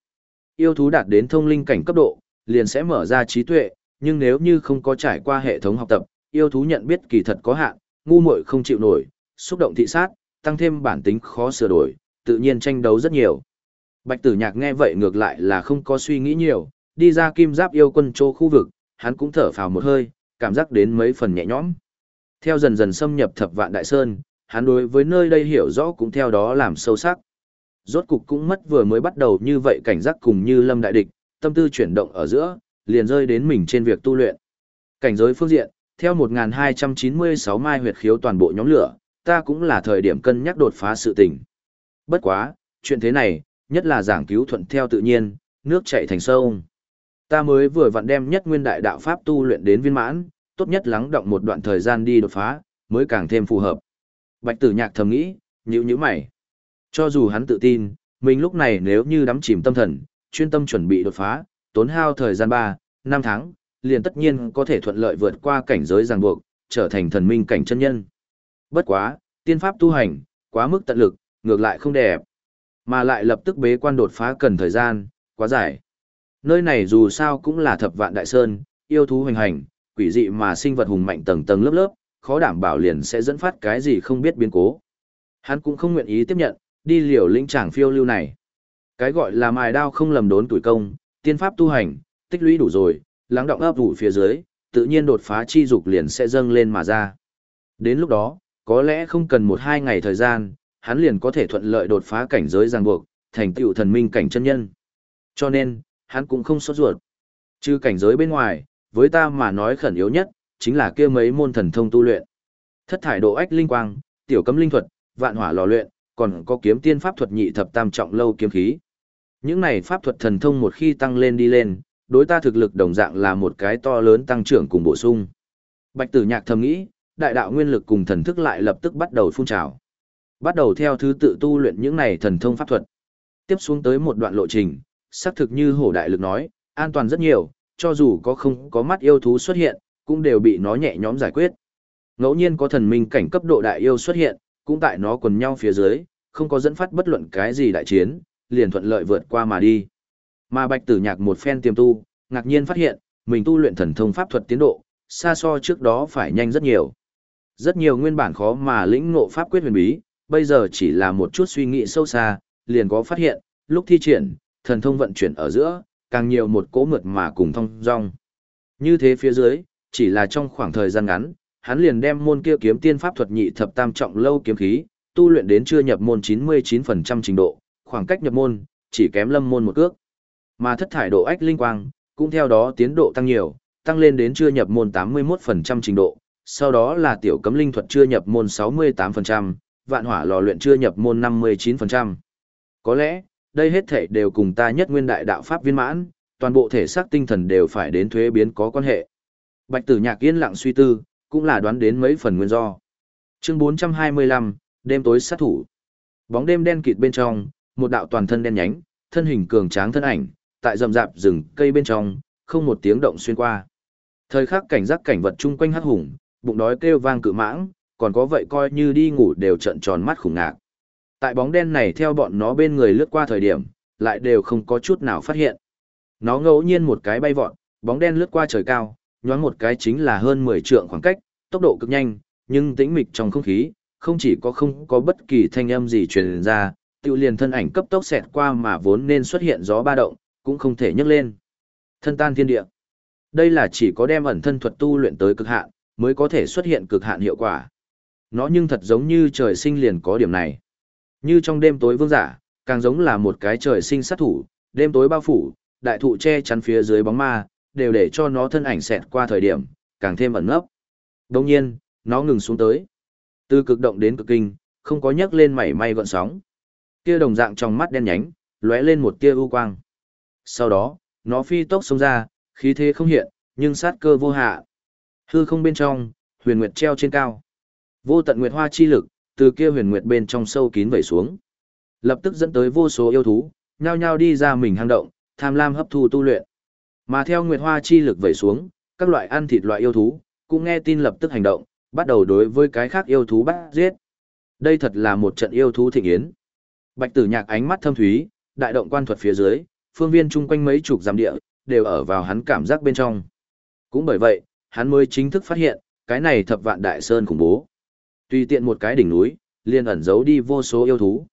Yêu thú đạt đến thông linh cảnh cấp độ, liền sẽ mở ra trí tuệ, nhưng nếu như không có trải qua hệ thống học tập, yêu thú nhận biết kỳ thật có hạn, ngu muội không chịu nổi, xúc động thị sát, tăng thêm bản tính khó sửa đổi, tự nhiên tranh đấu rất nhiều. Bạch tử nhạc nghe vậy ngược lại là không có suy nghĩ nhiều, đi ra kim giáp yêu quân châu khu vực, hắn cũng thở phào một hơi, cảm giác đến mấy phần nhẹ nhõm. Theo dần dần xâm nhập thập vạn đại sơn, hắn đối với nơi đây hiểu rõ cũng theo đó làm sâu sắc. Rốt cục cũng mất vừa mới bắt đầu như vậy cảnh giác cùng như lâm đại địch, tâm tư chuyển động ở giữa, liền rơi đến mình trên việc tu luyện. Cảnh giới phương diện, theo 1296 mai huyệt khiếu toàn bộ nhóm lửa, ta cũng là thời điểm cân nhắc đột phá sự tình. Bất quá, chuyện thế này, nhất là giảng cứu thuận theo tự nhiên, nước chảy thành sông. Ta mới vừa vặn đem nhất nguyên đại đạo pháp tu luyện đến viên mãn, tốt nhất lắng động một đoạn thời gian đi đột phá, mới càng thêm phù hợp. Bạch tử nhạc thầm nghĩ, nhữ nhữ mày. Cho dù hắn tự tin, mình lúc này nếu như đắm chìm tâm thần, chuyên tâm chuẩn bị đột phá, tốn hao thời gian 3, 5 tháng, liền tất nhiên có thể thuận lợi vượt qua cảnh giới ràng buộc, trở thành thần minh cảnh chân nhân. Bất quá, tiên pháp tu hành, quá mức tận lực, ngược lại không đẹp. Mà lại lập tức bế quan đột phá cần thời gian, quá dài. Nơi này dù sao cũng là thập vạn đại sơn, yêu thú hoành hành, quỷ dị mà sinh vật hùng mạnh tầng tầng lớp lớp, khó đảm bảo liền sẽ dẫn phát cái gì không biết biến cố. Hắn cũng không nguyện ý tiếp nhận, đi liều lĩnh tràng phiêu lưu này. Cái gọi là mài đao không lầm đốn tuổi công, tiên pháp tu hành, tích lũy đủ rồi, lắng động ấp ủ phía dưới, tự nhiên đột phá chi dục liền sẽ dâng lên mà ra. Đến lúc đó, có lẽ không cần một hai ngày thời gian, hắn liền có thể thuận lợi đột phá cảnh giới ràng buộc, thành tựu thần minh cảnh chân nhân. Cho nên, hắn cũng không sốt ruột. chứ cảnh giới bên ngoài, với ta mà nói khẩn yếu nhất, chính là kia mấy môn thần thông tu luyện. Thất thải độ ách linh quang, tiểu cấm linh thuật, vạn hỏa lò luyện, còn có kiếm tiên pháp thuật nhị thập tam trọng lâu kiếm khí. Những này pháp thuật thần thông một khi tăng lên đi lên, đối ta thực lực đồng dạng là một cái to lớn tăng trưởng cùng bổ sung. Bạch Tử Nhạc thầm nghĩ, đại đạo nguyên lực cùng thần thức lại lập tức bắt đầu phun trào. Bắt đầu theo thứ tự tu luyện những này thần thông pháp thuật. Tiếp xuống tới một đoạn lộ trình, xác thực như hổ đại lực nói, an toàn rất nhiều, cho dù có không có mắt yêu thú xuất hiện, cũng đều bị nó nhẹ nhõm giải quyết. Ngẫu nhiên có thần minh cảnh cấp độ đại yêu xuất hiện, cũng tại nó quần nhau phía dưới, không có dẫn phát bất luận cái gì đại chiến, liền thuận lợi vượt qua mà đi. Mà Bạch Tử Nhạc một phen tiềm tu, ngạc nhiên phát hiện, mình tu luyện thần thông pháp thuật tiến độ, xa so trước đó phải nhanh rất nhiều. Rất nhiều nguyên bản khó mà lĩnh ngộ pháp quyết huyền bí, bây giờ chỉ là một chút suy nghĩ sâu xa, liền có phát hiện, lúc thi triển, thần thông vận chuyển ở giữa, càng nhiều một cỗ mượt mà cùng thông dong. Như thế phía dưới, chỉ là trong khoảng thời gian ngắn, hắn liền đem môn kia kiếm tiên pháp thuật nhị thập tam trọng lâu kiếm khí, tu luyện đến chưa nhập môn 99% trình độ, khoảng cách nhập môn, chỉ kém lâm môn một cước. Mà thất thải độ ách linh quang, cũng theo đó tiến độ tăng nhiều, tăng lên đến chưa nhập môn 81% trình độ, sau đó là tiểu cấm linh thuật chưa nhập môn 68%, vạn hỏa lò luyện chưa nhập môn 59%. Có lẽ, đây hết thể đều cùng ta nhất nguyên đại đạo pháp viên mãn, toàn bộ thể xác tinh thần đều phải đến thuế biến có quan hệ. Bạch tử nhạc yên lặng suy tư, cũng là đoán đến mấy phần nguyên do. Chương 425, đêm tối sát thủ. Bóng đêm đen kịt bên trong, một đạo toàn thân đen nhánh, thân hình cường tráng thân ảnh, tại rậm rạp rừng cây bên trong, không một tiếng động xuyên qua. Thời khắc cảnh giác cảnh vật chung quanh hắc hùng, bụng đói kêu vang cự mãng, còn có vậy coi như đi ngủ đều trận tròn mắt khủng ngạc. Tại bóng đen này theo bọn nó bên người lướt qua thời điểm, lại đều không có chút nào phát hiện. Nó ngẫu nhiên một cái bay vọt, bóng đen lướt qua trời cao, nhoáng một cái chính là hơn 10 trượng khoảng cách, tốc độ cực nhanh, nhưng tĩnh mịch trong không khí, không chỉ có không có bất kỳ thanh âm gì truyền ra, tiêu liền thân ảnh cấp tốc xẹt qua mà vốn nên xuất hiện gió ba động, cũng không thể nhấc lên. Thân tan thiên địa. Đây là chỉ có đem ẩn thân thuật tu luyện tới cực hạn, mới có thể xuất hiện cực hạn hiệu quả. Nó nhưng thật giống như trời sinh liền có điểm này. Như trong đêm tối vương giả, càng giống là một cái trời sinh sát thủ, đêm tối bao phủ, đại thụ che chắn phía dưới bóng ma, đều để cho nó thân ảnh xẹt qua thời điểm, càng thêm ẩn nấp. Đồng nhiên, nó ngừng xuống tới. Từ cực động đến cực kinh, không có nhấc lên mảy may gọn sóng. Kia đồng dạng trong mắt đen nhánh, lóe lên một tia u quang. Sau đó, nó phi tốc xông ra, khí thế không hiện, nhưng sát cơ vô hạ. Hư không bên trong, huyền nguyệt treo trên cao. Vô tận nguyệt hoa chi lực, từ kia huyền nguyệt bên trong sâu kín vẩy xuống. Lập tức dẫn tới vô số yêu thú, nhao nhao đi ra mình hang động, tham lam hấp thu tu luyện. Mà theo Nguyệt Hoa chi lực vẩy xuống, các loại ăn thịt loại yêu thú, cũng nghe tin lập tức hành động, bắt đầu đối với cái khác yêu thú bắt giết. Đây thật là một trận yêu thú thịnh yến. Bạch Tử Nhạc ánh mắt thâm thúy, đại động quan thuật phía dưới, phương viên chung quanh mấy chục giám địa, đều ở vào hắn cảm giác bên trong. Cũng bởi vậy, hắn mới chính thức phát hiện, cái này thập vạn đại sơn khủng bố. Tùy tiện một cái đỉnh núi, liền ẩn giấu đi vô số yêu thú.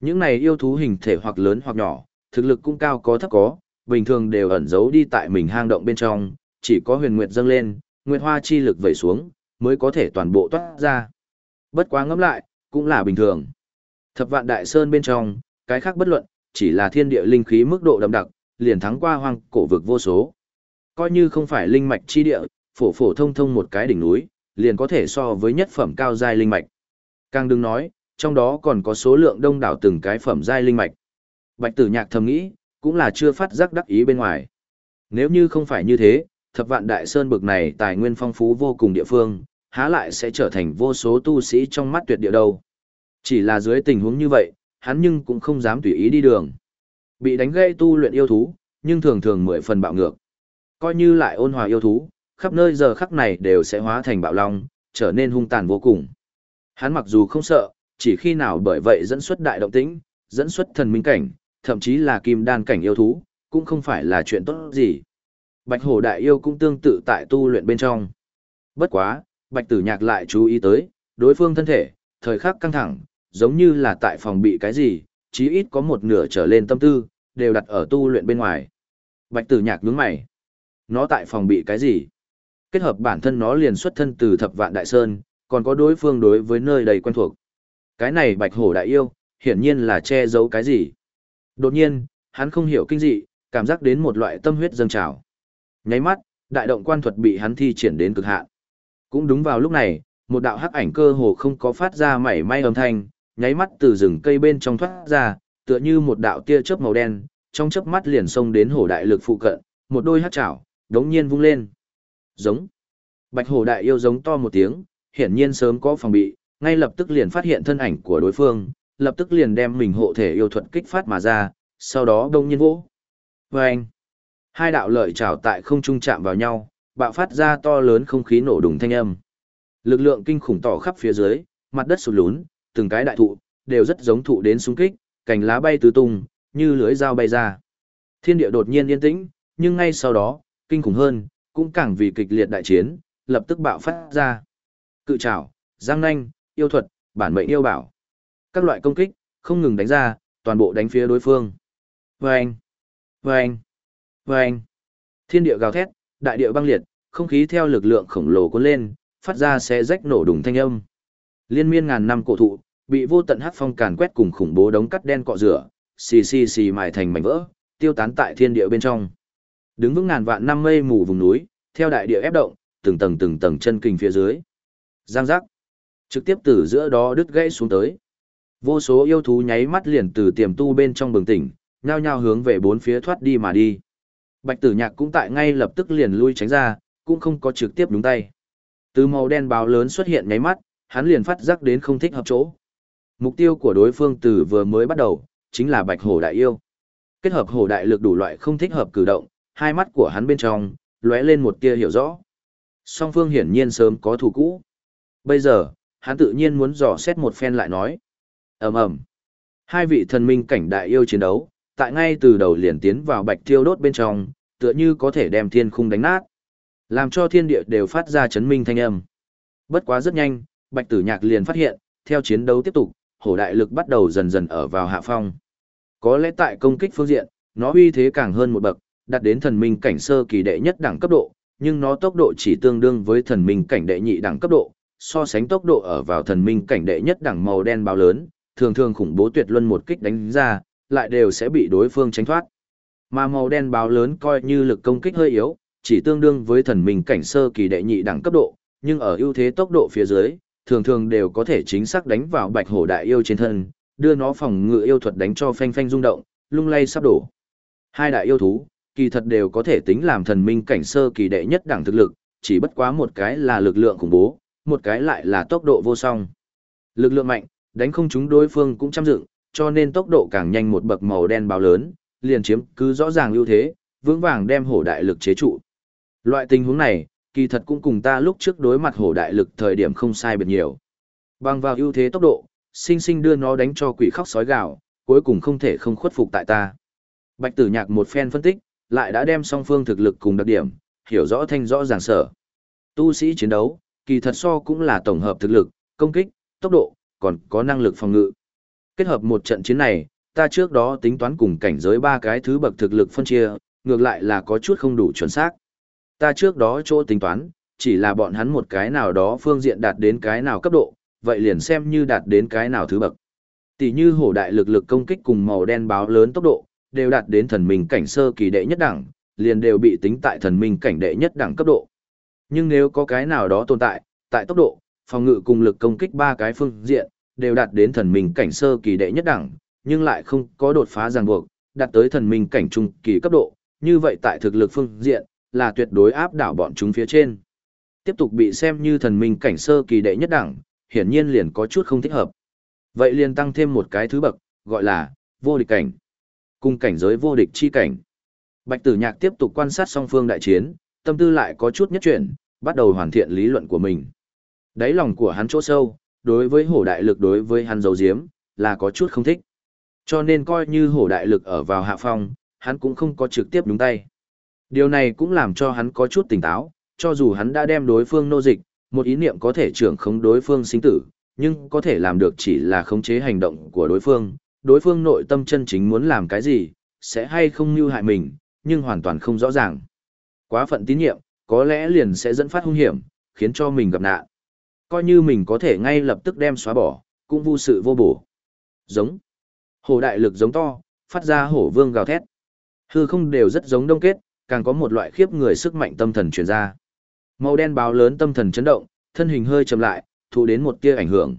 Những này yêu thú hình thể hoặc lớn hoặc nhỏ, thực lực cũng cao có thấp có, bình thường đều ẩn giấu đi tại mình hang động bên trong, chỉ có huyền nguyệt dâng lên, nguyệt hoa chi lực vẩy xuống, mới có thể toàn bộ toát ra. Bất quá ngẫm lại, cũng là bình thường. Thập vạn đại sơn bên trong, cái khác bất luận, chỉ là thiên địa linh khí mức độ đậm đặc, liền thắng qua hoang cổ vực vô số. Coi như không phải linh mạch chi địa, phổ phổ thông thông một cái đỉnh núi, liền có thể so với nhất phẩm cao giai linh mạch. Càng đừng nói, trong đó còn có số lượng đông đảo từng cái phẩm giai linh mạch. Bạch Tử Nhạc thầm nghĩ, cũng là chưa phát giác đắc ý bên ngoài. Nếu như không phải như thế, thập vạn đại sơn bực này tài nguyên phong phú vô cùng địa phương, há lại sẽ trở thành vô số tu sĩ trong mắt tuyệt địa đâu. Chỉ là dưới tình huống như vậy, hắn nhưng cũng không dám tùy ý đi đường. Bị đánh gây tu luyện yêu thú, nhưng thường thường mười phần bạo ngược. Coi như lại ôn hòa yêu thú, khắp nơi giờ khắc này đều sẽ hóa thành bạo long, trở nên hung tàn vô cùng. Hắn mặc dù không sợ, chỉ khi nào bởi vậy dẫn xuất đại động tĩnh, dẫn xuất thần minh cảnh, thậm chí là kim đan cảnh yêu thú, cũng không phải là chuyện tốt gì. Bạch hổ đại yêu cũng tương tự tại tu luyện bên trong. Bất quá, bạch tử nhạc lại chú ý tới, đối phương thân thể, thời khắc căng thẳng, giống như là tại phòng bị cái gì, chí ít có một nửa trở lên tâm tư, đều đặt ở tu luyện bên ngoài. Bạch tử nhạc nhướng mày. Nó tại phòng bị cái gì? Kết hợp bản thân nó liền xuất thân từ thập vạn đại sơn, còn có đối phương đối với nơi đầy quen thuộc. Cái này bạch hổ đại yêu, hiển nhiên là che giấu cái gì. Đột nhiên, hắn không hiểu kinh dị, cảm giác đến một loại tâm huyết dâng trào. Nháy mắt, đại động quan thuật bị hắn thi triển đến cực hạn. Cũng đúng vào lúc này, một đạo hắc ảnh cơ hồ không có phát ra mảy may âm thanh, nháy mắt từ rừng cây bên trong thoát ra, tựa như một đạo tia chớp màu đen, trong chớp mắt liền xông đến hổ đại lực phụ cận, một đôi hắc chảo, đống nhiên vung lên. Giống. Bạch hổ đại yêu giống to một tiếng, hiển nhiên sớm có phòng bị, ngay lập tức liền phát hiện thân ảnh của đối phương, lập tức liền đem mình hộ thể yêu thuật kích phát mà ra, sau đó đông nhiên vỗ. Vâng! Hai đạo lợi trảo tại không trung chạm vào nhau, bạo phát ra to lớn không khí nổ đùng thanh âm. Lực lượng kinh khủng tỏ khắp phía dưới, mặt đất sụt lún, từng cái đại thụ, đều rất giống thụ đến xung kích, cành lá bay tứ tung, như lưới dao bay ra. Thiên địa đột nhiên yên tĩnh, nhưng ngay sau đó, kinh khủng hơn, cũng càng vì kịch liệt đại chiến, lập tức bạo phát ra. Cự trảo, giang nanh, yêu thuật, bản mệnh yêu bảo. Các loại công kích, không ngừng đánh ra, toàn bộ đánh phía đối phương. Vâng! Vâng! Vâng! Thiên địa gào thét, đại địa băng liệt, không khí theo lực lượng khổng lồ cuốn lên, phát ra xé rách nổ đùng thanh âm. Liên miên ngàn năm cổ thụ, bị vô tận hắc phong càn quét cùng khủng bố đống cắt đen cọ rửa, xì xì xì mài thành mảnh vỡ, tiêu tán tại thiên địa bên trong. Đứng vững ngàn vạn năm mây mù vùng núi, theo đại địa ép động, từng tầng từng tầng chân kinh phía dưới. Giang giác. Trực tiếp từ giữa đó đứt gãy xuống tới. Vô số yêu thú nháy mắt liền từ tiềm tu bên trong bừng tỉnh, nhao nhao hướng về bốn phía thoát đi mà đi. Bạch Tử Nhạc cũng tại ngay lập tức liền lui tránh ra, cũng không có trực tiếp đúng tay. Từ màu đen báo lớn xuất hiện nháy mắt, hắn liền phát giác đến không thích hợp chỗ. Mục tiêu của đối phương từ vừa mới bắt đầu, chính là Bạch Hổ Đại Yêu. Kết hợp hổ đại lực đủ loại không thích hợp cử động, hai mắt của hắn bên trong, lóe lên một tia hiểu rõ. Song phương hiển nhiên sớm có thù cũ. Bây giờ, hắn tự nhiên muốn dò xét một phen lại nói ầm ầm Hai vị thần minh cảnh đại yêu chiến đấu, tại ngay từ đầu liền tiến vào bạch thiêu đốt bên trong, tựa như có thể đem thiên khung đánh nát. Làm cho thiên địa đều phát ra chấn minh thanh âm. Bất quá rất nhanh, bạch tử nhạc liền phát hiện, theo chiến đấu tiếp tục, hổ đại lực bắt đầu dần dần ở vào hạ phong. Có lẽ tại công kích phương diện, nó uy thế càng hơn một bậc, đạt đến thần minh cảnh sơ kỳ đệ nhất đẳng cấp độ, nhưng nó tốc độ chỉ tương đương với thần minh cảnh đệ nhị đẳng cấp độ, so sánh tốc độ ở vào thần minh cảnh đệ nhất đẳng màu đen bao lớn, thường thường khủng bố tuyệt luân một kích đánh ra, lại đều sẽ bị đối phương tránh thoát. Mà màu đen báo lớn coi như lực công kích hơi yếu, chỉ tương đương với thần minh cảnh sơ kỳ đệ nhị đẳng cấp độ, nhưng ở ưu thế tốc độ phía dưới, thường thường đều có thể chính xác đánh vào bạch hổ đại yêu trên thân, đưa nó phòng ngự yêu thuật đánh cho phanh phanh rung động, lung lay sắp đổ. Hai đại yêu thú, kỳ thật đều có thể tính làm thần minh cảnh sơ kỳ đệ nhất đẳng thực lực, chỉ bất quá một cái là lực lượng khủng bố, một cái lại là tốc độ vô song. Lực lượng mạnh, đánh không chúng đối phương cũng chăm dựng, cho nên tốc độ càng nhanh một bậc màu đen bao lớn, liền chiếm cứ rõ ràng ưu thế, vững vàng đem hổ đại lực chế trụ. Loại tình huống này, kỳ thật cũng cùng ta lúc trước đối mặt hổ đại lực thời điểm không sai biệt nhiều. Bằng vào ưu thế tốc độ, sinh sinh đưa nó đánh cho quỷ khóc sói gạo, cuối cùng không thể không khuất phục tại ta. Bạch tử nhạc một phen phân tích, lại đã đem song phương thực lực cùng đặc điểm, hiểu rõ thanh rõ ràng sở. Tu sĩ chiến đấu, kỳ thật so cũng là tổng hợp thực lực, công kích, tốc độ, còn có năng lực phòng ngự. Kết hợp một trận chiến này, ta trước đó tính toán cùng cảnh giới ba cái thứ bậc thực lực phân chia, ngược lại là có chút không đủ chuẩn xác. Ta trước đó chỗ tính toán, chỉ là bọn hắn một cái nào đó phương diện đạt đến cái nào cấp độ, vậy liền xem như đạt đến cái nào thứ bậc. Tỷ như hổ đại lực lực công kích cùng màu đen báo lớn tốc độ, đều đạt đến thần minh cảnh sơ kỳ đệ nhất đẳng, liền đều bị tính tại thần minh cảnh đệ nhất đẳng cấp độ. Nhưng nếu có cái nào đó tồn tại, tại tốc độ, phòng ngự cùng lực công kích ba cái phương diện, đều đạt đến thần minh cảnh sơ kỳ đệ nhất đẳng, nhưng lại không có đột phá ràng buộc, đạt tới thần minh cảnh trung kỳ cấp độ, như vậy tại thực lực phương diện, là tuyệt đối áp đảo bọn chúng phía trên. Tiếp tục bị xem như thần minh cảnh sơ kỳ đệ nhất đẳng, hiển nhiên liền có chút không thích hợp. Vậy liền tăng thêm một cái thứ bậc, gọi là vô địch cảnh. Cung cảnh giới vô địch chi cảnh. Bạch Tử Nhạc tiếp tục quan sát song phương đại chiến, tâm tư lại có chút nhất chuyển, bắt đầu hoàn thiện lý luận của mình. Đáy lòng của hắn chỗ sâu, đối với hổ đại lực đối với hắn dấu diếm, là có chút không thích. Cho nên coi như hổ đại lực ở vào hạ phong, hắn cũng không có trực tiếp đúng tay. Điều này cũng làm cho hắn có chút tỉnh táo, cho dù hắn đã đem đối phương nô dịch, một ý niệm có thể trưởng khống đối phương sinh tử, nhưng có thể làm được chỉ là khống chế hành động của đối phương, đối phương nội tâm chân chính muốn làm cái gì, sẽ hay không như hại mình, nhưng hoàn toàn không rõ ràng. Quá phận tín nhiệm, có lẽ liền sẽ dẫn phát hung hiểm, khiến cho mình gặp nạn. Coi như mình có thể ngay lập tức đem xóa bỏ, cũng vô sự vô bổ. Giống. Hổ đại lực giống to, phát ra hổ vương gào thét. Hư không đều rất giống đông kết, càng có một loại khiếp người sức mạnh tâm thần truyền ra. Màu đen báo lớn tâm thần chấn động, thân hình hơi chậm lại, thụ đến một tia ảnh hưởng.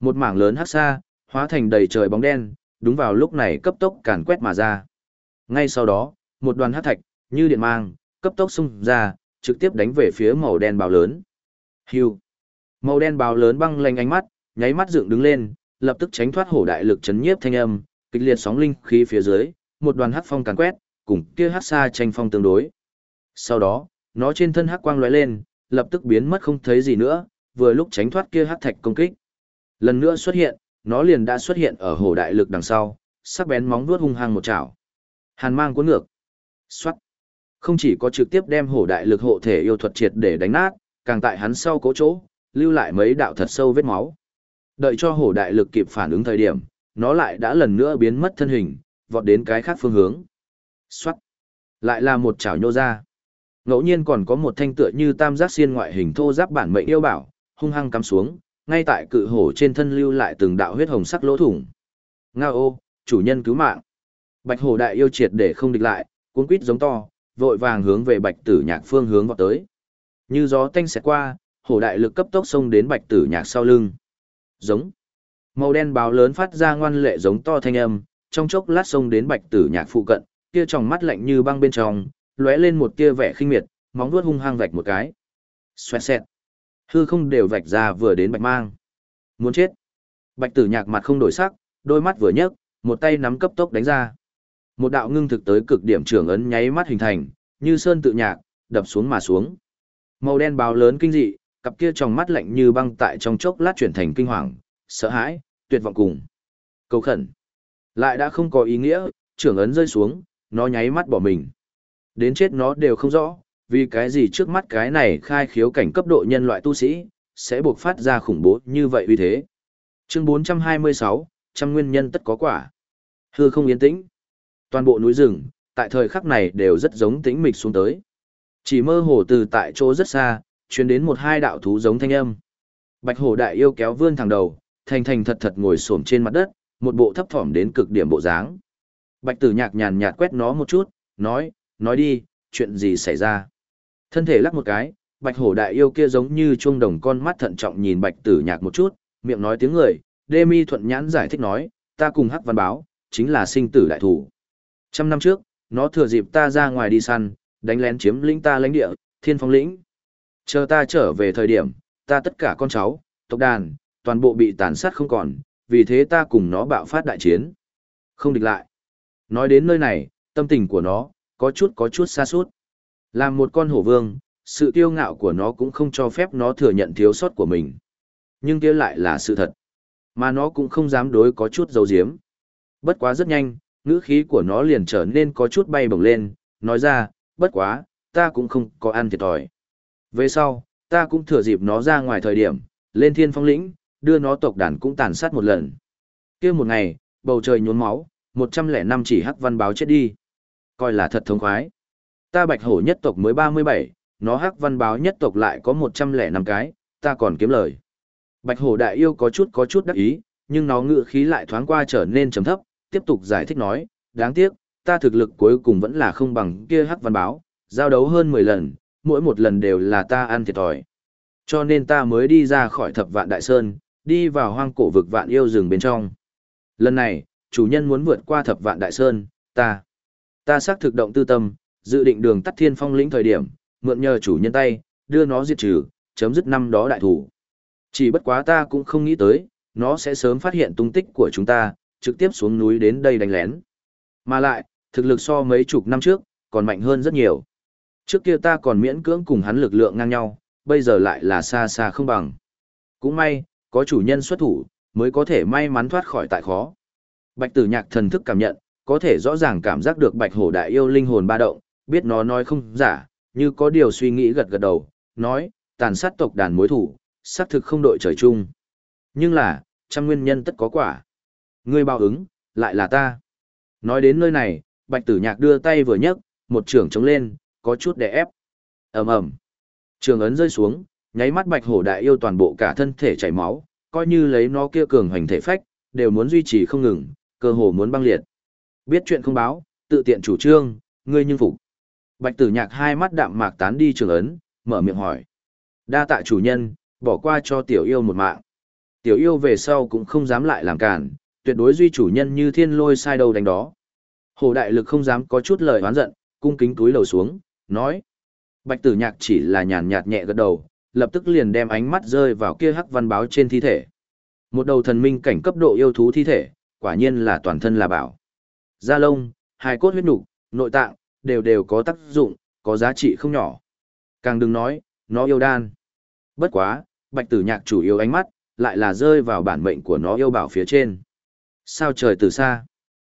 Một mảng lớn hắc xa, hóa thành đầy trời bóng đen, đúng vào lúc này cấp tốc càn quét mà ra. Ngay sau đó, một đoàn hắc thạch, như điện mang, cấp tốc xung ra, trực tiếp đánh về phía màu đen báo lớn. Hưu. Màu đen báo lớn băng lanh ánh mắt, nháy mắt dựng đứng lên, lập tức tránh thoát hổ đại lực chấn nhiếp thanh âm, kịch liệt sóng linh khí phía dưới, một đoàn hắc phong càn quét, cùng kia hắc xa tranh phong tương đối. Sau đó, nó trên thân hắc quang lóe lên, lập tức biến mất không thấy gì nữa, vừa lúc tránh thoát kia hắc thạch công kích. Lần nữa xuất hiện, nó liền đã xuất hiện ở hổ đại lực đằng sau, sắc bén móng vuốt hung hăng một chảo. Hàn mang cuốn ngược. Xoát. Không chỉ có trực tiếp đem hổ đại lực hộ thể yêu thuật triệt để đánh nát, càng tại hắn sau cố chỗ, lưu lại mấy đạo thật sâu vết máu. Đợi cho hổ đại lực kịp phản ứng thời điểm, nó lại đã lần nữa biến mất thân hình, vọt đến cái khác phương hướng. Xoát. Lại là một chảo nhô ra. Ngẫu nhiên còn có một thanh tựa như tam giác xiên ngoại hình thô giáp bản mệnh yêu bảo, hung hăng cắm xuống, ngay tại cự hổ trên thân lưu lại từng đạo huyết hồng sắc lỗ thủng. Ngao ô, chủ nhân cứu mạng. Bạch hổ đại yêu triệt để không địch lại, cuốn quýt giống to, vội vàng hướng về bạch tử nhạc phương hướng vọt tới. Như gió tanh sẽ qua, hổ đại lực cấp tốc xông đến bạch tử nhạc sau lưng. Giống. Màu đen báo lớn phát ra ngoan lệ giống to thanh âm, trong chốc lát xông đến bạch tử nhạc phụ cận, kia tròng mắt lạnh như băng bên trong, lóe lên một tia vẻ khinh miệt, móng vuốt hung hăng vạch một cái. Xoẹt xẹt. Hư không đều vạch ra vừa đến bạch mang. Muốn chết. Bạch tử nhạc mặt không đổi sắc, đôi mắt vừa nhấc, một tay nắm cấp tốc đánh ra. Một đạo ngưng thực tới cực điểm trưởng ấn nháy mắt hình thành, như sơn tự nhạc, đập xuống mà xuống. Màu đen báo lớn kinh dị, cặp kia trong mắt lạnh như băng tại trong chốc lát chuyển thành kinh hoàng, sợ hãi, tuyệt vọng cùng. Cầu khẩn. Lại đã không có ý nghĩa, trưởng ấn rơi xuống, nó nháy mắt bỏ mình. Đến chết nó đều không rõ, vì cái gì trước mắt cái này khai khiếu cảnh cấp độ nhân loại tu sĩ, sẽ buộc phát ra khủng bố như vậy uy thế. Chương 426, trăm nguyên nhân tất có quả. Hư không yên tĩnh. Toàn bộ núi rừng, tại thời khắc này đều rất giống tĩnh mịch xuống tới. Chỉ mơ hồ từ tại chỗ rất xa, truyền đến một hai đạo thú giống thanh âm. Bạch hổ đại yêu kéo vươn thẳng đầu, thành thành thật thật ngồi xổm trên mặt đất, một bộ thấp thỏm đến cực điểm bộ dáng. Bạch tử nhạc nhàn nhạt quét nó một chút, nói, nói đi, chuyện gì xảy ra. Thân thể lắc một cái, bạch hổ đại yêu kia giống như chuông đồng con mắt thận trọng nhìn bạch tử nhạc một chút, miệng nói tiếng người, đê mi thuận nhãn giải thích nói, ta cùng hắc văn báo, chính là sinh tử đại thủ. Trăm năm trước, nó thừa dịp ta ra ngoài đi săn, đánh lén chiếm lĩnh ta lãnh địa, thiên phong lĩnh. Chờ ta trở về thời điểm, ta tất cả con cháu, tộc đàn, toàn bộ bị tàn sát không còn, vì thế ta cùng nó bạo phát đại chiến. Không địch lại. Nói đến nơi này, tâm tình của nó, có chút có chút xa suốt. Làm một con hổ vương, sự kiêu ngạo của nó cũng không cho phép nó thừa nhận thiếu sót của mình. Nhưng kia lại là sự thật. Mà nó cũng không dám đối có chút dấu diếm. Bất quá rất nhanh, ngữ khí của nó liền trở nên có chút bay bổng lên, nói ra, bất quá, ta cũng không có ăn thiệt thòi. Về sau, ta cũng thừa dịp nó ra ngoài thời điểm, lên thiên phong lĩnh, đưa nó tộc đàn cũng tàn sát một lần. kia một ngày, bầu trời nhốn máu, 105 chỉ hắc văn báo chết đi. Coi là thật thống khoái. Ta bạch hổ nhất tộc mới 37, nó hắc văn báo nhất tộc lại có 105 cái, ta còn kiếm lời. Bạch hổ đại yêu có chút có chút đắc ý, nhưng nó ngự khí lại thoáng qua trở nên trầm thấp, tiếp tục giải thích nói, đáng tiếc, ta thực lực cuối cùng vẫn là không bằng kia hắc văn báo, giao đấu hơn 10 lần, mỗi một lần đều là ta ăn thiệt thòi. Cho nên ta mới đi ra khỏi thập vạn đại sơn, đi vào hoang cổ vực vạn yêu rừng bên trong. Lần này, chủ nhân muốn vượt qua thập vạn đại sơn, ta. Ta xác thực động tư tâm, dự định đường tắt thiên phong lĩnh thời điểm, mượn nhờ chủ nhân tay, đưa nó diệt trừ, chấm dứt năm đó đại thủ. Chỉ bất quá ta cũng không nghĩ tới, nó sẽ sớm phát hiện tung tích của chúng ta, trực tiếp xuống núi đến đây đánh lén. Mà lại, thực lực so mấy chục năm trước, còn mạnh hơn rất nhiều. Trước kia ta còn miễn cưỡng cùng hắn lực lượng ngang nhau, bây giờ lại là xa xa không bằng. Cũng may, có chủ nhân xuất thủ, mới có thể may mắn thoát khỏi tại khó. Bạch tử nhạc thần thức cảm nhận, có thể rõ ràng cảm giác được bạch hổ đại yêu linh hồn ba động, biết nó nói không giả, như có điều suy nghĩ gật gật đầu, nói, tàn sát tộc đàn mối thủ, xác thực không đội trời chung. Nhưng là, trăm nguyên nhân tất có quả. Ngươi bao ứng, lại là ta. Nói đến nơi này, bạch tử nhạc đưa tay vừa nhấc, một trường chống lên, có chút đè ép. ầm ầm Trường ấn rơi xuống, nháy mắt bạch hổ đại yêu toàn bộ cả thân thể chảy máu, coi như lấy nó kia cường hoành thể phách, đều muốn duy trì không ngừng, cơ hồ muốn băng liệt. Biết chuyện không báo, tự tiện chủ trương, ngươi nhưng phục. Bạch tử nhạc hai mắt đạm mạc tán đi trường ấn, mở miệng hỏi. Đa tạ chủ nhân, bỏ qua cho tiểu yêu một mạng. Tiểu yêu về sau cũng không dám lại làm cản, tuyệt đối duy chủ nhân như thiên lôi sai đầu đánh đó. Hồ đại lực không dám có chút lời oán giận, cung kính túi lầu xuống, nói. Bạch tử nhạc chỉ là nhàn nhạt nhẹ gật đầu, lập tức liền đem ánh mắt rơi vào kia hắc văn báo trên thi thể. Một đầu thần minh cảnh cấp độ yêu thú thi thể, quả nhiên là toàn thân là bảo. Da lông, hài cốt huyết nục, nội tạng, đều đều có tác dụng, có giá trị không nhỏ. Càng đừng nói, nó yêu đan. Bất quá, bạch tử nhạc chủ yếu ánh mắt, lại là rơi vào bản mệnh của nó yêu bảo phía trên. Sao trời từ xa.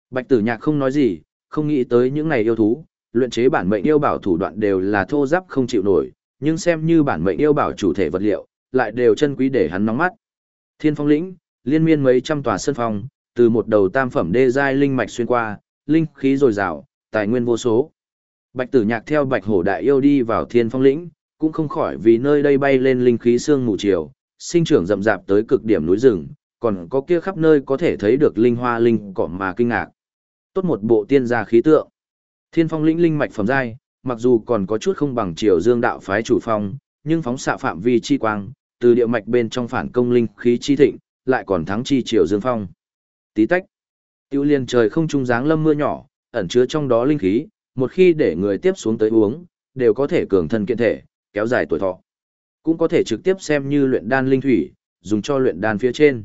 Bạch tử nhạc không nói gì, không nghĩ tới những này yêu thú, luyện chế bản mệnh yêu bảo thủ đoạn đều là thô giáp không chịu nổi, nhưng xem như bản mệnh yêu bảo chủ thể vật liệu, lại đều chân quý để hắn nóng mắt. Thiên phong lĩnh, liên miên mấy trăm tòa sân phong, từ một đầu tam phẩm đê giai linh mạch xuyên qua, linh khí dồi dào, tài nguyên vô số. Bạch Tử Nhạc theo Bạch Hổ đại yêu đi vào Thiên Phong lĩnh, cũng không khỏi vì nơi đây bay lên linh khí sương mù chiều, sinh trưởng rậm rạp tới cực điểm núi rừng, còn có kia khắp nơi có thể thấy được linh hoa linh cỏ mà kinh ngạc. Tốt một bộ tiên gia khí tượng. Thiên Phong lĩnh linh mạch phẩm giai, mặc dù còn có chút không bằng Triều Dương đạo phái chủ phong, nhưng phóng xạ phạm vi chi quang, từ địa mạch bên trong phản công linh khí chi thịnh, lại còn thắng chi Triều Dương phong. Tí tách. Tiêu liên trời không trung dáng lâm mưa nhỏ, ẩn chứa trong đó linh khí, một khi để người tiếp xuống tới uống, đều có thể cường thân kiện thể, kéo dài tuổi thọ. Cũng có thể trực tiếp xem như luyện đan linh thủy, dùng cho luyện đan phía trên.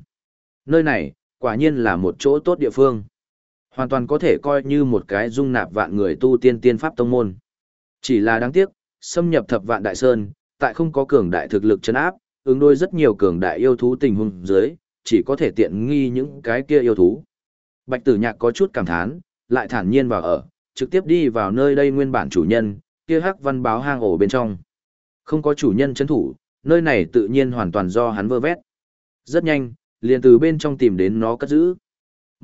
Nơi này, quả nhiên là một chỗ tốt địa phương. Hoàn toàn có thể coi như một cái dung nạp vạn người tu tiên tiên pháp tông môn. Chỉ là đáng tiếc, xâm nhập thập vạn đại sơn, tại không có cường đại thực lực chấn áp, ứng đối rất nhiều cường đại yêu thú tình huống dưới, chỉ có thể tiện nghi những cái kia yêu thú. Bạch tử nhạc có chút cảm thán, lại thản nhiên vào ở, trực tiếp đi vào nơi đây nguyên bản chủ nhân, kia hắc văn báo hang ổ bên trong. Không có chủ nhân chấn thủ, nơi này tự nhiên hoàn toàn do hắn vơ vét. Rất nhanh, liền từ bên trong tìm đến nó cất giữ.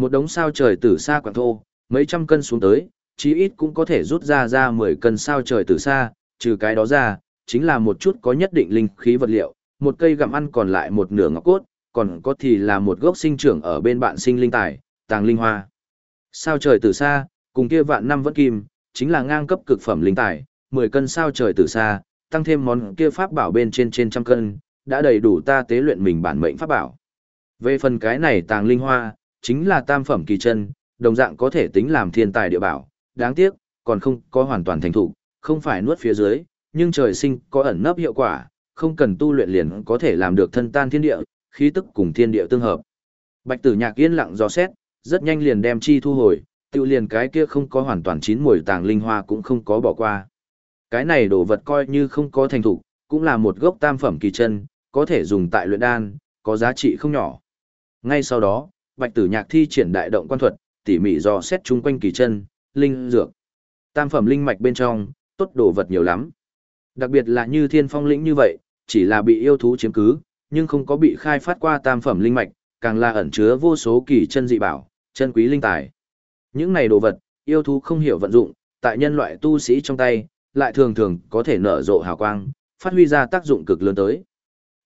Một đống sao trời tử xa quảng thô, mấy trăm cân xuống tới, chí ít cũng có thể rút ra ra 10 cân sao trời tử xa, trừ cái đó ra, chính là một chút có nhất định linh khí vật liệu, một cây gặm ăn còn lại một nửa ngọc cốt, còn có thì là một gốc sinh trưởng ở bên bạn sinh linh tài, tàng linh hoa. Sao trời từ xa, cùng kia vạn năm vẫn kim, chính là ngang cấp cực phẩm linh tài, 10 cân sao trời từ xa, tăng thêm món kia pháp bảo bên trên trên trăm cân, đã đầy đủ ta tế luyện mình bản mệnh pháp bảo. Về phần cái này tàng linh hoa, chính là tam phẩm kỳ chân, đồng dạng có thể tính làm thiên tài địa bảo, đáng tiếc, còn không có hoàn toàn thành thủ, không phải nuốt phía dưới, nhưng trời sinh có ẩn nấp hiệu quả, không cần tu luyện liền có thể làm được thân tan thiên địa, khí tức cùng thiên địa tương hợp. Bạch Tử Nhạc yên lặng dò xét, rất nhanh liền đem chi thu hồi, Tiêu liền cái kia không có hoàn toàn chín mùi tàng linh hoa cũng không có bỏ qua. Cái này đồ vật coi như không có thành thủ, cũng là một gốc tam phẩm kỳ chân, có thể dùng tại luyện đan, có giá trị không nhỏ. Ngay sau đó, Bạch Tử Nhạc thi triển đại động quan thuật, tỉ mỉ dò xét chung quanh kỳ chân, linh dược. Tam phẩm linh mạch bên trong, tốt đồ vật nhiều lắm. Đặc biệt là như thiên phong lĩnh như vậy, chỉ là bị yêu thú chiếm cứ, nhưng không có bị khai phát qua tam phẩm linh mạch, càng là ẩn chứa vô số kỳ chân dị bảo, chân quý linh tài. Những này đồ vật, yêu thú không hiểu vận dụng, tại nhân loại tu sĩ trong tay, lại thường thường có thể nở rộ hào quang, phát huy ra tác dụng cực lớn tới.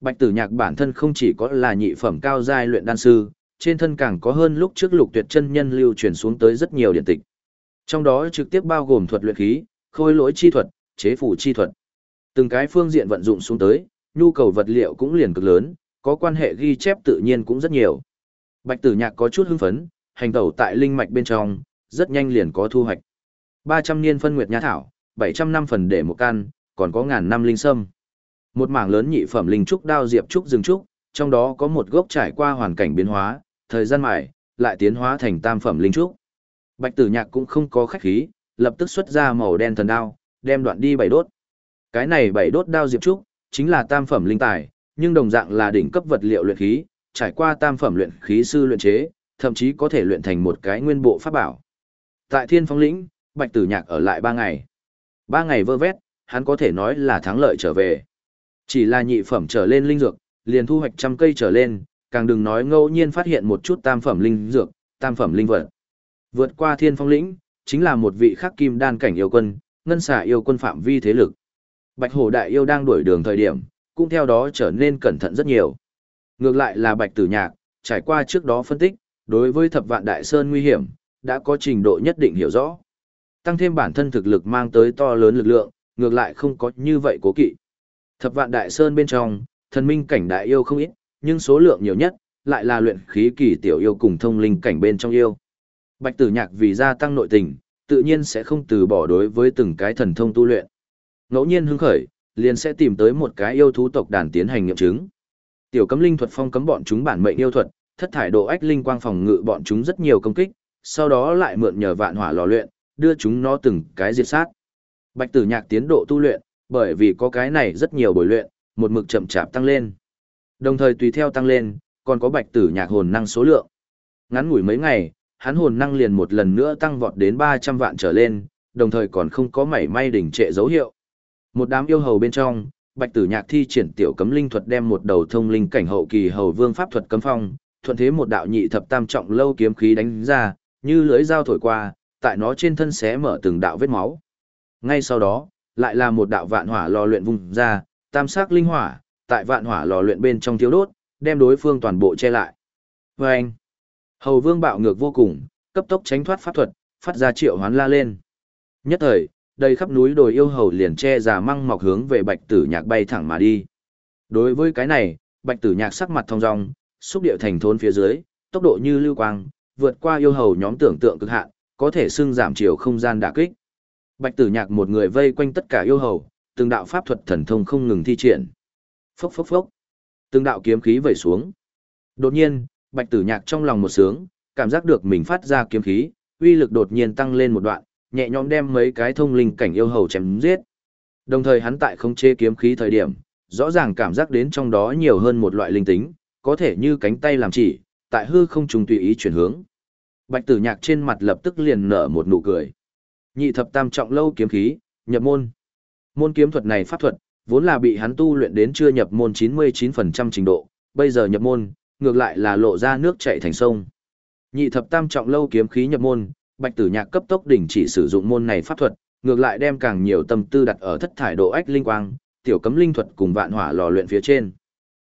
Bạch Tử Nhạc bản thân không chỉ có là nhị phẩm cao giai luyện đan sư, trên thân càng có hơn lúc trước Lục Tuyệt chân nhân lưu truyền xuống tới rất nhiều điện tịch. Trong đó trực tiếp bao gồm thuật luyện khí, khôi lỗi chi thuật, chế phủ chi thuật. Từng cái phương diện vận dụng xuống tới, nhu cầu vật liệu cũng liền cực lớn, có quan hệ ghi chép tự nhiên cũng rất nhiều. Bạch Tử Nhạc có chút hưng phấn, hành tẩu tại linh mạch bên trong, rất nhanh liền có thu hoạch. 300 niên phân nguyệt nha thảo, 700 năm phần để một căn, còn có ngàn năm linh sâm. Một mảng lớn nhị phẩm linh trúc đao diệp trúc rừng trúc, trong đó có một gốc trải qua hoàn cảnh biến hóa, thời gian mãi, lại tiến hóa thành tam phẩm linh trúc. Bạch Tử Nhạc cũng không có khách khí, lập tức xuất ra màu đen thần đao, đem đoạn đi bảy đốt. Cái này bảy đốt đao diệp trúc, chính là tam phẩm linh tài, nhưng đồng dạng là đỉnh cấp vật liệu luyện khí, trải qua tam phẩm luyện khí sư luyện chế, thậm chí có thể luyện thành một cái nguyên bộ pháp bảo. Tại Thiên Phong lĩnh, Bạch Tử Nhạc ở lại 3 ngày. 3 ngày vơ vét, hắn có thể nói là thắng lợi trở về. Chỉ là nhị phẩm trở lên linh dược, liền thu hoạch trăm cây trở lên, càng đừng nói ngẫu nhiên phát hiện một chút tam phẩm linh dược, tam phẩm linh vật. Vượt qua Thiên Phong lĩnh, chính là một vị khắc kim đan cảnh yêu quân, ngân xả yêu quân phạm vi thế lực. Bạch Hổ đại yêu đang đuổi đường thời điểm, cũng theo đó trở nên cẩn thận rất nhiều. Ngược lại là Bạch Tử Nhạc, trải qua trước đó phân tích, đối với thập vạn đại sơn nguy hiểm, đã có trình độ nhất định hiểu rõ. Tăng thêm bản thân thực lực mang tới to lớn lực lượng, ngược lại không có như vậy cố kỵ. Thập vạn đại sơn bên trong, thần minh cảnh đại yêu không ít, nhưng số lượng nhiều nhất, lại là luyện khí kỳ tiểu yêu cùng thông linh cảnh bên trong yêu. Bạch tử nhạc vì gia tăng nội tình, tự nhiên sẽ không từ bỏ đối với từng cái thần thông tu luyện. Ngẫu nhiên hứng khởi, liền sẽ tìm tới một cái yêu thú tộc đàn tiến hành nghiệm chứng. Tiểu cấm linh thuật phong cấm bọn chúng bản mệnh yêu thuật, thất thải độ ách linh quang phòng ngự bọn chúng rất nhiều công kích, sau đó lại mượn nhờ vạn hỏa lò luyện, đưa chúng nó từng cái diệt sát. Bạch Tử Nhạc tiến độ tu luyện, bởi vì có cái này rất nhiều buổi luyện, một mực chậm chạp tăng lên. Đồng thời tùy theo tăng lên, còn có Bạch Tử Nhạc hồn năng số lượng. Ngắn ngủi mấy ngày, hắn hồn năng liền một lần nữa tăng vọt đến 300 vạn trở lên, đồng thời còn không có mảy may đỉnh trệ dấu hiệu. Một đám yêu hầu bên trong, Bạch Tử Nhạc thi triển tiểu cấm linh thuật đem một đầu thông linh cảnh hậu kỳ hầu vương pháp thuật cấm phong, thuận thế một đạo nhị thập tam trọng lâu kiếm khí đánh ra, như lưới dao thổi qua, tại nó trên thân xé mở từng đạo vết máu. Ngay sau đó, lại là một đạo vạn hỏa lò luyện vùng ra, tam sắc linh hỏa, tại vạn hỏa lò luyện bên trong thiếu đốt, đem đối phương toàn bộ che lại. Và anh, hầu vương bạo ngược vô cùng, cấp tốc tránh thoát pháp thuật, phát ra triệu hoán la lên. Nhất thời, đầy khắp núi đồi yêu hầu liền che già măng mọc hướng về bạch tử nhạc bay thẳng mà đi. Đối với cái này, bạch tử nhạc sắc mặt thông dong, xúc điệu thành thôn phía dưới, tốc độ như lưu quang, vượt qua yêu hầu nhóm tưởng tượng cực hạn, có thể xưng giảm chiều không gian đả kích. Bạch Tử Nhạc một người vây quanh tất cả yêu hầu, từng đạo pháp thuật thần thông không ngừng thi triển. Phốc phốc phốc. Từng đạo kiếm khí vẩy xuống. Đột nhiên, Bạch Tử Nhạc trong lòng một sướng, cảm giác được mình phát ra kiếm khí, uy lực đột nhiên tăng lên một đoạn, nhẹ nhõm đem mấy cái thông linh cảnh yêu hầu chém giết. Đồng thời hắn tại không chế kiếm khí thời điểm, rõ ràng cảm giác đến trong đó nhiều hơn một loại linh tính, có thể như cánh tay làm chỉ, tại hư không trùng tùy ý chuyển hướng. Bạch tử nhạc trên mặt lập tức liền nở một nụ cười. Nhị thập tam trọng lâu kiếm khí, nhập môn. Môn kiếm thuật này pháp thuật, vốn là bị hắn tu luyện đến chưa nhập môn 99% trình độ, bây giờ nhập môn, ngược lại là lộ ra nước chảy thành sông. Nhị thập tam trọng lâu kiếm khí nhập môn, Bạch Tử Nhạc cấp tốc đỉnh chỉ sử dụng môn này pháp thuật, ngược lại đem càng nhiều tâm tư đặt ở thất thải độ ách linh quang, tiểu cấm linh thuật cùng vạn hỏa lò luyện phía trên.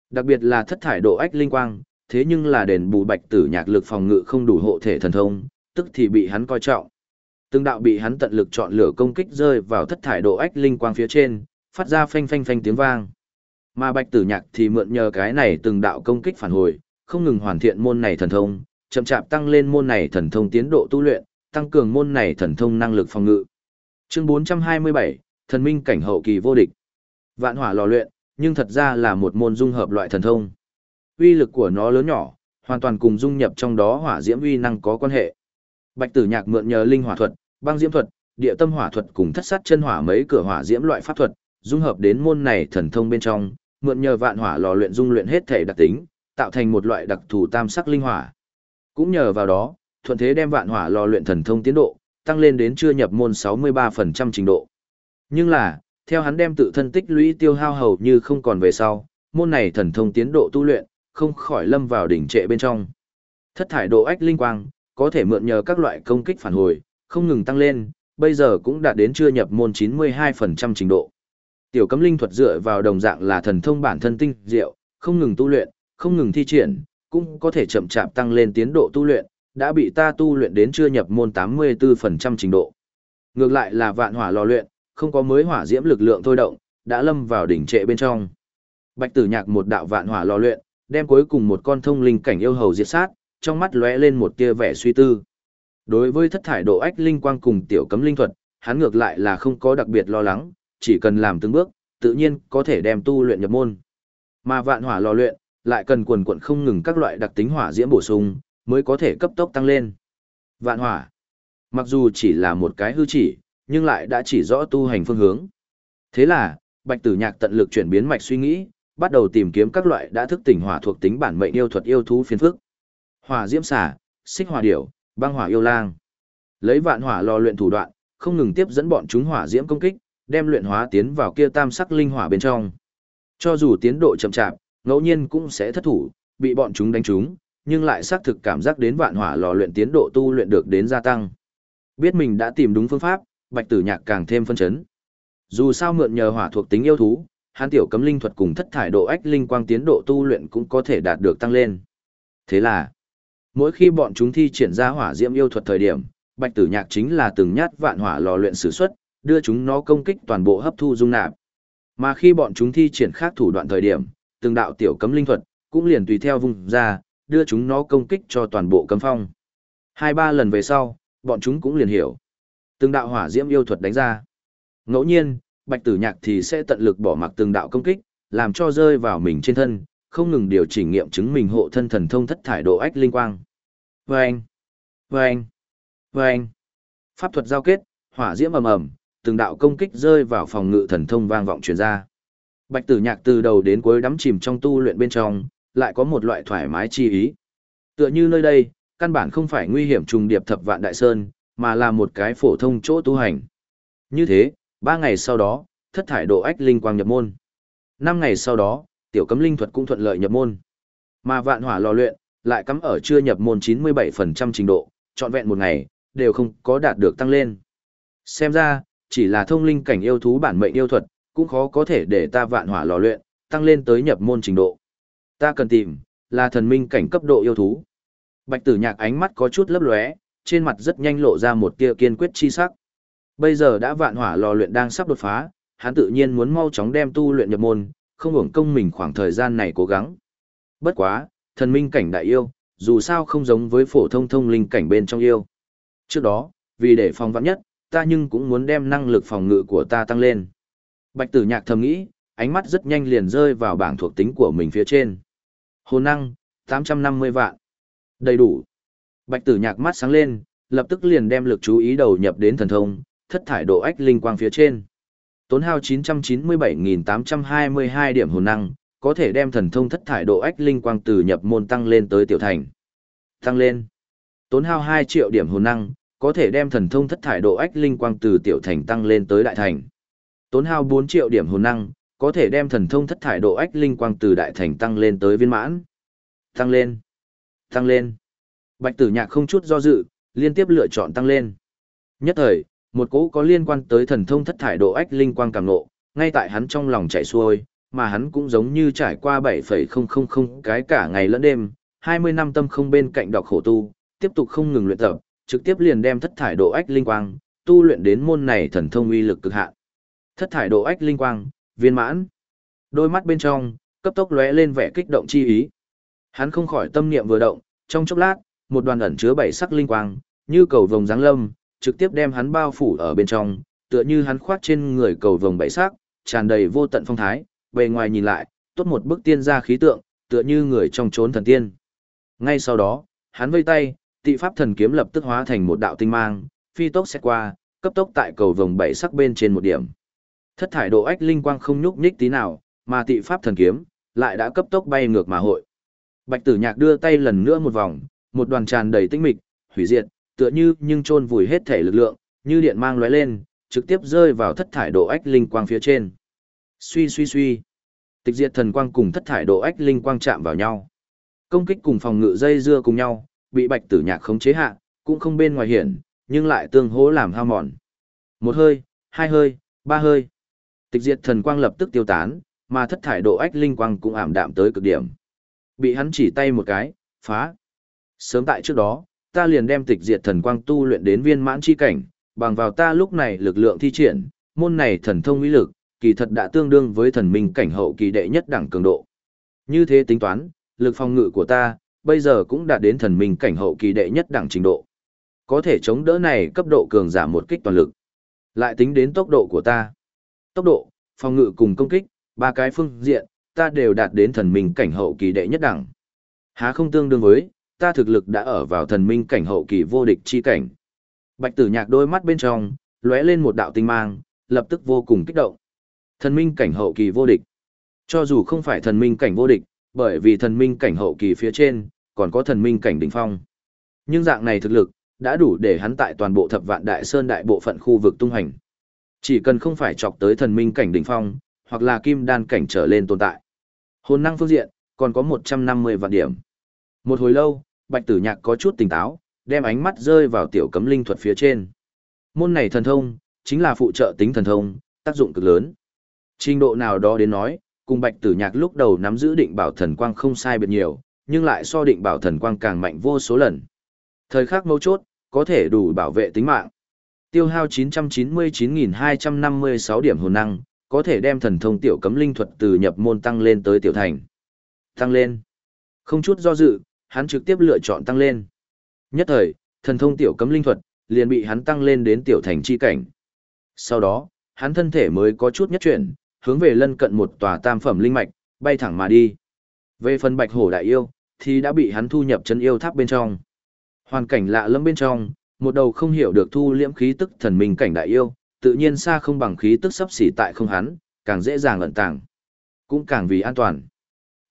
Đặc biệt là thất thải độ ách linh quang, thế nhưng là đền bù bạch tử nhạc lực phòng ngự không đủ hộ thể thần thông, tức thì bị hắn coi trọng. Từng đạo bị hắn tận lực chọn lựa công kích rơi vào thất thải độ ách linh quang phía trên, phát ra phanh phanh phanh tiếng vang. Mà bạch tử nhạc thì mượn nhờ cái này từng đạo công kích phản hồi, không ngừng hoàn thiện môn này thần thông, chậm chạp tăng lên môn này thần thông tiến độ tu luyện, tăng cường môn này thần thông năng lực phòng ngự. Chương 427, thần minh cảnh hậu kỳ vô địch. Vạn hỏa lò luyện, nhưng thật ra là một môn dung hợp loại thần thông. Uy lực của nó lớn nhỏ, hoàn toàn cùng dung nhập trong đó hỏa diễm uy năng có quan hệ. Bạch Tử Nhạc mượn nhờ linh hỏa thuật, băng diễm thuật, địa tâm hỏa thuật cùng thất sát chân hỏa mấy cửa hỏa diễm loại pháp thuật, dung hợp đến môn này thần thông bên trong, mượn nhờ vạn hỏa lò luyện dung luyện hết thể đặc tính, tạo thành một loại đặc thù tam sắc linh hỏa. Cũng nhờ vào đó, thuận thế đem vạn hỏa lò luyện thần thông tiến độ, tăng lên đến chưa nhập môn 63% trình độ. Nhưng là, theo hắn đem tự thân tích lũy tiêu hao hầu như không còn về sau, môn này thần thông tiến độ tu luyện, không khỏi lâm vào đỉnh trệ bên trong. Thất thải độ ách linh quang, có thể mượn nhờ các loại công kích phản hồi, không ngừng tăng lên, bây giờ cũng đạt đến chưa nhập môn 92% trình độ. Tiểu cấm linh thuật dựa vào đồng dạng là thần thông bản thân tinh diệu, không ngừng tu luyện, không ngừng thi triển, cũng có thể chậm chạp tăng lên tiến độ tu luyện, đã bị ta tu luyện đến chưa nhập môn 84% trình độ. Ngược lại là vạn hỏa lò luyện, không có mới hỏa diễm lực lượng thôi động, đã lâm vào đỉnh trệ bên trong. Bạch Tử Nhạc một đạo vạn hỏa lò luyện, đem cuối cùng một con thông linh cảnh yêu hầu diệt sát, trong mắt lóe lên một tia vẻ suy tư. Đối với thất thải độ ách linh quang cùng tiểu cấm linh thuật, hắn ngược lại là không có đặc biệt lo lắng, chỉ cần làm từng bước, tự nhiên có thể đem tu luyện nhập môn. Mà vạn hỏa lò luyện, lại cần quần quần không ngừng các loại đặc tính hỏa diễm bổ sung, mới có thể cấp tốc tăng lên. Vạn hỏa, mặc dù chỉ là một cái hư chỉ, nhưng lại đã chỉ rõ tu hành phương hướng. Thế là, Bạch Tử Nhạc tận lực chuyển biến mạch suy nghĩ, bắt đầu tìm kiếm các loại đã thức tỉnh hỏa thuộc tính bản mệnh yêu thuật yêu thú phiền phức. Hỏa diễm xả, xích hỏa điểu, băng hỏa yêu lang. Lấy vạn hỏa lò luyện thủ đoạn, không ngừng tiếp dẫn bọn chúng hỏa diễm công kích, đem luyện hóa tiến vào kia tam sắc linh hỏa bên trong. Cho dù tiến độ chậm chạp, ngẫu nhiên cũng sẽ thất thủ, bị bọn chúng đánh trúng, nhưng lại xác thực cảm giác đến vạn hỏa lò luyện tiến độ tu luyện được đến gia tăng. Biết mình đã tìm đúng phương pháp, Bạch Tử Nhạc càng thêm phân chấn. Dù sao mượn nhờ hỏa thuộc tính yêu thú, hắn tiểu cấm linh thuật cùng thất thải độ ách linh quang tiến độ tu luyện cũng có thể đạt được tăng lên. Thế là, mỗi khi bọn chúng thi triển ra hỏa diễm yêu thuật thời điểm, Bạch Tử Nhạc chính là từng nhát vạn hỏa lò luyện sử xuất, đưa chúng nó công kích toàn bộ hấp thu dung nạp. Mà khi bọn chúng thi triển khác thủ đoạn thời điểm, từng đạo tiểu cấm linh thuật cũng liền tùy theo vùng ra, đưa chúng nó công kích cho toàn bộ cấm phong. Hai ba lần về sau, bọn chúng cũng liền hiểu. Từng đạo hỏa diễm yêu thuật đánh ra. Ngẫu nhiên, Bạch Tử Nhạc thì sẽ tận lực bỏ mặc từng đạo công kích, làm cho rơi vào mình trên thân, không ngừng điều chỉnh nghiệm chứng mình hộ thân thần thông thất thải độ ách linh quang. Vâng! Vâng! Vâng! Pháp thuật giao kết, hỏa diễm ầm ầm, từng đạo công kích rơi vào phòng ngự thần thông vang vọng truyền ra. Bạch Tử Nhạc từ đầu đến cuối đắm chìm trong tu luyện bên trong, lại có một loại thoải mái chi ý. Tựa như nơi đây, căn bản không phải nguy hiểm trùng điệp thập vạn đại sơn, mà là một cái phổ thông chỗ tu hành. Như thế, ba ngày sau đó, thất thải độ ách linh quang nhập môn. Năm ngày sau đó, tiểu cấm linh thuật cũng thuận lợi nhập môn. Mà vạn hỏa lò luyện, lại cắm ở chưa nhập môn 97% trình độ, trọn vẹn một ngày, đều không có đạt được tăng lên. Xem ra, chỉ là thông linh cảnh yêu thú bản mệnh yêu thuật, cũng khó có thể để ta vạn hỏa lò luyện, tăng lên tới nhập môn trình độ. Ta cần tìm, là thần minh cảnh cấp độ yêu thú. Bạch tử nhạc ánh mắt có chút lấp lóe, trên mặt rất nhanh lộ ra một tia kiên quyết chi sắc. Bây giờ đã vạn hỏa lò luyện đang sắp đột phá, hắn tự nhiên muốn mau chóng đem tu luyện nhập môn, không hưởng công mình khoảng thời gian này cố gắng. Bất quá, thần minh cảnh đại yêu, dù sao không giống với phổ thông thông linh cảnh bên trong yêu. Trước đó, vì để phòng vạn nhất, ta nhưng cũng muốn đem năng lực phòng ngự của ta tăng lên. Bạch tử nhạc thầm nghĩ, ánh mắt rất nhanh liền rơi vào bảng thuộc tính của mình phía trên. Hồn năng, 850 vạn. Đầy đủ. Bạch tử nhạc mắt sáng lên, lập tức liền đem lực chú ý đầu nhập đến thần thông, thất thải độ ách linh quang phía trên. Tốn hao 997.822 điểm hồn năng, có thể đem thần thông thất thải độ ách linh quang từ nhập môn tăng lên tới tiểu thành. Tăng lên. Tốn hao 2 triệu điểm hồn năng, có thể đem thần thông thất thải độ ách linh quang từ tiểu thành tăng lên tới đại thành. Tốn hao 4 triệu điểm hồn năng, có thể đem thần thông thất thải độ ách linh quang từ đại thành tăng lên tới viên mãn. Tăng lên. Tăng lên. Bạch tử nhạc không chút do dự, liên tiếp lựa chọn tăng lên. Nhất thời, một cỗ có liên quan tới thần thông thất thải độ ách linh quang cảm nộ, ngay tại hắn trong lòng chảy xuôi, mà hắn cũng giống như trải qua 7,000 cái cả ngày lẫn đêm, 20 năm tâm không bên cạnh đọc khổ tu, tiếp tục không ngừng luyện tập, trực tiếp liền đem thất thải độ ách linh quang, tu luyện đến môn này thần thông uy lực cực hạn. Thất thải độ ách linh quang, viên mãn. Đôi mắt bên trong, cấp tốc lóe lên vẻ kích động chi ý. Hắn không khỏi tâm niệm vừa động, trong chốc lát, một đoàn ẩn chứa bảy sắc linh quang, như cầu vồng dáng lâm, trực tiếp đem hắn bao phủ ở bên trong, tựa như hắn khoác trên người cầu vồng bảy sắc, tràn đầy vô tận phong thái, bề ngoài nhìn lại, tốt một bức tiên gia khí tượng, tựa như người trong chốn thần tiên. Ngay sau đó, hắn vây tay, tị pháp thần kiếm lập tức hóa thành một đạo tinh mang, phi tốc xét qua, cấp tốc tại cầu vồng bảy sắc bên trên một điểm. Thất thải độ ách linh quang không nhúc nhích tí nào, mà tị pháp thần kiếm lại đã cấp tốc bay ngược mà hội. Bạch Tử Nhạc đưa tay lần nữa một vòng, một đoàn tràn đầy tinh mịch, hủy diệt, tựa như nhưng chôn vùi hết thể lực lượng, như điện mang lóe lên, trực tiếp rơi vào thất thải độ ách linh quang phía trên. Suy suy suy. Tịch diệt thần quang cùng thất thải độ ách linh quang chạm vào nhau. Công kích cùng phòng ngự dây dưa cùng nhau, bị Bạch Tử Nhạc khống chế hạ, cũng không bên ngoài hiển, nhưng lại tương hỗ làm hao mòn. Một hơi, hai hơi, ba hơi. Tịch diệt thần quang lập tức tiêu tán, mà thất thải độ ách linh quang cũng ảm đạm tới cực điểm. Bị hắn chỉ tay một cái, phá. Sớm tại trước đó, ta liền đem tịch diệt thần quang tu luyện đến viên mãn chi cảnh, bằng vào ta lúc này lực lượng thi triển, môn này thần thông uy lực, kỳ thật đã tương đương với thần minh cảnh hậu kỳ đệ nhất đẳng cường độ. Như thế tính toán, lực phòng ngự của ta, bây giờ cũng đạt đến thần minh cảnh hậu kỳ đệ nhất đẳng trình độ. Có thể chống đỡ này cấp độ cường giảm một kích toàn lực. Lại tính đến tốc độ của ta. Tốc độ, phòng ngự cùng công kích, ba cái phương diện, ta đều đạt đến thần minh cảnh hậu kỳ đệ nhất đẳng. Há không tương đương với, ta thực lực đã ở vào thần minh cảnh hậu kỳ vô địch chi cảnh. Bạch tử nhạc đôi mắt bên trong, lóe lên một đạo tinh mang, lập tức vô cùng kích động. Thần minh cảnh hậu kỳ vô địch. Cho dù không phải thần minh cảnh vô địch, bởi vì thần minh cảnh hậu kỳ phía trên, còn có thần minh cảnh đỉnh phong. Nhưng dạng này thực lực, đã đủ để hắn tại toàn bộ thập vạn đại sơn đại bộ phận khu vực tung hành. Chỉ cần không phải chọc tới thần minh cảnh đỉnh phong, hoặc là kim đan cảnh trở lên tồn tại. Hồn năng phương diện, còn có 150 vạn điểm. Một hồi lâu, Bạch Tử Nhạc có chút tỉnh táo, đem ánh mắt rơi vào tiểu cấm linh thuật phía trên. Môn này thần thông, chính là phụ trợ tính thần thông, tác dụng cực lớn. Trình độ nào đó đến nói, cùng Bạch Tử Nhạc lúc đầu nắm giữ định bảo thần quang không sai biệt nhiều, nhưng lại so định bảo thần quang càng mạnh vô số lần. Thời khắc mấu chốt, có thể đủ bảo vệ tính mạng. Tiêu hao 999.256 điểm hồn năng, có thể đem thần thông tiểu cấm linh thuật từ nhập môn tăng lên tới tiểu thành. Tăng lên. Không chút do dự, hắn trực tiếp lựa chọn tăng lên. Nhất thời, thần thông tiểu cấm linh thuật liền bị hắn tăng lên đến tiểu thành chi cảnh. Sau đó, hắn thân thể mới có chút nhất chuyển, hướng về lân cận một tòa tam phẩm linh mạch, bay thẳng mà đi. Về phần Bạch Hổ đại yêu, thì đã bị hắn thu nhập chân yêu tháp bên trong. Hoàn cảnh lạ lẫm bên trong, một đầu không hiểu được thu liễm khí tức thần minh cảnh đại yêu, tự nhiên xa không bằng khí tức sắp xỉ tại không hắn, càng dễ dàng ẩn tàng, cũng càng vì an toàn.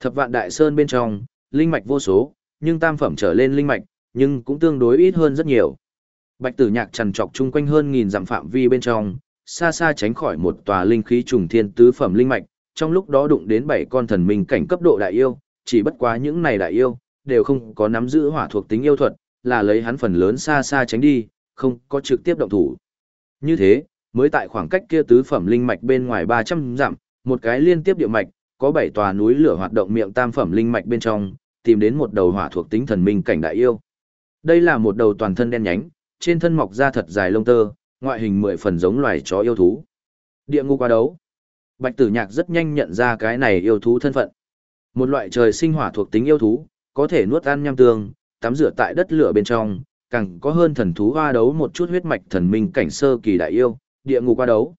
Thập vạn đại sơn bên trong, linh mạch vô số, nhưng tam phẩm trở lên linh mạch, nhưng cũng tương đối ít hơn rất nhiều. Bạch Tử Nhạc trằn trọc chung quanh hơn nghìn dặm phạm vi bên trong, xa xa tránh khỏi một tòa linh khí trùng thiên tứ phẩm linh mạch, trong lúc đó đụng đến bảy con thần minh cảnh cấp độ đại yêu, chỉ bất quá những này đại yêu đều không có nắm giữ hỏa thuộc tính yêu thuật, là lấy hắn phần lớn xa xa tránh đi, không có trực tiếp động thủ. Như thế, mới tại khoảng cách kia tứ phẩm linh mạch bên ngoài 300 dặm, một cái liên tiếp địa mạch, có bảy tòa núi lửa hoạt động miệng tam phẩm linh mạch bên trong, tìm đến một đầu hỏa thuộc tính thần minh cảnh đại yêu. Đây là một đầu toàn thân đen nhánh, trên thân mọc ra thật dài lông tơ, ngoại hình mười phần giống loài chó yêu thú. Địa ngục qua đấu. Bạch Tử Nhạc rất nhanh nhận ra cái này yêu thú thân phận. Một loại trời sinh hỏa thuộc tính yêu thú, có thể nuốt ăn nham tương, tắm rửa tại đất lửa bên trong, càng có hơn thần thú hoa đấu một chút huyết mạch thần minh cảnh sơ kỳ đại yêu, địa ngục qua đấu.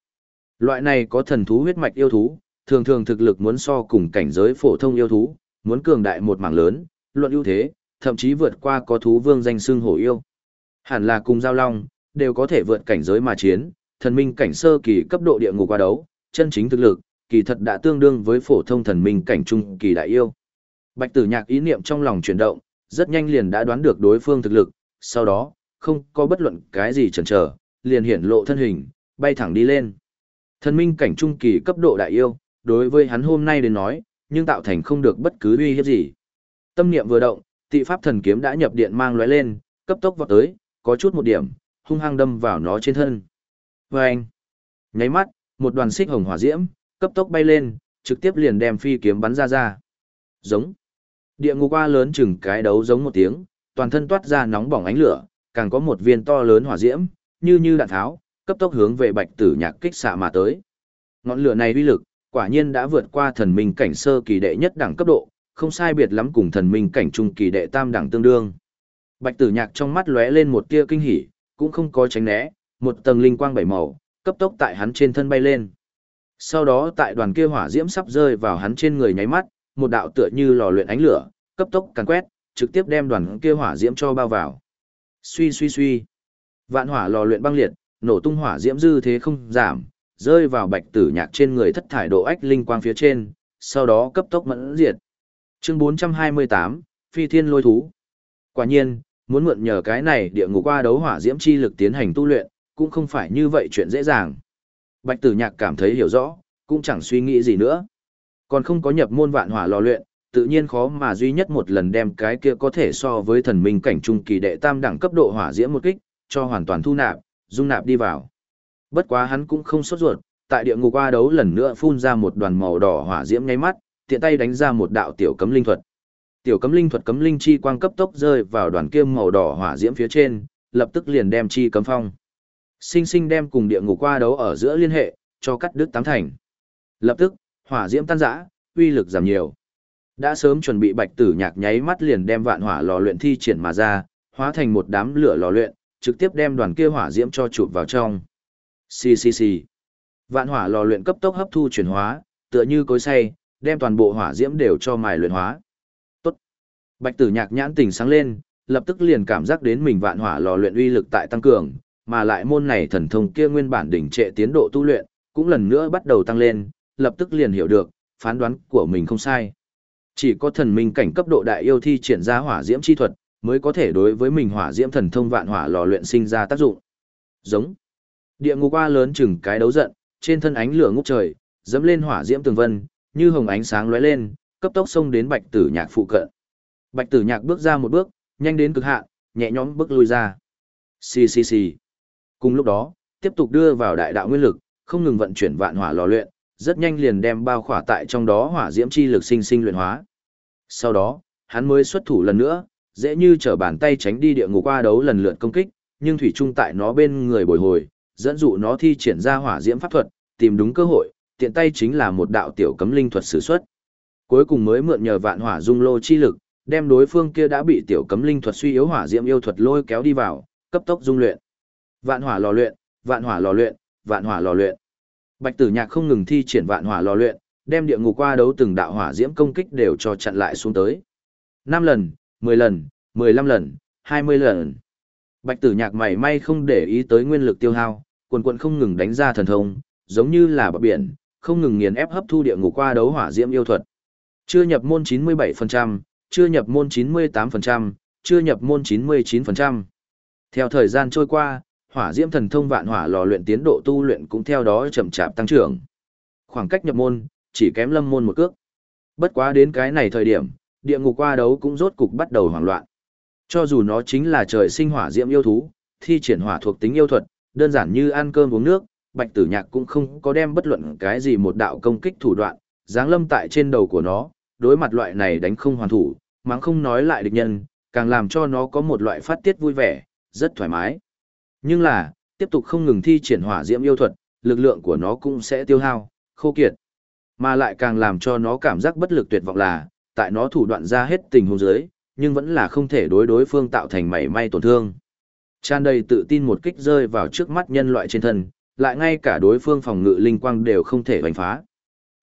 Loại này có thần thú huyết mạch yêu thú, thường thường thực lực muốn so cùng cảnh giới phổ thông yêu thú, muốn cường đại một mảng lớn, luận ưu thế, thậm chí vượt qua có thú vương danh xưng hổ yêu. Hẳn là cùng giao long, đều có thể vượt cảnh giới mà chiến, thần minh cảnh sơ kỳ cấp độ địa ngục qua đấu, chân chính thực lực, kỳ thật đã tương đương với phổ thông thần minh cảnh trung kỳ đại yêu. Bạch Tử Nhạc ý niệm trong lòng chuyển động, rất nhanh liền đã đoán được đối phương thực lực, sau đó, không có bất luận cái gì chần chờ, liền hiển lộ thân hình, bay thẳng đi lên. Thần minh cảnh trung kỳ cấp độ đại yêu, đối với hắn hôm nay đến nói, nhưng tạo thành không được bất cứ uy hiếp gì. Tâm niệm vừa động, tị pháp thần kiếm đã nhập điện mang lóe lên, cấp tốc vọt tới, có chút một điểm, hung hăng đâm vào nó trên thân. Và anh, nháy mắt, một đoàn xích hồng hỏa diễm, cấp tốc bay lên, trực tiếp liền đem phi kiếm bắn ra ra. Giống. Địa ngục qua lớn chừng cái đấu giống một tiếng, toàn thân toát ra nóng bỏng ánh lửa, càng có một viên to lớn hỏa diễm, như như đạn tháo, cấp tốc hướng về bạch tử nhạc kích xạ mà tới. Ngọn lửa này uy lực, quả nhiên đã vượt qua thần minh cảnh sơ kỳ đệ nhất đẳng cấp độ, không sai biệt lắm cùng thần minh cảnh trung kỳ đệ tam đẳng tương đương. Bạch tử nhạc trong mắt lóe lên một tia kinh hỉ, cũng không có tránh né, một tầng linh quang bảy màu, cấp tốc tại hắn trên thân bay lên. Sau đó tại đoàn kia hỏa diễm sắp rơi vào hắn trên người nháy mắt, một đạo tựa như lò luyện ánh lửa, cấp tốc càn quét, trực tiếp đem đoàn kia hỏa diễm cho bao vào. Suy suy suy. Vạn hỏa lò luyện băng liệt, nổ tung hỏa diễm dư thế không giảm, rơi vào bạch tử nhạc trên người thất thải độ ách linh quang phía trên, sau đó cấp tốc mẫn diệt. Chương 428, Phi Thiên Lôi Thú. Quả nhiên, muốn mượn nhờ cái này địa ngục qua đấu hỏa diễm chi lực tiến hành tu luyện, cũng không phải như vậy chuyện dễ dàng. Bạch Tử Nhạc cảm thấy hiểu rõ, cũng chẳng suy nghĩ gì nữa. Còn không có nhập môn vạn hỏa lò luyện, tự nhiên khó mà duy nhất một lần đem cái kia có thể so với thần minh cảnh trung kỳ đệ tam đẳng cấp độ hỏa diễm một kích, cho hoàn toàn thu nạp, dung nạp đi vào. Bất quá hắn cũng không sốt ruột, tại địa ngục qua đấu lần nữa phun ra một đoàn màu đỏ hỏa diễm nháy mắt, tiện tay đánh ra một đạo tiểu cấm linh thuật. Tiểu cấm linh thuật cấm linh chi quang cấp tốc rơi vào đoàn kia màu đỏ hỏa diễm phía trên, lập tức liền đem chi cấm phong. Sinh sinh đem cùng địa ngục qua đấu ở giữa liên hệ, cho cắt đứt tám thành. Lập tức, hỏa diễm tan rã, uy lực giảm nhiều. Đã sớm chuẩn bị bạch tử nhạc nháy mắt liền đem vạn hỏa lò luyện thi triển mà ra, hóa thành một đám lửa lò luyện, trực tiếp đem đoàn kia hỏa diễm cho chụp vào trong. Xì xì xì. Vạn hỏa lò luyện cấp tốc hấp thu chuyển hóa, tựa như cối xay, đem toàn bộ hỏa diễm đều cho mài luyện hóa. Tốt. Bạch Tử Nhạc nhãn tỉnh sáng lên, lập tức liền cảm giác đến mình vạn hỏa lò luyện uy lực tại tăng cường, mà lại môn này thần thông kia nguyên bản đỉnh trệ tiến độ tu luyện, cũng lần nữa bắt đầu tăng lên, lập tức liền hiểu được, phán đoán của mình không sai. Chỉ có thần minh cảnh cấp độ đại yêu thi triển ra hỏa diễm chi thuật, mới có thể đối với mình hỏa diễm thần thông vạn hỏa lò luyện sinh ra tác dụng. Giống. Địa ngục qua lớn chừng cái đấu giận, trên thân ánh lửa ngút trời, dẫm lên hỏa diễm tường vân, như hồng ánh sáng lóe lên, cấp tốc xông đến Bạch Tử Nhạc phụ cận. Bạch Tử Nhạc bước ra một bước, nhanh đến cực hạn, nhẹ nhõm bước lui ra. Xì xì xì. Cùng lúc đó, tiếp tục đưa vào đại đạo nguyên lực, không ngừng vận chuyển vạn hỏa lò luyện, rất nhanh liền đem bao khỏa tại trong đó hỏa diễm chi lực sinh sinh luyện hóa. Sau đó, hắn mới xuất thủ lần nữa, dễ như trở bàn tay tránh đi địa ngục qua đấu lần lượt công kích, nhưng thủy trung tại nó bên người bồi hồi, dẫn dụ nó thi triển ra hỏa diễm pháp thuật, tìm đúng cơ hội, tiện tay chính là một đạo tiểu cấm linh thuật sử xuất. Cuối cùng mới mượn nhờ vạn hỏa dung lô chi lực, đem đối phương kia đã bị tiểu cấm linh thuật suy yếu hỏa diễm yêu thuật lôi kéo đi vào, cấp tốc dung luyện. Vạn hỏa lò luyện, vạn hỏa lò luyện, vạn hỏa lò luyện. Bạch Tử Nhạc không ngừng thi triển vạn hỏa lò luyện, đem địa ngục qua đấu từng đạo hỏa diễm công kích đều cho chặn lại xuống tới. 5 lần, 10 lần, 15 lần, 20 lần. Bạch Tử Nhạc mảy may không để ý tới nguyên lực tiêu hao, quần quần không ngừng đánh ra thần thông, giống như là bờ biển, không ngừng nghiền ép hấp thu địa ngục qua đấu hỏa diễm yêu thuật. Chưa nhập môn 97%, chưa nhập môn 98%, chưa nhập môn 99%. Theo thời gian trôi qua, hỏa diễm thần thông vạn hỏa lò luyện tiến độ tu luyện cũng theo đó chậm chạp tăng trưởng. Khoảng cách nhập môn, chỉ kém lâm môn một cước. Bất quá đến cái này thời điểm, địa ngục qua đấu cũng rốt cục bắt đầu hoảng loạn. Cho dù nó chính là trời sinh hỏa diễm yêu thú, thi triển hỏa thuộc tính yêu thuật, đơn giản như ăn cơm uống nước, Bạch Tử Nhạc cũng không có đem bất luận cái gì một đạo công kích thủ đoạn, giáng lâm tại trên đầu của nó, đối mặt loại này đánh không hoàn thủ, mắng không nói lại địch nhân, càng làm cho nó có một loại phát tiết vui vẻ, rất thoải mái. Nhưng là, tiếp tục không ngừng thi triển hỏa diễm yêu thuật, lực lượng của nó cũng sẽ tiêu hao, khô kiệt. Mà lại càng làm cho nó cảm giác bất lực tuyệt vọng là, tại nó thủ đoạn ra hết tình huống dưới, nhưng vẫn là không thể đối đối phương tạo thành mảy may tổn thương. Tràn đầy tự tin một kích rơi vào trước mắt nhân loại trên thân, lại ngay cả đối phương phòng ngự linh quang đều không thể đánh phá.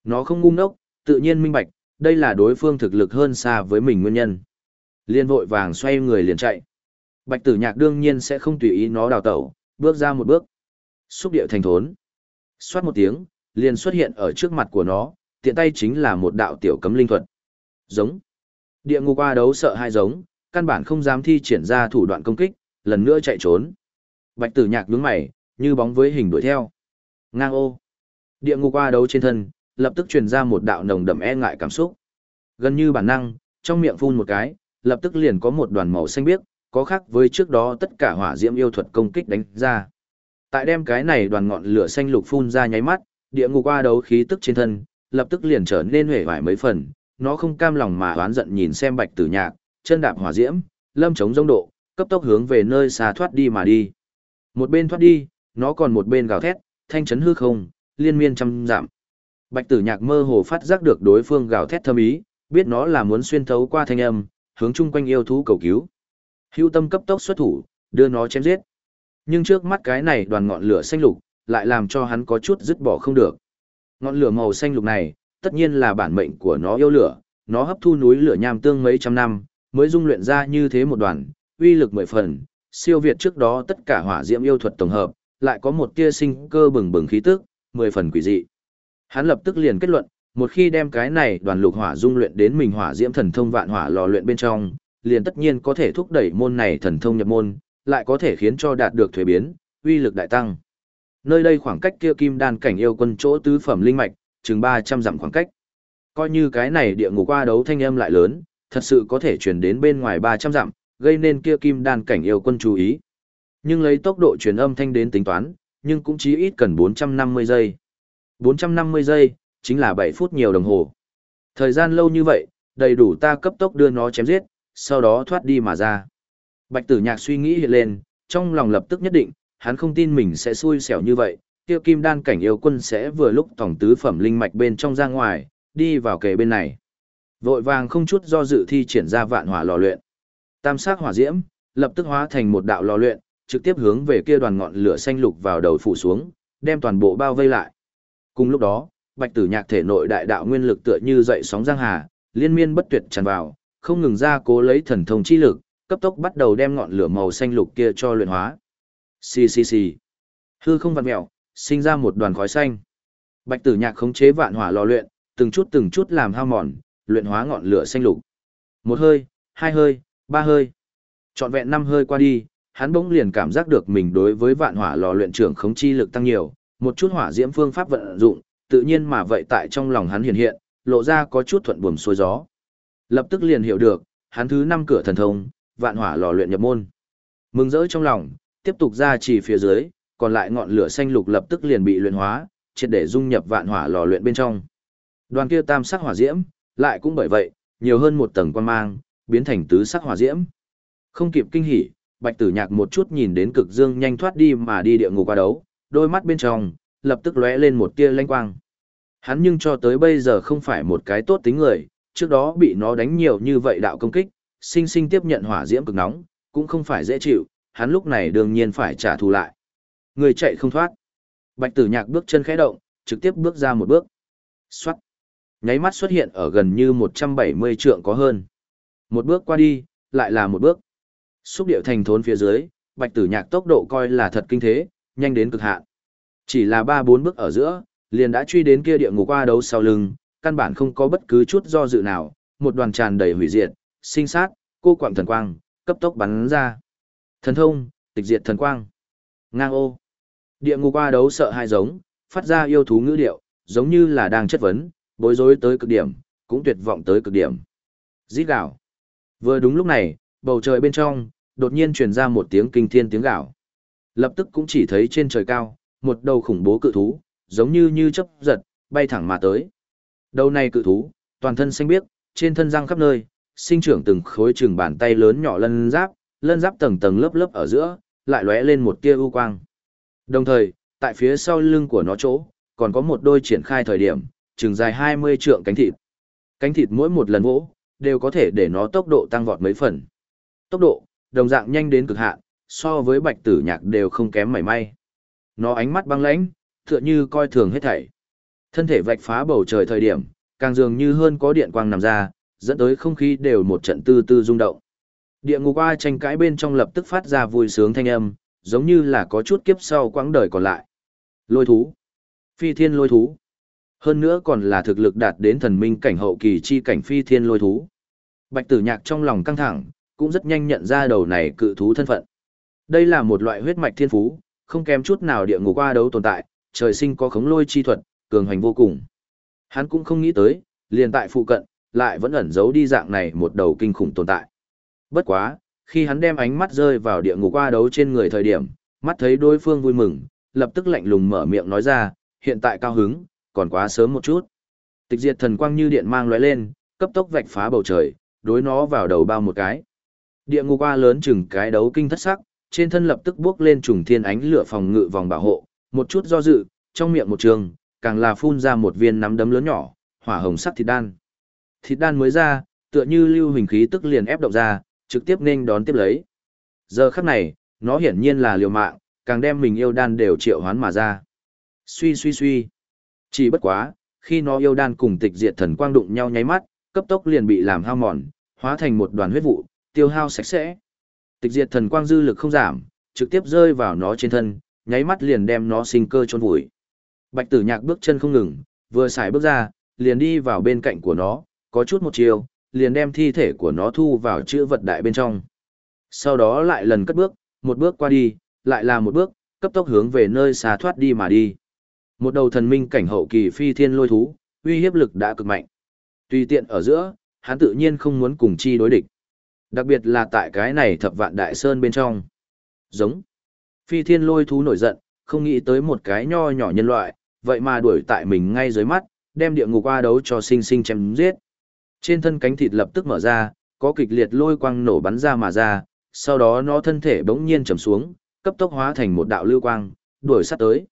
Nó không ngu ngốc, tự nhiên minh bạch, đây là đối phương thực lực hơn xa với mình nguyên nhân. Liên vội vàng xoay người liền chạy. Bạch tử nhạc đương nhiên sẽ không tùy ý nó đào tẩu, bước ra một bước. Xúc điệu thành thốn. Xoát một tiếng, liền xuất hiện ở trước mặt của nó, tiện tay chính là một đạo tiểu cấm linh thuật. Giống. Địa ngục qua đấu sợ hai giống, căn bản không dám thi triển ra thủ đoạn công kích, lần nữa chạy trốn. Bạch tử nhạc đứng mày, như bóng với hình đuổi theo. Ngang ô. Địa ngục qua đấu trên thân, lập tức truyền ra một đạo nồng đậm e ngại cảm xúc. Gần như bản năng, trong miệng phun một cái, lập tức liền có một đoàn màu xanh biếc, có khác với trước đó tất cả hỏa diễm yêu thuật công kích đánh ra. Tại đem cái này đoàn ngọn lửa xanh lục phun ra nháy mắt, địa ngục qua đấu khí tức trên thân, lập tức liền trở nên hể vải mấy phần, nó không cam lòng mà oán giận nhìn xem bạch tử nhạc, chân đạp hỏa diễm, lâm chống rông độ, cấp tốc hướng về nơi xa thoát đi mà đi. Một bên thoát đi, nó còn một bên gào thét, thanh chấn hư không, liên miên trăm giảm. Bạch tử nhạc mơ hồ phát giác được đối phương gào thét thâm ý, biết nó là muốn xuyên thấu qua thanh âm, hướng chung quanh yêu thú cầu cứu. Hưu tâm cấp tốc xuất thủ, đưa nó chém giết. Nhưng trước mắt cái này đoàn ngọn lửa xanh lục, lại làm cho hắn có chút dứt bỏ không được. Ngọn lửa màu xanh lục này, tất nhiên là bản mệnh của nó yêu lửa, nó hấp thu núi lửa nham tương mấy trăm năm, mới dung luyện ra như thế một đoàn, uy lực mười phần, siêu việt trước đó tất cả hỏa diễm yêu thuật tổng hợp, lại có một tia sinh cơ bừng bừng khí tức, mười phần quỷ dị. Hắn lập tức liền kết luận, một khi đem cái này đoàn lục hỏa dung luyện đến mình hỏa diễm thần thông vạn hỏa lò luyện bên trong, liền tất nhiên có thể thúc đẩy môn này thần thông nhập môn, lại có thể khiến cho đạt được thuế biến, uy lực đại tăng. Nơi đây khoảng cách kia kim đan cảnh yêu quân chỗ tứ phẩm linh mạch, chừng 300 dặm khoảng cách. Coi như cái này địa ngục qua đấu thanh âm lại lớn, thật sự có thể truyền đến bên ngoài 300 dặm, gây nên kia kim đan cảnh yêu quân chú ý. Nhưng lấy tốc độ truyền âm thanh đến tính toán, nhưng cũng chỉ ít cần 450 giây. 450 giây, chính là 7 phút nhiều đồng hồ. Thời gian lâu như vậy, đầy đủ ta cấp tốc đưa nó chém giết, sau đó thoát đi mà ra. Bạch tử nhạc suy nghĩ hiện lên, trong lòng lập tức nhất định, hắn không tin mình sẽ xui xẻo như vậy, tiêu kim đan cảnh yêu quân sẽ vừa lúc tổng tứ phẩm linh mạch bên trong ra ngoài, đi vào kề bên này. Vội vàng không chút do dự thi triển ra vạn hỏa lò luyện. Tam sắc hỏa diễm, lập tức hóa thành một đạo lò luyện, trực tiếp hướng về kia đoàn ngọn lửa xanh lục vào đầu phủ xuống, đem toàn bộ bao vây lại. Cùng lúc đó, bạch tử nhạc thể nội đại đạo nguyên lực tựa như dậy sóng giang hà, liên miên bất tuyệt tràn vào, không ngừng ra cố lấy thần thông chi lực, cấp tốc bắt đầu đem ngọn lửa màu xanh lục kia cho luyện hóa. Xì xì xì. Hư không vặn mèo, sinh ra một đoàn khói xanh. Bạch Tử Nhạc khống chế vạn hỏa lò luyện, từng chút từng chút làm hao mòn, luyện hóa ngọn lửa xanh lục. Một hơi, hai hơi, ba hơi. Trọn vẹn năm hơi qua đi, hắn bỗng liền cảm giác được mình đối với vạn hỏa lò luyện trưởng khống chi lực tăng nhiều, một chút hỏa diễm phương pháp vận dụng, tự nhiên mà vậy tại trong lòng hắn hiện hiện, lộ ra có chút thuận buồm xuôi gió. Lập tức liền hiểu được, hắn thứ năm cửa thần thông, vạn hỏa lò luyện nhập môn. Mừng rỡ trong lòng, tiếp tục ra chỉ phía dưới, còn lại ngọn lửa xanh lục lập tức liền bị luyện hóa, triệt để dung nhập vạn hỏa lò luyện bên trong. Đoàn kia tam sắc hỏa diễm, lại cũng bởi vậy, nhiều hơn một tầng quan mang, biến thành tứ sắc hỏa diễm. Không kịp kinh hỉ, Bạch Tử Nhạc một chút nhìn đến cực dương nhanh thoát đi mà đi địa ngục qua đấu, đôi mắt bên trong lập tức lóe lên một tia lanh quang. Hắn nhưng cho tới bây giờ không phải một cái tốt tính người, trước đó bị nó đánh nhiều như vậy đạo công kích, sinh sinh tiếp nhận hỏa diễm cực nóng, cũng không phải dễ chịu, hắn lúc này đương nhiên phải trả thù lại. Người chạy không thoát. Bạch tử nhạc bước chân khẽ động, trực tiếp bước ra một bước. Xoát. Nháy mắt xuất hiện ở gần như 170 trượng có hơn. Một bước qua đi, lại là một bước. Xúc điệu thành thốn phía dưới, bạch tử nhạc tốc độ coi là thật kinh thế, nhanh đến cực hạn. Chỉ là 3-4 bước ở giữa, liền đã truy đến kia địa ngục qua đấu sau lưng, căn bản không có bất cứ chút do dự nào, một đoàn tràn đầy hủy diệt, sinh sát, cô quạng thần quang, cấp tốc bắn ra. Thần thông, tịch diệt thần quang. Ngang ô. Địa ngục qua đấu sợ hai giống, phát ra yêu thú ngữ điệu, giống như là đang chất vấn, bối rối tới cực điểm, cũng tuyệt vọng tới cực điểm. Rít gạo. Vừa đúng lúc này, bầu trời bên trong, đột nhiên truyền ra một tiếng kinh thiên tiếng gạo. Lập tức cũng chỉ thấy trên trời cao, một đầu khủng bố cự thú, giống như như chớp giật, bay thẳng mà tới. Đầu này cự thú, toàn thân xanh biếc, trên thân răng khắp nơi, sinh trưởng từng khối chừng bàn tay lớn nhỏ lân giáp, lân giáp tầng tầng lớp lớp ở giữa, lại lóe lên một tia u quang. Đồng thời, tại phía sau lưng của nó chỗ, còn có một đôi triển khai thời điểm, chừng dài 20 trượng cánh thịt. Cánh thịt mỗi một lần vỗ, đều có thể để nó tốc độ tăng vọt mấy phần. Tốc độ, đồng dạng nhanh đến cực hạn, so với bạch tử nhạc đều không kém mảy may. Nó ánh mắt băng lãnh, tựa như coi thường hết thảy. Thân thể vạch phá bầu trời thời điểm, càng dường như hơn có điện quang nằm ra, dẫn tới không khí đều một trận tư tư rung động. Địa ngục qua tranh cãi bên trong lập tức phát ra vui sướng thanh âm, giống như là có chút kiếp sau quãng đời còn lại. Lôi thú. Phi thiên lôi thú. Hơn nữa còn là thực lực đạt đến thần minh cảnh hậu kỳ chi cảnh phi thiên lôi thú. Bạch tử nhạc trong lòng căng thẳng, cũng rất nhanh nhận ra đầu này cự thú thân phận. Đây là một loại huyết mạch thiên phú, không kém chút nào địa ngục qua đấu tồn tại, trời sinh có khống lôi chi thuật, cường hành vô cùng. Hắn cũng không nghĩ tới, liền tại phụ cận, lại vẫn ẩn giấu đi dạng này một đầu kinh khủng tồn tại. Bất quá, khi hắn đem ánh mắt rơi vào địa ngục qua đấu trên người thời điểm, mắt thấy đối phương vui mừng, lập tức lạnh lùng mở miệng nói ra, hiện tại cao hứng, còn quá sớm một chút. Tịch diệt thần quang như điện mang lóe lên, cấp tốc vạch phá bầu trời, đối nó vào đầu bao một cái. Địa ngục qua lớn chừng cái đấu kinh thất sắc, trên thân lập tức bước lên trùng thiên ánh lửa phòng ngự vòng bảo hộ, một chút do dự, trong miệng một trường, càng là phun ra một viên nắm đấm lớn nhỏ, hỏa hồng sắc thịt đan. Thịt đan mới ra, tựa như lưu hình khí tức liền ép động ra, trực tiếp nên đón tiếp lấy. Giờ khắc này, nó hiển nhiên là liều mạng, càng đem mình yêu đan đều triệu hoán mà ra. Suy suy suy. Chỉ bất quá, khi nó yêu đan cùng tịch diệt thần quang đụng nhau nháy mắt, cấp tốc liền bị làm hao mòn, hóa thành một đoàn huyết vụ, tiêu hao sạch sẽ. Tịch diệt thần quang dư lực không giảm, trực tiếp rơi vào nó trên thân, nháy mắt liền đem nó sinh cơ chôn vùi. Bạch Tử Nhạc bước chân không ngừng, vừa xài bước ra, liền đi vào bên cạnh của nó, có chút một chiều, liền đem thi thể của nó thu vào chữ vật đại bên trong. Sau đó lại lần cất bước, một bước qua đi, lại là một bước, cấp tốc hướng về nơi xa thoát đi mà đi. Một đầu thần minh cảnh hậu kỳ phi thiên lôi thú, uy hiếp lực đã cực mạnh. Tùy tiện ở giữa, hắn tự nhiên không muốn cùng chi đối địch. Đặc biệt là tại cái này thập vạn đại sơn bên trong. Giống. Phi thiên lôi thú nổi giận, không nghĩ tới một cái nho nhỏ nhân loại, vậy mà đuổi tại mình ngay dưới mắt, đem địa ngục qua đấu cho sinh sinh chém giết. Trên thân cánh thịt lập tức mở ra, có kịch liệt lôi quang nổ bắn ra mà ra, sau đó nó thân thể bỗng nhiên trầm xuống, cấp tốc hóa thành một đạo lưu quang, đuổi sát tới.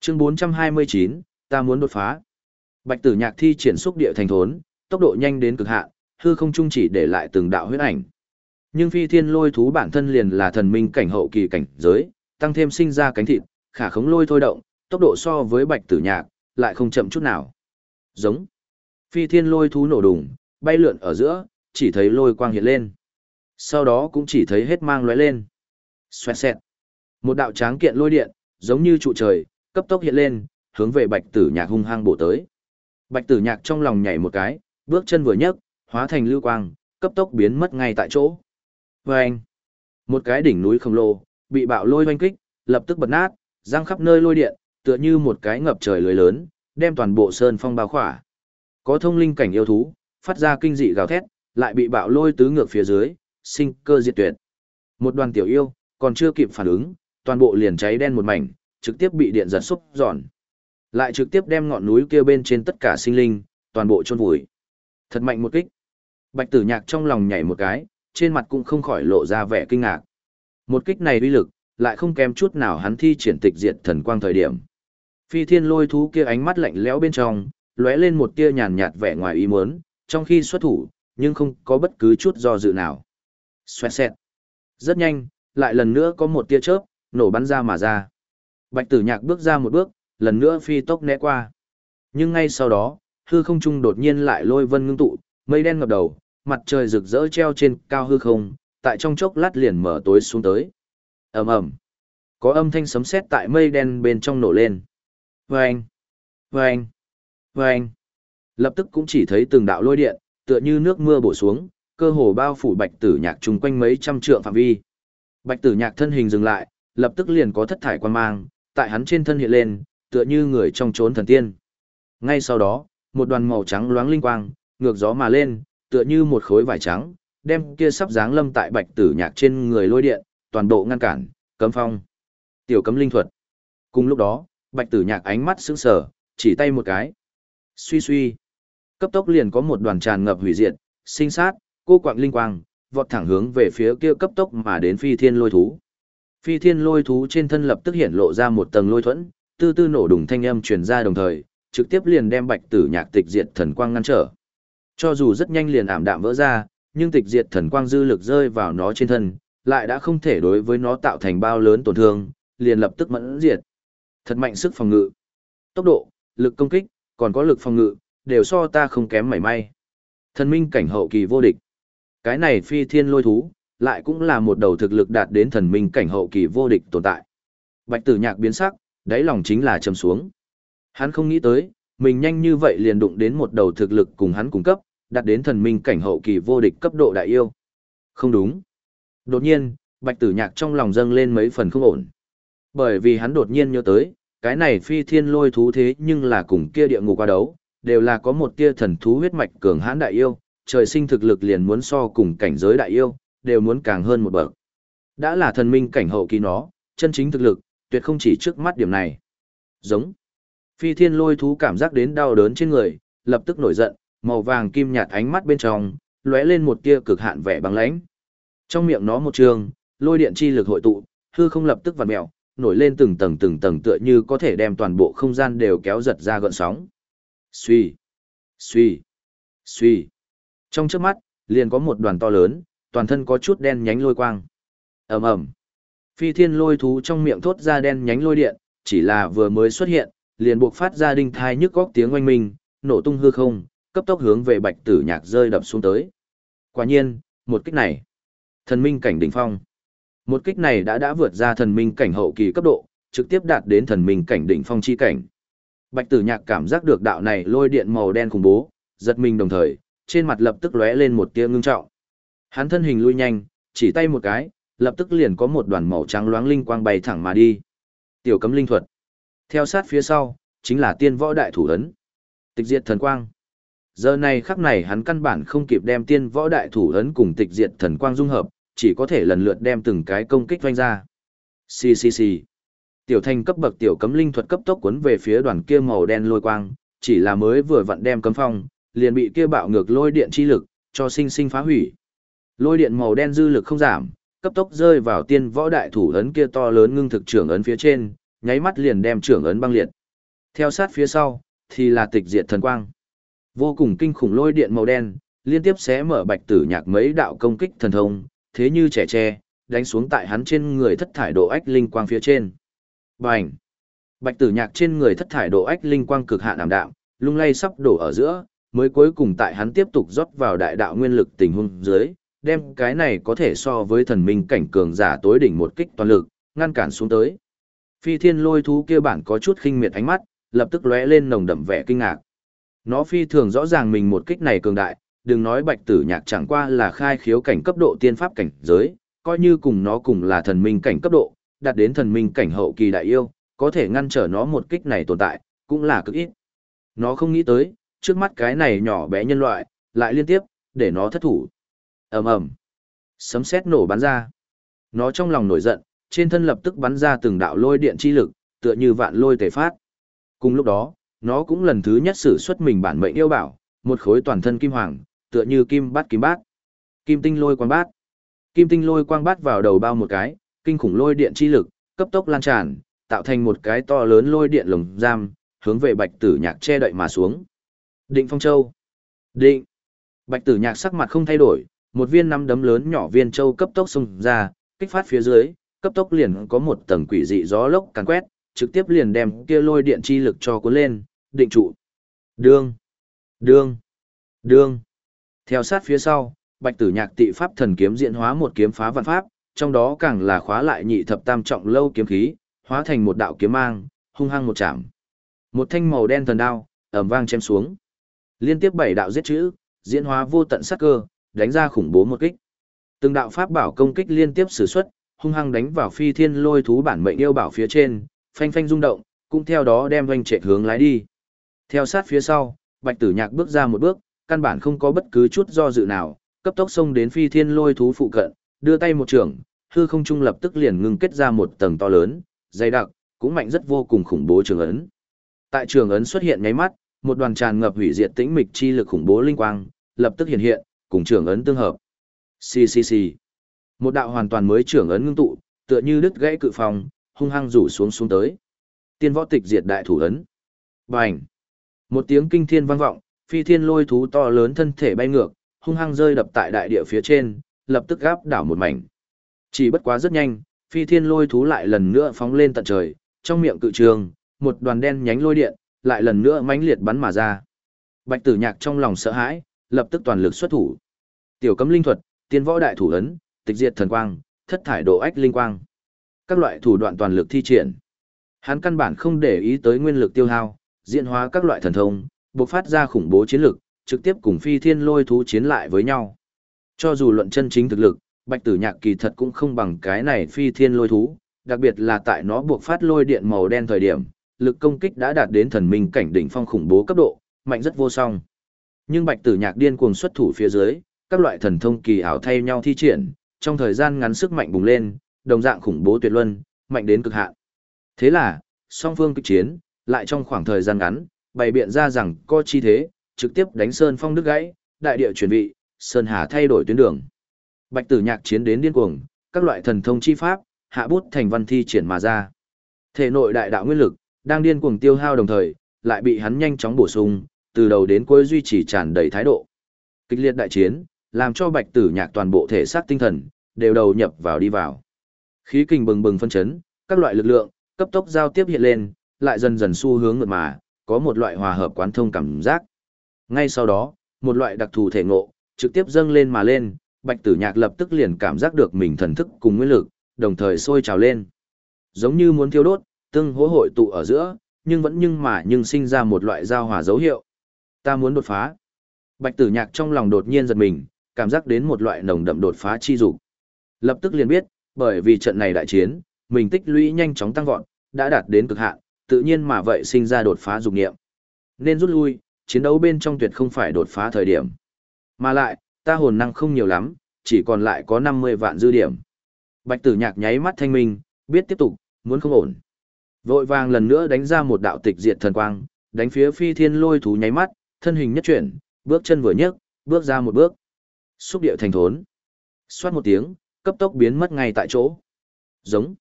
Chương 429, ta muốn đột phá. Bạch Tử Nhạc thi triển xúc địa thành thốn, tốc độ nhanh đến cực hạn, hư không trung chỉ để lại từng đạo huyết ảnh. Nhưng phi thiên lôi thú bản thân liền là thần minh cảnh hậu kỳ cảnh giới, tăng thêm sinh ra cánh thịt, khả khống lôi thôi động, tốc độ so với Bạch Tử Nhạc lại không chậm chút nào. Giống. Phi thiên lôi thú nổ đùng, bay lượn ở giữa, chỉ thấy lôi quang hiện lên. Sau đó cũng chỉ thấy hết mang lóe lên. Xoẹt xẹt. Một đạo tráng kiện lôi điện, giống như trụ trời, cấp tốc hiện lên, hướng về bạch tử nhạc hung hăng bổ tới. Bạch tử nhạc trong lòng nhảy một cái, bước chân vừa nhấc, hóa thành lưu quang, cấp tốc biến mất ngay tại chỗ. Vâng! Một cái đỉnh núi khổng lồ, bị bạo lôi hoanh kích, lập tức bật nát, răng khắp nơi lôi điện, tựa như một cái ngập trời lưới lớn, đem toàn bộ sơn phong bao khỏa. Có thông linh cảnh yêu thú, phát ra kinh dị gào thét, lại bị bạo lôi tứ ngược phía dưới, sinh cơ diệt tuyệt. Một đoàn tiểu yêu, còn chưa kịp phản ứng, toàn bộ liền cháy đen một mảnh, trực tiếp bị điện giật xúc giòn. Lại trực tiếp đem ngọn núi kia bên trên tất cả sinh linh, toàn bộ chôn vùi. Thật mạnh một kích. Bạch Tử Nhạc trong lòng nhảy một cái, trên mặt cũng không khỏi lộ ra vẻ kinh ngạc. Một kích này uy lực, lại không kém chút nào hắn thi triển tịch diệt thần quang thời điểm. Phi thiên lôi thú kia ánh mắt lạnh lẽo bên trong, lóe lên một tia nhàn nhạt vẻ ngoài ý muốn, trong khi xuất thủ, nhưng không có bất cứ chút do dự nào. Xoẹt xẹt. Rất nhanh, lại lần nữa có một tia chớp, nổ bắn ra mà ra. Bạch tử nhạc bước ra một bước, lần nữa phi tốc né qua. Nhưng ngay sau đó, hư không trung đột nhiên lại lôi vân ngưng tụ, mây đen ngập đầu, mặt trời rực rỡ treo trên cao hư không, tại trong chốc lát liền mở tối xuống tới. ầm ầm, có âm thanh sấm sét tại mây đen bên trong nổ lên. Vâng, vâng, vâng. Lập tức cũng chỉ thấy từng đạo lôi điện, tựa như nước mưa bổ xuống, cơ hồ bao phủ bạch tử nhạc chung quanh mấy trăm trượng phạm vi. Bạch tử nhạc thân hình dừng lại, lập tức liền có thất thải quan mang, tại hắn trên thân hiện lên, tựa như người trong trốn thần tiên. Ngay sau đó, một đoàn màu trắng loáng linh quang, ngược gió mà lên, tựa như một khối vải trắng, đem kia sắp dáng lâm tại bạch tử nhạc trên người lôi điện, toàn bộ ngăn cản, cấm phong. Tiểu cấm linh thuật. Cùng lúc đó, bạch tử nhạc ánh mắt sững sờ, chỉ tay một cái. Suy suy. Cấp tốc liền có một đoàn tràn ngập hủy diệt, sinh sát, cô quạng linh quang, vọt thẳng hướng về phía kia cấp tốc mà đến phi thiên lôi thú. Phi thiên lôi thú trên thân lập tức hiện lộ ra một tầng lôi thuẫn, tư tư nổ đùng thanh âm truyền ra đồng thời, trực tiếp liền đem bạch tử nhạc tịch diệt thần quang ngăn trở. Cho dù rất nhanh liền ảm đạm vỡ ra, nhưng tịch diệt thần quang dư lực rơi vào nó trên thân, lại đã không thể đối với nó tạo thành bao lớn tổn thương, liền lập tức mẫn diệt. Thật mạnh sức phòng ngự. Tốc độ, lực công kích, còn có lực phòng ngự, đều so ta không kém mảy may. Thần minh cảnh hậu kỳ vô địch. Cái này phi thiên lôi thú, lại cũng là một đầu thực lực đạt đến thần minh cảnh hậu kỳ vô địch tồn tại. Bạch tử nhạc biến sắc, đáy lòng chính là trầm xuống. Hắn không nghĩ tới, mình nhanh như vậy liền đụng đến một đầu thực lực cùng hắn cung cấp, đạt đến thần minh cảnh hậu kỳ vô địch cấp độ đại yêu. Không đúng. Đột nhiên, bạch tử nhạc trong lòng dâng lên mấy phần không ổn. Bởi vì hắn đột nhiên nhớ tới, cái này phi thiên lôi thú thế nhưng là cùng kia địa ngục qua đấu, đều là có một tia thần thú huyết mạch cường hãn đại yêu, trời sinh thực lực liền muốn so cùng cảnh giới đại yêu, đều muốn càng hơn một bậc. Đã là thần minh cảnh hậu kỳ nó, chân chính thực lực, tuyệt không chỉ trước mắt điểm này. Giống. Phi thiên lôi thú cảm giác đến đau đớn trên người, lập tức nổi giận, màu vàng kim nhạt ánh mắt bên trong, lóe lên một tia cực hạn vẻ băng lãnh. Trong miệng nó một trường, lôi điện chi lực hội tụ, hư không lập tức vặn mèo, nổi lên từng tầng từng tầng tựa như có thể đem toàn bộ không gian đều kéo giật ra gợn sóng. Suy, suy, suy. Trong trước mắt, liền có một đoàn to lớn, toàn thân có chút đen nhánh lôi quang. ầm ầm, Phi thiên lôi thú trong miệng thốt ra đen nhánh lôi điện, chỉ là vừa mới xuất hiện, liền buộc phát ra đinh thai nhức góc tiếng oanh minh, nổ tung hư không, cấp tốc hướng về bạch tử nhạc rơi đập xuống tới. Quả nhiên, một kích này, thần minh cảnh đỉnh phong. Một kích này đã đã vượt ra thần minh cảnh hậu kỳ cấp độ, trực tiếp đạt đến thần minh cảnh đỉnh phong chi cảnh. Bạch Tử Nhạc cảm giác được đạo này lôi điện màu đen khủng bố, giật mình đồng thời, trên mặt lập tức lóe lên một tia ngưng trọng. Hắn thân hình lui nhanh, chỉ tay một cái, lập tức liền có một đoàn màu trắng loáng linh quang bay thẳng mà đi. Tiểu cấm linh thuật. Theo sát phía sau, chính là tiên võ đại thủ ấn. Tịch diệt thần quang. Giờ này khắc này hắn căn bản không kịp đem tiên võ đại thủ ấn cùng tịch diệt thần quang dung hợp, chỉ có thể lần lượt đem từng cái công kích doanh ra. Xì xì xì. Tiểu thành cấp bậc tiểu cấm linh thuật cấp tốc cuốn về phía đoàn kia màu đen lôi quang, chỉ là mới vừa vặn đem cấm phong, liền bị kia bạo ngược lôi điện chi lực cho sinh sinh phá hủy. Lôi điện màu đen dư lực không giảm, cấp tốc rơi vào tiên võ đại thủ ấn kia to lớn ngưng thực trưởng ấn phía trên, nháy mắt liền đem trưởng ấn băng liệt. Theo sát phía sau, thì là tịch diệt thần quang. Vô cùng kinh khủng lôi điện màu đen, liên tiếp xé mở bạch tử nhạc mấy đạo công kích thần thông, thế như trẻ tre, đánh xuống tại hắn trên người thất thải độ ách linh quang phía trên. Bành! Bạch tử nhạc trên người thất thải độ ách linh quang cực hạn ảm đạm, lung lay sắp đổ ở giữa, mới cuối cùng tại hắn tiếp tục rót vào đại đạo nguyên lực tình huống dưới, đem cái này có thể so với thần minh cảnh cường giả tối đỉnh một kích toàn lực, ngăn cản xuống tới. Phi thiên lôi thú kia bản có chút khinh miệt ánh mắt, lập tức lóe lên nồng đậm vẻ kinh ngạc. Nó phi thường rõ ràng mình một kích này cường đại, đừng nói bạch tử nhạc chẳng qua là khai khiếu cảnh cấp độ tiên pháp cảnh giới, coi như cùng nó cùng là thần minh cảnh cấp độ, đạt đến thần minh cảnh hậu kỳ đại yêu, có thể ngăn trở nó một kích này tồn tại, cũng là cực ít. Nó không nghĩ tới, trước mắt cái này nhỏ bé nhân loại, lại liên tiếp, để nó thất thủ. Ầm ầm. Sấm sét nổ bắn ra. Nó trong lòng nổi giận trên thân lập tức bắn ra từng đạo lôi điện chi lực tựa như vạn lôi tề phát. Cùng lúc đó nó cũng lần thứ nhất sử xuất mình bản mệnh yêu bảo một khối toàn thân kim hoàng tựa như kim bát kim bát. Kim tinh lôi quang bát. Kim tinh lôi quang bát vào đầu bao một cái kinh khủng lôi điện chi lực cấp tốc lan tràn tạo thành một cái to lớn lôi điện lồng giam hướng về bạch tử nhạc che đậy mà xuống. Định phong châu. Định. Bạch tử nhạc sắc mặt không thay đổi một viên năm đấm lớn nhỏ viên châu cấp tốc xông ra, kích phát phía dưới, cấp tốc liền có một tầng quỷ dị gió lốc càn quét, trực tiếp liền đem kia lôi điện chi lực cho cuốn lên, định trụ. Đương, đương, đương. Theo sát phía sau, Bạch Tử Nhạc tị pháp thần kiếm diễn hóa một kiếm phá vạn pháp, trong đó càng là khóa lại nhị thập tam trọng lâu kiếm khí, hóa thành một đạo kiếm mang, hung hăng một chạm. Một thanh màu đen thần đao, ầm vang chém xuống. Liên tiếp bảy đạo giết chữ, diễn hóa vô tận sát cơ, đánh ra khủng bố một kích. Từng đạo pháp bảo công kích liên tiếp sử xuất, hung hăng đánh vào phi thiên lôi thú bản mệnh yêu bảo phía trên, phanh phanh rung động, cũng theo đó đem doanh trệ hướng lái đi. Theo sát phía sau, Bạch Tử Nhạc bước ra một bước, căn bản không có bất cứ chút do dự nào, cấp tốc xông đến phi thiên lôi thú phụ cận, đưa tay một trường, hư không trung lập tức liền ngưng kết ra một tầng to lớn, dày đặc, cũng mạnh rất vô cùng khủng bố trường ấn. Tại trường ấn xuất hiện nháy mắt, một đoàn tràn ngập hủy diệt tĩnh mịch chi lực khủng bố linh quang, lập tức hiện hiện, cùng trường ấn tương hợp. Xì xì xì. Một đạo hoàn toàn mới trường ấn ngưng tụ, tựa như đứt gãy cự phòng, hung hăng rủ xuống xuống tới. Tiên võ tịch diệt đại thủ ấn. Bành. Một tiếng kinh thiên vang vọng, phi thiên lôi thú to lớn thân thể bay ngược, hung hăng rơi đập tại đại địa phía trên, lập tức gáp đảo một mảnh. Chỉ bất quá rất nhanh, phi thiên lôi thú lại lần nữa phóng lên tận trời, trong miệng cự trường, một đoàn đen nhánh lôi điện, lại lần nữa mãnh liệt bắn mà ra. Bạch tử nhạc trong lòng sợ hãi, lập tức toàn lực xuất thủ. Tiểu cấm linh thuật, tiên võ đại thủ ấn, tịch diệt thần quang, thất thải độ ách linh quang. Các loại thủ đoạn toàn lực thi triển. Hắn căn bản không để ý tới nguyên lực tiêu hao, diễn hóa các loại thần thông, bộc phát ra khủng bố chiến lực, trực tiếp cùng phi thiên lôi thú chiến lại với nhau. Cho dù luận chân chính thực lực, bạch tử nhạc kỳ thật cũng không bằng cái này phi thiên lôi thú, đặc biệt là tại nó buộc phát lôi điện màu đen thời điểm, lực công kích đã đạt đến thần minh cảnh đỉnh phong khủng bố cấp độ, mạnh rất vô song. Nhưng bạch tử nhạc điên cuồng xuất thủ phía dưới, các loại thần thông kỳ ảo thay nhau thi triển, trong thời gian ngắn sức mạnh bùng lên, đồng dạng khủng bố tuyệt luân, mạnh đến cực hạn. Thế là, song phương kịch chiến, lại trong khoảng thời gian ngắn, bày biện ra rằng co chi thế, trực tiếp đánh sơn phong đứt gãy, đại địa chuyển vị, sơn hà thay đổi tuyến đường. Bạch tử nhạc chiến đến điên cuồng, các loại thần thông chi pháp, hạ bút thành văn thi triển mà ra. Thể nội đại đạo nguyên lực, đang điên cuồng tiêu hao đồng thời, lại bị hắn nhanh chóng bổ sung, từ đầu đến cuối duy trì tràn đầy thái độ. Kịch liệt đại chiến, làm cho bạch tử nhạc toàn bộ thể xác tinh thần, đều đầu nhập vào đi vào. Khí kình bừng bừng phân chấn, các loại lực lượng, cấp tốc giao tiếp hiện lên, lại dần dần xu hướng ngược mà, có một loại hòa hợp quán thông cảm giác. Ngay sau đó, một loại đặc thù thể ngộ, trực tiếp dâng lên mà lên, bạch tử nhạc lập tức liền cảm giác được mình thần thức cùng nguyên lực, đồng thời sôi trào lên. Giống như muốn thiêu đốt, tương hỗ hội tụ ở giữa, nhưng vẫn nhưng mà nhưng sinh ra một loại giao hòa dấu hiệu. Ta muốn đột phá. Bạch tử nhạc trong lòng đột nhiên giật mình, cảm giác đến một loại nồng đậm đột phá chi dục. Lập tức liền biết, bởi vì trận này đại chiến, mình tích lũy nhanh chóng tăng vọt, đã đạt đến cực hạn, tự nhiên mà vậy sinh ra đột phá dục niệm. Nên rút lui, chiến đấu bên trong tuyệt không phải đột phá thời điểm. Mà lại, ta hồn năng không nhiều lắm, chỉ còn lại có 50 vạn dư điểm. Bạch tử nhạc nháy mắt thanh minh, biết tiếp tục, muốn không ổn. Vội vàng lần nữa đánh ra một đạo tịch diệt thần quang, đánh phía phi thiên lôi thú nháy mắt, thân hình nhất chuyển, bước chân vừa nhấc, bước ra một bước. Xúc điệu thành thốn. Xoát một tiếng, cấp tốc biến mất ngay tại chỗ. Giống.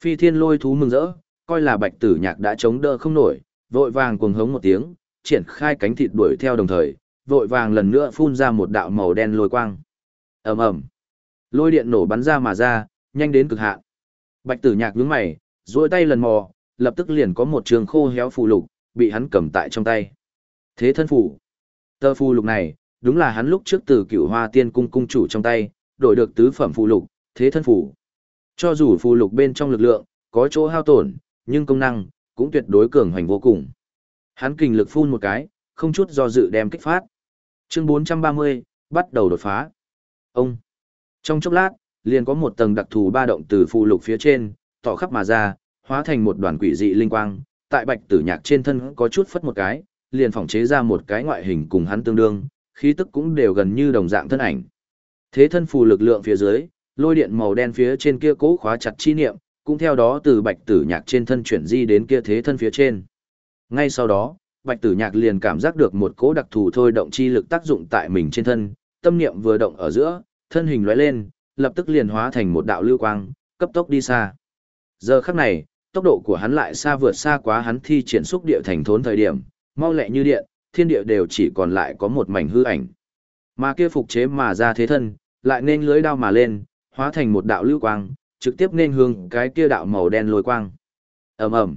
Phi thiên lôi thú mừng rỡ, coi là bạch tử nhạc đã chống đỡ không nổi, vội vàng cuồng hống một tiếng, triển khai cánh thịt đuổi theo đồng thời, vội vàng lần nữa phun ra một đạo màu đen lôi quang. ầm ầm, lôi điện nổ bắn ra mà ra, nhanh đến cực hạn. Bạch Tử Nhạc nhướng mày, duỗi tay lần mò, lập tức liền có một trường khô héo phù lục bị hắn cầm tại trong tay. Thế thân phù. tơ phù lục này, đúng là hắn lúc trước từ Cửu Hoa Tiên cung cung chủ trong tay, đổi được tứ phẩm phù lục, thế thân phù. Cho dù phù lục bên trong lực lượng có chỗ hao tổn, nhưng công năng cũng tuyệt đối cường hoành vô cùng. Hắn kình lực phun một cái, không chút do dự đem kích phát. Chương 430, bắt đầu đột phá. Ông. Trong chốc lát, liền có một tầng đặc thù ba động từ phụ lục phía trên, tỏ khắp mà ra, hóa thành một đoàn quỷ dị linh quang, tại bạch tử nhạc trên thân có chút phất một cái, liền phỏng chế ra một cái ngoại hình cùng hắn tương đương, khí tức cũng đều gần như đồng dạng thân ảnh. Thế thân phù lực lượng phía dưới, lôi điện màu đen phía trên kia cố khóa chặt chi niệm, cũng theo đó từ bạch tử nhạc trên thân chuyển di đến kia thế thân phía trên. Ngay sau đó, bạch tử nhạc liền cảm giác được một cỗ đặc thù thôi động chi lực tác dụng tại mình trên thân, tâm niệm vừa động ở giữa, thân hình lóe lên, lập tức liền hóa thành một đạo lưu quang, cấp tốc đi xa. Giờ khắc này, tốc độ của hắn lại xa vượt xa quá hắn thi triển xúc địa thành thốn thời điểm, mau lẹ như điện, thiên địa đều chỉ còn lại có một mảnh hư ảnh. Mà kia phục chế mà ra thế thân, lại nên lưới đao mà lên, hóa thành một đạo lưu quang, trực tiếp nên hướng cái kia đạo màu đen lôi quang. Ầm ầm.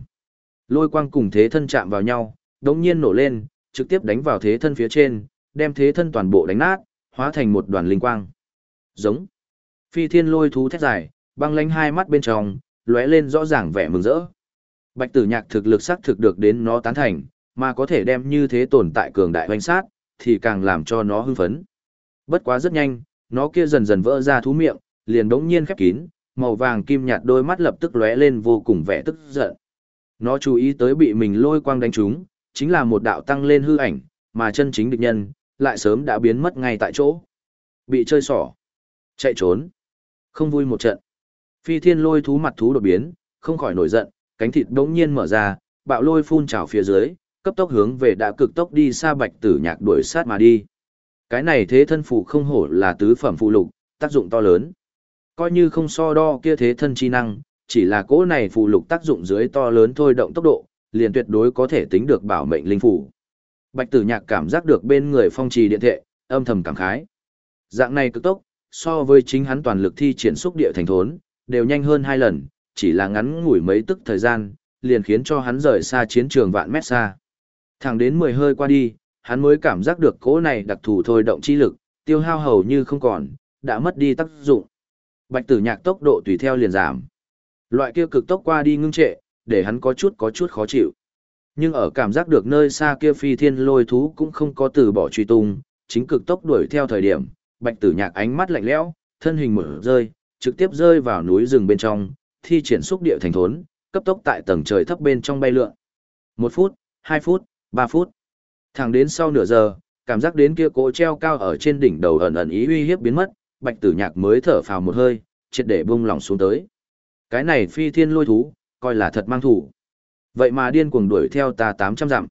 Lôi quang cùng thế thân chạm vào nhau, đống nhiên nổ lên, trực tiếp đánh vào thế thân phía trên, đem thế thân toàn bộ đánh nát, hóa thành một đoàn linh quang. Giống. Phi thiên lôi thú thét dài, băng lánh hai mắt bên trong, lóe lên rõ ràng vẻ mừng rỡ. Bạch tử nhạc thực lực sắc thực được đến nó tán thành, mà có thể đem như thế tồn tại cường đại hoành sát, thì càng làm cho nó hưng phấn. Bất quá rất nhanh, nó kia dần dần vỡ ra thú miệng, liền đống nhiên khép kín, màu vàng kim nhạt đôi mắt lập tức lóe lên vô cùng vẻ tức giận. Nó chú ý tới bị mình lôi quang đánh trúng, chính là một đạo tăng lên hư ảnh, mà chân chính địch nhân, lại sớm đã biến mất ngay tại chỗ. Bị chơi xỏ. Chạy trốn. Không vui một trận. Phi thiên lôi thú mặt thú đột biến, không khỏi nổi giận, cánh thịt đống nhiên mở ra, bạo lôi phun trào phía dưới, cấp tốc hướng về đã cực tốc đi xa bạch tử nhạc đuổi sát mà đi. Cái này thế thân phụ không hổ là tứ phẩm phụ lục, tác dụng to lớn. Coi như không so đo kia thế thân chi năng, chỉ là cỗ này phụ lục tác dụng dưới to lớn thôi động tốc độ, liền tuyệt đối có thể tính được bảo mệnh linh phủ. Bạch tử nhạc cảm giác được bên người phong trì điện thệ, âm thầm cảm khái. Dạng này cực tốc, so với chính hắn toàn lực thi triển xúc địa thành thốn, đều nhanh hơn hai lần, chỉ là ngắn ngủi mấy tức thời gian, liền khiến cho hắn rời xa chiến trường vạn mét xa. Thẳng đến mười hơi qua đi, hắn mới cảm giác được cỗ này đặc thù thôi động chi lực, tiêu hao hầu như không còn, đã mất đi tác dụng. Bạch tử nhạc tốc độ tùy theo liền giảm. Loại kia cực tốc qua đi ngưng trệ, để hắn có chút có chút khó chịu. Nhưng ở cảm giác được nơi xa kia phi thiên lôi thú cũng không có từ bỏ truy tung, chính cực tốc đuổi theo thời điểm, bạch tử nhạc ánh mắt lạnh lẽo, thân hình mở rơi, trực tiếp rơi vào núi rừng bên trong, thi triển xúc địa thành thốn, cấp tốc tại tầng trời thấp bên trong bay lượn. Một phút, hai phút, ba phút. Thẳng đến sau nửa giờ, cảm giác đến kia cỗ treo cao ở trên đỉnh đầu ẩn ẩn ý uy hiếp biến mất, bạch tử nhạc mới thở phào một hơi, triệt để bung lòng xuống tới. Cái này phi thiên lôi thú, coi là thật mang thủ. Vậy mà điên cuồng đuổi theo ta 800 dặm.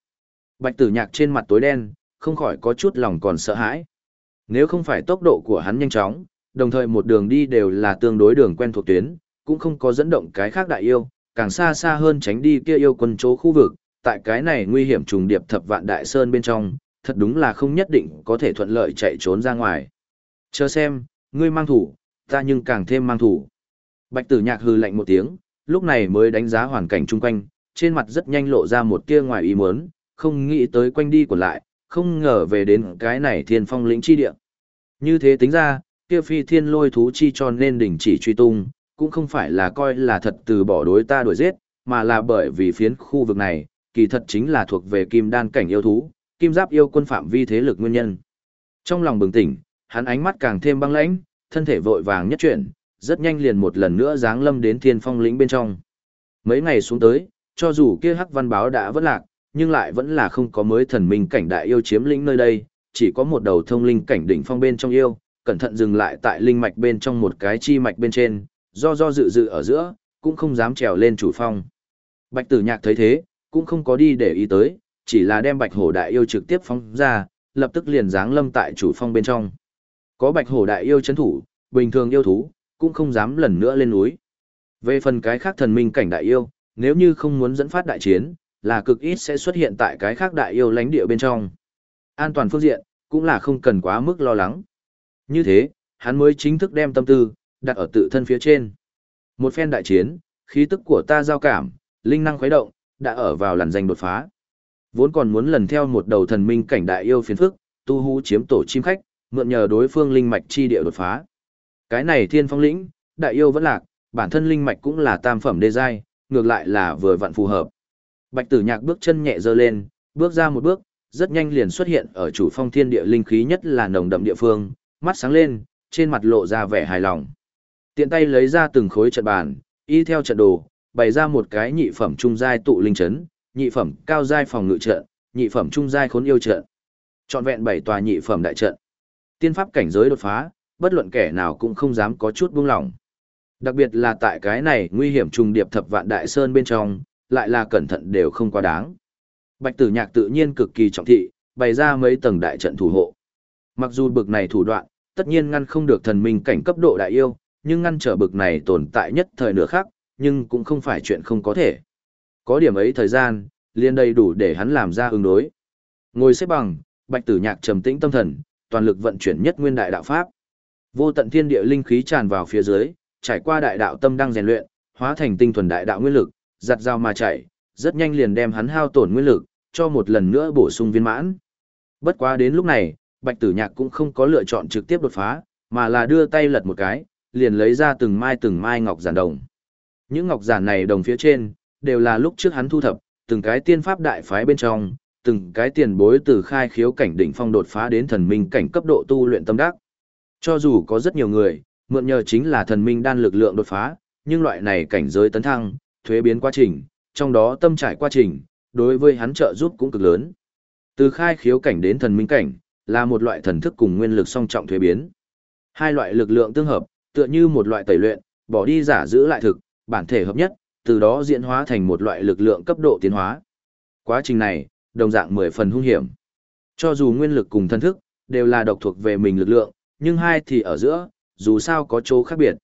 Bạch tử nhạc trên mặt tối đen, không khỏi có chút lòng còn sợ hãi. Nếu không phải tốc độ của hắn nhanh chóng, đồng thời một đường đi đều là tương đối đường quen thuộc tuyến, cũng không có dẫn động cái khác đại yêu, càng xa xa hơn tránh đi kia yêu quân chỗ khu vực, tại cái này nguy hiểm trùng điệp thập vạn đại sơn bên trong, thật đúng là không nhất định có thể thuận lợi chạy trốn ra ngoài. Chờ xem, ngươi mang thủ, ta nhưng càng thêm mang thủ. Bạch tử nhạc hư lạnh một tiếng, lúc này mới đánh giá hoàn cảnh chung quanh, trên mặt rất nhanh lộ ra một tia ngoài ý muốn, không nghĩ tới quanh đi của lại, không ngờ về đến cái này thiên phong lĩnh chi địa. Như thế tính ra, kia phi thiên lôi thú chi cho nên đỉnh chỉ truy tung, cũng không phải là coi là thật từ bỏ đối ta đuổi giết, mà là bởi vì phiến khu vực này, kỳ thật chính là thuộc về kim đan cảnh yêu thú, kim giáp yêu quân phạm vi thế lực nguyên nhân. Trong lòng bừng tỉnh, hắn ánh mắt càng thêm băng lãnh, thân thể vội vàng nhất chuyển, rất nhanh liền một lần nữa giáng lâm đến thiên phong lĩnh bên trong. Mấy ngày xuống tới, cho dù kia hắc văn báo đã vất lạc, nhưng lại vẫn là không có mới thần minh cảnh đại yêu chiếm lĩnh nơi đây, chỉ có một đầu thông linh cảnh đỉnh phong bên trong yêu, cẩn thận dừng lại tại linh mạch bên trong một cái chi mạch bên trên, do do dự dự ở giữa, cũng không dám trèo lên chủ phong. Bạch tử nhạc thấy thế, cũng không có đi để ý tới, chỉ là đem bạch hổ đại yêu trực tiếp phóng ra, lập tức liền giáng lâm tại chủ phong bên trong. Có bạch hổ đại yêu chấn thủ, bình thường yêu thú, cũng không dám lần nữa lên núi. Về phần cái khác thần minh cảnh đại yêu, nếu như không muốn dẫn phát đại chiến, là cực ít sẽ xuất hiện tại cái khác đại yêu lãnh địa bên trong. An toàn phương diện, cũng là không cần quá mức lo lắng. Như thế, hắn mới chính thức đem tâm tư, đặt ở tự thân phía trên. Một phen đại chiến, khí tức của ta giao cảm, linh năng khuấy động, đã ở vào làn danh đột phá. Vốn còn muốn lần theo một đầu thần minh cảnh đại yêu phiền phức, tu hú chiếm tổ chim khách, mượn nhờ đối phương linh mạch chi địa đột phá. Cái này thiên phong lĩnh, đại yêu vẫn lạc, bản thân linh mạch cũng là tam phẩm đê giai, ngược lại là vừa vặn phù hợp. Bạch Tử Nhạc bước chân nhẹ giơ lên, bước ra một bước, rất nhanh liền xuất hiện ở chủ phong thiên địa linh khí nhất là nồng đậm địa phương, mắt sáng lên, trên mặt lộ ra vẻ hài lòng. Tiện tay lấy ra từng khối trận bàn, y theo trận đồ, bày ra một cái nhị phẩm trung giai tụ linh trấn, nhị phẩm cao giai phòng ngự trận, nhị phẩm trung giai khốn yêu trận. Trọn vẹn bảy tòa nhị phẩm đại trận. Tiên pháp cảnh giới đột phá, bất luận kẻ nào cũng không dám có chút buông lỏng. Đặc biệt là tại cái này nguy hiểm trùng điệp thập vạn đại sơn bên trong, lại là cẩn thận đều không quá đáng. Bạch Tử Nhạc tự nhiên cực kỳ trọng thị, bày ra mấy tầng đại trận thủ hộ. Mặc dù bực này thủ đoạn, tất nhiên ngăn không được thần minh cảnh cấp độ đại yêu, nhưng ngăn trở bực này tồn tại nhất thời nửa khác, nhưng cũng không phải chuyện không có thể. Có điểm ấy thời gian, liền đầy đủ để hắn làm ra ứng đối. Ngồi xếp bằng, Bạch Tử Nhạc trầm tĩnh tâm thần, toàn lực vận chuyển nhất nguyên đại đạo pháp. Vô tận thiên địa linh khí tràn vào phía dưới, trải qua đại đạo tâm đang rèn luyện, hóa thành tinh thuần đại đạo nguyên lực, giật dao mà chảy, rất nhanh liền đem hắn hao tổn nguyên lực, cho một lần nữa bổ sung viên mãn. Bất quá đến lúc này, Bạch Tử Nhạc cũng không có lựa chọn trực tiếp đột phá, mà là đưa tay lật một cái, liền lấy ra từng mai từng mai ngọc giản đồng. Những ngọc giản này đồng phía trên, đều là lúc trước hắn thu thập, từng cái tiên pháp đại phái bên trong, từng cái tiền bối từ khai khiếu cảnh đỉnh phong đột phá đến thần minh cảnh cấp độ tu luyện tâm đắc. Cho dù có rất nhiều người, mượn nhờ chính là thần minh đan lực lượng đột phá, nhưng loại này cảnh giới tấn thăng, thuế biến quá trình, trong đó tâm trải quá trình, đối với hắn trợ giúp cũng cực lớn. Từ khai khiếu cảnh đến thần minh cảnh, là một loại thần thức cùng nguyên lực song trọng thuế biến. Hai loại lực lượng tương hợp, tựa như một loại tẩy luyện, bỏ đi giả giữ lại thực, bản thể hợp nhất, từ đó diễn hóa thành một loại lực lượng cấp độ tiến hóa. Quá trình này, đồng dạng mười phần hung hiểm. Cho dù nguyên lực cùng thân thức, đều là độc thuộc về mình lực lượng, nhưng hai thì ở giữa, dù sao có chỗ khác biệt.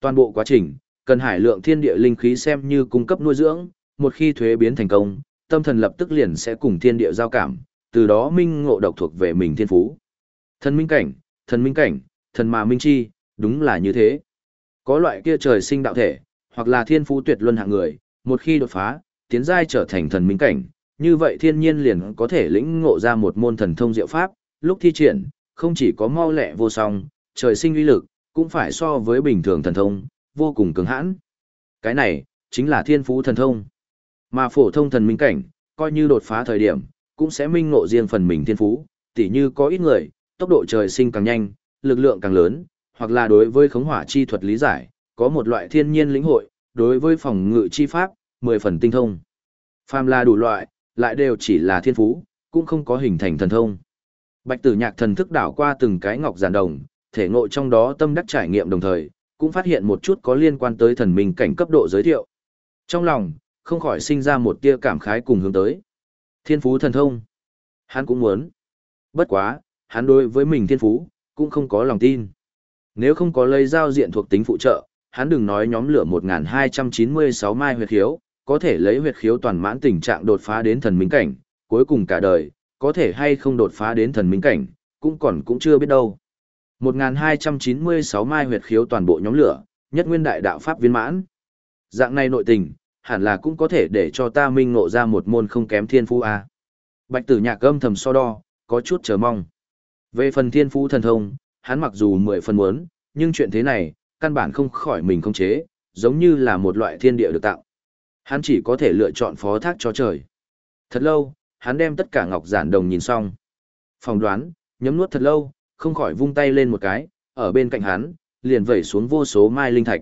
Toàn bộ quá trình, cần hải lượng thiên địa linh khí xem như cung cấp nuôi dưỡng, một khi thuế biến thành công, tâm thần lập tức liền sẽ cùng thiên địa giao cảm, từ đó minh ngộ độc thuộc về mình thiên phú. Thần minh cảnh, thần minh cảnh, thần mà minh chi, đúng là như thế. Có loại kia trời sinh đạo thể, hoặc là thiên phú tuyệt luân hạng người, một khi đột phá, tiến giai trở thành thần minh cảnh, như vậy thiên nhiên liền có thể lĩnh ngộ ra một môn thần thông diệu pháp, lúc thi triển, không chỉ có mau lẹ vô song, trời sinh uy lực, cũng phải so với bình thường thần thông, vô cùng cứng hãn. Cái này, chính là thiên phú thần thông. Mà phổ thông thần minh cảnh, coi như đột phá thời điểm, cũng sẽ minh ngộ riêng phần mình thiên phú, tỉ như có ít người, tốc độ trời sinh càng nhanh, lực lượng càng lớn, hoặc là đối với khống hỏa chi thuật lý giải, có một loại thiên nhiên lĩnh hội, đối với phòng ngự chi pháp, mười phần tinh thông. Phàm là đủ loại, lại đều chỉ là thiên phú, cũng không có hình thành thần thông. Bạch tử nhạc thần thức đảo qua từng cái ngọc giản đồng, thể ngộ trong đó tâm đắc trải nghiệm đồng thời, cũng phát hiện một chút có liên quan tới thần minh cảnh cấp độ giới thiệu. Trong lòng, không khỏi sinh ra một tia cảm khái cùng hướng tới. Thiên phú thần thông. Hắn cũng muốn. Bất quá, hắn đối với mình thiên phú, cũng không có lòng tin. Nếu không có lấy giao diện thuộc tính phụ trợ, hắn đừng nói nhóm lửa 1296 mai huyệt hiếu, có thể lấy huyệt khiếu toàn mãn tình trạng đột phá đến thần minh cảnh, cuối cùng cả đời, có thể hay không đột phá đến thần minh cảnh, cũng còn cũng chưa biết đâu. 1296 mai huyệt khiếu toàn bộ nhóm lửa, nhất nguyên đại đạo pháp viên mãn. Dạng này nội tình, hẳn là cũng có thể để cho ta minh ngộ ra một môn không kém thiên phú a. Bạch Tử Nhạc âm thầm so đo, có chút chờ mong. Về phần thiên phú thần thông, hắn mặc dù mười phần muốn, nhưng chuyện thế này, căn bản không khỏi mình không chế, giống như là một loại thiên địa được tạo. Hắn chỉ có thể lựa chọn phó thác cho trời. Thật lâu, hắn đem tất cả ngọc giản đồng nhìn xong. Phòng đoán, nhấm nuốt thật lâu, không khỏi vung tay lên một cái, ở bên cạnh hắn, liền vẩy xuống vô số mai linh thạch.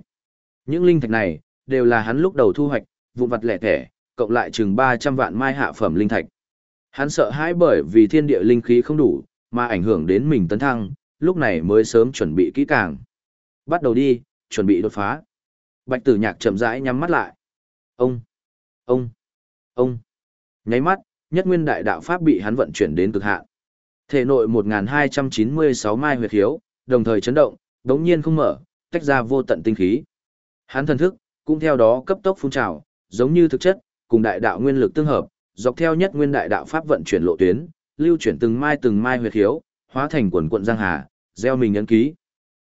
Những linh thạch này, đều là hắn lúc đầu thu hoạch, vụ vặt lẻ thẻ, cộng lại chừng 300 vạn mai hạ phẩm linh thạch. Hắn sợ hãi bởi vì thiên địa linh khí không đủ, mà ảnh hưởng đến mình tấn thăng, lúc này mới sớm chuẩn bị kỹ càng. Bắt đầu đi, chuẩn bị đột phá. Bạch tử nhạc chậm rãi nhắm mắt lại. Ông, ông, ông. Nháy mắt, nhất nguyên đại đạo pháp bị hắn vận chuyển đến cực hạn. Thể nội 1296 mai huyệt hiếu, đồng thời chấn động, đống nhiên không mở, tách ra vô tận tinh khí. Hắn thần thức, cũng theo đó cấp tốc phun trào, giống như thực chất, cùng đại đạo nguyên lực tương hợp, dọc theo nhất nguyên đại đạo pháp vận chuyển lộ tuyến, lưu chuyển từng mai từng mai huyệt hiếu, hóa thành quần quận giang hà, gieo mình ấn ký.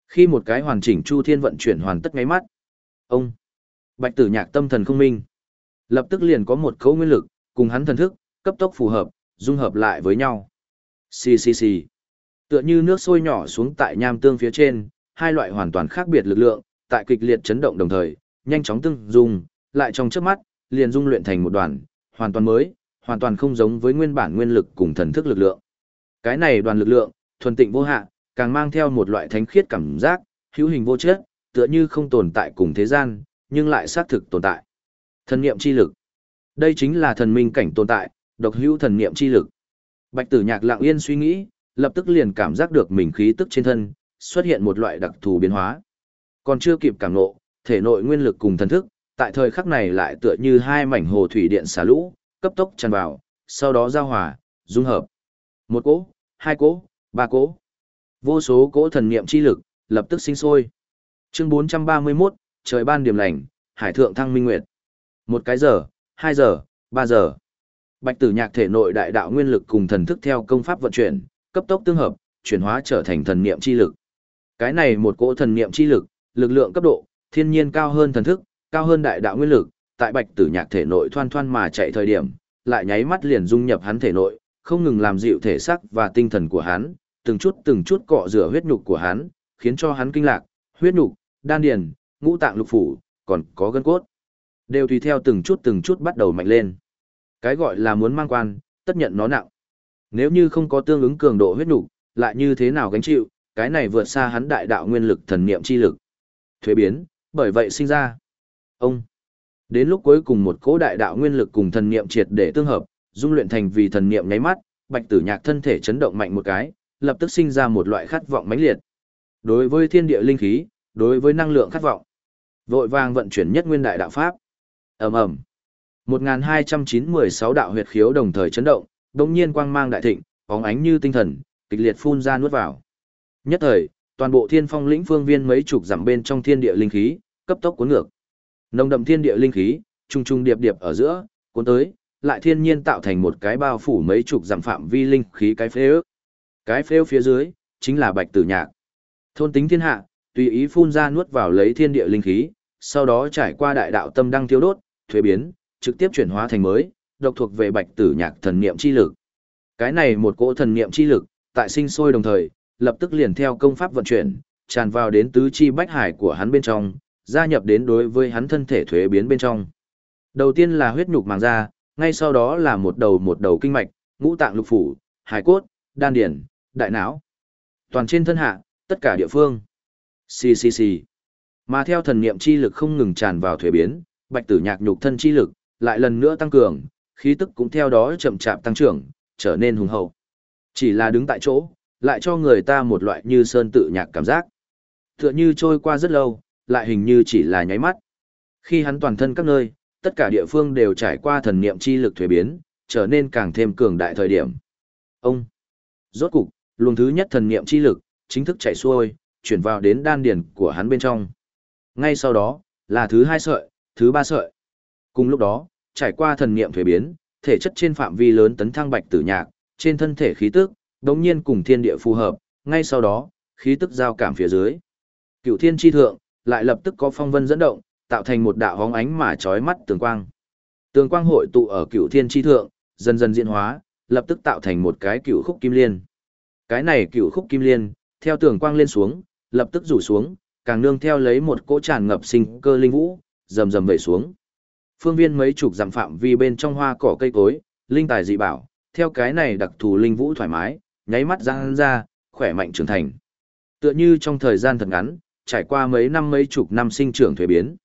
Khi một cái hoàn chỉnh chu thiên vận chuyển hoàn tất ngay mắt, ông Bạch Tử Nhạc tâm thần không minh, lập tức liền có một cấu nguyên lực, cùng hắn thần thức, cấp tốc phù hợp, dung hợp lại với nhau. Xì xì xì. Tựa như nước sôi nhỏ xuống tại nham tương phía trên, hai loại hoàn toàn khác biệt lực lượng, tại kịch liệt chấn động đồng thời, nhanh chóng tương dung, lại trong chớp mắt, liền dung luyện thành một đoàn, hoàn toàn mới, hoàn toàn không giống với nguyên bản nguyên lực cùng thần thức lực lượng. Cái này đoàn lực lượng, thuần tịnh vô hạn, càng mang theo một loại thánh khiết cảm giác, hữu hình vô chất, tựa như không tồn tại cùng thế gian, nhưng lại xác thực tồn tại. Thần niệm chi lực. Đây chính là thần minh cảnh tồn tại, độc hữu thần niệm chi lực. Bạch Tử Nhạc lặng yên suy nghĩ, lập tức liền cảm giác được mình khí tức trên thân xuất hiện một loại đặc thù biến hóa. Còn chưa kịp cảm ngộ, thể nội nguyên lực cùng thần thức, tại thời khắc này lại tựa như hai mảnh hồ thủy điện xả lũ, cấp tốc tràn vào, sau đó giao hòa, dung hợp. Một cỗ, hai cỗ, ba cỗ. Vô số cỗ thần niệm chi lực, lập tức sinh sôi. Chương 431, trời ban điểm lành, hải thượng thăng minh nguyệt. Một cái giờ, hai giờ, ba giờ. Bạch tử nhạc thể nội đại đạo nguyên lực cùng thần thức theo công pháp vận chuyển, cấp tốc tương hợp, chuyển hóa trở thành thần niệm chi lực. Cái này một cỗ thần niệm chi lực, lực lượng cấp độ, thiên nhiên cao hơn thần thức, cao hơn đại đạo nguyên lực, tại bạch tử nhạc thể nội thoan thoan mà chạy thời điểm, lại nháy mắt liền dung nhập hắn thể nội, không ngừng làm dịu thể xác và tinh thần của hắn, từng chút từng chút cọ rửa huyết nhục của hắn, khiến cho hắn kinh lạc, huyết nhục, đan điền, ngũ tạng lục phủ, còn có gân cốt, đều tùy theo từng chút từng chút bắt đầu mạnh lên. Cái gọi là muốn mang quan, tất nhận nó nặng. Nếu như không có tương ứng cường độ huyết nhục, lại như thế nào gánh chịu, cái này vượt xa hắn đại đạo nguyên lực thần niệm chi lực. Thuế biến, bởi vậy sinh ra. Ông. Đến lúc cuối cùng một cỗ đại đạo nguyên lực cùng thần niệm triệt để tương hợp, dung luyện thành vì thần niệm nháy mắt, Bạch Tử Nhạc thân thể chấn động mạnh một cái, lập tức sinh ra một loại khát vọng mãnh liệt. Đối với thiên địa linh khí, đối với năng lượng khát vọng, vội vàng vận chuyển nhất nguyên đại đạo pháp. Ầm ầm. 1296 đạo huyệt khiếu đồng thời chấn động, đột nhiên quang mang đại thịnh, bóng ánh như tinh thần, kịch liệt phun ra nuốt vào. Nhất thời, toàn bộ Thiên Phong lĩnh phương viên mấy chục dặm bên trong thiên địa linh khí, cấp tốc cuốn ngược. Nồng đậm thiên địa linh khí, trung trung điệp điệp ở giữa, cuốn tới, lại thiên nhiên tạo thành một cái bao phủ mấy chục dặm phạm vi linh khí cái phế Cái phế phía dưới, chính là Bạch Tử Nhạc. Thôn tính thiên hạ, tùy ý phun ra nuốt vào lấy thiên địa linh khí, sau đó trải qua đại đạo tâm đăng thiêu đốt, thuế biến, trực tiếp chuyển hóa thành mới, độc thuộc về Bạch Tử Nhạc thần niệm chi lực. Cái này một cỗ thần niệm chi lực, tại sinh sôi đồng thời, lập tức liền theo công pháp vận chuyển, tràn vào đến tứ chi bách hải của hắn bên trong, gia nhập đến đối với hắn thân thể thuế biến bên trong. Đầu tiên là huyết nhục màng da, ngay sau đó là một đầu một đầu kinh mạch, ngũ tạng lục phủ, hải cốt, đan điển, đại não. Toàn trên thân hạ, tất cả địa phương. Xì xì xì. Mà theo thần niệm chi lực không ngừng tràn vào thuế biến, bạch tử nhạc nhục thân chi lực, lại lần nữa tăng cường, khí tức cũng theo đó chậm chạp tăng trưởng, trở nên hùng hậu. Chỉ là đứng tại chỗ, lại cho người ta một loại như sơn tự nhạc cảm giác. Tựa như trôi qua rất lâu, lại hình như chỉ là nháy mắt. Khi hắn toàn thân các nơi, tất cả địa phương đều trải qua thần niệm chi lực thuế biến, trở nên càng thêm cường đại thời điểm. Ông, rốt cục, luồng thứ nhất thần niệm chi lực, chính thức chạy xuôi, chuyển vào đến đan điền của hắn bên trong. Ngay sau đó, là thứ hai sợi, thứ ba sợi. Cùng lúc đó, trải qua thần niệm thuế biến, thể chất trên phạm vi lớn tấn thăng bạch tử nhạc, trên thân thể khí tức, đống nhiên cùng thiên địa phù hợp, ngay sau đó, khí tức giao cảm phía dưới. Cựu thiên chi thượng, lại lập tức có phong vân dẫn động, tạo thành một đạo hóng ánh mà chói mắt tường quang. Tường quang hội tụ ở cựu thiên chi thượng, dần dần diễn hóa, lập tức tạo thành một cái cựu khúc kim liên. Cái này cựu khúc kim liên, theo tường quang lên xuống, lập tức rủ xuống, càng nương theo lấy một cỗ tràn ngập sinh cơ linh vũ, rầm rầm về xuống. Phương viên mấy chục dặm phạm vi bên trong hoa cỏ cây cối, linh tài dị bảo, theo cái này đặc thù linh vũ thoải mái, nháy mắt giang ra, khỏe mạnh trưởng thành. Tựa như trong thời gian thật ngắn, trải qua mấy năm mấy chục năm sinh trưởng thuế biến.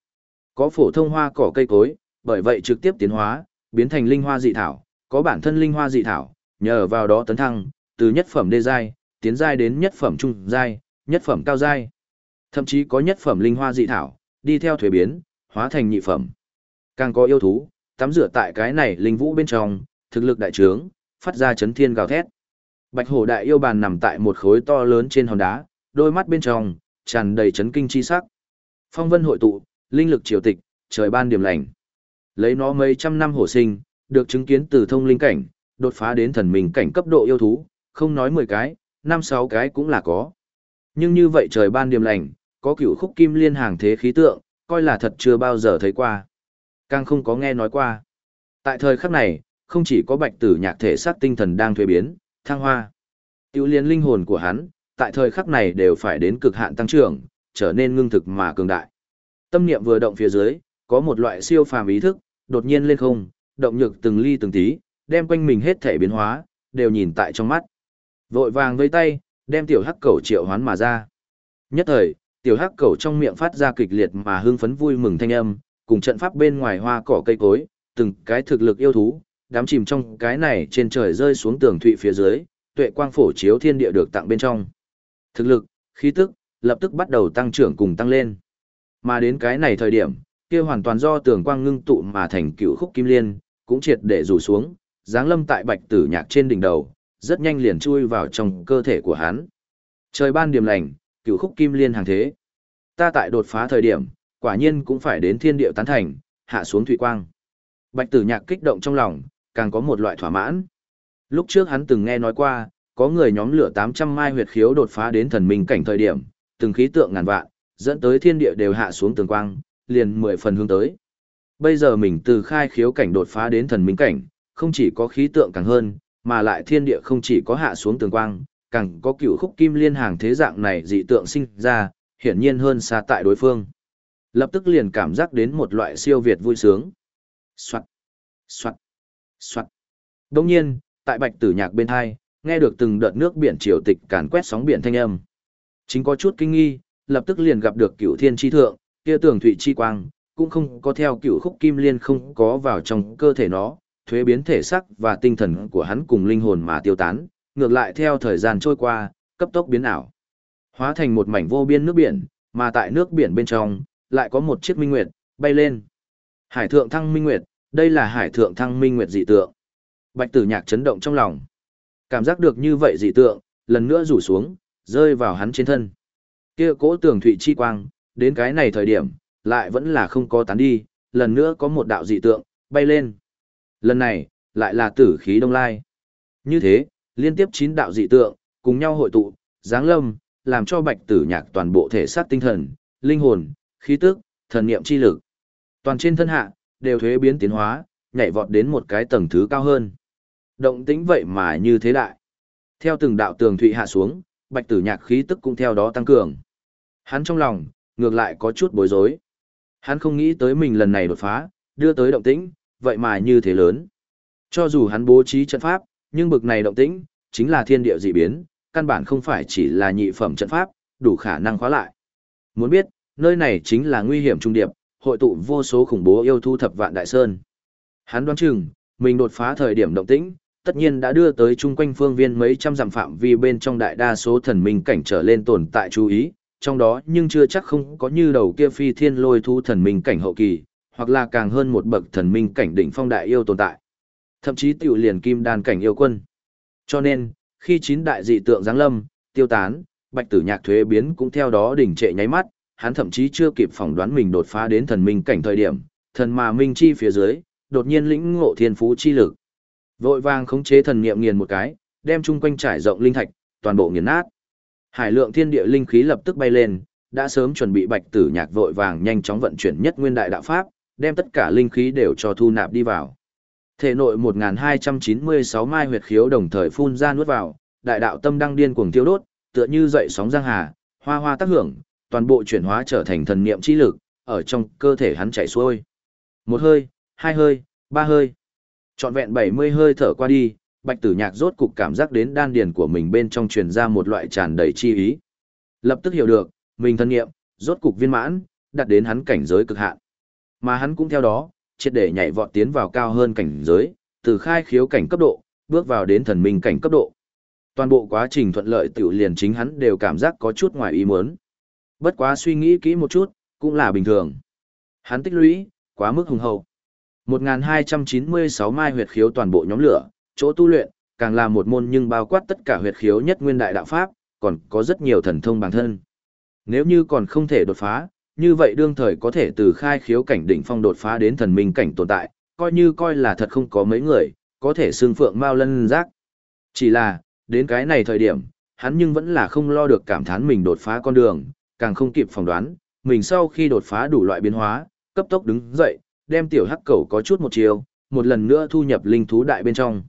Có phổ thông hoa cỏ cây cối, bởi vậy trực tiếp tiến hóa, biến thành linh hoa dị thảo, có bản thân linh hoa dị thảo, nhờ vào đó tấn thăng, từ nhất phẩm đê giai, tiến giai đến nhất phẩm trung giai, nhất phẩm cao giai. Thậm chí có nhất phẩm linh hoa dị thảo, đi theo thuế biến, hóa thành nhị phẩm. Càng có yêu thú, tắm rửa tại cái này linh vũ bên trong, thực lực đại trướng, phát ra chấn thiên gào thét. Bạch hổ đại yêu bàn nằm tại một khối to lớn trên hòn đá, đôi mắt bên trong, tràn đầy chấn kinh chi sắc. Phong vân hội tụ, linh lực triều tịch, trời ban điểm lành. Lấy nó mấy trăm năm hổ sinh, được chứng kiến từ thông linh cảnh, đột phá đến thần mình cảnh cấp độ yêu thú, không nói 10 cái, 5-6 cái cũng là có. Nhưng như vậy trời ban điểm lành, có cựu khúc kim liên hàng thế khí tượng, coi là thật chưa bao giờ thấy qua. Càng không có nghe nói qua. Tại thời khắc này, không chỉ có bạch tử nhạc thể xác tinh thần đang thuế biến, thăng hoa. Tiểu liên linh hồn của hắn, tại thời khắc này đều phải đến cực hạn tăng trưởng, trở nên ngưng thực mà cường đại. Tâm niệm vừa động phía dưới, có một loại siêu phàm ý thức, đột nhiên lên không, động nhược từng ly từng tí, đem quanh mình hết thể biến hóa, đều nhìn tại trong mắt. Vội vàng với tay, đem tiểu hắc cầu triệu hoán mà ra. Nhất thời, tiểu hắc cầu trong miệng phát ra kịch liệt mà hưng phấn vui mừng thanh âm, cùng trận pháp bên ngoài hoa cỏ cây cối, từng cái thực lực yêu thú, đám chìm trong cái này trên trời rơi xuống tường thụy phía dưới, tuệ quang phổ chiếu thiên địa được tặng bên trong. Thực lực, khí tức, lập tức bắt đầu tăng trưởng cùng tăng lên. Mà đến cái này thời điểm, kia hoàn toàn do tường quang ngưng tụ mà thành cựu khúc kim liên, cũng triệt để rủ xuống, dáng lâm tại bạch tử nhạc trên đỉnh đầu, rất nhanh liền chui vào trong cơ thể của hắn. Trời ban điểm lành, cựu khúc kim liên hàng thế. Ta tại đột phá thời điểm, quả nhiên cũng phải đến thiên địa tán thành, hạ xuống thủy quang. Bạch tử nhạc kích động trong lòng, càng có một loại thỏa mãn. Lúc trước hắn từng nghe nói qua, có người nhóm lửa 800 mai huyệt khiếu đột phá đến thần minh cảnh thời điểm, từng khí tượng ngàn vạn, dẫn tới thiên địa đều hạ xuống tường quang, liền 10 phần hướng tới. Bây giờ mình từ khai khiếu cảnh đột phá đến thần minh cảnh, không chỉ có khí tượng càng hơn, mà lại thiên địa không chỉ có hạ xuống tường quang, càng có cửu khúc kim liên hàng thế dạng này dị tượng sinh ra, hiển nhiên hơn xa tại đối phương. Lập tức liền cảm giác đến một loại siêu việt vui sướng. Soạn, soạn, soạn. Đồng nhiên, tại bạch tử nhạc bên hai, nghe được từng đợt nước biển triều tịch càn quét sóng biển thanh âm. Chính có chút kinh nghi, lập tức liền gặp được cửu thiên chi thượng, kia tường thụy chi quang, cũng không có theo cửu khúc kim liên không có vào trong cơ thể nó, thuế biến thể sắc và tinh thần của hắn cùng linh hồn mà tiêu tán, ngược lại theo thời gian trôi qua, cấp tốc biến ảo. Hóa thành một mảnh vô biên nước biển, mà tại nước biển bên trong, lại có một chiếc minh nguyệt, bay lên. Hải thượng thăng minh nguyệt, đây là hải thượng thăng minh nguyệt dị tượng. Bạch tử nhạc chấn động trong lòng. Cảm giác được như vậy dị tượng, lần nữa rủ xuống, rơi vào hắn trên thân. Kia cỗ tường thụy chi quang, đến cái này thời điểm, lại vẫn là không có tán đi, lần nữa có một đạo dị tượng, bay lên. Lần này, lại là tử khí đông lai. Như thế, liên tiếp chín đạo dị tượng, cùng nhau hội tụ, giáng lâm, làm cho bạch tử nhạc toàn bộ thể xác tinh thần, linh hồn, khí tức, thần niệm chi lực. Toàn trên thân hạ, đều thuế biến tiến hóa, nhảy vọt đến một cái tầng thứ cao hơn. Động tĩnh vậy mà như thế đại. Theo từng đạo tường thụy hạ xuống, bạch tử nhạc khí tức cũng theo đó tăng cường. Hắn trong lòng, ngược lại có chút bối rối. Hắn không nghĩ tới mình lần này đột phá, đưa tới động tĩnh, vậy mà như thế lớn. Cho dù hắn bố trí trận pháp, nhưng bực này động tĩnh, chính là thiên địa dị biến, căn bản không phải chỉ là nhị phẩm trận pháp, đủ khả năng khóa lại. Muốn biết, nơi này chính là nguy hiểm trung điệp, hội tụ vô số khủng bố yêu thu thập vạn đại sơn. Hắn đoán chừng, mình đột phá thời điểm động tĩnh, tất nhiên đã đưa tới chung quanh phương viên mấy trăm dặm phạm vi bên trong đại đa số thần minh cảnh trở lên tồn tại chú ý, trong đó nhưng chưa chắc không có như đầu kia phi thiên lôi thu thần minh cảnh hậu kỳ, hoặc là càng hơn một bậc thần minh cảnh đỉnh phong đại yêu tồn tại. Thậm chí tiểu liền kim đan cảnh yêu quân. Cho nên, khi chín đại dị tượng giáng lâm, tiêu tán, bạch tử nhạc thuế biến cũng theo đó đỉnh trệ nháy mắt, hắn thậm chí chưa kịp phỏng đoán mình đột phá đến thần minh cảnh thời điểm, thần mà minh chi phía dưới, đột nhiên lĩnh ngộ thiên phú chi lực. Vội vàng khống chế thần niệm nghiền một cái, đem chung quanh trải rộng linh thạch, toàn bộ nghiền nát. Hải lượng thiên địa linh khí lập tức bay lên, đã sớm chuẩn bị bạch tử nhạc vội vàng nhanh chóng vận chuyển nhất nguyên đại đạo pháp, đem tất cả linh khí đều cho thu nạp đi vào. Thể nội 1296 mai huyệt khiếu đồng thời phun ra nuốt vào, đại đạo tâm đang điên cuồng tiêu đốt, tựa như dậy sóng giang hà, hoa hoa tác hưởng, toàn bộ chuyển hóa trở thành thần niệm chi lực, ở trong cơ thể hắn chảy xuôi. Một hơi, hai hơi, ba hơi. Trọn vẹn 70 hơi thở qua đi, Bạch Tử Nhạc rốt cục cảm giác đến đan điền của mình bên trong truyền ra một loại tràn đầy chi ý. Lập tức hiểu được, mình thân nghiệm, rốt cục viên mãn, đạt đến hắn cảnh giới cực hạn. Mà hắn cũng theo đó, triệt để nhảy vọt tiến vào cao hơn cảnh giới, từ khai khiếu cảnh cấp độ, bước vào đến thần minh cảnh cấp độ. Toàn bộ quá trình thuận lợi tiểu liền chính hắn đều cảm giác có chút ngoài ý muốn. Bất quá suy nghĩ kỹ một chút, cũng là bình thường. Hắn tích lũy, quá mức hùng hậu. 1296 mai huyệt khiếu toàn bộ nhóm lửa, chỗ tu luyện, càng là một môn nhưng bao quát tất cả huyệt khiếu nhất nguyên đại đạo pháp, còn có rất nhiều thần thông bản thân. Nếu như còn không thể đột phá, như vậy đương thời có thể từ khai khiếu cảnh đỉnh phong đột phá đến thần minh cảnh tồn tại, coi như coi là thật không có mấy người, có thể xương phượng mau lân rác. Chỉ là, đến cái này thời điểm, hắn nhưng vẫn là không lo được cảm thán mình đột phá con đường, càng không kịp phỏng đoán, mình sau khi đột phá đủ loại biến hóa, cấp tốc đứng dậy, đem tiểu hắc cầu có chút một chiều, một lần nữa thu nhập linh thú đại bên trong.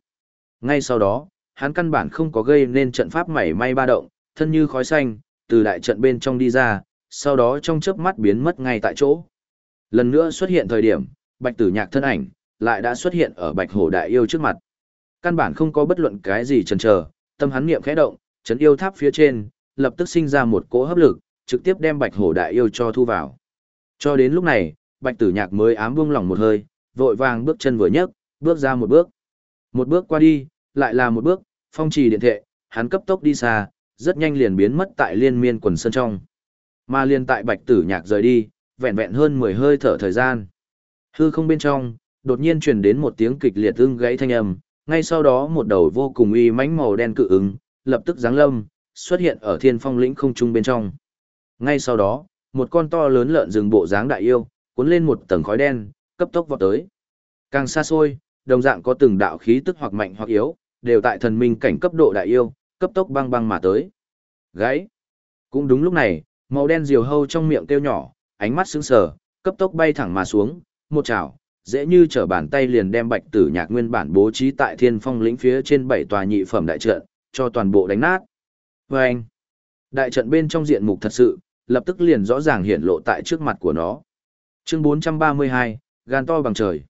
Ngay sau đó, hắn căn bản không có gây nên trận pháp mảy may ba động, thân như khói xanh, từ đại trận bên trong đi ra, sau đó trong chớp mắt biến mất ngay tại chỗ. Lần nữa xuất hiện thời điểm, bạch tử nhạc thân ảnh, lại đã xuất hiện ở bạch hổ đại yêu trước mặt. Căn bản không có bất luận cái gì chần chờ, tâm hắn niệm khẽ động, chấn yêu tháp phía trên, lập tức sinh ra một cỗ hấp lực, trực tiếp đem bạch hổ đại yêu cho thu vào. Cho đến lúc này, bạch tử nhạc mới ám buông lỏng một hơi, vội vàng bước chân vừa nhấc, bước ra một bước. Một bước qua đi, lại là một bước, phong trì điện thệ, hắn cấp tốc đi xa, rất nhanh liền biến mất tại liên miên quần sơn trong. Mà liên tại bạch tử nhạc rời đi, vẹn vẹn hơn 10 hơi thở thời gian. Hư không bên trong, đột nhiên truyền đến một tiếng kịch liệt ưng gãy thanh âm, ngay sau đó một đầu vô cùng uy mãnh màu đen cự ứng, lập tức giáng lâm, xuất hiện ở thiên phong lĩnh không trung bên trong. Ngay sau đó, một con to lớn lợn rừng bộ dáng đại yêu, cuốn lên một tầng khói đen, cấp tốc vọt tới. Càng xa xôi, đồng dạng có từng đạo khí tức hoặc mạnh hoặc yếu, đều tại thần minh cảnh cấp độ đại yêu, cấp tốc băng băng mà tới. Gãy. Cũng đúng lúc này, màu đen diều hâu trong miệng kêu nhỏ, ánh mắt sững sờ, cấp tốc bay thẳng mà xuống, một chảo, dễ như trở bàn tay liền đem bạch tử nhạc nguyên bản bố trí tại thiên phong lĩnh phía trên bảy tòa nhị phẩm đại trận, cho toàn bộ đánh nát. Vâng! Đại trận bên trong diện mục thật sự, lập tức liền rõ ràng hiện lộ tại trước mặt của nó. Chương 432, gan to bằng trời.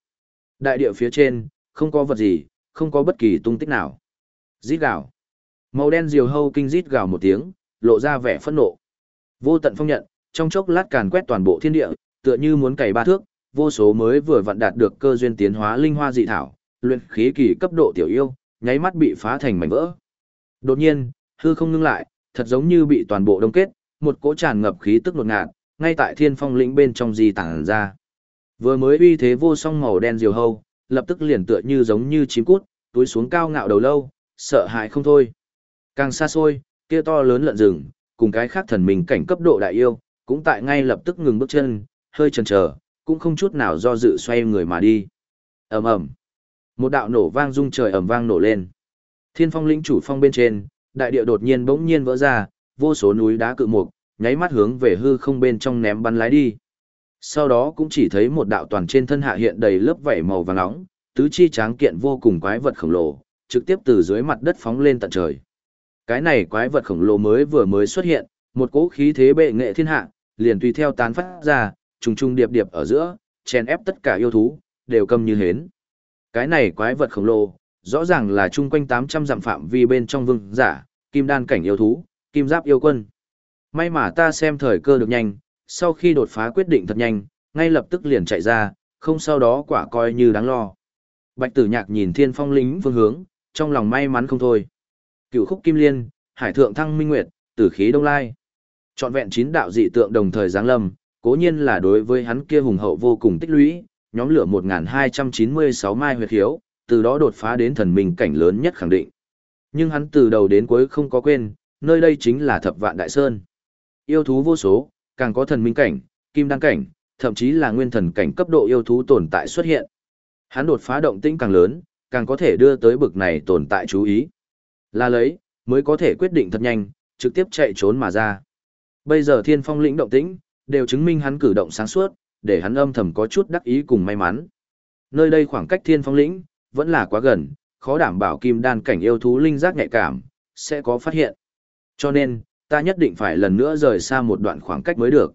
Đại địa phía trên, không có vật gì, không có bất kỳ tung tích nào. Rít gào. Màu đen diều hâu kinh rít gào một tiếng, lộ ra vẻ phẫn nộ. Vô tận phong nhận, trong chốc lát càn quét toàn bộ thiên địa, tựa như muốn cày ba thước, vô số mới vừa vặn đạt được cơ duyên tiến hóa linh hoa dị thảo, luyện khí kỳ cấp độ tiểu yêu, nháy mắt bị phá thành mảnh vỡ. Đột nhiên, hư không ngưng lại, thật giống như bị toàn bộ đông kết, một cỗ tràn ngập khí tức đột ngạt, ngay tại thiên phong lĩnh bên trong di tản ra. Vừa mới uy thế vô song màu đen diều hâu, lập tức liền tựa như giống như chim cút, túi xuống cao ngạo đầu lâu, sợ hãi không thôi. Càng xa xôi, kia to lớn lợn rừng, cùng cái khác thần mình cảnh cấp độ đại yêu, cũng tại ngay lập tức ngừng bước chân, hơi chần chờ, cũng không chút nào do dự xoay người mà đi. Ầm ầm. Một đạo nổ vang rung trời ầm vang nổ lên. Thiên Phong lĩnh chủ phong bên trên, đại địa đột nhiên bỗng nhiên vỡ ra, vô số núi đá cự mục, nháy mắt hướng về hư không bên trong ném bắn lái đi. Sau đó cũng chỉ thấy một đạo toàn trên thân hạ hiện đầy lớp vảy màu vàng nóng, tứ chi tráng kiện vô cùng quái vật khổng lồ, trực tiếp từ dưới mặt đất phóng lên tận trời. Cái này quái vật khổng lồ mới vừa mới xuất hiện, một cỗ khí thế bệ nghệ thiên hạ, liền tùy theo tán phát ra, trùng trùng điệp điệp ở giữa, chèn ép tất cả yêu thú, đều câm như hến. Cái này quái vật khổng lồ, rõ ràng là chung quanh 800 dặm phạm vi bên trong vương giả, kim đan cảnh yêu thú, kim giáp yêu quân. May mà ta xem thời cơ được nhanh, sau khi đột phá quyết định thật nhanh, ngay lập tức liền chạy ra, không sau đó quả coi như đáng lo. Bạch tử nhạc nhìn thiên phong lính phương hướng, trong lòng may mắn không thôi. Cựu khúc kim liên, hải thượng thăng minh nguyệt, tử khí đông lai. trọn vẹn chín đạo dị tượng đồng thời giáng lâm, cố nhiên là đối với hắn kia hùng hậu vô cùng tích lũy, nhóm lửa 1296 mai huyệt hiếu, từ đó đột phá đến thần minh cảnh lớn nhất khẳng định. Nhưng hắn từ đầu đến cuối không có quên, nơi đây chính là thập vạn đại sơn. Yêu thú vô số, càng có thần minh cảnh, kim đăng cảnh, thậm chí là nguyên thần cảnh cấp độ yêu thú tồn tại xuất hiện. Hắn đột phá động tĩnh càng lớn, càng có thể đưa tới bực này tồn tại chú ý. Là lấy, mới có thể quyết định thật nhanh, trực tiếp chạy trốn mà ra. Bây giờ thiên phong lĩnh động tĩnh, đều chứng minh hắn cử động sáng suốt, để hắn âm thầm có chút đắc ý cùng may mắn. Nơi đây khoảng cách thiên phong lĩnh, vẫn là quá gần, khó đảm bảo kim đan cảnh yêu thú linh giác nhạy cảm, sẽ có phát hiện. Cho nên, ta nhất định phải lần nữa rời xa một đoạn khoảng cách mới được.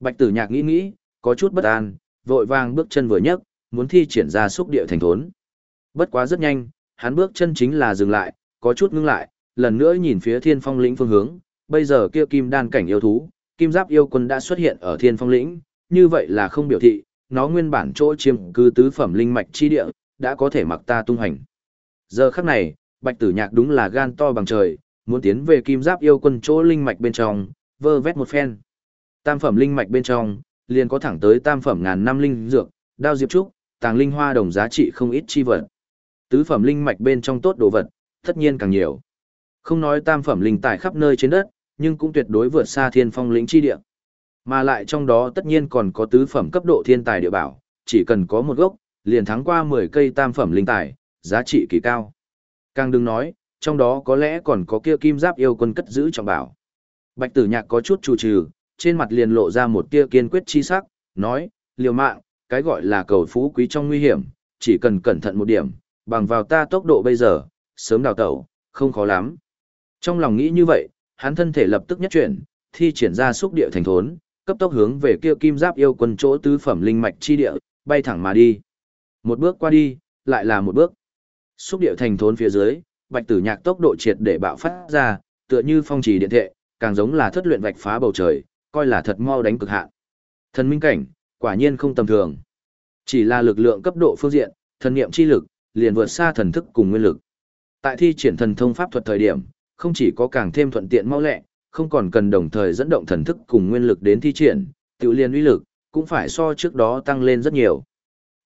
Bạch tử nhạc nghĩ nghĩ, có chút bất an, vội vàng bước chân vừa nhấc, muốn thi triển ra xúc địa thành thốn. Bất quá rất nhanh, hắn bước chân chính là dừng lại, có chút ngưng lại, lần nữa nhìn phía thiên phong lĩnh phương hướng, bây giờ kia kim đan cảnh yêu thú, kim giáp yêu quân đã xuất hiện ở thiên phong lĩnh, như vậy là không biểu thị, nó nguyên bản chỗ chiếm cư tứ phẩm linh mạch chi địa, đã có thể mặc ta tung hành. Giờ khắc này, bạch tử nhạc đúng là gan to bằng trời, muốn tiến về kim giáp yêu quân chỗ linh mạch bên trong, vơ vét một phen. Tam phẩm linh mạch bên trong, liền có thẳng tới tam phẩm ngàn năm linh dược, đao diệp trúc, tàng linh hoa đồng giá trị không ít chi vật. Tứ phẩm linh mạch bên trong tốt đồ vật, tất nhiên càng nhiều. Không nói tam phẩm linh tài khắp nơi trên đất, nhưng cũng tuyệt đối vượt xa thiên phong lĩnh chi địa. Mà lại trong đó tất nhiên còn có tứ phẩm cấp độ thiên tài địa bảo, chỉ cần có một gốc, liền thắng qua 10 cây tam phẩm linh tài, giá trị kỳ cao. Càng đừng nói, trong đó có lẽ còn có kia kim giáp yêu quân cất giữ trọng bảo. Bạch tử nhạc có chút trù trừ, trên mặt liền lộ ra một tia kiên quyết chi sắc, nói, liều mạng, cái gọi là cầu phú quý trong nguy hiểm, chỉ cần cẩn thận một điểm, bằng vào ta tốc độ bây giờ, sớm đào tẩu, không khó lắm. Trong lòng nghĩ như vậy, hắn thân thể lập tức nhất chuyển, thi triển ra xúc địa thành thốn, cấp tốc hướng về kia kim giáp yêu quân chỗ tứ phẩm linh mạch chi địa, bay thẳng mà đi. Một bước qua đi, lại là một bước. Xúc địa thành thốn phía dưới, bạch tử nhạc tốc độ triệt để bạo phát ra, tựa như phong trì điện thệ, càng giống là thất luyện vạch phá bầu trời, coi là thật mau đánh cực hạn. Thần minh cảnh, quả nhiên không tầm thường. Chỉ là lực lượng cấp độ phương diện, thần niệm chi lực, liền vượt xa thần thức cùng nguyên lực. Tại thi triển thần thông pháp thuật thời điểm, không chỉ có càng thêm thuận tiện mau lẹ, không còn cần đồng thời dẫn động thần thức cùng nguyên lực đến thi triển, tự liên uy lực, cũng phải so trước đó tăng lên rất nhiều.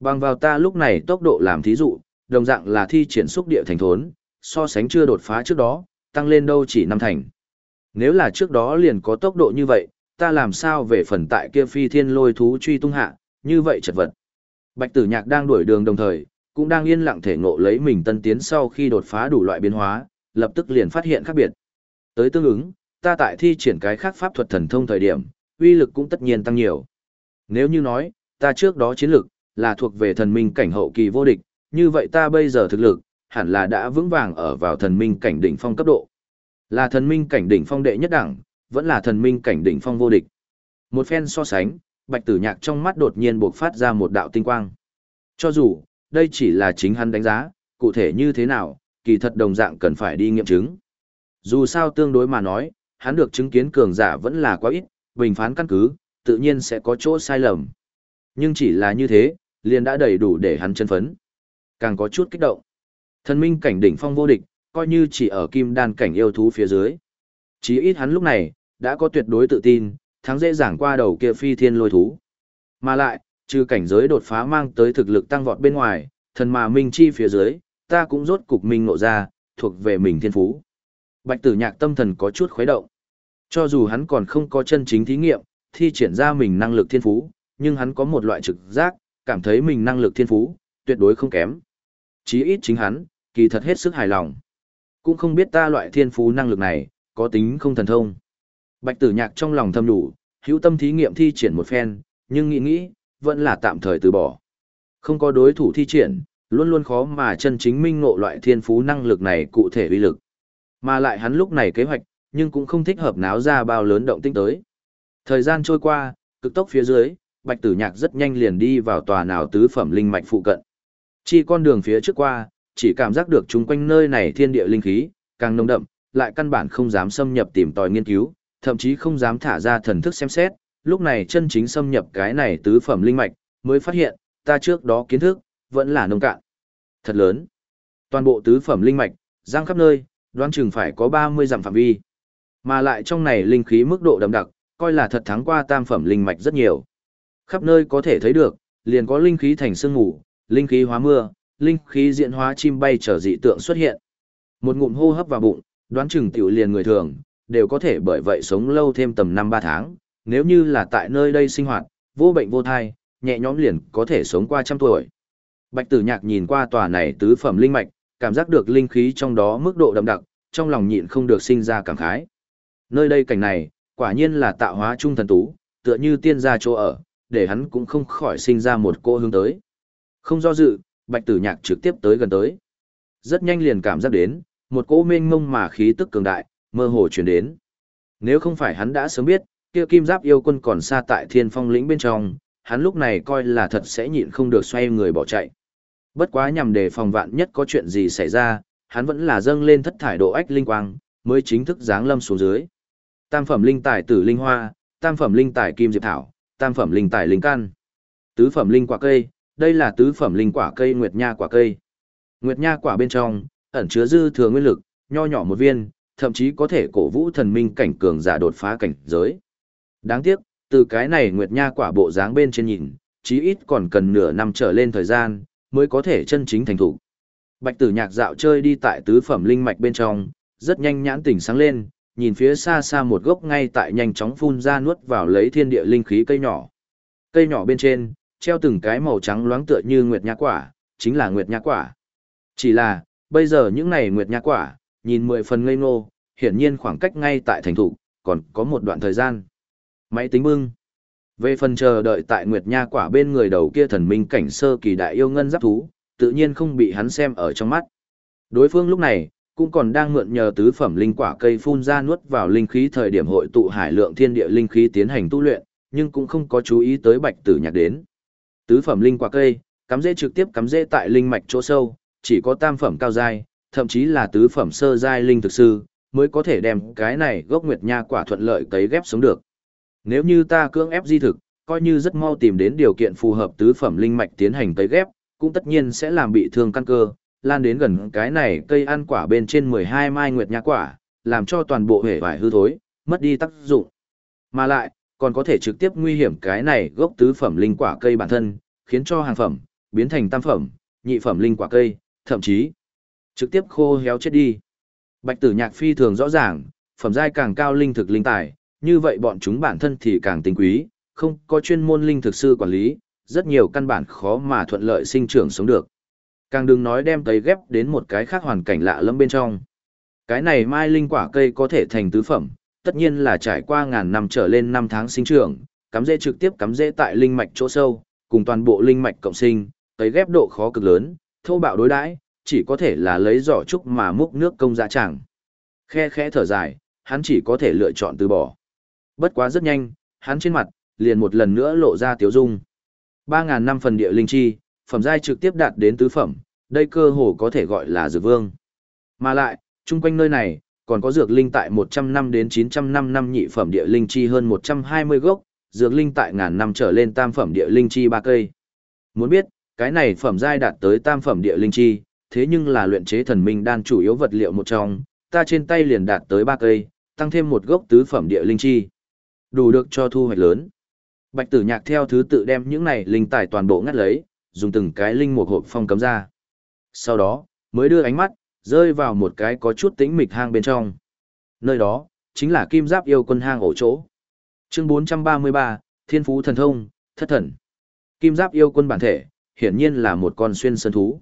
Bằng vào ta lúc này tốc độ làm thí dụ, đồng dạng là thi triển xúc địa thành thốn, so sánh chưa đột phá trước đó, tăng lên đâu chỉ năm thành. Nếu là trước đó liền có tốc độ như vậy, ta làm sao về phần tại kia phi thiên lôi thú truy tung hạ, như vậy chật vật. Bạch tử nhạc đang đuổi đường đồng thời, cũng đang yên lặng thể ngộ lấy mình tân tiến sau khi đột phá đủ loại biến hóa, lập tức liền phát hiện khác biệt. Tới tương ứng, ta tại thi triển cái khác pháp thuật thần thông thời điểm, uy lực cũng tất nhiên tăng nhiều. Nếu như nói, ta trước đó chiến lực, là thuộc về thần minh cảnh hậu kỳ vô địch, như vậy ta bây giờ thực lực, hẳn là đã vững vàng ở vào thần minh cảnh đỉnh phong cấp độ. Là thần minh cảnh đỉnh phong đệ nhất đẳng, vẫn là thần minh cảnh đỉnh phong vô địch. Một phen so sánh, bạch tử nhạc trong mắt đột nhiên bộc phát ra một đạo tinh quang. Cho dù, đây chỉ là chính hắn đánh giá, cụ thể như thế nào, kỳ thật đồng dạng cần phải đi nghiệm chứng. Dù sao tương đối mà nói, hắn được chứng kiến cường giả vẫn là quá ít, bình phán căn cứ, tự nhiên sẽ có chỗ sai lầm. Nhưng chỉ là như thế, liền đã đầy đủ để hắn chân phấn. Càng có chút kích động. Thần minh cảnh đỉnh phong vô địch, coi như chỉ ở kim đan cảnh yêu thú phía dưới. Chí ít hắn lúc này, đã có tuyệt đối tự tin, thắng dễ dàng qua đầu kia phi thiên lôi thú. Mà lại, trừ cảnh giới đột phá mang tới thực lực tăng vọt bên ngoài, thần mà minh chi phía dưới, ta cũng rốt cục minh ngộ ra, thuộc về mình thiên phú. Bạch tử nhạc tâm thần có chút khuấy động. Cho dù hắn còn không có chân chính thí nghiệm, thi triển ra mình năng lực thiên phú, nhưng hắn có một loại trực giác, cảm thấy mình năng lực thiên phú, tuyệt đối không kém. Chí ít chính hắn, kỳ thật hết sức hài lòng. Cũng không biết ta loại thiên phú năng lực này, có tính không thần thông. Bạch tử nhạc trong lòng thầm đủ, hữu tâm thí nghiệm thi triển một phen, nhưng nghĩ nghĩ, vẫn là tạm thời từ bỏ. Không có đối thủ thi triển, luôn luôn khó mà chân chính minh ngộ loại thiên phú năng lực này cụ thể uy lực. Mà lại hắn lúc này kế hoạch, nhưng cũng không thích hợp náo ra bao lớn động tinh tới. Thời gian trôi qua, cực tốc phía dưới, Bạch Tử Nhạc rất nhanh liền đi vào tòa nào tứ phẩm linh mạch phụ cận. Chỉ con đường phía trước qua, chỉ cảm giác được chúng quanh nơi này thiên địa linh khí càng nồng đậm, lại căn bản không dám xâm nhập tìm tòi nghiên cứu, thậm chí không dám thả ra thần thức xem xét, lúc này chân chính xâm nhập cái này tứ phẩm linh mạch, mới phát hiện, ta trước đó kiến thức, vẫn là nông cạn. Thật lớn. Toàn bộ tứ phẩm linh mạch, giang khắp nơi, đoán chừng phải có 30 dặm phạm vi. Mà lại trong này linh khí mức độ đậm đặc, coi là thật thắng qua tam phẩm linh mạch rất nhiều. Khắp nơi có thể thấy được, liền có linh khí thành sương ngủ, linh khí hóa mưa, linh khí diễn hóa chim bay trở dị tượng xuất hiện. Một ngụm hô hấp vào bụng, đoán chừng tiểu liền người thường, đều có thể bởi vậy sống lâu thêm tầm 5-3 tháng, nếu như là tại nơi đây sinh hoạt, vô bệnh vô thai, nhẹ nhõm liền có thể sống qua trăm tuổi. Bạch Tử Nhạc nhìn qua tòa này tứ phẩm linh mạch, cảm giác được linh khí trong đó mức độ đậm đặc, trong lòng nhịn không được sinh ra cảm khái. Nơi đây cảnh này, quả nhiên là tạo hóa trung thần tú, tựa như tiên gia chỗ ở, để hắn cũng không khỏi sinh ra một cô hướng tới. Không do dự, Bạch Tử Nhạc trực tiếp tới gần tới. Rất nhanh liền cảm giác đến, một cỗ mênh mông mà khí tức cường đại, mơ hồ truyền đến. Nếu không phải hắn đã sớm biết, kia kim giáp yêu quân còn xa tại thiên phong lĩnh bên trong, hắn lúc này coi là thật sẽ nhịn không được xoay người bỏ chạy. Bất quá nhằm để phòng vạn nhất có chuyện gì xảy ra, hắn vẫn là dâng lên thất thải độ ách linh quang, mới chính thức giáng lâm xuống dưới. Tam phẩm linh tài tử linh hoa, tam phẩm linh tài kim diệp thảo, tam phẩm linh tài linh căn. Tứ phẩm linh quả cây, đây là tứ phẩm linh quả cây nguyệt nha quả cây. Nguyệt nha quả bên trong ẩn chứa dư thừa nguyên lực, nho nhỏ một viên, thậm chí có thể cổ vũ thần minh cảnh cường giả đột phá cảnh giới. Đáng tiếc, từ cái này nguyệt nha quả bộ dáng bên trên nhìn, chí ít còn cần nửa năm trở lên thời gian, mới có thể chân chính thành thủ. Bạch tử nhạc dạo chơi đi tại tứ phẩm linh mạch bên trong, rất nhanh nhãn tỉnh sáng lên, nhìn phía xa xa một gốc ngay tại nhanh chóng phun ra nuốt vào lấy thiên địa linh khí cây nhỏ. Cây nhỏ bên trên, treo từng cái màu trắng loáng tựa như nguyệt nha quả, chính là nguyệt nha quả. Chỉ là, bây giờ những này nguyệt nha quả, nhìn mười phần ngây ngô, hiển nhiên khoảng cách ngay tại thành thủ, còn có một đoạn thời gian. Máy tính bưng. Về phần chờ đợi tại Nguyệt Nha quả bên người đầu kia thần minh cảnh sơ kỳ đại yêu ngân giáp thú, tự nhiên không bị hắn xem ở trong mắt. Đối phương lúc này, cũng còn đang mượn nhờ tứ phẩm linh quả cây phun ra nuốt vào linh khí thời điểm hội tụ hải lượng thiên địa linh khí tiến hành tu luyện, nhưng cũng không có chú ý tới bạch tử nhạc đến. Tứ phẩm linh quả cây, cắm dễ trực tiếp cắm dễ tại linh mạch chỗ sâu, chỉ có tam phẩm cao giai, thậm chí là tứ phẩm sơ giai linh thực sư, mới có thể đem cái này gốc nguyệt nha quả thuận lợi cấy ghép sống được. Nếu như ta cưỡng ép di thực, coi như rất mau tìm đến điều kiện phù hợp tứ phẩm linh mạch tiến hành tấy ghép, cũng tất nhiên sẽ làm bị thương căn cơ, lan đến gần cái này cây ăn quả bên trên 12 mai nguyệt nha quả, làm cho toàn bộ hệ vải hư thối, mất đi tác dụng. Mà lại, còn có thể trực tiếp nguy hiểm cái này gốc tứ phẩm linh quả cây bản thân, khiến cho hàng phẩm biến thành tam phẩm, nhị phẩm linh quả cây, thậm chí trực tiếp khô héo chết đi. Bạch Tử Nhạc phi thường rõ ràng, phẩm giai càng cao linh thực linh tài, như vậy bọn chúng bản thân thì càng tinh quý, không có chuyên môn linh thực sư quản lý, rất nhiều căn bản khó mà thuận lợi sinh trưởng sống được. Càng đừng nói đem tấy ghép đến một cái khác hoàn cảnh lạ lẫm bên trong. Cái này mai linh quả cây có thể thành tứ phẩm, tất nhiên là trải qua ngàn năm trở lên năm tháng sinh trưởng, cắm rễ trực tiếp cắm rễ tại linh mạch chỗ sâu, cùng toàn bộ linh mạch cộng sinh, tấy ghép độ khó cực lớn, thô bạo đối đãi, chỉ có thể là lấy giỏ trúc mà múc nước công dạ chẳng. Khe khẽ thở dài, hắn chỉ có thể lựa chọn từ bỏ. Bất quá rất nhanh, hắn trên mặt, liền một lần nữa lộ ra tiếu dung. 3.000 năm phần địa linh chi, phẩm giai trực tiếp đạt đến tứ phẩm, đây cơ hồ có thể gọi là dược vương. Mà lại, chung quanh nơi này, còn có dược linh tại 100 năm đến 900 năm năm nhị phẩm địa linh chi hơn 120 gốc, dược linh tại ngàn năm trở lên tam phẩm địa linh chi ba cây. Muốn biết, cái này phẩm giai đạt tới tam phẩm địa linh chi, thế nhưng là luyện chế thần minh đan chủ yếu vật liệu một trong, ta trên tay liền đạt tới ba cây, tăng thêm một gốc tứ phẩm địa linh chi. Đủ được cho thu hoạch lớn. Bạch tử nhạc theo thứ tự đem những này linh tài toàn bộ ngắt lấy, dùng từng cái linh một hộp phong cấm ra. Sau đó, mới đưa ánh mắt, rơi vào một cái có chút tĩnh mịch hang bên trong. Nơi đó, chính là kim giáp yêu quân hang ổ chỗ. Chương 433, Thiên Phú Thần Thông, Thất Thần. Kim giáp yêu quân bản thể, hiển nhiên là một con xuyên sơn thú.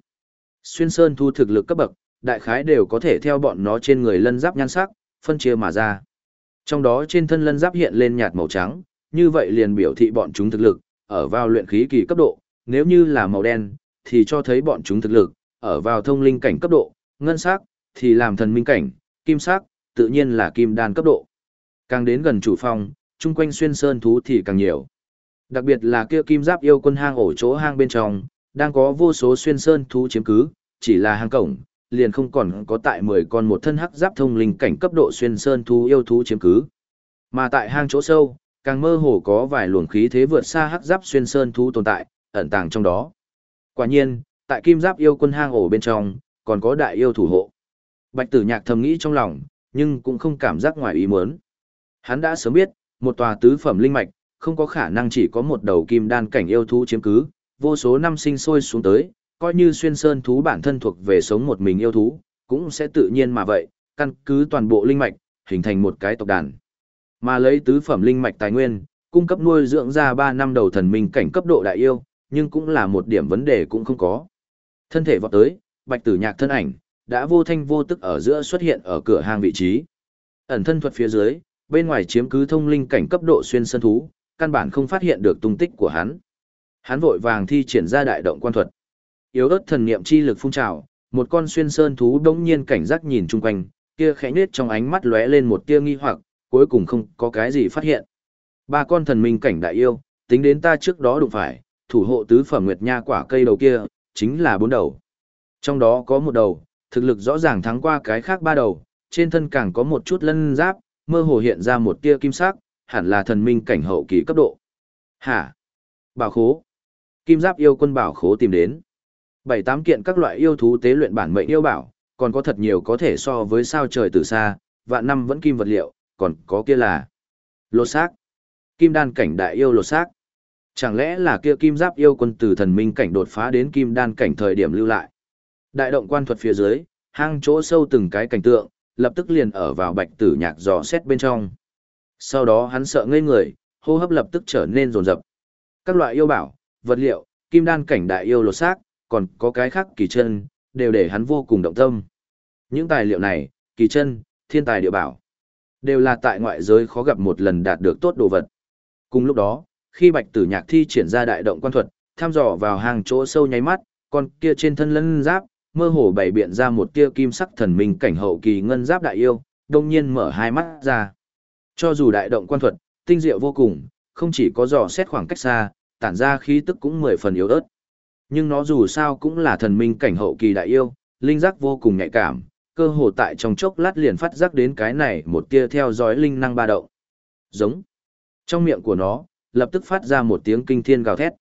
Xuyên sơn thú thực lực cấp bậc, đại khái đều có thể theo bọn nó trên người lân giáp nhan sắc, phân chia mà ra. Trong đó trên thân lân giáp hiện lên nhạt màu trắng, như vậy liền biểu thị bọn chúng thực lực, ở vào luyện khí kỳ cấp độ, nếu như là màu đen, thì cho thấy bọn chúng thực lực, ở vào thông linh cảnh cấp độ, ngân sắc, thì làm thần minh cảnh, kim sắc, tự nhiên là kim đan cấp độ. Càng đến gần chủ phong, chung quanh xuyên sơn thú thì càng nhiều. Đặc biệt là kia kim giáp yêu quân hang ổ chỗ hang bên trong, đang có vô số xuyên sơn thú chiếm cứ, chỉ là hang cổng, liền không còn có tại 10 con một thân hắc giáp thông linh cảnh cấp độ xuyên sơn thú yêu thú chiếm cứ. Mà tại hang chỗ sâu, càng mơ hồ có vài luồng khí thế vượt xa hắc giáp xuyên sơn thú tồn tại, ẩn tàng trong đó. Quả nhiên, tại kim giáp yêu quân hang ổ bên trong, còn có đại yêu thủ hộ. Bạch tử nhạc thầm nghĩ trong lòng, nhưng cũng không cảm giác ngoài ý muốn. Hắn đã sớm biết, một tòa tứ phẩm linh mạch, không có khả năng chỉ có một đầu kim đan cảnh yêu thú chiếm cứ, vô số năm sinh sôi xuống tới, coi như xuyên sơn thú bản thân thuộc về sống một mình yêu thú, cũng sẽ tự nhiên mà vậy, căn cứ toàn bộ linh mạch, hình thành một cái tộc đàn. Mà lấy tứ phẩm linh mạch tài nguyên, cung cấp nuôi dưỡng ra 3 năm đầu thần minh cảnh cấp độ đại yêu, nhưng cũng là một điểm vấn đề cũng không có. Thân thể vọt tới, bạch tử nhạc thân ảnh, đã vô thanh vô tức ở giữa xuất hiện ở cửa hàng vị trí. Ẩn thân thuật phía dưới, bên ngoài chiếm cứ thông linh cảnh cấp độ xuyên sơn thú, căn bản không phát hiện được tung tích của hắn. Hắn vội vàng thi triển ra đại động quan thuật. Yếu ớt thần niệm chi lực phun trào, một con xuyên sơn thú đống nhiên cảnh giác nhìn chung quanh, kia khẽ nhếch trong ánh mắt lóe lên một tia nghi hoặc, cuối cùng không có cái gì phát hiện. Ba con thần minh cảnh đại yêu, tính đến ta trước đó đụng phải, thủ hộ tứ phẩm nguyệt nha quả cây đầu kia, chính là bốn đầu. Trong đó có một đầu, thực lực rõ ràng thắng qua cái khác ba đầu, trên thân càng có một chút lân giáp, mơ hồ hiện ra một tia kim sắc, hẳn là thần minh cảnh hậu kỳ cấp độ. Hả? Bảo khố. Kim giáp yêu quân bảo khố tìm đến. Bảy tám kiện các loại yêu thú tế luyện bản mệnh yêu bảo, còn có thật nhiều có thể so với sao trời từ xa, vạn năm vẫn kim vật liệu, còn có kia là lột xác. Kim đan cảnh đại yêu lột xác. Chẳng lẽ là kia kim giáp yêu quân từ thần minh cảnh đột phá đến kim đan cảnh thời điểm lưu lại. Đại động quan thuật phía dưới, hang chỗ sâu từng cái cảnh tượng, lập tức liền ở vào bạch tử nhạc dò xét bên trong. Sau đó hắn sợ ngây người, hô hấp lập tức trở nên rồn rập. Các loại yêu bảo, vật liệu, kim đan cảnh đại yêu lột xác, còn có cái khác kỳ chân, đều để hắn vô cùng động tâm. Những tài liệu này, kỳ chân, thiên tài địa bảo, đều là tại ngoại giới khó gặp một lần đạt được tốt đồ vật. Cùng lúc đó, khi bạch tử nhạc thi triển ra đại động quan thuật, thăm dò vào hàng chỗ sâu nháy mắt, con kia trên thân lân giáp, mơ hồ bày biện ra một tia kim sắc thần minh cảnh hậu kỳ ngân giáp đại yêu, đông nhiên mở hai mắt ra. Cho dù đại động quan thuật, tinh diệu vô cùng, không chỉ có dò xét khoảng cách xa, tản ra khí tức cũng mười phần yếu ớt. Nhưng nó dù sao cũng là thần minh cảnh hậu kỳ đại yêu, linh giác vô cùng nhạy cảm, cơ hồ tại trong chốc lát liền phát giác đến cái này một tia theo dõi linh năng ba động. Giống. Trong miệng của nó, lập tức phát ra một tiếng kinh thiên gào thét.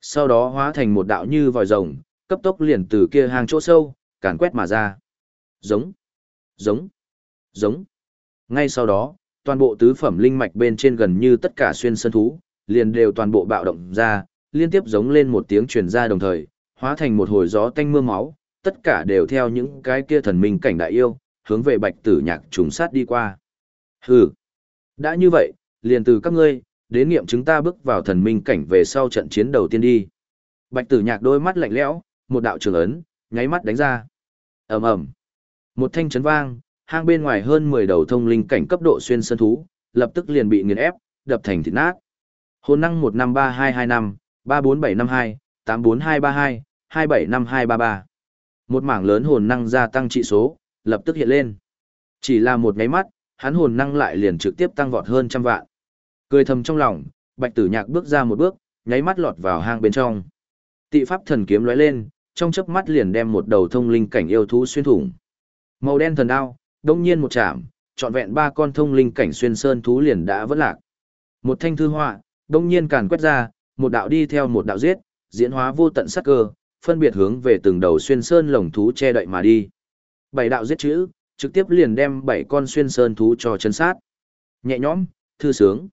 Sau đó hóa thành một đạo như vòi rồng, cấp tốc liền từ kia hang chỗ sâu, càn quét mà ra. Giống, giống, giống. Ngay sau đó, toàn bộ tứ phẩm linh mạch bên trên gần như tất cả xuyên sơn thú, liền đều toàn bộ bạo động ra, liên tiếp giống lên một tiếng truyền ra đồng thời, hóa thành một hồi gió tanh mưa máu, tất cả đều theo những cái kia thần minh cảnh đại yêu, hướng về bạch tử nhạc trùng sát đi qua. Hừ, đã như vậy, liền từ các ngươi, đến nghiệm chúng ta bước vào thần minh cảnh về sau trận chiến đầu tiên đi. Bạch tử nhạc đôi mắt lạnh lẽo, một đạo trường ấn, nháy mắt đánh ra. ầm ầm, Một thanh chấn vang, hang bên ngoài hơn 10 đầu thông linh cảnh cấp độ xuyên sơn thú, lập tức liền bị nghiền ép, đập thành thịt nát. Hồn năng 153225, 34752, 84232, 275233. Một mảng lớn hồn năng gia tăng trị số, lập tức hiện lên. Chỉ là một nháy mắt, hắn hồn năng lại liền trực tiếp tăng vọt hơn trăm vạn. Cười thầm trong lòng, Bạch Tử Nhạc bước ra một bước, nháy mắt lọt vào hang bên trong. Tị pháp thần kiếm lóe lên, trong chớp mắt liền đem một đầu thông linh cảnh yêu thú xuyên thủng. Màu đen thần đao, đông nhiên một chạm, trọn vẹn ba con thông linh cảnh xuyên sơn thú liền đã vỡ lạc. Một thanh thư họa, đông nhiên càn quét ra, một đạo đi theo một đạo giết, diễn hóa vô tận sắc cơ, phân biệt hướng về từng đầu xuyên sơn lồng thú che đậy mà đi. Bảy đạo giết chữ, trực tiếp liền đem bảy con xuyên sơn thú cho chân sát. Nhẹ nhõm, thư sướng.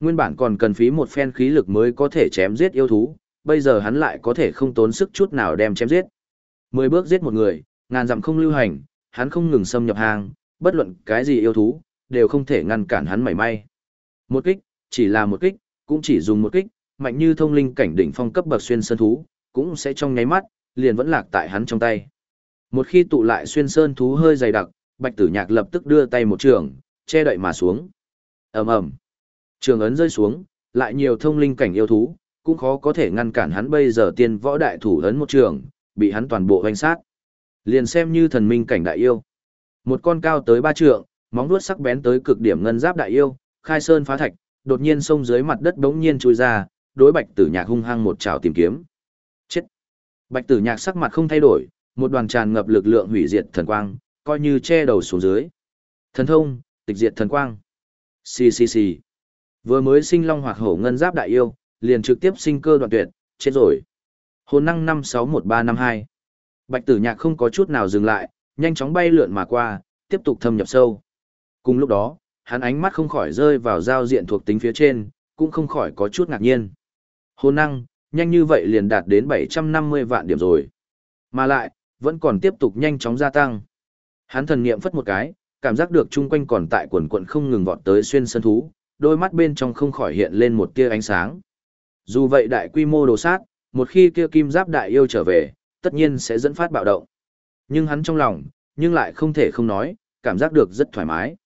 Nguyên bản còn cần phí một phen khí lực mới có thể chém giết yêu thú, bây giờ hắn lại có thể không tốn sức chút nào đem chém giết. Mười bước giết một người, ngàn dặm không lưu hành, hắn không ngừng xâm nhập hàng, bất luận cái gì yêu thú, đều không thể ngăn cản hắn mảy may. Một kích, chỉ là một kích, cũng chỉ dùng một kích, mạnh như thông linh cảnh đỉnh phong cấp bậc xuyên sơn thú, cũng sẽ trong nháy mắt, liền vẫn lạc tại hắn trong tay. Một khi tụ lại xuyên sơn thú hơi dày đặc, Bạch Tử Nhạc lập tức đưa tay một trường, che đậy mà xuống. Ầm ầm. Trường ấn rơi xuống, lại nhiều thông linh cảnh yêu thú, cũng khó có thể ngăn cản hắn bây giờ tiên võ đại thủ ấn một trường, bị hắn toàn bộ hoành sát. Liền xem như thần minh cảnh đại yêu. Một con cao tới ba trượng, móng vuốt sắc bén tới cực điểm ngân giáp đại yêu, khai sơn phá thạch, đột nhiên sông dưới mặt đất bỗng nhiên chui ra, đối Bạch Tử Nhạc hung hăng một trảo tìm kiếm. Chết. Bạch Tử Nhạc sắc mặt không thay đổi, một đoàn tràn ngập lực lượng hủy diệt thần quang, coi như che đầu xuống dưới. Thần thông, tịch diệt thần quang. Xì xì xì. Vừa mới sinh long hoặc hổ ngân giáp đại yêu, liền trực tiếp sinh cơ đoạn tuyệt, chết rồi. Hồn năng 561352. Bạch tử nhạc không có chút nào dừng lại, nhanh chóng bay lượn mà qua, tiếp tục thâm nhập sâu. Cùng lúc đó, hắn ánh mắt không khỏi rơi vào giao diện thuộc tính phía trên, cũng không khỏi có chút ngạc nhiên. Hồn năng, nhanh như vậy liền đạt đến 750 vạn điểm rồi. Mà lại, vẫn còn tiếp tục nhanh chóng gia tăng. Hắn thần niệm phất một cái, cảm giác được chung quanh còn tại quần quận không ngừng vọt tới xuyên sân thú, đôi mắt bên trong không khỏi hiện lên một tia ánh sáng. Dù vậy đại quy mô đồ sát, một khi kia kim giáp đại yêu trở về, tất nhiên sẽ dẫn phát bạo động. Nhưng hắn trong lòng, nhưng lại không thể không nói, cảm giác được rất thoải mái.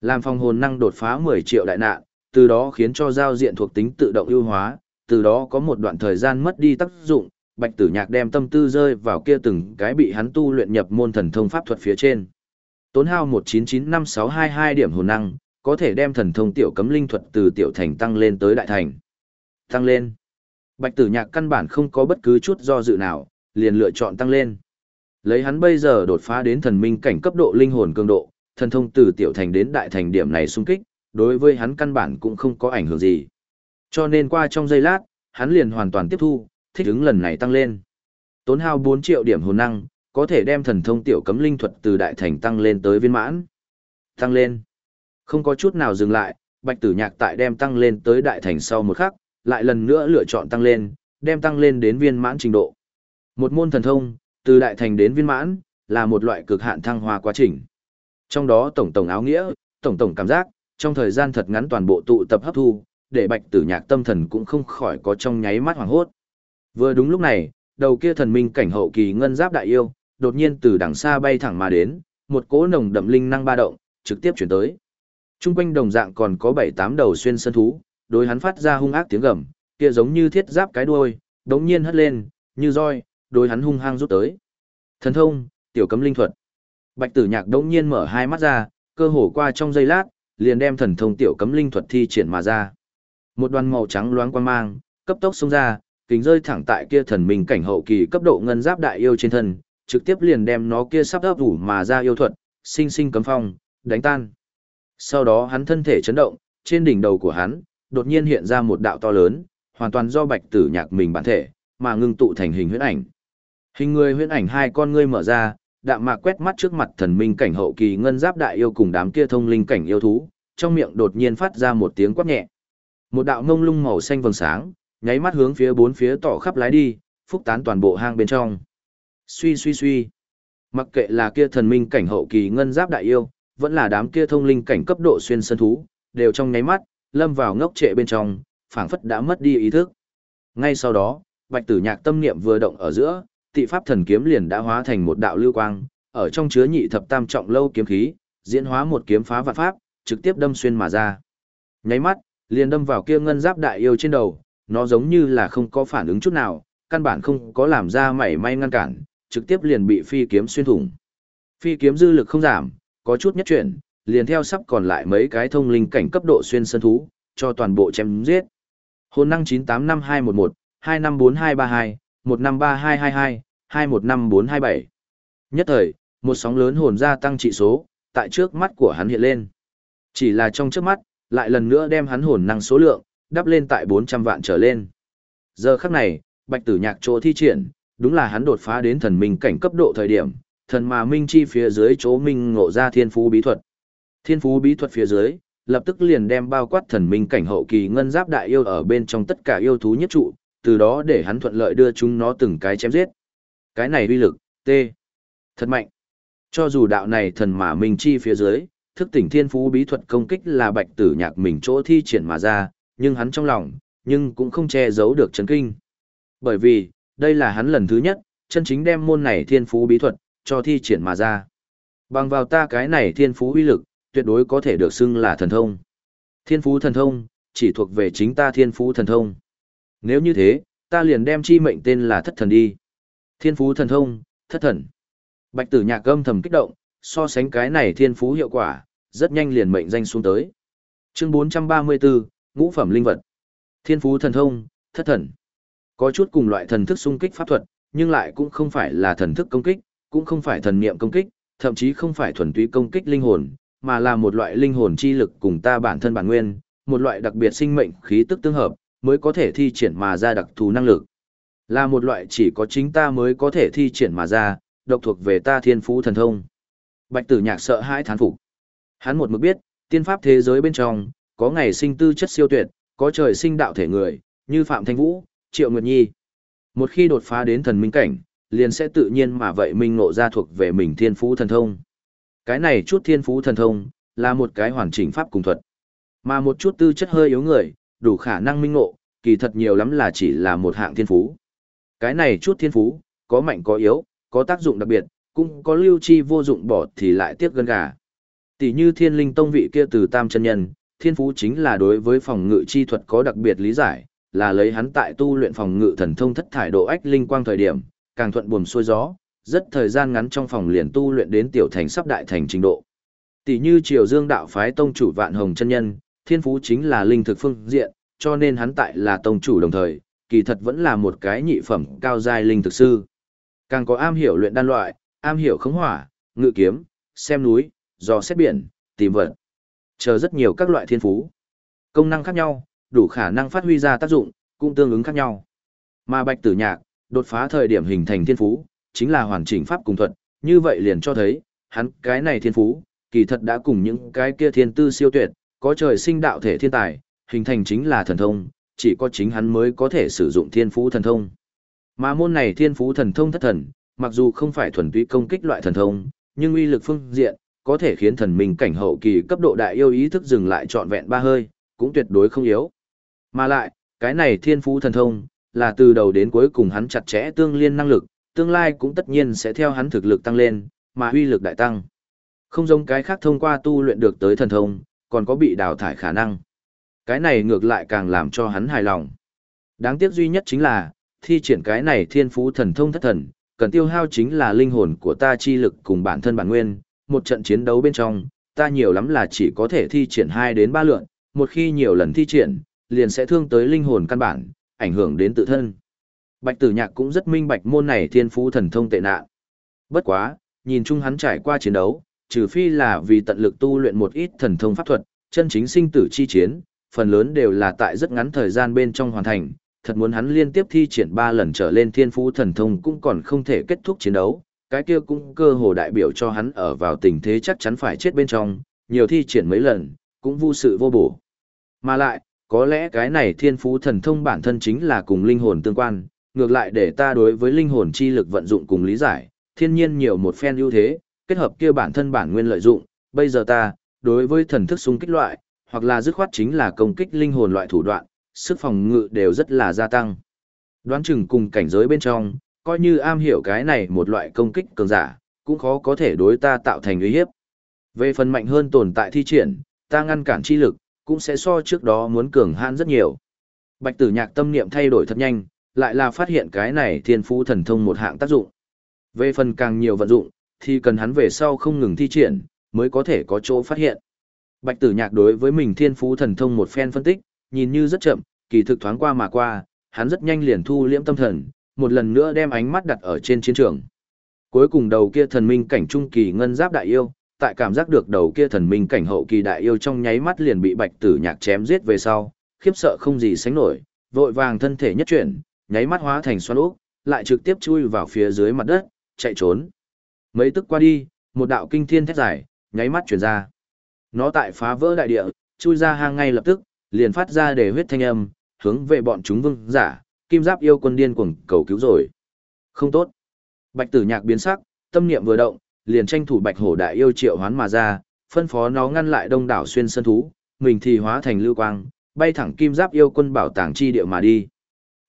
Làm phòng hồn năng đột phá 10 triệu đại nạn, từ đó khiến cho giao diện thuộc tính tự động ưu hóa, từ đó có một đoạn thời gian mất đi tác dụng, Bạch Tử Nhạc đem tâm tư rơi vào kia từng cái bị hắn tu luyện nhập môn thần thông pháp thuật phía trên. Tốn hao 1995622 điểm hồn năng, có thể đem thần thông tiểu cấm linh thuật từ tiểu thành tăng lên tới đại thành. Tăng lên. Bạch tử nhạc căn bản không có bất cứ chút do dự nào, liền lựa chọn tăng lên. Lấy hắn bây giờ đột phá đến thần minh cảnh cấp độ linh hồn cường độ, thần thông từ tiểu thành đến đại thành điểm này xung kích, đối với hắn căn bản cũng không có ảnh hưởng gì. Cho nên qua trong giây lát, hắn liền hoàn toàn tiếp thu, thích ứng lần này tăng lên. Tốn hao 4 triệu điểm hồn năng, có thể đem thần thông tiểu cấm linh thuật từ đại thành tăng lên tới viên mãn. Tăng lên. Không có chút nào dừng lại, Bạch Tử Nhạc tại đem tăng lên tới đại thành sau một khắc, lại lần nữa lựa chọn tăng lên, đem tăng lên đến viên mãn trình độ. Một môn thần thông, từ đại thành đến viên mãn, là một loại cực hạn thăng hoa quá trình. Trong đó tổng tổng áo nghĩa, tổng tổng cảm giác, trong thời gian thật ngắn toàn bộ tụ tập hấp thu, để Bạch Tử Nhạc tâm thần cũng không khỏi có trong nháy mắt hoảng hốt. Vừa đúng lúc này, đầu kia thần minh cảnh hậu kỳ ngân giáp đại yêu, đột nhiên từ đằng xa bay thẳng mà đến, một cỗ nồng đậm linh năng ba động, trực tiếp chuyển tới. Trung quanh đồng dạng còn có bảy tám đầu xuyên sân thú, đối hắn phát ra hung ác tiếng gầm, kia giống như thiết giáp cái đuôi, đống nhiên hất lên, như roi, đối hắn hung hăng rút tới. Thần thông, tiểu cấm linh thuật. Bạch Tử Nhạc đống nhiên mở hai mắt ra, cơ hồ qua trong giây lát, liền đem thần thông tiểu cấm linh thuật thi triển mà ra. Một đoàn màu trắng loáng quang mang, cấp tốc xông ra, kính rơi thẳng tại kia thần minh cảnh hậu kỳ cấp độ ngân giáp đại yêu trên thân, trực tiếp liền đem nó kia sắp ấp ủ mà ra yêu thuật, sinh sinh cấm phong, đánh tan. Sau đó hắn thân thể chấn động, trên đỉnh đầu của hắn, đột nhiên hiện ra một đạo to lớn, hoàn toàn do bạch tử nhạc mình bản thể, mà ngưng tụ thành hình huyễn ảnh. Hình người huyễn ảnh hai con ngươi mở ra, đạm mạc quét mắt trước mặt thần minh cảnh hậu kỳ ngân giáp đại yêu cùng đám kia thông linh cảnh yêu thú, trong miệng đột nhiên phát ra một tiếng quát nhẹ. Một đạo ngông lung màu xanh vầng sáng, nháy mắt hướng phía bốn phía tỏ khắp lái đi, phúc tán toàn bộ hang bên trong. Suy suy suy. Mặc kệ là kia thần minh cảnh hậu kỳ ngân giáp đại yêu, vẫn là đám kia thông linh cảnh cấp độ xuyên sân thú, đều trong nháy mắt, lâm vào ngốc trệ bên trong, phảng phất đã mất đi ý thức. Ngay sau đó, Bạch Tử Nhạc tâm niệm vừa động ở giữa, tị pháp thần kiếm liền đã hóa thành một đạo lưu quang, ở trong chứa nhị thập tam trọng lâu kiếm khí, diễn hóa một kiếm phá vạn pháp, trực tiếp đâm xuyên mà ra. Nháy mắt, liền đâm vào kia ngân giáp đại yêu trên đầu, nó giống như là không có phản ứng chút nào, căn bản không có làm ra mảy may ngăn cản, trực tiếp liền bị phi kiếm xuyên thủng. Phi kiếm dư lực không giảm, có chút nhất chuyển, liền theo sắp còn lại mấy cái thông linh cảnh cấp độ xuyên sân thú, cho toàn bộ chém giết. Hồn năng 985211, 254232, 153222, 215427. Nhất thời, một sóng lớn hồn gia tăng trị số, tại trước mắt của hắn hiện lên. Chỉ là trong trước mắt, lại lần nữa đem hắn hồn năng số lượng, đắp lên tại 400 vạn trở lên. Giờ khắc này, bạch tử nhạc chỗ thi triển, đúng là hắn đột phá đến thần minh cảnh cấp độ thời điểm, thần mà minh chi phía dưới chỗ minh ngộ ra thiên phú bí thuật. Thiên phú bí thuật phía dưới, lập tức liền đem bao quát thần minh cảnh hậu kỳ ngân giáp đại yêu ở bên trong tất cả yêu thú nhất trụ, từ đó để hắn thuận lợi đưa chúng nó từng cái chém giết. Cái này uy lực, T. Thật mạnh. Cho dù đạo này thần mà minh chi phía dưới, thức tỉnh thiên phú bí thuật công kích là bạch tử nhạc mình chỗ thi triển mà ra, nhưng hắn trong lòng, nhưng cũng không che giấu được chấn kinh. Bởi vì, đây là hắn lần thứ nhất, chân chính đem môn này thiên phú bí thuật, cho thi triển mà ra. Bằng vào ta cái này thiên phú uy lực, tuyệt đối có thể được xưng là thần thông. Thiên phú thần thông, chỉ thuộc về chính ta thiên phú thần thông. Nếu như thế, ta liền đem chi mệnh tên là thất thần đi. Thiên phú thần thông, thất thần. Bạch tử nhạc âm thầm kích động, so sánh cái này thiên phú hiệu quả, rất nhanh liền mệnh danh xuống tới. Chương 434, ngũ phẩm linh vật. Thiên phú thần thông, thất thần. Có chút cùng loại thần thức xung kích pháp thuật, nhưng lại cũng không phải là thần thức công kích, cũng không phải thần niệm công kích, thậm chí không phải thuần túy công kích linh hồn, mà là một loại linh hồn chi lực cùng ta bản thân bản nguyên, một loại đặc biệt sinh mệnh khí tức tương hợp, mới có thể thi triển mà ra đặc thù năng lực. Là một loại chỉ có chính ta mới có thể thi triển mà ra, độc thuộc về ta thiên phú thần thông. Bạch tử nhạc sợ hãi thán phục. Hắn một mực biết, tiên pháp thế giới bên trong, có ngày sinh tư chất siêu tuyệt, có trời sinh đạo thể người, như Phạm Thanh Vũ, Triệu Nguyệt Nhi. Một khi đột phá đến thần minh cảnh, liền sẽ tự nhiên mà vậy minh ngộ ra thuộc về mình thiên phú thần thông. Cái này chút thiên phú thần thông, là một cái hoàn chỉnh pháp cùng thuật. Mà một chút tư chất hơi yếu người, đủ khả năng minh ngộ, kỳ thật nhiều lắm là chỉ là một hạng thiên phú. Cái này chút thiên phú, có mạnh có yếu, có tác dụng đặc biệt, cũng có lưu chi vô dụng bỏ thì lại tiếc gân gà. Tỷ như thiên linh tông vị kia từ tam chân nhân, thiên phú chính là đối với phòng ngự chi thuật có đặc biệt lý giải, là lấy hắn tại tu luyện phòng ngự thần thông thất thải độ ách linh quang thời điểm, càng thuận buồm xuôi gió, rất thời gian ngắn trong phòng liền tu luyện đến tiểu thành sắp đại thành trình độ. Tỷ như Triều Dương đạo phái tông chủ Vạn Hồng chân nhân, thiên phú chính là linh thực phương diện, cho nên hắn tại là tông chủ đồng thời, kỳ thật vẫn là một cái nhị phẩm cao giai linh thực sư. Càng có am hiểu luyện đan loại, am hiểu khống hỏa, ngự kiếm, xem núi, dò xét biển, tìm vật. Chờ rất nhiều các loại thiên phú. Công năng khác nhau, đủ khả năng phát huy ra tác dụng, cũng tương ứng khác nhau. Mà Bạch Tử Nhạc, đột phá thời điểm hình thành thiên phú, chính là hoàn chỉnh pháp cùng thuật, như vậy liền cho thấy, hắn cái này thiên phú, kỳ thật đã cùng những cái kia thiên tư siêu tuyệt, có trời sinh đạo thể thiên tài, hình thành chính là thần thông, chỉ có chính hắn mới có thể sử dụng thiên phú thần thông. Mà môn này thiên phú thần thông thất thần, mặc dù không phải thuần túy công kích loại thần thông, nhưng uy lực phương diện, có thể khiến thần minh cảnh hậu kỳ cấp độ đại yêu ý thức dừng lại trọn vẹn ba hơi, cũng tuyệt đối không yếu. Mà lại, cái này thiên phú thần thông, là từ đầu đến cuối cùng hắn chặt chẽ tương liên năng lực, tương lai cũng tất nhiên sẽ theo hắn thực lực tăng lên, mà uy lực đại tăng. Không giống cái khác thông qua tu luyện được tới thần thông, còn có bị đào thải khả năng. Cái này ngược lại càng làm cho hắn hài lòng. Đáng tiếc duy nhất chính là, thi triển cái này thiên phú thần thông thất thần, cần tiêu hao chính là linh hồn của ta chi lực cùng bản thân bản nguyên, một trận chiến đấu bên trong, ta nhiều lắm là chỉ có thể thi triển 2 đến 3 lượn, một khi nhiều lần thi triển, liền sẽ thương tới linh hồn căn bản, ảnh hưởng đến tự thân. Bạch Tử Nhạc cũng rất minh bạch môn này thiên phú thần thông tệ nạn. Bất quá, nhìn chung hắn trải qua chiến đấu, trừ phi là vì tận lực tu luyện một ít thần thông pháp thuật, chân chính sinh tử chi chiến, phần lớn đều là tại rất ngắn thời gian bên trong hoàn thành, thật muốn hắn liên tiếp thi triển 3 lần trở lên thiên phú thần thông cũng còn không thể kết thúc chiến đấu, cái kia cũng cơ hồ đại biểu cho hắn ở vào tình thế chắc chắn phải chết bên trong, nhiều thi triển mấy lần, cũng vô sự vô bổ. Mà lại, có lẽ cái này thiên phú thần thông bản thân chính là cùng linh hồn tương quan, ngược lại để ta đối với linh hồn chi lực vận dụng cùng lý giải, thiên nhiên nhiều một phen ưu thế, kết hợp kia bản thân bản nguyên lợi dụng, bây giờ ta, đối với thần thức xung kích loại, hoặc là dứt khoát chính là công kích linh hồn loại thủ đoạn, sức phòng ngự đều rất là gia tăng. Đoán chừng cùng cảnh giới bên trong, coi như am hiểu cái này một loại công kích cường giả, cũng khó có thể đối ta tạo thành uy hiếp. Về phần mạnh hơn tồn tại thi triển, ta ngăn cản chi lực, cũng sẽ so trước đó muốn cường hãn rất nhiều. Bạch tử nhạc tâm niệm thay đổi thật nhanh, lại là phát hiện cái này thiên phú thần thông một hạng tác dụng. Về phần càng nhiều vận dụng, thì cần hắn về sau không ngừng thi triển, mới có thể có chỗ phát hiện. Bạch tử nhạc đối với mình thiên phú thần thông một phen phân tích, nhìn như rất chậm, kỳ thực thoáng qua mà qua, hắn rất nhanh liền thu liễm tâm thần, một lần nữa đem ánh mắt đặt ở trên chiến trường. Cuối cùng đầu kia thần minh cảnh trung kỳ ngân giáp đại yêu, tại cảm giác được đầu kia thần minh cảnh hậu kỳ đại yêu trong nháy mắt liền bị bạch tử nhạc chém giết về sau, khiếp sợ không gì sánh nổi, vội vàng thân thể nhất chuyển, nháy mắt hóa thành xoắn ốc, lại trực tiếp chui vào phía dưới mặt đất, chạy trốn. Mấy tức qua đi, một đạo kinh thiên thét dài, nháy mắt truyền ra. Nó tại phá vỡ đại địa, chui ra hang ngay lập tức, liền phát ra để huyết thanh âm, hướng về bọn chúng vương giả, kim giáp yêu quân điên cuồng cầu cứu rồi. Không tốt. Bạch tử nhạc biến sắc, tâm niệm vừa động, liền tranh thủ bạch hổ đại yêu triệu hoán mà ra, phân phó nó ngăn lại đông đảo xuyên sân thú, mình thì hóa thành lưu quang, bay thẳng kim giáp yêu quân bảo tàng chi địa mà đi.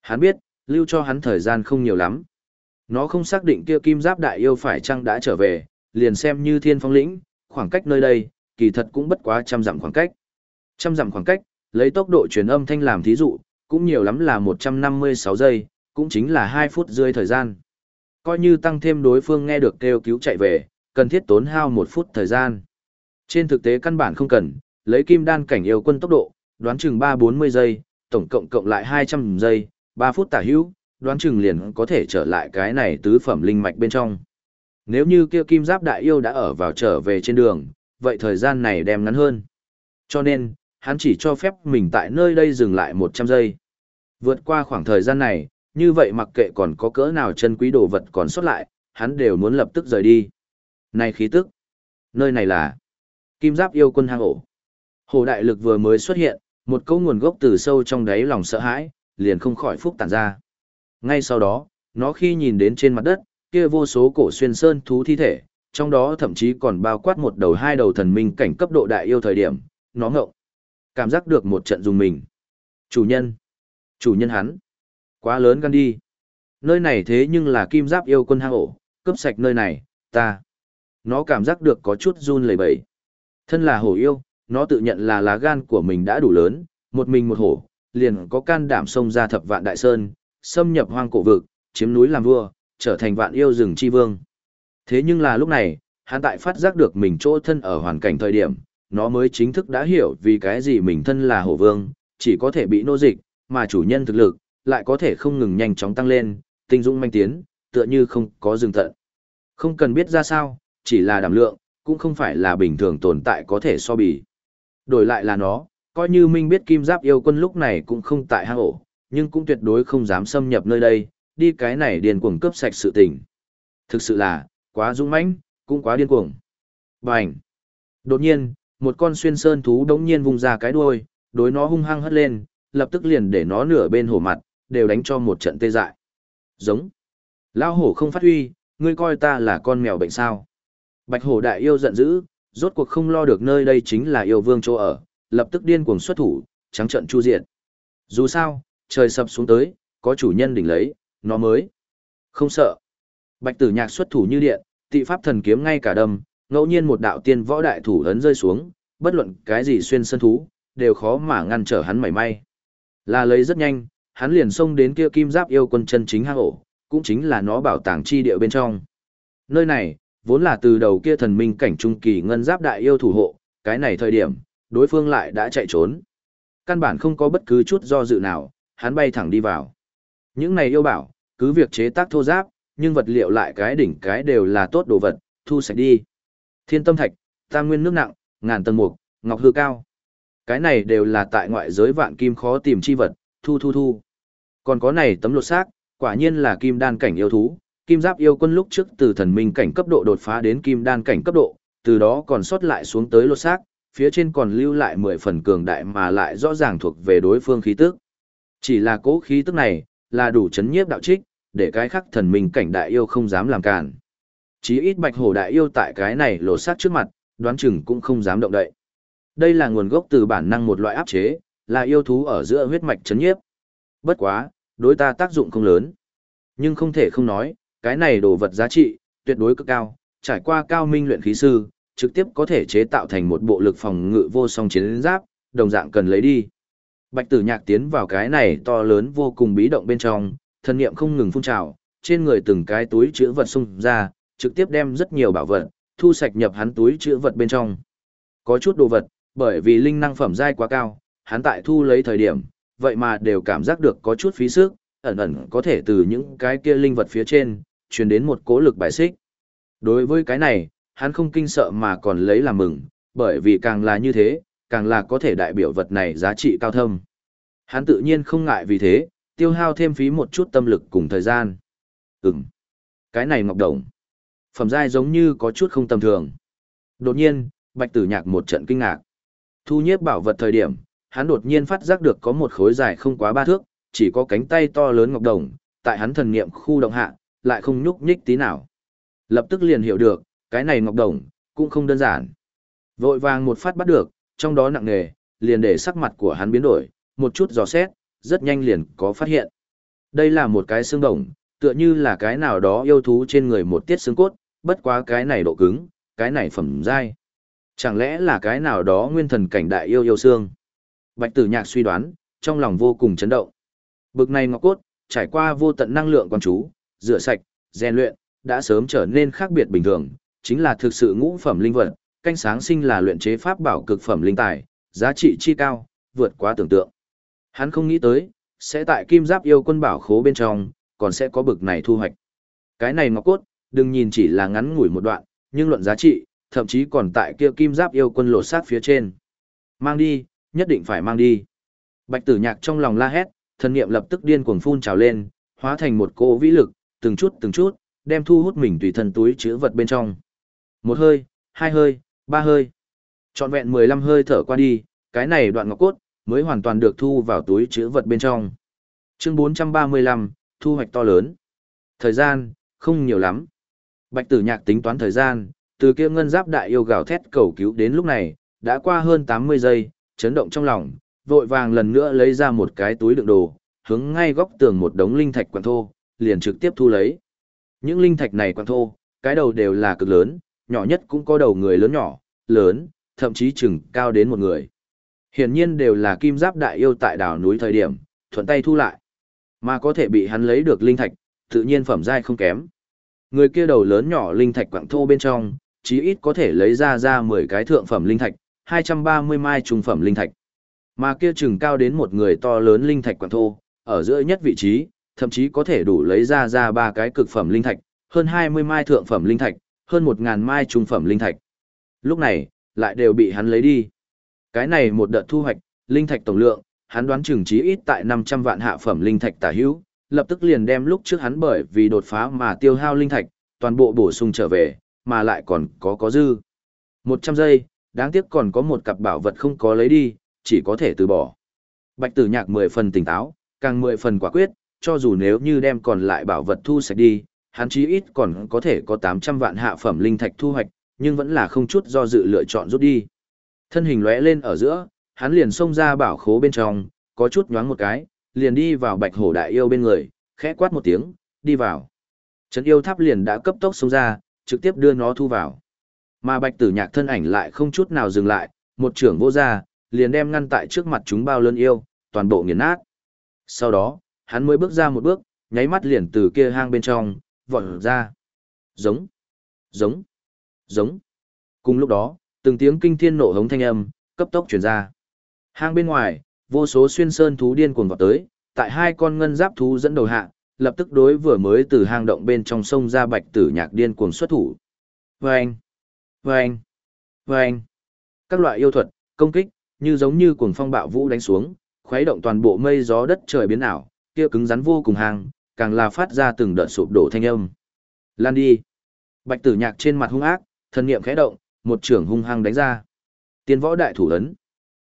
Hắn biết, lưu cho hắn thời gian không nhiều lắm. Nó không xác định kia kim giáp đại yêu phải chăng đã trở về, liền xem như thiên phong lĩnh, khoảng cách nơi đây, kỳ thật cũng bất quá trăm dặm khoảng cách. Trăm dặm khoảng cách, lấy tốc độ truyền âm thanh làm thí dụ, cũng nhiều lắm là 156 giây, cũng chính là 2 phút rơi thời gian. Coi như tăng thêm đối phương nghe được kêu cứu chạy về, cần thiết tốn hao 1 phút thời gian. Trên thực tế căn bản không cần, lấy kim đan cảnh yêu quân tốc độ, đoán chừng 3-40 giây, tổng cộng cộng lại 200 giây, 3 phút tả hữu, đoán chừng liền có thể trở lại cái này tứ phẩm linh mạch bên trong. Nếu như kia kim giáp đại yêu đã ở vào trở về trên đường, vậy thời gian này đem ngắn hơn. Cho nên, hắn chỉ cho phép mình tại nơi đây dừng lại 100 giây. Vượt qua khoảng thời gian này, như vậy mặc kệ còn có cỡ nào chân quý đồ vật còn sót lại, hắn đều muốn lập tức rời đi. Này khí tức, nơi này là Kim Giáp yêu quân hang ổ. Hồ đại lực vừa mới xuất hiện, một câu nguồn gốc từ sâu trong đáy lòng sợ hãi, liền không khỏi phúc tản ra. Ngay sau đó, nó khi nhìn đến trên mặt đất, kia vô số cổ xuyên sơn thú thi thể, trong đó thậm chí còn bao quát một đầu hai đầu thần minh cảnh cấp độ đại yêu thời điểm, nó ngộng. Cảm giác được một trận dùng mình. Chủ nhân. Chủ nhân hắn. Quá lớn gan đi. Nơi này thế nhưng là kim giáp yêu quân hang ổ, cướp sạch nơi này, ta. Nó cảm giác được có chút run lẩy bẩy. Thân là hổ yêu, nó tự nhận là lá gan của mình đã đủ lớn, một mình một hổ, liền có can đảm xông ra thập vạn đại sơn, xâm nhập hoang cổ vực, chiếm núi làm vua, trở thành vạn yêu rừng chi vương. Thế nhưng là lúc này, hắn tại phát giác được mình chỗ thân ở hoàn cảnh thời điểm, nó mới chính thức đã hiểu vì cái gì mình thân là hổ vương, chỉ có thể bị nô dịch, mà chủ nhân thực lực, lại có thể không ngừng nhanh chóng tăng lên, tinh dũng manh tiến, tựa như không có dừng tận. Không cần biết ra sao, chỉ là đảm lượng, cũng không phải là bình thường tồn tại có thể so bì. Đổi lại là nó, coi như Minh biết kim giáp yêu quân lúc này cũng không tại hang ổ, nhưng cũng tuyệt đối không dám xâm nhập nơi đây, đi cái này điên cuồng cướp sạch sự tình. Thực sự là, quá dũng mãnh, cũng quá điên cuồng. Bành! Đột nhiên, một con xuyên sơn thú đống nhiên vùng ra cái đuôi, đối nó hung hăng hất lên, lập tức liền để nó nửa bên hổ mặt, đều đánh cho một trận tê dại. Giống! Lao hổ không phát huy, ngươi coi ta là con mèo bệnh sao. Bạch hổ đại yêu giận dữ, rốt cuộc không lo được nơi đây chính là yêu vương chỗ ở, lập tức điên cuồng xuất thủ, trắng trận chu diệt. Dù sao, trời sập xuống tới, có chủ nhân đỉnh lấy, nó mới. Không sợ. Bạch tử nhạc xuất thủ như điện, tị pháp thần kiếm ngay cả đâm, ngẫu nhiên một đạo tiên võ đại thủ ấn rơi xuống, bất luận cái gì xuyên sân thú, đều khó mà ngăn trở hắn mảy may. Là lấy rất nhanh, hắn liền xông đến kia kim giáp yêu quân chân chính hang ổ, cũng chính là nó bảo tàng chi địa bên trong. Nơi này, vốn là từ đầu kia thần minh cảnh trung kỳ ngân giáp đại yêu thủ hộ, cái này thời điểm, đối phương lại đã chạy trốn. Căn bản không có bất cứ chút do dự nào, hắn bay thẳng đi vào. Những này yêu bảo, cứ việc chế tác thô giáp, nhưng vật liệu lại cái đỉnh cái đều là tốt đồ vật, thu sạch đi. Thiên tâm thạch, tam nguyên nước nặng, ngàn tầng mục, ngọc hư cao. Cái này đều là tại ngoại giới vạn kim khó tìm chi vật, thu thu thu. Còn có này tấm lột xác, quả nhiên là kim đan cảnh yêu thú, kim giáp yêu quân lúc trước từ thần minh cảnh cấp độ đột phá đến kim đan cảnh cấp độ, từ đó còn sót lại xuống tới lột xác, phía trên còn lưu lại 10 phần cường đại mà lại rõ ràng thuộc về đối phương khí tức. Chỉ là cố khí tức này, là đủ chấn nhiếp đạo trích, để cái khắc thần minh cảnh đại yêu không dám làm cản. Chí ít bạch hổ đại yêu tại cái này lột xác trước mặt, đoán chừng cũng không dám động đậy. Đây là nguồn gốc từ bản năng một loại áp chế, là yêu thú ở giữa huyết mạch chấn nhiếp. Bất quá, đối ta tác dụng không lớn. Nhưng không thể không nói, cái này đồ vật giá trị, tuyệt đối cực cao, trải qua cao minh luyện khí sư, trực tiếp có thể chế tạo thành một bộ lực phòng ngự vô song chiến giáp, đồng dạng cần lấy đi. Bạch tử nhạc tiến vào cái này to lớn vô cùng bí động bên trong, thân niệm không ngừng phun trào, trên người từng cái túi chữ vật xung ra, trực tiếp đem rất nhiều bảo vật, thu sạch nhập hắn túi chữ vật bên trong. Có chút đồ vật, bởi vì linh năng phẩm giai quá cao, hắn tại thu lấy thời điểm, vậy mà đều cảm giác được có chút phí sức, ẩn ẩn có thể từ những cái kia linh vật phía trên, truyền đến một cố lực bài xích. Đối với cái này, hắn không kinh sợ mà còn lấy làm mừng, bởi vì càng là như thế, càng là có thể đại biểu vật này giá trị cao thâm. Hắn tự nhiên không ngại vì thế, tiêu hao thêm phí một chút tâm lực cùng thời gian. Ừm, cái này ngọc đồng. Phẩm giai giống như có chút không tầm thường. Đột nhiên, bạch tử nhạc một trận kinh ngạc. Thu nhiếp bảo vật thời điểm, hắn đột nhiên phát giác được có một khối dài không quá ba thước, chỉ có cánh tay to lớn ngọc đồng, tại hắn thần niệm khu động hạ, lại không nhúc nhích tí nào. Lập tức liền hiểu được, cái này ngọc đồng, cũng không đơn giản. Vội vàng một phát bắt được, trong đó nặng nề, liền để sắc mặt của hắn biến đổi, một chút dò xét, rất nhanh liền có phát hiện. Đây là một cái xương đồng, tựa như là cái nào đó yêu thú trên người một tiết xương cốt, bất quá cái này độ cứng, cái này phẩm dai. Chẳng lẽ là cái nào đó nguyên thần cảnh đại yêu yêu xương? Bạch tử nhạc suy đoán, trong lòng vô cùng chấn động. Bực này ngọc cốt, trải qua vô tận năng lượng quan chú, rửa sạch, rèn luyện, đã sớm trở nên khác biệt bình thường, chính là thực sự ngũ phẩm linh vật, canh sáng sinh là luyện chế pháp bảo cực phẩm linh tài, giá trị chi cao, vượt quá tưởng tượng. Hắn không nghĩ tới, sẽ tại kim giáp yêu quân bảo khố bên trong, còn sẽ có bực này thu hoạch. Cái này ngọc cốt, đừng nhìn chỉ là ngắn ngủi một đoạn, nhưng luận giá trị, thậm chí còn tại kia kim giáp yêu quân lột sát phía trên. Mang đi, nhất định phải mang đi. Bạch tử nhạc trong lòng la hét, thần niệm lập tức điên cuồng phun trào lên, hóa thành một cỗ vĩ lực, từng chút từng chút, đem thu hút mình tùy thân túi chứa vật bên trong. Một hơi, hai hơi, ba hơi. Trọn vẹn 15 hơi thở qua đi, cái này đoạn ngọc cốt, mới hoàn toàn được thu vào túi chứa vật bên trong. Chương 435, thu hoạch to lớn. Thời gian, không nhiều lắm. Bạch tử nhạc tính toán thời gian, từ kia ngân giáp đại yêu gào thét cầu cứu đến lúc này, đã qua hơn 80 giây, chấn động trong lòng, vội vàng lần nữa lấy ra một cái túi đựng đồ, hướng ngay góc tường một đống linh thạch quặng thô, liền trực tiếp thu lấy. Những linh thạch này quặng thô, cái đầu đều là cực lớn, nhỏ nhất cũng có đầu người lớn nhỏ, lớn, thậm chí chừng cao đến một người. Hiển nhiên đều là kim giáp đại yêu tại đảo núi thời điểm, thuận tay thu lại. Mà có thể bị hắn lấy được linh thạch, tự nhiên phẩm giai không kém. Người kia đầu lớn nhỏ linh thạch quặng thô bên trong, chí ít có thể lấy ra ra 10 cái thượng phẩm linh thạch, 230 mai trung phẩm linh thạch. Mà kia chừng cao đến một người to lớn linh thạch quan thô, ở giữa nhất vị trí, thậm chí có thể đủ lấy ra ra ba cái cực phẩm linh thạch, hơn 20 mai thượng phẩm linh thạch, hơn 1000 mai trung phẩm linh thạch. Lúc này, lại đều bị hắn lấy đi. Cái này một đợt thu hoạch, linh thạch tổng lượng, hắn đoán chừng chí ít tại 500 vạn hạ phẩm linh thạch tả hữu, lập tức liền đem lúc trước hắn bởi vì đột phá mà tiêu hao linh thạch, toàn bộ bổ sung trở về, mà lại còn có có dư. 100 giây, đáng tiếc còn có một cặp bảo vật không có lấy đi, chỉ có thể từ bỏ. Bạch tử nhạc 10 phần tỉnh táo, càng 10 phần quả quyết, cho dù nếu như đem còn lại bảo vật thu sạch đi, hắn chí ít còn có thể có 800 vạn hạ phẩm linh thạch thu hoạch, nhưng vẫn là không chút do dự lựa chọn rút đi. Thân hình lóe lên ở giữa, hắn liền xông ra bảo khố bên trong, có chút nhoáng một cái, liền đi vào bạch hổ đại yêu bên người, khẽ quát một tiếng, đi vào. Trấn yêu tháp liền đã cấp tốc xông ra, trực tiếp đưa nó thu vào. Mà bạch tử nhạc thân ảnh lại không chút nào dừng lại, một trưởng vô ra, liền đem ngăn tại trước mặt chúng bao lớn yêu, toàn bộ nghiền nát. Sau đó, hắn mới bước ra một bước, nháy mắt liền từ kia hang bên trong, vọt ra. Giống, giống, giống. Cùng lúc đó, từng tiếng kinh thiên nổ hống thanh âm, cấp tốc truyền ra. Hang bên ngoài, vô số xuyên sơn thú điên cuồng vọt tới, tại hai con ngân giáp thú dẫn đầu hạ, lập tức đối vừa mới từ hang động bên trong sông ra bạch tử nhạc điên cuồng xuất thủ. Vâng! Vâng! Vâng! Các loại yêu thuật, công kích, như giống như cuồng phong bạo vũ đánh xuống, khuấy động toàn bộ mây gió đất trời biến ảo, kia cứng rắn vô cùng hang, càng là phát ra từng đợt sụp đổ thanh âm. Lan đi! Bạch tử nhạc trên mặt hung ác, thân niệm khẽ động, một trưởng hung hăng đánh ra. Tiên võ đại thủ ấn.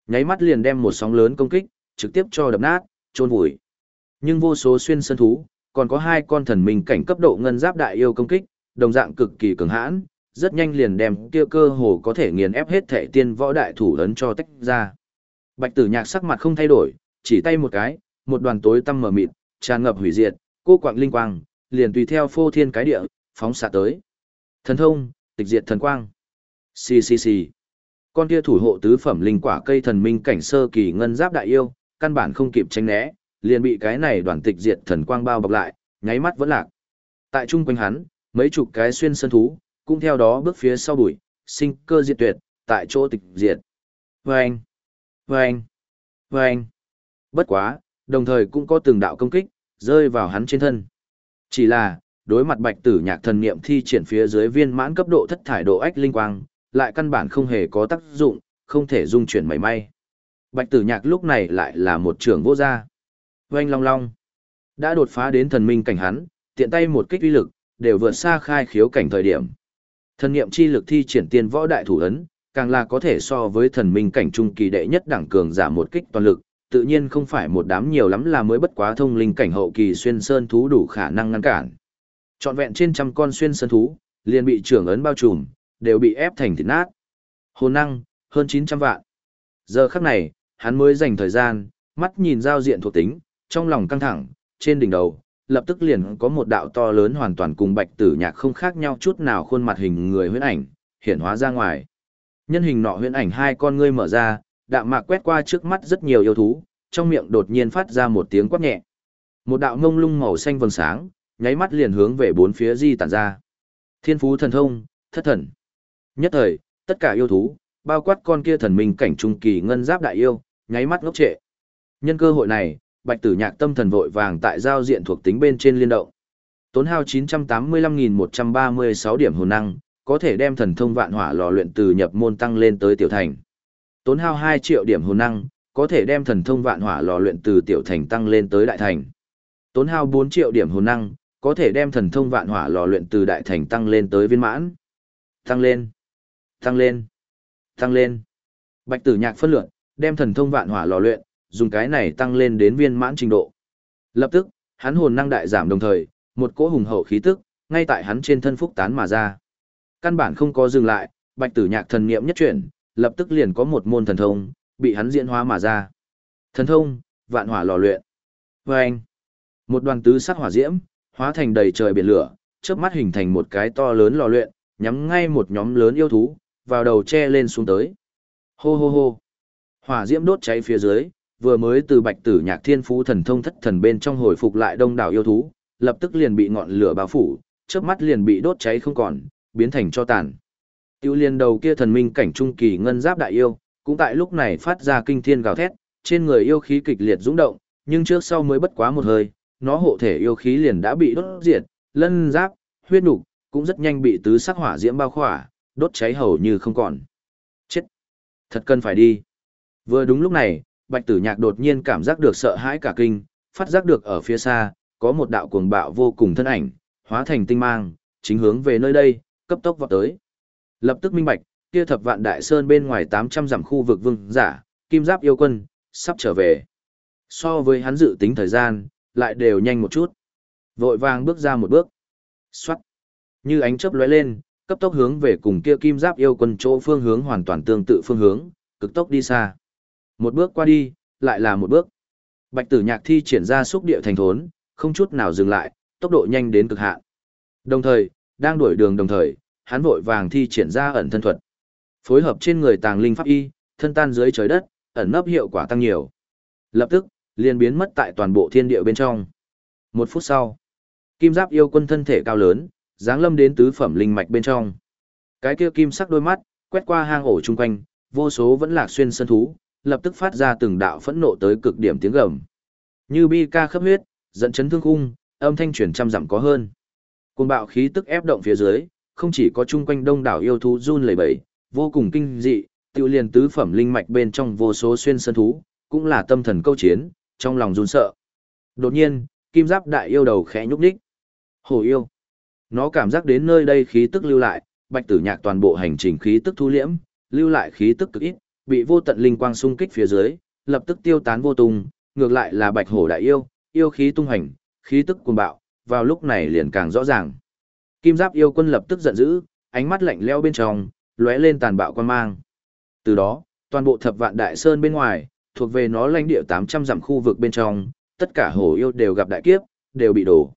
Nháy mắt liền đem một sóng lớn công kích, trực tiếp cho đập nát, trôn vùi. Nhưng vô số xuyên sân thú, còn có hai con thần minh cảnh cấp độ ngân giáp đại yêu công kích, đồng dạng cực kỳ cường hãn, rất nhanh liền đem kia cơ hồ có thể nghiền ép hết thể tiên võ đại thủ lớn cho tách ra. Bạch tử nhạc sắc mặt không thay đổi, chỉ tay một cái, một đoàn tối tăm mở mịt, tràn ngập hủy diệt, cô quạng linh quang, liền tùy theo phô thiên cái địa, phóng xạ tới. Thần thông, tịch diệt thần quang. Xì xì xì. Con kia thủ hộ tứ phẩm linh quả cây thần minh cảnh sơ kỳ ngân giáp đại yêu, căn bản không kịp tránh né, liền bị cái này đoàn tịch diệt thần quang bao bọc lại, nháy mắt vẫn lạc. Tại trung quanh hắn, mấy chục cái xuyên sơn thú, cũng theo đó bước phía sau đuổi, sinh cơ diệt tuyệt, tại chỗ tịch diệt. Vâng! Vâng! Vâng! Bất quá, đồng thời cũng có từng đạo công kích, rơi vào hắn trên thân. Chỉ là, đối mặt bạch tử nhạc thần niệm thi triển phía dưới viên mãn cấp độ thất thải độ ách linh quang, lại căn bản không hề có tác dụng, không thể dung chuyển mảy may. Bạch tử nhạc lúc này lại là một trường vô gia. Oanh long long. Đã đột phá đến thần minh cảnh hắn, tiện tay một kích uy lực, đều vượt xa khai khiếu cảnh thời điểm. Thần niệm chi lực thi triển tiên võ đại thủ ấn, càng là có thể so với thần minh cảnh trung kỳ đệ nhất đẳng cường giả một kích toàn lực, tự nhiên không phải một đám nhiều lắm là mới bất quá thông linh cảnh hậu kỳ xuyên sơn thú đủ khả năng ngăn cản. Trọn vẹn trên trăm con xuyên sơn thú, liền bị trưởng ấn bao trùm, đều bị ép thành thịt nát. Hồn năng, hơn 900 vạn. Giờ khắc này, hắn mới dành thời gian, mắt nhìn giao diện thuộc tính, trong lòng căng thẳng, trên đỉnh đầu, lập tức liền có một đạo to lớn hoàn toàn cùng bạch tử nhạc không khác nhau chút nào khuôn mặt hình người huyễn ảnh, hiện hóa ra ngoài. Nhân hình nọ huyễn ảnh hai con ngươi mở ra, đạm mạc quét qua trước mắt rất nhiều yêu thú, trong miệng đột nhiên phát ra một tiếng quát nhẹ. Một đạo ngông lung màu xanh vầng sáng, nháy mắt liền hướng về bốn phía di tản ra. Thiên phú thần thông, thất thần. Nhất thời, tất cả yêu thú, bao quát con kia thần minh cảnh trung kỳ ngân giáp đại yêu, nháy mắt ngốc trệ. Nhân cơ hội này, Bạch Tử Nhạc tâm thần vội vàng tại giao diện thuộc tính bên trên liên động. Tốn hao 985.136 điểm hồn năng, có thể đem thần thông vạn hỏa lò luyện từ nhập môn tăng lên tới tiểu thành. Tốn hao 2 triệu điểm hồn năng, có thể đem thần thông vạn hỏa lò luyện từ tiểu thành tăng lên tới đại thành. Tốn hao 4 triệu điểm hồn năng, có thể đem thần thông vạn hỏa lò luyện từ đại thành tăng lên tới viên mãn. Tăng lên, tăng lên, tăng lên. Bạch Tử Nhạc phân lượng, đem thần thông vạn hỏa lò luyện, dùng cái này tăng lên đến viên mãn trình độ. Lập tức, hắn hồn năng đại giảm đồng thời, một cỗ hùng hậu khí tức, ngay tại hắn trên thân phúc tán mà ra. Căn bản không có dừng lại, bạch tử nhạc thần niệm nhất chuyển, lập tức liền có một môn thần thông, bị hắn diễn hóa mà ra. Thần thông, vạn hỏa lò luyện. Và anh, một đoàn tứ sắc hỏa diễm, hóa thành đầy trời biển lửa, chớp mắt hình thành một cái to lớn lò luyện, nhắm ngay một nhóm lớn yêu thú, vào đầu che lên xuống tới. Hô hô hô. Hỏa diễm đốt cháy phía dưới, vừa mới từ bạch tử nhạc thiên phú thần thông thất thần bên trong hồi phục lại đông đảo yêu thú, lập tức liền bị ngọn lửa bao phủ, chớp mắt liền bị đốt cháy không còn, biến thành cho tàn. Tiêu liên đầu kia thần minh cảnh trung kỳ ngân giáp đại yêu, cũng tại lúc này phát ra kinh thiên gào thét, trên người yêu khí kịch liệt dũng động, nhưng trước sau mới bất quá một hơi, nó hộ thể yêu khí liền đã bị đốt diệt, lân giáp, huyết nục cũng rất nhanh bị tứ sắc hỏa diễm bao khỏa, đốt cháy hầu như không còn. Chết! Thật cần phải đi. Vừa đúng lúc này, Bạch Tử Nhạc đột nhiên cảm giác được sợ hãi cả kinh, phát giác được ở phía xa, có một đạo cuồng bạo vô cùng thân ảnh, hóa thành tinh mang, chính hướng về nơi đây, cấp tốc vọt tới. Lập tức minh bạch, kia thập vạn đại sơn bên ngoài 800 dặm khu vực vương giả, kim giáp yêu quân, sắp trở về. So với hắn dự tính thời gian, lại đều nhanh một chút. Vội vàng bước ra một bước. Xoát. Như ánh chớp lóe lên, cấp tốc hướng về cùng kia kim giáp yêu quân chỗ phương hướng hoàn toàn tương tự phương hướng, cực tốc đi xa. Một bước qua đi, lại là một bước. Bạch tử nhạc thi triển ra xúc địa thành thốn, không chút nào dừng lại, tốc độ nhanh đến cực hạn. Đồng thời, đang đuổi đường đồng thời, hắn vội vàng thi triển ra ẩn thân thuật. Phối hợp trên người tàng linh pháp y, thân tan dưới trời đất, ẩn nấp hiệu quả tăng nhiều. Lập tức, liền biến mất tại toàn bộ thiên địa bên trong. Một phút sau, kim giáp yêu quân thân thể cao lớn, dáng lâm đến tứ phẩm linh mạch bên trong. Cái kia kim sắc đôi mắt, quét qua hang ổ chung quanh, vô số vẫn lạc xuyên sân thú, lập tức phát ra từng đạo phẫn nộ tới cực điểm tiếng gầm. Như bi ca khắp huyết, dẫn chấn thương khung, âm thanh chuyển trăm dặm có hơn. Cuồng bạo khí tức ép động phía dưới, không chỉ có chung quanh đông đảo yêu thú run lẩy bẩy, vô cùng kinh dị, tiêu liền tứ phẩm linh mạch bên trong vô số xuyên sơn thú, cũng là tâm thần câu chiến, trong lòng run sợ. Đột nhiên, kim giáp đại yêu đầu khẽ nhúc nhích. Hổ yêu. Nó cảm giác đến nơi đây khí tức lưu lại, bạch tử nhạc toàn bộ hành trình khí tức thu liễm, lưu lại khí tức cực ít, bị vô tận linh quang xung kích phía dưới, lập tức tiêu tán vô tung, ngược lại là bạch hổ đại yêu, yêu khí tung hành, khí tức cuồng bạo, vào lúc này liền càng rõ ràng. Kim giáp yêu quân lập tức giận dữ, ánh mắt lạnh lẽo bên trong, lóe lên tàn bạo quan mang. Từ đó, toàn bộ thập vạn đại sơn bên ngoài, thuộc về nó lãnh địa 800 dặm khu vực bên trong, tất cả hổ yêu đều gặp đại kiếp, đều bị đổ.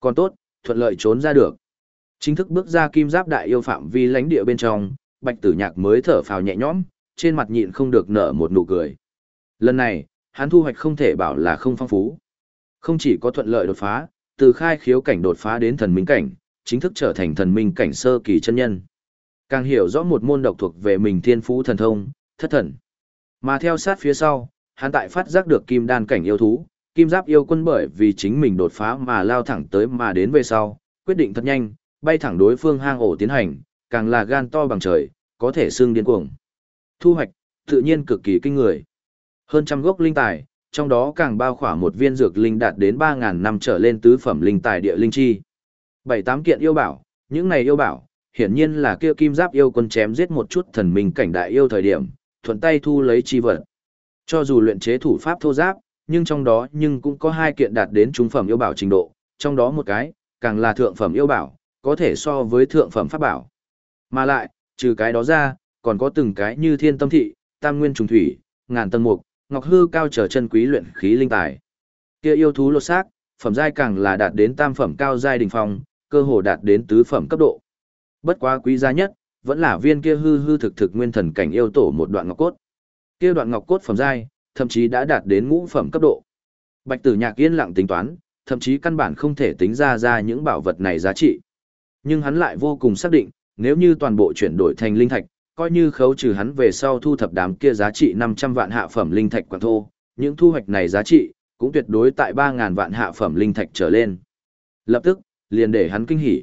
Còn tốt, thuận lợi trốn ra được. Chính thức bước ra kim giáp đại yêu phạm vi lãnh địa bên trong, bạch tử nhạc mới thở phào nhẹ nhõm, trên mặt nhịn không được nở một nụ cười. Lần này, hắn thu hoạch không thể bảo là không phong phú. Không chỉ có thuận lợi đột phá, từ khai khiếu cảnh đột phá đến thần minh cảnh, chính thức trở thành thần minh cảnh sơ kỳ chân nhân. Càng hiểu rõ một môn độc thuộc về mình thiên phú thần thông, thất thần. Mà theo sát phía sau, hắn tại phát giác được kim đan cảnh yêu thú, kim giáp yêu quân bởi vì chính mình đột phá mà lao thẳng tới mà đến về sau, quyết định thật nhanh, bay thẳng đối phương hang ổ tiến hành, càng là gan to bằng trời, có thể xương điên cuồng. Thu hoạch, tự nhiên cực kỳ kinh người. Hơn trăm gốc linh tài, trong đó càng bao khỏa một viên dược linh đạt đến 3.000 năm trở lên tứ phẩm linh tài địa linh chi. Bảy tám kiện yêu bảo, những này yêu bảo, hiển nhiên là kia kim giáp yêu quân chém giết một chút thần minh cảnh đại yêu thời điểm, thuận tay thu lấy chi vật. Cho dù luyện chế thủ pháp thô giáp, nhưng trong đó nhưng cũng có hai kiện đạt đến trung phẩm yêu bảo trình độ, trong đó một cái, càng là thượng phẩm yêu bảo, có thể so với thượng phẩm pháp bảo. Mà lại, trừ cái đó ra, còn có từng cái như thiên tâm thị, tam nguyên trùng thủy, ngàn tầng mục, ngọc hư cao trở chân quý luyện khí linh tài. Kia yêu thú lột xác, phẩm giai càng là đạt đến tam phẩm cao giai đỉnh phong, cơ hồ đạt đến tứ phẩm cấp độ. Bất quá quý giá nhất, vẫn là viên kia hư hư thực thực nguyên thần cảnh yêu tổ một đoạn ngọc cốt. Kia đoạn ngọc cốt phẩm giai, thậm chí đã đạt đến ngũ phẩm cấp độ. Bạch Tử Nhạc yên lặng tính toán, thậm chí căn bản không thể tính ra ra những bảo vật này giá trị. Nhưng hắn lại vô cùng xác định, nếu như toàn bộ chuyển đổi thành linh thạch, coi như khấu trừ hắn về sau thu thập đám kia giá trị 500 vạn hạ phẩm linh thạch quản thô, những thu hoạch này giá trị cũng tuyệt đối tại 3000 vạn hạ phẩm linh thạch trở lên. Lập tức, liền để hắn kinh hỉ.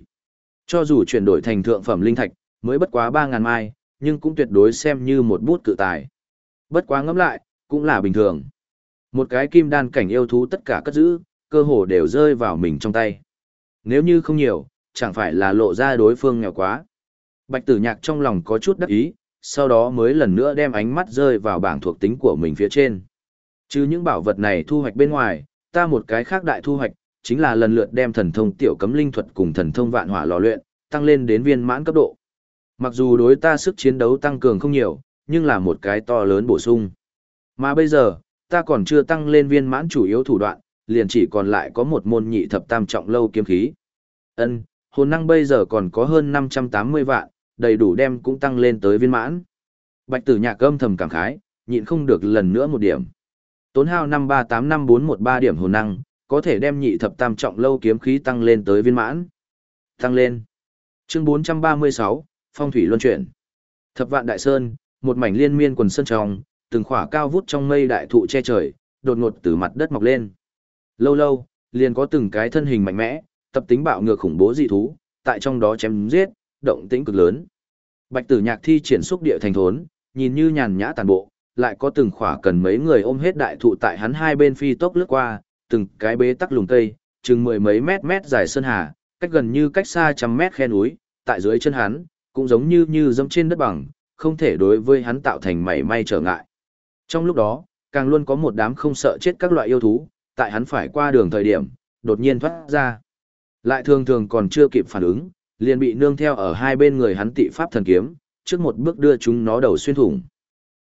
Cho dù chuyển đổi thành thượng phẩm linh thạch, mới bất quá 3000 mai, nhưng cũng tuyệt đối xem như một bút cự tài. Bất quá ngẫm lại, cũng là bình thường. Một cái kim đan cảnh yêu thú tất cả cất giữ, cơ hồ đều rơi vào mình trong tay. Nếu như không nhiều, chẳng phải là lộ ra đối phương nghèo quá. Bạch tử nhạc trong lòng có chút đắc ý, sau đó mới lần nữa đem ánh mắt rơi vào bảng thuộc tính của mình phía trên. Chứ những bảo vật này thu hoạch bên ngoài, ta một cái khác đại thu hoạch, chính là lần lượt đem thần thông tiểu cấm linh thuật cùng thần thông vạn hỏa lò luyện, tăng lên đến viên mãn cấp độ. Mặc dù đối ta sức chiến đấu tăng cường không nhiều, nhưng là một cái to lớn bổ sung. Mà bây giờ, ta còn chưa tăng lên viên mãn chủ yếu thủ đoạn, liền chỉ còn lại có một môn nhị thập tam trọng lâu kiếm khí. Ân, hồn năng bây giờ còn có hơn 580 vạn, đầy đủ đem cũng tăng lên tới viên mãn. Bạch tử nhạc âm thầm cảm khái, nhịn không được lần nữa một điểm. Tốn hao 5385413 điểm hồn năng, có thể đem nhị thập tam trọng lâu kiếm khí tăng lên tới viên mãn. Tăng lên. Chương 436, phong thủy luân chuyển. Thập vạn đại sơn, một mảnh liên miên quần sơn tròng, từng khỏa cao vút trong mây đại thụ che trời, đột ngột từ mặt đất mọc lên. Lâu lâu, liền có từng cái thân hình mạnh mẽ, tập tính bạo ngược khủng bố dị thú, tại trong đó chém giết, động tĩnh cực lớn. Bạch Tử Nhạc thi triển xúc địa thành thốn, nhìn như nhàn nhã tàn bộ, lại có từng khỏa cần mấy người ôm hết đại thụ tại hắn hai bên phi tốc lướt qua, từng cái bế tắc lùng cây, chừng mười mấy mét mét dài sơn hà, cách gần như cách xa trăm mét khe núi, tại dưới chân hắn, cũng giống như như dẫm trên đất bằng, không thể đối với hắn tạo thành mảy may trở ngại. Trong lúc đó, càng luôn có một đám không sợ chết các loại yêu thú, tại hắn phải qua đường thời điểm, đột nhiên thoát ra. Lại thường thường còn chưa kịp phản ứng, liền bị nương theo ở hai bên người hắn tị pháp thần kiếm, trước một bước đưa chúng nó đầu xuyên thủng.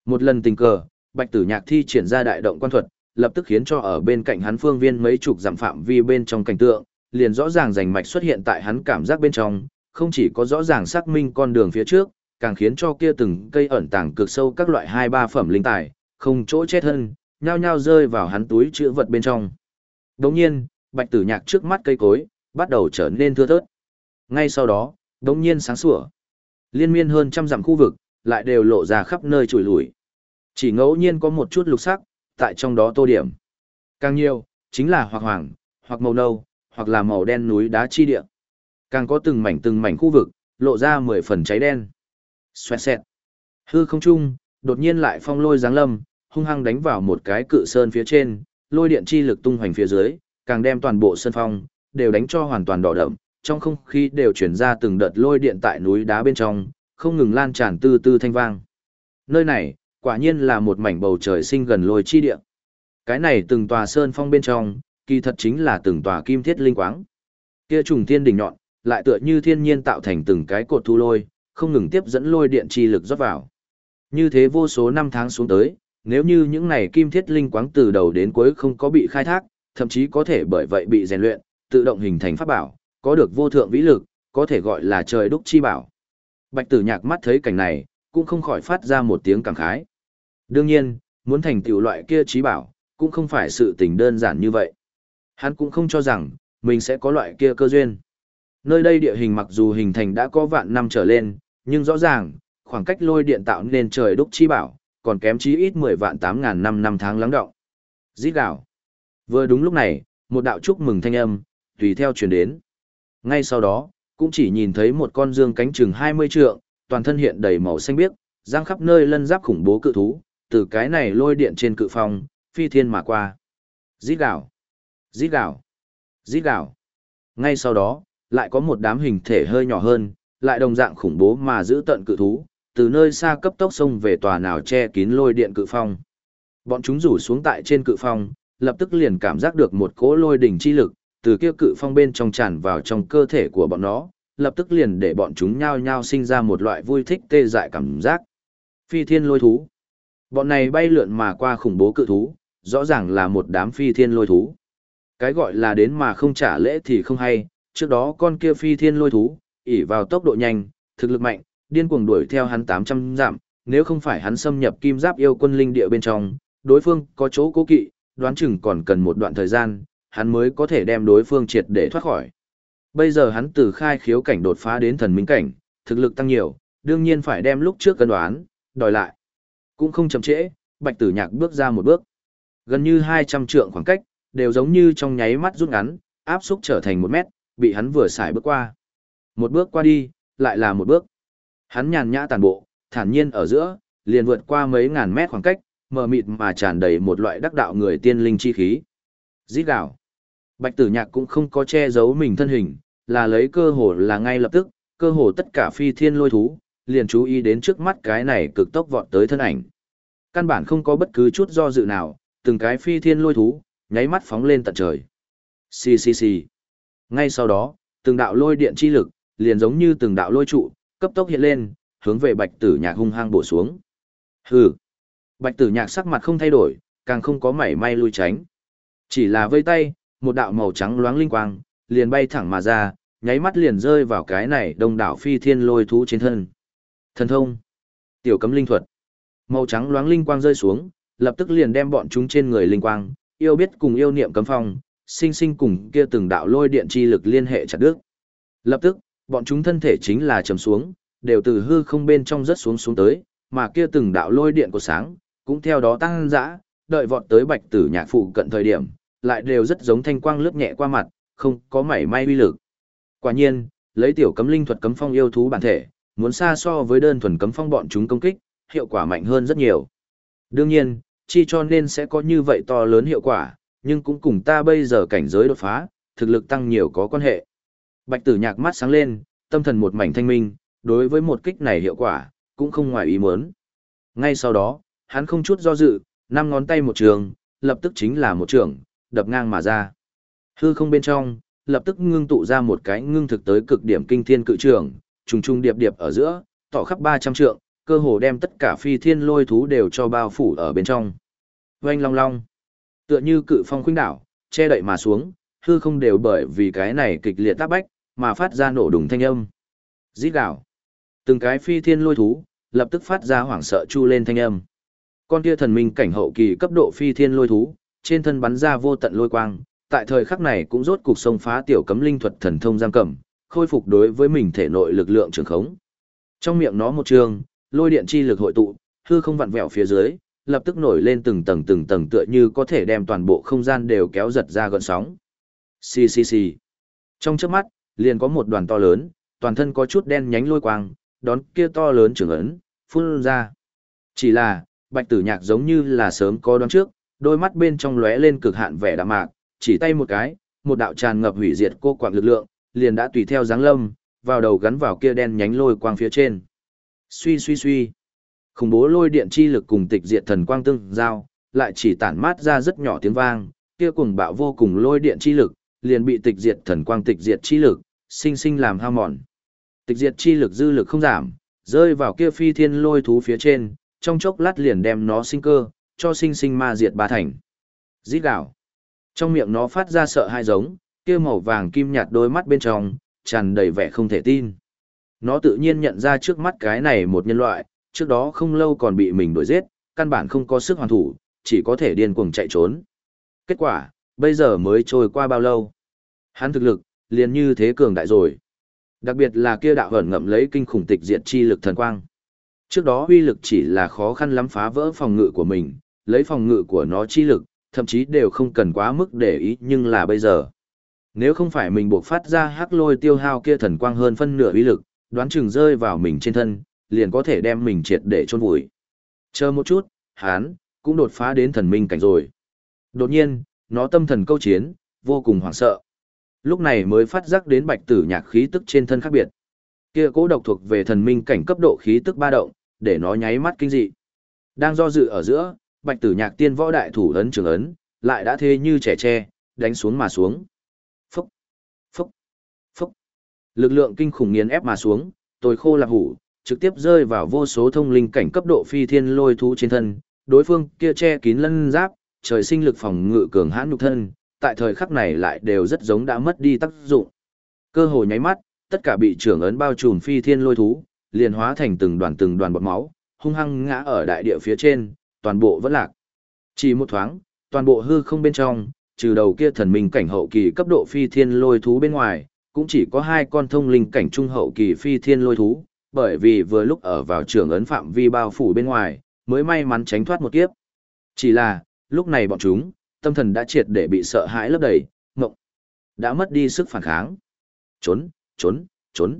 Một lần tình cờ, Bạch Tử Nhạc thi triển ra đại động quan thuật, lập tức khiến cho ở bên cạnh hắn phương viên mấy chục dặm phạm vi bên trong cảnh tượng, liền rõ ràng rành mạch xuất hiện tại hắn cảm giác bên trong, không chỉ có rõ ràng xác minh con đường phía trước, càng khiến cho kia từng cây ẩn tàng cực sâu các loại hai ba phẩm linh tài, không chỗ chết thân, nhao nhao rơi vào hắn túi chữ vật bên trong. Đồng nhiên, Bạch Tử Nhạc trước mắt cây cối, bắt đầu trở nên thưa thớt. Ngay sau đó, đống nhiên sáng sủa. Liên miên hơn trăm dặm khu vực, lại đều lộ ra khắp nơi trùi lùi. Chỉ ngẫu nhiên có một chút lục sắc, tại trong đó tô điểm. Càng nhiều, chính là hoặc hoàng, hoặc màu nâu, hoặc là màu đen núi đá chi địa. Càng có từng mảnh từng mảnh khu vực, lộ ra mười phần cháy đen. Xoẹt xẹt. Hư không trung, đột nhiên lại phong lôi giáng lâm, hung hăng đánh vào một cái cự sơn phía trên, lôi điện chi lực tung hoành phía dưới, càng đem toàn bộ sơn phong, đều đánh cho hoàn toàn đỏ đậm, trong không khí đều chuyển ra từng đợt lôi điện tại núi đá bên trong, không ngừng lan tràn tư tư thanh vang. Nơi này, quả nhiên là một mảnh bầu trời sinh gần lôi chi địa. Cái này từng tòa sơn phong bên trong, kỳ thật chính là từng tòa kim thiết linh quáng. Kia trùng thiên đỉnh nhọn, lại tựa như thiên nhiên tạo thành từng cái cột thu lôi, không ngừng tiếp dẫn lôi điện chi lực rót vào. Như thế vô số năm tháng xuống tới, nếu như những này kim thiết linh quáng từ đầu đến cuối không có bị khai thác, thậm chí có thể bởi vậy bị rèn luyện, tự động hình thành pháp bảo, có được vô thượng vĩ lực, có thể gọi là trời đúc chi bảo. Bạch tử nhạc mắt thấy cảnh này, cũng không khỏi phát ra một tiếng cảm khái. Đương nhiên, muốn thành tựu loại kia trí bảo, cũng không phải sự tình đơn giản như vậy. Hắn cũng không cho rằng, mình sẽ có loại kia cơ duyên. Nơi đây địa hình mặc dù hình thành đã có vạn năm trở lên, nhưng rõ ràng, khoảng cách lôi điện tạo nên trời đúc chi bảo, còn kém chí ít 10 vạn 8 ngàn năm năm tháng lắng động. Giết gạo. Vừa đúng lúc này, một đạo chúc mừng thanh âm, tùy theo truyền đến. Ngay sau đó, cũng chỉ nhìn thấy một con dương cánh chừng 20 trượng, toàn thân hiện đầy màu xanh biếc, giang khắp nơi lân giáp khủng bố cự thú, từ cái này lôi điện trên cự phong, phi thiên mà qua. Rít gào, rít gào, rít gào. Ngay sau đó, lại có một đám hình thể hơi nhỏ hơn, lại đồng dạng khủng bố mà giữ tận cự thú, từ nơi xa cấp tốc xông về tòa nào che kín lôi điện cự phong. Bọn chúng rủ xuống tại trên cự phong, lập tức liền cảm giác được một cỗ lôi đỉnh chi lực, từ kia cự phong bên trong tràn vào trong cơ thể của bọn nó, lập tức liền để bọn chúng nhao nhao sinh ra một loại vui thích tê dại cảm giác. Phi thiên lôi thú. Bọn này bay lượn mà qua khủng bố cự thú, rõ ràng là một đám phi thiên lôi thú. Cái gọi là đến mà không trả lễ thì không hay, trước đó con kia phi thiên lôi thú, ỉ vào tốc độ nhanh, thực lực mạnh, điên cuồng đuổi theo hắn 800 giảm, nếu không phải hắn xâm nhập kim giáp yêu quân linh địa bên trong, đối phương có chỗ cố kỵ, đoán chừng còn cần một đoạn thời gian, hắn mới có thể đem đối phương triệt để thoát khỏi. Bây giờ hắn từ khai khiếu cảnh đột phá đến thần minh cảnh, thực lực tăng nhiều, đương nhiên phải đem lúc trước cân đoán, đòi lại. Cũng không chậm trễ, bạch tử nhạc bước ra một bước. Gần như 200 trượng khoảng cách, đều giống như trong nháy mắt rút ngắn, áp xúc trở thành một mét, bị hắn vừa xài bước qua. Một bước qua đi, lại là một bước. Hắn nhàn nhã tàn bộ, thản nhiên ở giữa, liền vượt qua mấy ngàn mét khoảng cách, mờ mịt mà tràn đầy một loại đắc đạo người tiên linh chi khí. Giết gạo. Bạch tử nhạc cũng không có che giấu mình thân hình, là lấy cơ hồ là ngay lập tức, cơ hồ tất cả phi thiên lôi thú, liền chú ý đến trước mắt cái này cực tốc vọt tới thân ảnh. Căn bản không có bất cứ chút do dự nào, từng cái phi thiên lôi thú, nháy mắt phóng lên tận trời. Xì xì xì. Ngay sau đó, từng đạo lôi điện chi lực, liền giống như từng đạo lôi trụ, cấp tốc hiện lên, hướng về bạch tử nhạc hung hăng bổ xuống. Hừ. Bạch tử nhạc sắc mặt không thay đổi, càng không có mảy may lui tránh. Chỉ là vây tay, một đạo màu trắng loáng linh quang, liền bay thẳng mà ra, nháy mắt liền rơi vào cái này đông đảo phi thiên lôi thú trên thân. Thần thông. Tiểu cấm linh thuật. Màu trắng loáng linh quang rơi xuống, lập tức liền đem bọn chúng trên người linh quang, yêu biết cùng yêu niệm cấm phong, sinh sinh cùng kia từng đạo lôi điện chi lực liên hệ chặt đứt. Lập tức, bọn chúng thân thể chính là trầm xuống, đều từ hư không bên trong rất xuống xuống tới, mà kia từng đạo lôi điện của sáng, cũng theo đó tăng dã, đợi vọt tới bạch tử nhạc phụ cận thời điểm, lại đều rất giống thanh quang lướt nhẹ qua mặt, không có mảy may uy lực. Quả nhiên, lấy tiểu cấm linh thuật cấm phong yêu thú bản thể, muốn xa so với đơn thuần cấm phong bọn chúng công kích, hiệu quả mạnh hơn rất nhiều. Đương nhiên, chi cho nên sẽ có như vậy to lớn hiệu quả, nhưng cũng cùng ta bây giờ cảnh giới đột phá, thực lực tăng nhiều có quan hệ. Bạch tử nhạc mắt sáng lên, tâm thần một mảnh thanh minh, đối với một kích này hiệu quả, cũng không ngoài ý muốn. Ngay sau đó, hắn không chút do dự, năm ngón tay một trường, lập tức chính là một trường, đập ngang mà ra. Hư không bên trong, lập tức ngưng tụ ra một cái ngưng thực tới cực điểm kinh thiên cự trường, trùng trùng điệp điệp ở giữa, tỏ khắp 300 trượng, cơ hồ đem tất cả phi thiên lôi thú đều cho bao phủ ở bên trong. Oanh long long, tựa như cự phong khuynh đảo, che đậy mà xuống, hư không đều bởi vì cái này kịch liệt tác bách, mà phát ra nổ đùng thanh âm. Rít gào. Từng cái phi thiên lôi thú, lập tức phát ra hoảng sợ chu lên thanh âm. Con kia thần minh cảnh hậu kỳ cấp độ phi thiên lôi thú, trên thân bắn ra vô tận lôi quang, tại thời khắc này cũng rốt cục xông phá tiểu cấm linh thuật thần thông giam cầm, khôi phục đối với mình thể nội lực lượng trường khống. Trong miệng nó một trường, lôi điện chi lực hội tụ, hư không vặn vẹo phía dưới, lập tức nổi lên từng tầng từng tầng tựa như có thể đem toàn bộ không gian đều kéo giật ra gợn sóng. Xì xì xì. Trong chớp mắt, liền có một đoàn to lớn, toàn thân có chút đen nhánh lôi quang, đón kia to lớn trường ấn, phun ra. Chỉ là, bạch tử nhạc giống như là sớm có đoán trước, đôi mắt bên trong lóe lên cực hạn vẻ đạm mạc, chỉ tay một cái, một đạo tràn ngập hủy diệt cô quạng lực lượng, liền đã tùy theo dáng lâm, vào đầu gắn vào kia đen nhánh lôi quang phía trên. Suy suy suy. Khủng bố lôi điện chi lực cùng tịch diệt thần quang tương giao, lại chỉ tản mát ra rất nhỏ tiếng vang, kia cuồng bạo vô cùng lôi điện chi lực, liền bị tịch diệt thần quang tịch diệt chi lực, sinh sinh làm hao mòn. Tịch diệt chi lực dư lực không giảm, rơi vào kia phi thiên lôi thú phía trên, trong chốc lát liền đem nó sinh cơ, cho sinh sinh ma diệt ba thành. Rít gào. Trong miệng nó phát ra sợ hai giống, kia màu vàng kim nhạt đôi mắt bên trong, tràn đầy vẻ không thể tin. Nó tự nhiên nhận ra trước mắt cái này một nhân loại, trước đó không lâu còn bị mình đuổi giết, căn bản không có sức hoàn thủ, chỉ có thể điên cuồng chạy trốn. Kết quả, bây giờ mới trôi qua bao lâu. Hắn thực lực, liền như thế cường đại rồi. Đặc biệt là kia đạo hẩn ngậm lấy kinh khủng tịch diệt chi lực thần quang. Trước đó huy lực chỉ là khó khăn lắm phá vỡ phòng ngự của mình, lấy phòng ngự của nó chi lực, thậm chí đều không cần quá mức để ý nhưng là bây giờ. Nếu không phải mình buộc phát ra hắc lôi tiêu hao kia thần quang hơn phân nửa uy lực, đoán chừng rơi vào mình trên thân, liền có thể đem mình triệt để chôn vùi. Chờ một chút, hán, cũng đột phá đến thần minh cảnh rồi. Đột nhiên, nó tâm thần câu chiến, vô cùng hoảng sợ. Lúc này mới phát giác đến bạch tử nhạc khí tức trên thân khác biệt. Kia cố độc thuộc về thần minh cảnh cấp độ khí tức ba động, để nó nháy mắt kinh dị. Đang do dự ở giữa, bạch tử nhạc tiên võ đại thủ ấn trường ấn, lại đã thế như trẻ tre, đánh xuống mà xuống. Phúc, phúc, phúc. Lực lượng kinh khủng nghiền ép mà xuống, tồi khô lạc hủ, trực tiếp rơi vào vô số thông linh cảnh cấp độ phi thiên lôi thú trên thân, đối phương kia che kín lân giáp, trời sinh lực phòng ngự cường hãn nhục thân, tại thời khắc này lại đều rất giống đã mất đi tác dụng. Cơ hồ nháy mắt, tất cả bị trưởng ấn bao trùm phi thiên lôi thú, liền hóa thành từng đoàn từng đoàn bọt máu, hung hăng ngã ở đại địa phía trên, toàn bộ vẫn lạc. Chỉ một thoáng, toàn bộ hư không bên trong, trừ đầu kia thần minh cảnh hậu kỳ cấp độ phi thiên lôi thú bên ngoài, cũng chỉ có hai con thông linh cảnh trung hậu kỳ phi thiên lôi thú, bởi vì vừa lúc ở vào trường ấn phạm vi bao phủ bên ngoài, mới may mắn tránh thoát một kiếp. Chỉ là, lúc này bọn chúng, tâm thần đã triệt để bị sợ hãi lấp đầy, ngộng, đã mất đi sức phản kháng. Trốn, trốn, trốn.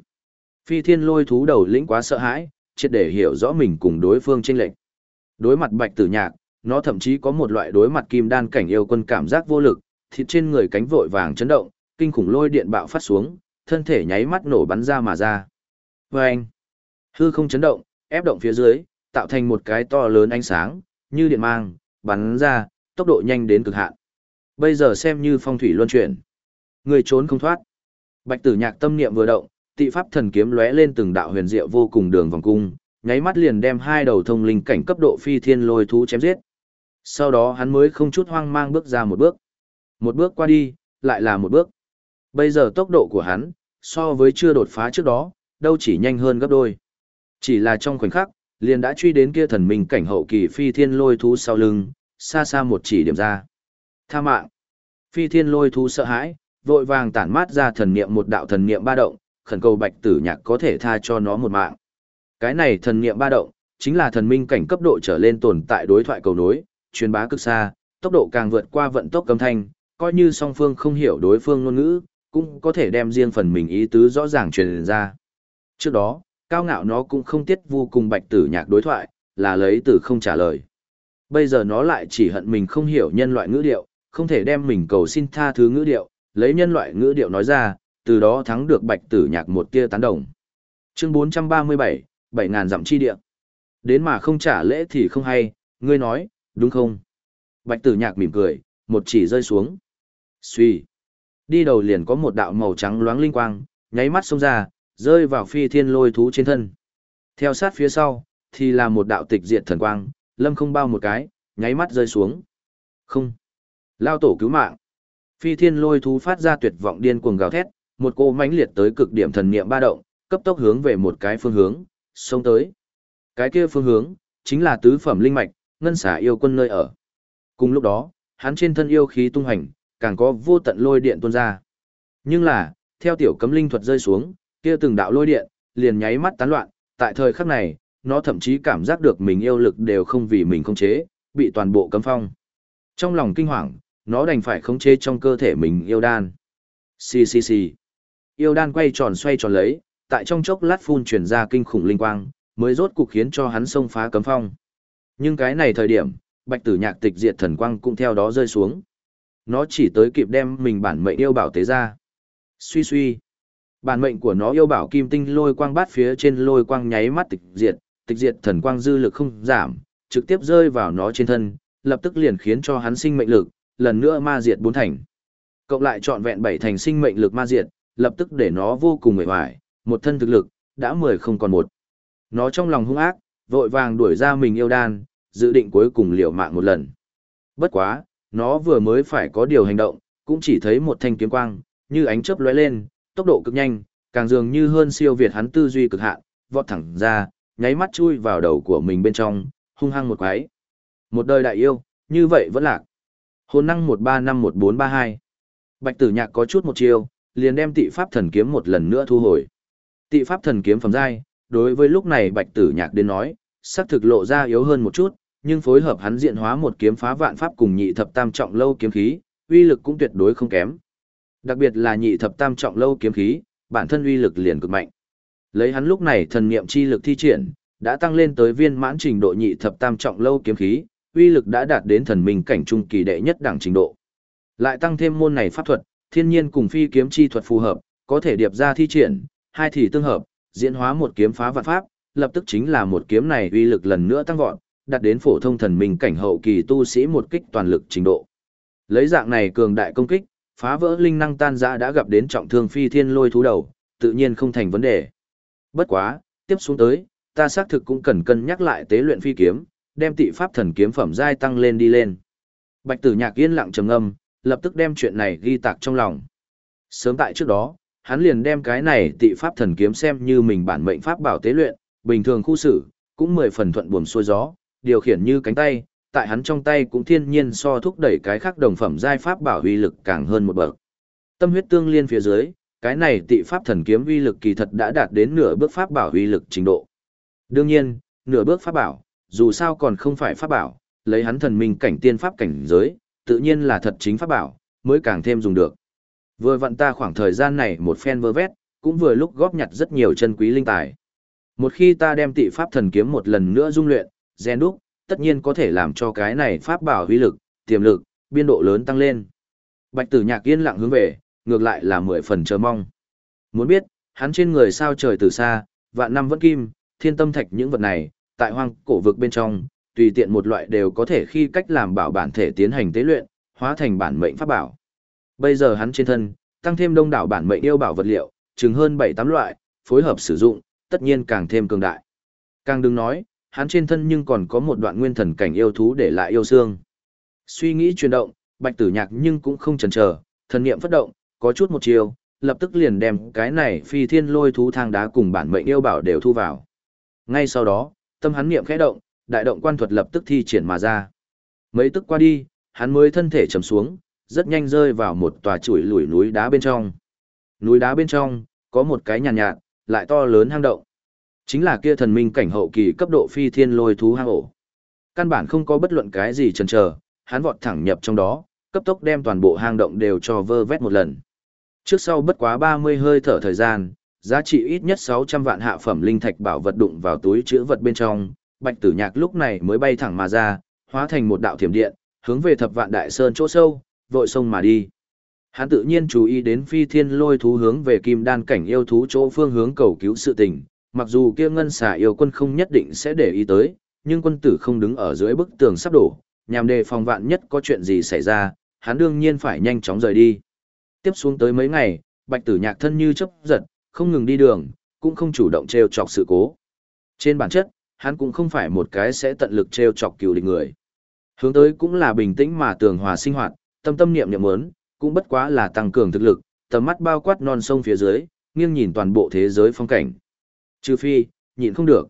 Phi thiên lôi thú đầu lĩnh quá sợ hãi, triệt để hiểu rõ mình cùng đối phương chênh lệch. Đối mặt bạch tử nhạc, nó thậm chí có một loại đối mặt kim đan cảnh yêu quân cảm giác vô lực, thịt trên người cánh vội vàng chấn động, kinh khủng lôi điện bạo phát xuống, thân thể nháy mắt nổ bắn ra mà ra. Và anh, hư không chấn động, ép động phía dưới, tạo thành một cái to lớn ánh sáng, như điện mang, bắn ra, tốc độ nhanh đến cực hạn. Bây giờ xem như phong thủy luân chuyển. Người trốn không thoát. Bạch tử nhạc tâm niệm vừa động, tị pháp thần kiếm lóe lên từng đạo huyền diệu vô cùng đường vòng cung, nháy mắt liền đem hai đầu thông linh cảnh cấp độ phi thiên lôi thú chém giết. Sau đó hắn mới không chút hoang mang bước ra một bước. Một bước qua đi, lại là một bước. Bây giờ tốc độ của hắn, so với chưa đột phá trước đó, đâu chỉ nhanh hơn gấp đôi. Chỉ là trong khoảnh khắc, liền đã truy đến kia thần minh cảnh hậu kỳ phi thiên lôi thú sau lưng, xa xa một chỉ điểm ra. Tha mạng. Phi thiên lôi thú sợ hãi, vội vàng tản mát ra thần niệm một đạo thần niệm ba động, khẩn cầu bạch tử nhạc có thể tha cho nó một mạng. Cái này thần niệm ba động, chính là thần minh cảnh cấp độ trở lên tồn tại đối thoại cầu nối, truyền bá cực xa, tốc độ càng vượt qua vận tốc âm thanh, coi như song phương không hiểu đối phương ngôn ngữ, cũng có thể đem riêng phần mình ý tứ rõ ràng truyền ra. Trước đó, cao ngạo nó cũng không tiết vô cùng bạch tử nhạc đối thoại, là lấy từ không trả lời. Bây giờ nó lại chỉ hận mình không hiểu nhân loại ngữ điệu, không thể đem mình cầu xin tha thứ ngữ điệu, lấy nhân loại ngữ điệu nói ra, từ đó thắng được bạch tử nhạc một tia tán đồng. Chương 437, bảy ngàn dặm chi địa. Đến mà không trả lễ thì không hay, ngươi nói, đúng không? Bạch tử nhạc mỉm cười, một chỉ rơi xuống. suy Đi đầu liền có một đạo màu trắng loáng linh quang, nháy mắt xông ra, rơi vào phi thiên lôi thú trên thân. Theo sát phía sau, thì là một đạo tịch diệt thần quang, lâm không bao một cái, nháy mắt rơi xuống. Không. Lao tổ cứu mạng. Phi thiên lôi thú phát ra tuyệt vọng điên cuồng gào thét, một cô mãnh liệt tới cực điểm thần niệm ba động, cấp tốc hướng về một cái phương hướng, xông tới. Cái kia phương hướng, chính là tứ phẩm linh mạch, ngân xả yêu quân nơi ở. Cùng lúc đó, hắn trên thân yêu khí tung hành, càng có vô tận lôi điện tuôn ra. Nhưng là, theo tiểu cấm linh thuật rơi xuống, kia từng đạo lôi điện, liền nháy mắt tán loạn, tại thời khắc này, nó thậm chí cảm giác được mình yêu lực đều không vì mình khống chế, bị toàn bộ cấm phong. Trong lòng kinh hoàng, nó đành phải khống chế trong cơ thể mình yêu đan. Xì xì xì. Yêu đan quay tròn xoay tròn lấy, tại trong chốc lát phun truyền ra kinh khủng linh quang, mới rốt cục khiến cho hắn xông phá cấm phong. Nhưng cái này thời điểm, bạch tử nhạc tịch diệt thần quang cũng theo đó rơi xuống. Nó chỉ tới kịp đem mình bản mệnh yêu bảo tế ra. Suy suy. Bản mệnh của nó yêu bảo kim tinh lôi quang bát phía trên lôi quang nháy mắt tịch diệt, tịch diệt thần quang dư lực không giảm, trực tiếp rơi vào nó trên thân, lập tức liền khiến cho hắn sinh mệnh lực, lần nữa ma diệt bốn thành. Cộng lại trọn vẹn bảy thành sinh mệnh lực ma diệt, lập tức để nó vô cùng mệt mỏi, một thân thực lực, đã mười không còn một. Nó trong lòng hung ác, vội vàng đuổi ra mình yêu đan, dự định cuối cùng liều mạng một lần. Bất quá, nó vừa mới phải có điều hành động, cũng chỉ thấy một thanh kiếm quang, như ánh chớp lóe lên, tốc độ cực nhanh, càng dường như hơn siêu việt hắn tư duy cực hạn, vọt thẳng ra, nháy mắt chui vào đầu của mình bên trong, hung hăng một quái. Một đời đại yêu, như vậy vẫn lạc. Hồn năng 135142. Bạch Tử Nhạc có chút một chiêu, liền đem Tị Pháp Thần kiếm một lần nữa thu hồi. Tị Pháp Thần kiếm phẩm giai, đối với lúc này Bạch Tử Nhạc đến nói, sắc thực lộ ra yếu hơn một chút, nhưng phối hợp hắn diện hóa một kiếm phá vạn pháp cùng nhị thập tam trọng lâu kiếm khí, uy lực cũng tuyệt đối không kém. Đặc biệt là nhị thập tam trọng lâu kiếm khí, bản thân uy lực liền cực mạnh. Lấy hắn lúc này thần niệm chi lực thi triển, đã tăng lên tới viên mãn trình độ nhị thập tam trọng lâu kiếm khí, uy lực đã đạt đến thần minh cảnh trung kỳ đệ nhất đẳng trình độ. Lại tăng thêm môn này pháp thuật, thiên nhiên cùng phi kiếm chi thuật phù hợp, có thể điệp ra thi triển, hai thì tương hợp, diễn hóa một kiếm phá vạn pháp, lập tức chính là một kiếm này uy lực lần nữa tăng vọt, đạt đến phổ thông thần minh cảnh hậu kỳ tu sĩ một kích toàn lực trình độ. Lấy dạng này cường đại công kích, phá vỡ linh năng tan dã đã gặp đến trọng thương phi thiên lôi thú đầu, tự nhiên không thành vấn đề. Bất quá, tiếp xuống tới, ta xác thực cũng cần cân nhắc lại tế luyện phi kiếm, đem tị pháp thần kiếm phẩm giai tăng lên đi lên. Bạch Tử Nhạc yên lặng trầm ngâm, lập tức đem chuyện này ghi tạc trong lòng. Sớm tại trước đó, hắn liền đem cái này tị pháp thần kiếm xem như mình bản mệnh pháp bảo tế luyện, bình thường khu xử, cũng mười phần thuận buồm xuôi gió, điều khiển như cánh tay, tại hắn trong tay cũng thiên nhiên so thúc đẩy cái khác đồng phẩm giai pháp bảo uy lực càng hơn một bậc. Tâm huyết tương liên phía dưới, cái này tị pháp thần kiếm uy lực kỳ thật đã đạt đến nửa bước pháp bảo uy lực trình độ. Đương nhiên, nửa bước pháp bảo, dù sao còn không phải pháp bảo, lấy hắn thần minh cảnh tiên pháp cảnh giới, tự nhiên là thật chính pháp bảo, mới càng thêm dùng được. Vừa vặn ta khoảng thời gian này một phen vơ vét, cũng vừa lúc góp nhặt rất nhiều chân quý linh tài. Một khi ta đem tị pháp thần kiếm một lần nữa dung luyện, gen đúc, tất nhiên có thể làm cho cái này pháp bảo uy lực, tiềm lực, biên độ lớn tăng lên. Bạch tử nhạc yên lặng hướng về, ngược lại là mười phần chờ mong. Muốn biết, hắn trên người sao trời từ xa, vạn năm vẫn kim, thiên tâm thạch những vật này, tại hoang cổ vực bên trong, tùy tiện một loại đều có thể khi cách làm bảo bản thể tiến hành tế luyện, hóa thành bản mệnh pháp bảo. Bây giờ hắn trên thân, tăng thêm đông đảo bản mệnh yêu bảo vật liệu, chừng hơn 7-8 loại, phối hợp sử dụng, tất nhiên càng thêm cường đại. Càng đừng nói, hắn trên thân nhưng còn có một đoạn nguyên thần cảnh yêu thú để lại yêu xương. Suy nghĩ chuyển động, bạch tử nhạc nhưng cũng không chần chờ, thần niệm phát động, có chút một chiều, lập tức liền đem cái này phi thiên lôi thú thang đá cùng bản mệnh yêu bảo đều thu vào. Ngay sau đó, tâm hắn niệm khẽ động, đại động quan thuật lập tức thi triển mà ra. Mấy tức qua đi, hắn mới thân thể trầm xuống, rất nhanh rơi vào một tòa chuỗi lùi núi đá bên trong. Núi đá bên trong, có một cái nhàn nhạt, nhạt, lại to lớn hang động. Chính là kia thần minh cảnh hậu kỳ cấp độ phi thiên lôi thú hang ổ. Căn bản không có bất luận cái gì chần chờ, hắn vọt thẳng nhập trong đó, cấp tốc đem toàn bộ hang động đều cho vơ vét một lần. Trước sau bất quá 30 hơi thở thời gian, giá trị ít nhất 600 vạn hạ phẩm linh thạch bảo vật đụng vào túi chữ vật bên trong, Bạch Tử Nhạc lúc này mới bay thẳng mà ra, hóa thành một đạo thiểm điện, hướng về Thập Vạn Đại Sơn chỗ sâu, vội sông mà đi. Hắn tự nhiên chú ý đến phi thiên lôi thú hướng về kim đan cảnh yêu thú chỗ phương hướng cầu cứu sự tình, mặc dù kia ngân xà yêu quân không nhất định sẽ để ý tới, nhưng quân tử không đứng ở dưới bức tường sắp đổ, nhằm đề phòng vạn nhất có chuyện gì xảy ra, hắn đương nhiên phải nhanh chóng rời đi. Tiếp xuống tới mấy ngày, bạch tử nhạc thân như chấp giật, không ngừng đi đường, cũng không chủ động treo chọc sự cố. Trên bản chất, hắn cũng không phải một cái sẽ tận lực treo chọc cừu địch người. Hướng tới cũng là bình tĩnh mà tường hòa sinh hoạt, tâm tâm niệm niệm muốn, cũng bất quá là tăng cường thực lực, tầm mắt bao quát non sông phía dưới, nghiêng nhìn toàn bộ thế giới phong cảnh. Trừ phi, nhịn không được.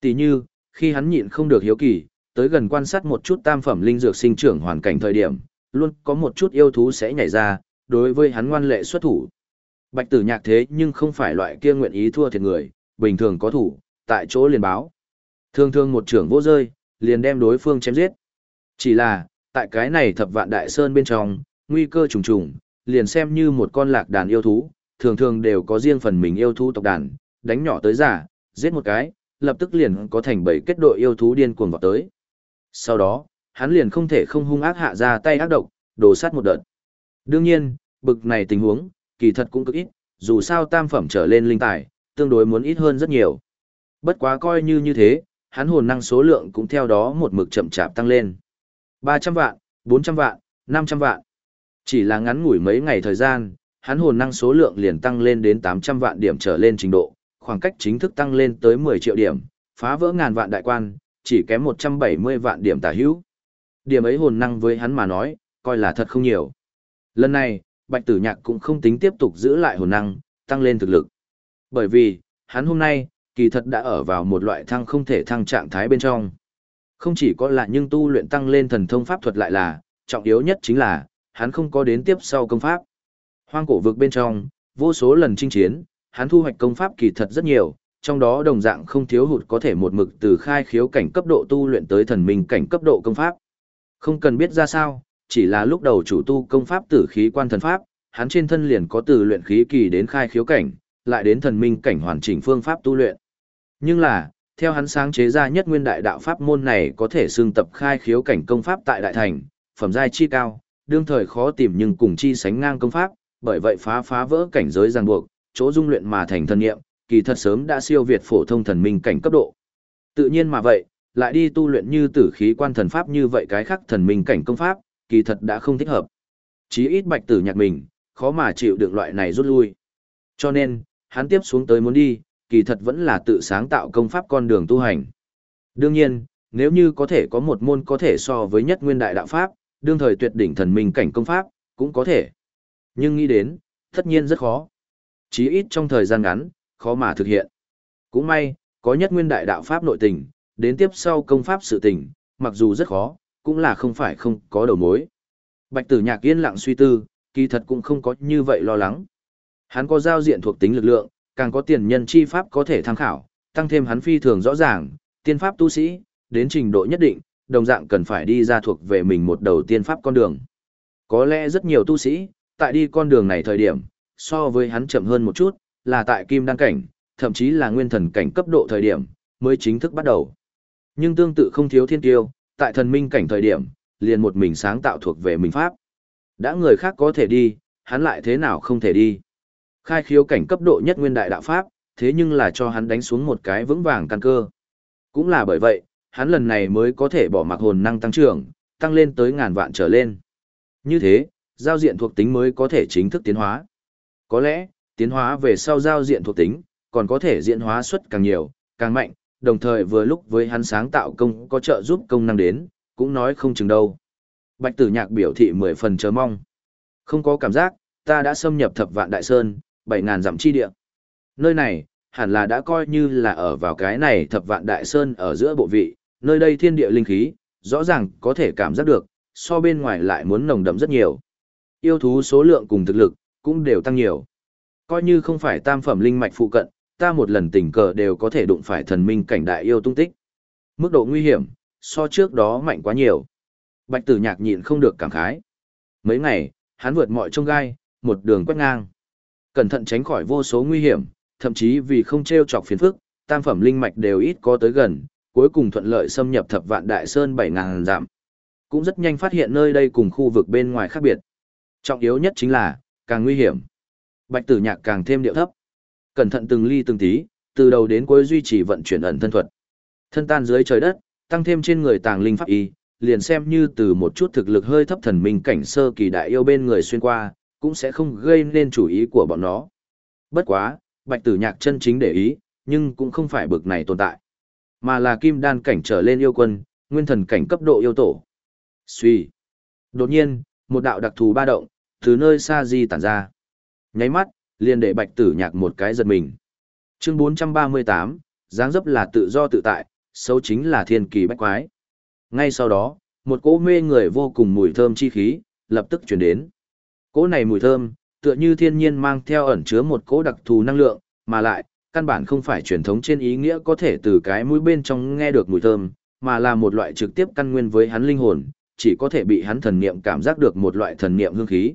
Tỷ như, khi hắn nhịn không được hiếu kỳ, tới gần quan sát một chút tam phẩm linh dược sinh trưởng hoàn cảnh thời điểm, luôn có một chút yêu thú sẽ nhảy ra, đối với hắn ngoan lệ xuất thủ. Bạch tử nhạc thế nhưng không phải loại kia nguyện ý thua thiệt người, bình thường có thủ, tại chỗ liền báo. Thường thường một trưởng vô rơi, liền đem đối phương chém giết. Chỉ là, tại cái này thập vạn đại sơn bên trong, nguy cơ trùng trùng, liền xem như một con lạc đàn yêu thú, thường thường đều có riêng phần mình yêu thú tộc đàn, đánh nhỏ tới giả, giết một cái, lập tức liền có thành bảy kết đội yêu thú điên cuồng vào tới. Sau đó, hắn liền không thể không hung ác hạ ra tay ác độc, đổ sát một đợt. Đương nhiên, bực này tình huống, kỳ thật cũng cực ít, dù sao tam phẩm trở lên linh tài, tương đối muốn ít hơn rất nhiều. Bất quá coi như như thế, hắn hồn năng số lượng cũng theo đó một mực chậm chạp tăng lên. 300 vạn, 400 vạn, 500 vạn. Chỉ là ngắn ngủi mấy ngày thời gian, hắn hồn năng số lượng liền tăng lên đến 800 vạn điểm trở lên trình độ, khoảng cách chính thức tăng lên tới 10 triệu điểm, phá vỡ ngàn vạn đại quan, chỉ kém 170 vạn điểm tả hữu. Điểm ấy hồn năng với hắn mà nói, coi là thật không nhiều. Lần này, Bạch Tử Nhạc cũng không tính tiếp tục giữ lại hồn năng, tăng lên thực lực. Bởi vì, hắn hôm nay, kỳ thật đã ở vào một loại thăng không thể thăng trạng thái bên trong. Không chỉ có là nhưng tu luyện tăng lên thần thông pháp thuật lại là, trọng yếu nhất chính là, hắn không có đến tiếp sau công pháp. Hoang cổ vực bên trong, vô số lần chinh chiến, hắn thu hoạch công pháp kỳ thật rất nhiều, trong đó đồng dạng không thiếu hụt có thể một mực từ khai khiếu cảnh cấp độ tu luyện tới thần minh cảnh cấp độ công pháp. Không cần biết ra sao, chỉ là lúc đầu chủ tu công pháp tử khí quan thần pháp, hắn trên thân liền có từ luyện khí kỳ đến khai khiếu cảnh, lại đến thần minh cảnh hoàn chỉnh phương pháp tu luyện. Nhưng là, theo hắn sáng chế ra nhất nguyên đại đạo pháp môn này có thể xương tập khai khiếu cảnh công pháp tại đại thành, phẩm giai chi cao, đương thời khó tìm nhưng cùng chi sánh ngang công pháp, bởi vậy phá phá vỡ cảnh giới ràng buộc, chỗ dung luyện mà thành thân nghiệm, kỳ thật sớm đã siêu việt phổ thông thần minh cảnh cấp độ. Tự nhiên mà vậy, lại đi tu luyện như tử khí quan thần pháp như vậy cái khác thần minh cảnh công pháp, kỳ thật đã không thích hợp. Chí ít bạch tử nhạc mình, khó mà chịu được loại này rút lui. Cho nên, hắn tiếp xuống tới muốn đi, kỳ thật vẫn là tự sáng tạo công pháp con đường tu hành. Đương nhiên, nếu như có thể có một môn có thể so với nhất nguyên đại đạo pháp, đương thời tuyệt đỉnh thần minh cảnh công pháp, cũng có thể. Nhưng nghĩ đến, tất nhiên rất khó. Chí ít trong thời gian ngắn, khó mà thực hiện. Cũng may, có nhất nguyên đại đạo pháp nội tình, đến tiếp sau công pháp sự tình, mặc dù rất khó, cũng là không phải không có đầu mối. Bạch tử nhạc yên lặng suy tư, kỳ thật cũng không có như vậy lo lắng. Hắn có giao diện thuộc tính lực lượng, càng có tiền nhân chi pháp có thể tham khảo, tăng thêm hắn phi thường rõ ràng, tiên pháp tu sĩ, đến trình độ nhất định, đồng dạng cần phải đi ra thuộc về mình một đầu tiên pháp con đường. Có lẽ rất nhiều tu sĩ, tại đi con đường này thời điểm, so với hắn chậm hơn một chút, là tại kim đăng cảnh, thậm chí là nguyên thần cảnh cấp độ thời điểm, mới chính thức bắt đầu. Nhưng tương tự không thiếu thiên tiêu, tại thần minh cảnh thời điểm, liền một mình sáng tạo thuộc về mình pháp. Đã người khác có thể đi, hắn lại thế nào không thể đi. Khai khiếu cảnh cấp độ nhất nguyên đại đạo pháp, thế nhưng là cho hắn đánh xuống một cái vững vàng căn cơ. Cũng là bởi vậy, hắn lần này mới có thể bỏ mặc hồn năng tăng trưởng, tăng lên tới ngàn vạn trở lên. Như thế, giao diện thuộc tính mới có thể chính thức tiến hóa. Có lẽ, tiến hóa về sau giao diện thuộc tính, còn có thể diễn hóa suất càng nhiều, càng mạnh, đồng thời vừa lúc với hắn sáng tạo công có trợ giúp công năng đến, cũng nói không chừng đâu. Bạch tử nhạc biểu thị mười phần chờ mong. Không có cảm giác, ta đã xâm nhập thập vạn đại sơn, bảy ngàn dặm chi địa. Nơi này, hẳn là đã coi như là ở vào cái này thập vạn đại sơn ở giữa bộ vị, nơi đây thiên địa linh khí, rõ ràng có thể cảm giác được, so bên ngoài lại muốn nồng đậm rất nhiều. Yêu thú số lượng cùng thực lực, cũng đều tăng nhiều. Coi như không phải tam phẩm linh mạch phụ cận, ta một lần tình cờ đều có thể đụng phải thần minh cảnh đại yêu tung tích. Mức độ nguy hiểm, so trước đó mạnh quá nhiều. Bạch tử nhạc nhịn không được cảm khái. Mấy ngày, hắn vượt mọi trông gai, một đường quét ngang. Cẩn thận tránh khỏi vô số nguy hiểm, thậm chí vì không treo chọc phiền phức, tam phẩm linh mạch đều ít có tới gần, cuối cùng thuận lợi xâm nhập thập vạn đại sơn 7.000 dặm. Cũng rất nhanh phát hiện nơi đây cùng khu vực bên ngoài khác biệt. Trọng yếu nhất chính là, càng nguy hiểm. Bạch tử nhạc càng thêm điệu thấp. Cẩn thận từng ly từng tí, từ đầu đến cuối duy trì vận chuyển ẩn thân thuật. Thân tan dưới trời đất, tăng thêm trên người tàng linh pháp y, liền xem như từ một chút thực lực hơi thấp thần minh cảnh sơ kỳ đại yêu bên người xuyên qua, cũng sẽ không gây nên chủ ý của bọn nó. Bất quá, bạch tử nhạc chân chính để ý, nhưng cũng không phải bực này tồn tại, mà là kim đan cảnh trở lên yêu quân, nguyên thần cảnh cấp độ yêu tổ. Suy. Đột nhiên, một đạo đặc thù ba động, từ nơi xa di tản ra. Nháy mắt, liền để bạch tử nhạc một cái giật mình. Chương 438, dáng dấp là tự do tự tại, xấu chính là thiên kỳ bách quái. Ngay sau đó, một cỗ mê người vô cùng mùi thơm chi khí, lập tức chuyển đến. Cỗ này mùi thơm, tựa như thiên nhiên mang theo ẩn chứa một cỗ đặc thù năng lượng, mà lại, căn bản không phải truyền thống trên ý nghĩa có thể từ cái mũi bên trong nghe được mùi thơm, mà là một loại trực tiếp căn nguyên với hắn linh hồn, chỉ có thể bị hắn thần niệm cảm giác được một loại thần niệm hương khí.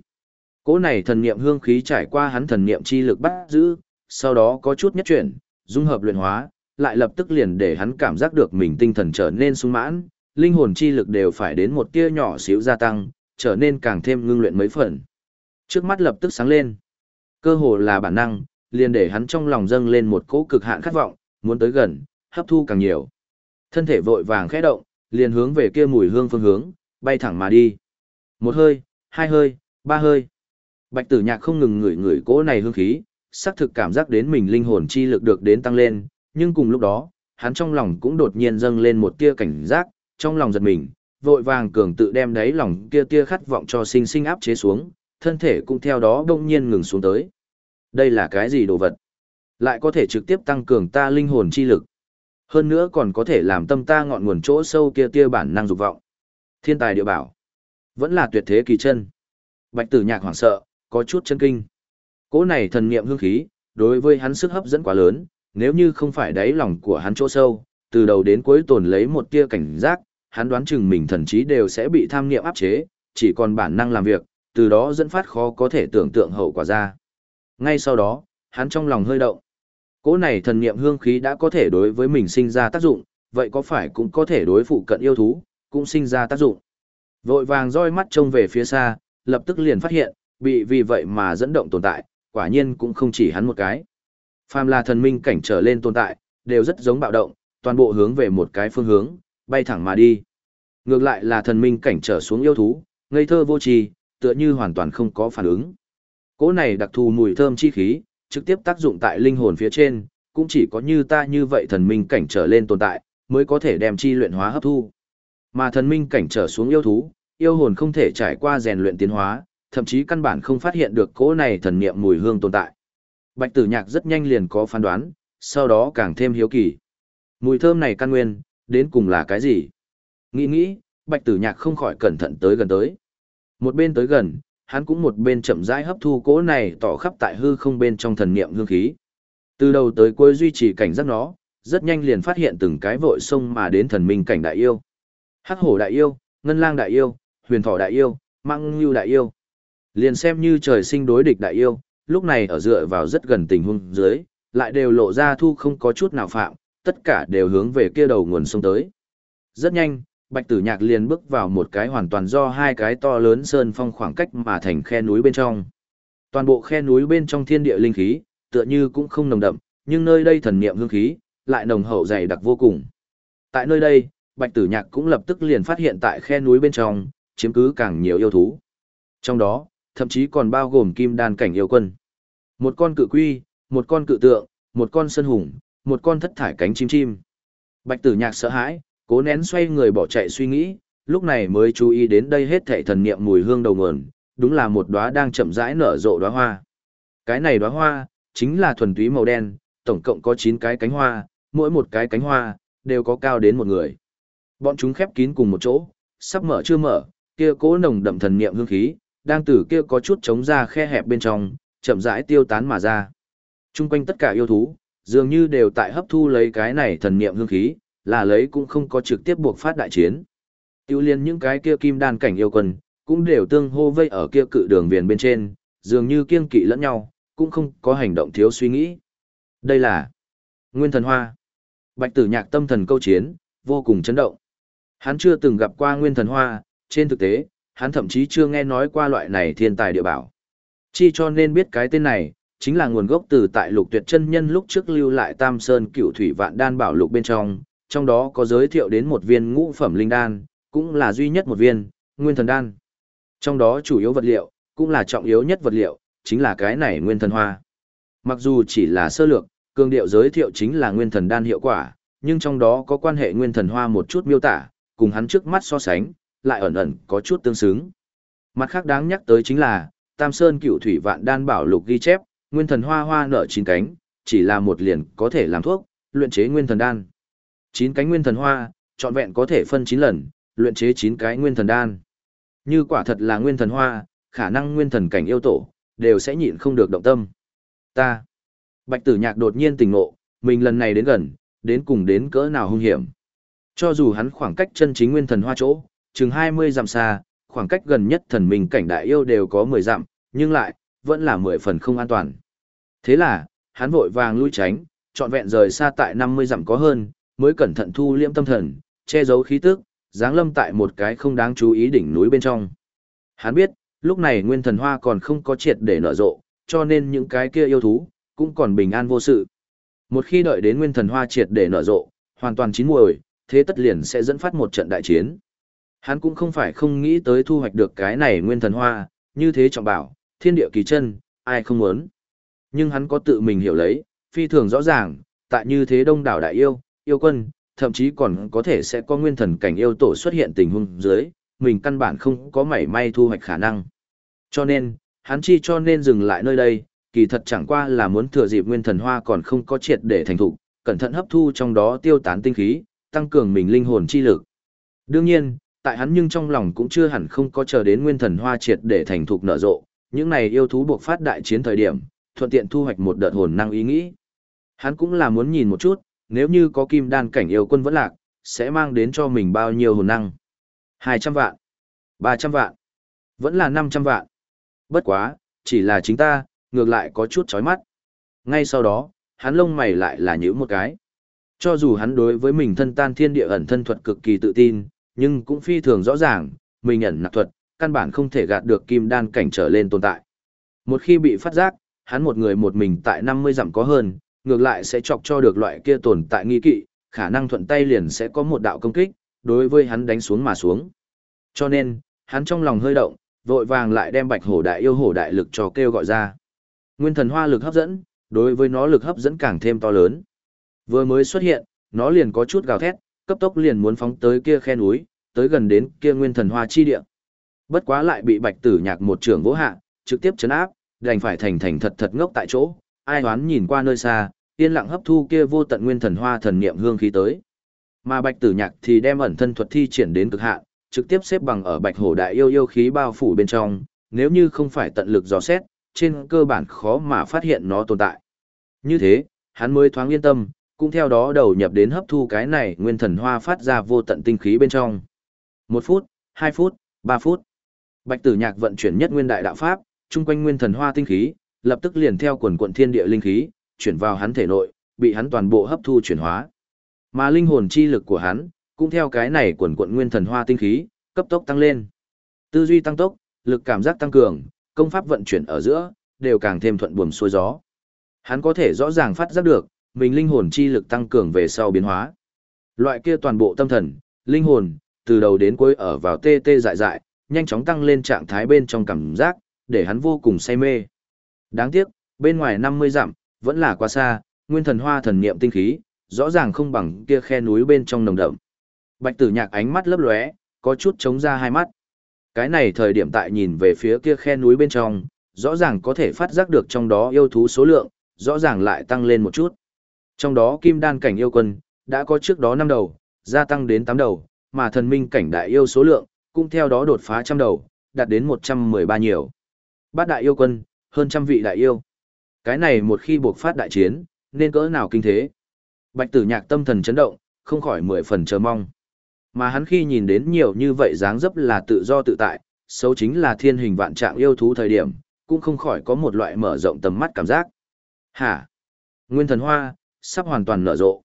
Cỗ này thần niệm hương khí trải qua hắn thần niệm chi lực bắt giữ, sau đó có chút nhất chuyển, dung hợp luyện hóa, lại lập tức liền để hắn cảm giác được mình tinh thần trở nên sung mãn, linh hồn chi lực đều phải đến một tia nhỏ xíu gia tăng, trở nên càng thêm ngưng luyện mấy phần. Trước mắt lập tức sáng lên. Cơ hồ là bản năng, liền để hắn trong lòng dâng lên một cỗ cực hạn khát vọng, muốn tới gần, hấp thu càng nhiều. Thân thể vội vàng khẽ động, liền hướng về kia mùi hương phương hướng, bay thẳng mà đi. Một hơi, hai hơi, ba hơi. Bạch tử nhạc không ngừng ngửi ngửi cỗ này hương khí, xác thực cảm giác đến mình linh hồn chi lực được đến tăng lên, nhưng cùng lúc đó, hắn trong lòng cũng đột nhiên dâng lên một tia cảnh giác, trong lòng giật mình, vội vàng cường tự đem đáy lòng kia tia khát vọng cho sinh sinh áp chế xuống, thân thể cũng theo đó đông nhiên ngừng xuống tới. Đây là cái gì đồ vật? Lại có thể trực tiếp tăng cường ta linh hồn chi lực. Hơn nữa còn có thể làm tâm ta ngọn nguồn chỗ sâu kia tia bản năng dục vọng. Thiên tài địa bảo. Vẫn là tuyệt thế kỳ chân. Bạch tử nhạc hoảng sợ, có chút chân kinh. Cỗ này thần niệm hương khí, đối với hắn sức hấp dẫn quá lớn, nếu như không phải đáy lòng của hắn chỗ sâu, từ đầu đến cuối tồn lấy một tia cảnh giác, hắn đoán chừng mình thần trí đều sẽ bị tham niệm áp chế, chỉ còn bản năng làm việc, từ đó dẫn phát khó có thể tưởng tượng hậu quả ra. Ngay sau đó, hắn trong lòng hơi động. Cỗ này thần niệm hương khí đã có thể đối với mình sinh ra tác dụng, vậy có phải cũng có thể đối phụ cận yêu thú, cũng sinh ra tác dụng. Vội vàng roi mắt trông về phía xa, lập tức liền phát hiện, bị vì vậy mà dẫn động tồn tại, quả nhiên cũng không chỉ hắn một cái. Phàm là thần minh cảnh trở lên tồn tại, đều rất giống bạo động, toàn bộ hướng về một cái phương hướng, bay thẳng mà đi. Ngược lại là thần minh cảnh trở xuống yêu thú, ngây thơ vô tri, tựa như hoàn toàn không có phản ứng. Cỗ này đặc thù mùi thơm chi khí, trực tiếp tác dụng tại linh hồn phía trên, cũng chỉ có như ta như vậy thần minh cảnh trở lên tồn tại, mới có thể đem chi luyện hóa hấp thu. Mà thần minh cảnh trở xuống yêu thú, yêu hồn không thể trải qua rèn luyện tiến hóa, thậm chí căn bản không phát hiện được cỗ này thần niệm mùi hương tồn tại. Bạch Tử Nhạc rất nhanh liền có phán đoán, sau đó càng thêm hiếu kỳ. Mùi thơm này căn nguyên, đến cùng là cái gì? Nghĩ nghĩ, Bạch Tử Nhạc không khỏi cẩn thận tới gần tới. Một bên tới gần, hắn cũng một bên chậm rãi hấp thu cỗ này tỏ khắp tại hư không bên trong thần niệm hương khí. Từ đầu tới cuối duy trì cảnh giác nó, rất nhanh liền phát hiện từng cái vội sông mà đến thần minh cảnh đại yêu. Hắc hổ đại yêu, ngân lang đại yêu, huyền thỏ đại yêu, măng lưu đại yêu. Liền xem như trời sinh đối địch đại yêu, lúc này ở dựa vào rất gần tình huống dưới, lại đều lộ ra thu không có chút nào phạm, tất cả đều hướng về kia đầu nguồn sông tới. Rất nhanh, Bạch Tử Nhạc liền bước vào một cái hoàn toàn do hai cái to lớn sơn phong khoảng cách mà thành khe núi bên trong. Toàn bộ khe núi bên trong thiên địa linh khí, tựa như cũng không nồng đậm, nhưng nơi đây thần niệm hương khí lại nồng hậu dày đặc vô cùng. Tại nơi đây, Bạch Tử Nhạc cũng lập tức liền phát hiện tại khe núi bên trong, chiếm cứ càng nhiều yêu thú. Trong đó, thậm chí còn bao gồm kim đan cảnh yêu quân. Một con cự quy, một con cự tượng, một con sân hùng, một con thất thải cánh chim chim. Bạch tử nhạc sợ hãi, cố nén xoay người bỏ chạy suy nghĩ, lúc này mới chú ý đến đây hết thảy thần niệm mùi hương đầu nguồn, đúng là một đóa đang chậm rãi nở rộ đóa hoa. Cái này đóa hoa, chính là thuần túy màu đen, tổng cộng có 9 cái cánh hoa, mỗi một cái cánh hoa, đều có cao đến một người. Bọn chúng khép kín cùng một chỗ, sắp mở chưa mở, kia cố nồng đậm thần niệm hương khí, đang từ kia có chút trống ra khe hẹp bên trong, chậm rãi tiêu tán mà ra. Trung quanh tất cả yêu thú, dường như đều tại hấp thu lấy cái này thần niệm hương khí, là lấy cũng không có trực tiếp buộc phát đại chiến. Tiêu liên những cái kia kim đan cảnh yêu quân, cũng đều tương hô vây ở kia cự đường viền bên trên, dường như kiêng kỵ lẫn nhau, cũng không có hành động thiếu suy nghĩ. Đây là Nguyên Thần Hoa. Bạch Tử Nhạc tâm thần câu chiến, vô cùng chấn động. Hắn chưa từng gặp qua Nguyên Thần Hoa, trên thực tế, hắn thậm chí chưa nghe nói qua loại này thiên tài địa bảo. chỉ cho nên biết cái tên này, chính là nguồn gốc từ tại lục tuyệt chân nhân lúc trước lưu lại Tam Sơn cửu thủy vạn đan bảo lục bên trong, trong đó có giới thiệu đến một viên ngũ phẩm linh đan, cũng là duy nhất một viên, nguyên thần đan. Trong đó chủ yếu vật liệu, cũng là trọng yếu nhất vật liệu, chính là cái này nguyên thần hoa. Mặc dù chỉ là sơ lược, cường điệu giới thiệu chính là nguyên thần đan hiệu quả, nhưng trong đó có quan hệ nguyên thần hoa một chút miêu tả, cùng hắn trước mắt so sánh, lại ẩn ẩn có chút tương xứng. Mặt khác đáng nhắc tới chính là, Tam Sơn cựu thủy vạn đan bảo lục ghi chép, nguyên thần hoa hoa nở chín cánh, chỉ là một liền có thể làm thuốc, luyện chế nguyên thần đan. Chín cánh nguyên thần hoa, trọn vẹn có thể phân chín lần, luyện chế chín cái nguyên thần đan. Như quả thật là nguyên thần hoa, khả năng nguyên thần cảnh yêu tổ, đều sẽ nhịn không được động tâm. Ta. Bạch tử nhạc đột nhiên tỉnh ngộ, mình lần này đến gần, đến cùng đến cỡ nào hung hiểm. Cho dù hắn khoảng cách chân chính nguyên thần hoa chỗ, chừng 20 dặm xa, khoảng cách gần nhất thần minh cảnh đại yêu đều có 10 dặm, nhưng lại, vẫn là 10 phần không an toàn. Thế là, hắn vội vàng lui tránh, trọn vẹn rời xa tại 50 dặm có hơn, mới cẩn thận thu liễm tâm thần, che giấu khí tức, dáng lâm tại một cái không đáng chú ý đỉnh núi bên trong. Hắn biết, lúc này nguyên thần hoa còn không có triệt để nở rộ, cho nên những cái kia yêu thú, cũng còn bình an vô sự. Một khi đợi đến nguyên thần hoa triệt để nở rộ, hoàn toàn chín muồi, thế tất liền sẽ dẫn phát một trận đại chiến. Hắn cũng không phải không nghĩ tới thu hoạch được cái này nguyên thần hoa, như thế trọng bảo, thiên địa kỳ chân, ai không muốn. Nhưng hắn có tự mình hiểu lấy, phi thường rõ ràng, tại như thế đông đảo đại yêu, yêu quân, thậm chí còn có thể sẽ có nguyên thần cảnh yêu tổ xuất hiện tình huống dưới, mình căn bản không có mảy may thu hoạch khả năng. Cho nên, hắn chi cho nên dừng lại nơi đây, kỳ thật chẳng qua là muốn thừa dịp nguyên thần hoa còn không có triệt để thành thục, cẩn thận hấp thu trong đó tiêu tán tinh khí, tăng cường mình linh hồn chi lực. Đương nhiên, tại hắn nhưng trong lòng cũng chưa hẳn không có chờ đến nguyên thần hoa triệt để thành thục nở rộ, những này yêu thú buộc phát đại chiến thời điểm, thuận tiện thu hoạch một đợt hồn năng ý nghĩ. Hắn cũng là muốn nhìn một chút, nếu như có kim đan cảnh yêu quân vẫn lạc, sẽ mang đến cho mình bao nhiêu hồn năng. 200 vạn, 300 vạn, vẫn là 500 vạn. Bất quá, chỉ là chính ta, ngược lại có chút chói mắt. Ngay sau đó, hắn lông mày lại là nhíu một cái. Cho dù hắn đối với mình thân tan thiên địa ẩn thân thuật cực kỳ tự tin, nhưng cũng phi thường rõ ràng, mình ẩn nạp thuật, căn bản không thể gạt được kim đan cảnh trở lên tồn tại. Một khi bị phát giác, hắn một người một mình tại 50 dặm có hơn, ngược lại sẽ chọc cho được loại kia tồn tại nghi kỵ, khả năng thuận tay liền sẽ có một đạo công kích, đối với hắn đánh xuống mà xuống. Cho nên, hắn trong lòng hơi động, vội vàng lại đem bạch hổ đại yêu hổ đại lực cho kêu gọi ra. Nguyên thần hoa lực hấp dẫn, đối với nó lực hấp dẫn càng thêm to lớn. Vừa mới xuất hiện, nó liền có chút gào thét, cấp tốc liền muốn phóng tới kia khe núi, tới gần đến kia nguyên thần hoa chi địa. Bất quá lại bị bạch tử nhạc một trường vỗ hạ, trực tiếp chấn áp, đành phải thành thành thật thật ngốc tại chỗ, ai đoán nhìn qua nơi xa, yên lặng hấp thu kia vô tận nguyên thần hoa thần niệm hương khí tới. Mà Bạch Tử Nhạc thì đem ẩn thân thuật thi triển đến cực hạn, trực tiếp xếp bằng ở Bạch Hổ đại yêu yêu khí bao phủ bên trong, nếu như không phải tận lực dò xét, trên cơ bản khó mà phát hiện nó tồn tại. Như thế, hắn mới thoáng yên tâm, cũng theo đó đầu nhập đến hấp thu cái này nguyên thần hoa phát ra vô tận tinh khí bên trong. Một phút, hai phút, ba phút. Bạch Tử Nhạc vận chuyển nhất nguyên đại đạo pháp, chung quanh nguyên thần hoa tinh khí, lập tức liền theo quần quận thiên địa linh khí, chuyển vào hắn thể nội, bị hắn toàn bộ hấp thu chuyển hóa. Mà linh hồn chi lực của hắn, cũng theo cái này quần quận nguyên thần hoa tinh khí, cấp tốc tăng lên. Tư duy tăng tốc, lực cảm giác tăng cường, công pháp vận chuyển ở giữa, đều càng thêm thuận buồm xuôi gió. Hắn có thể rõ ràng phát giác được, mình linh hồn chi lực tăng cường về sau biến hóa. Loại kia toàn bộ tâm thần, linh hồn, từ đầu đến cuối ở vào tê tê dại dại, nhanh chóng tăng lên trạng thái bên trong cảm giác, để hắn vô cùng say mê. Đáng tiếc, bên ngoài 50 dặm, vẫn là quá xa, nguyên thần hoa thần niệm tinh khí, rõ ràng không bằng kia khe núi bên trong nồng đậm. Bạch tử nhạc ánh mắt lấp lóe, có chút chống ra hai mắt. Cái này thời điểm tại nhìn về phía kia khe núi bên trong, rõ ràng có thể phát giác được trong đó yêu thú số lượng, rõ ràng lại tăng lên một chút. Trong đó kim đan cảnh yêu quân, đã có trước đó 5 đầu, gia tăng đến 8 đầu, mà thần minh cảnh đại yêu số lượng, cũng theo đó đột phá trăm đầu, đạt đến 113 nhiều. Bát đại yêu quân, hơn trăm vị đại yêu. Cái này một khi buộc phát đại chiến, nên cỡ nào kinh thế. Bạch tử nhạc tâm thần chấn động, không khỏi mười phần chờ mong. Mà hắn khi nhìn đến nhiều như vậy dáng dấp là tự do tự tại, xấu chính là thiên hình vạn trạng yêu thú thời điểm, cũng không khỏi có một loại mở rộng tầm mắt cảm giác. Hả? Nguyên thần hoa, sắp hoàn toàn nở rộ.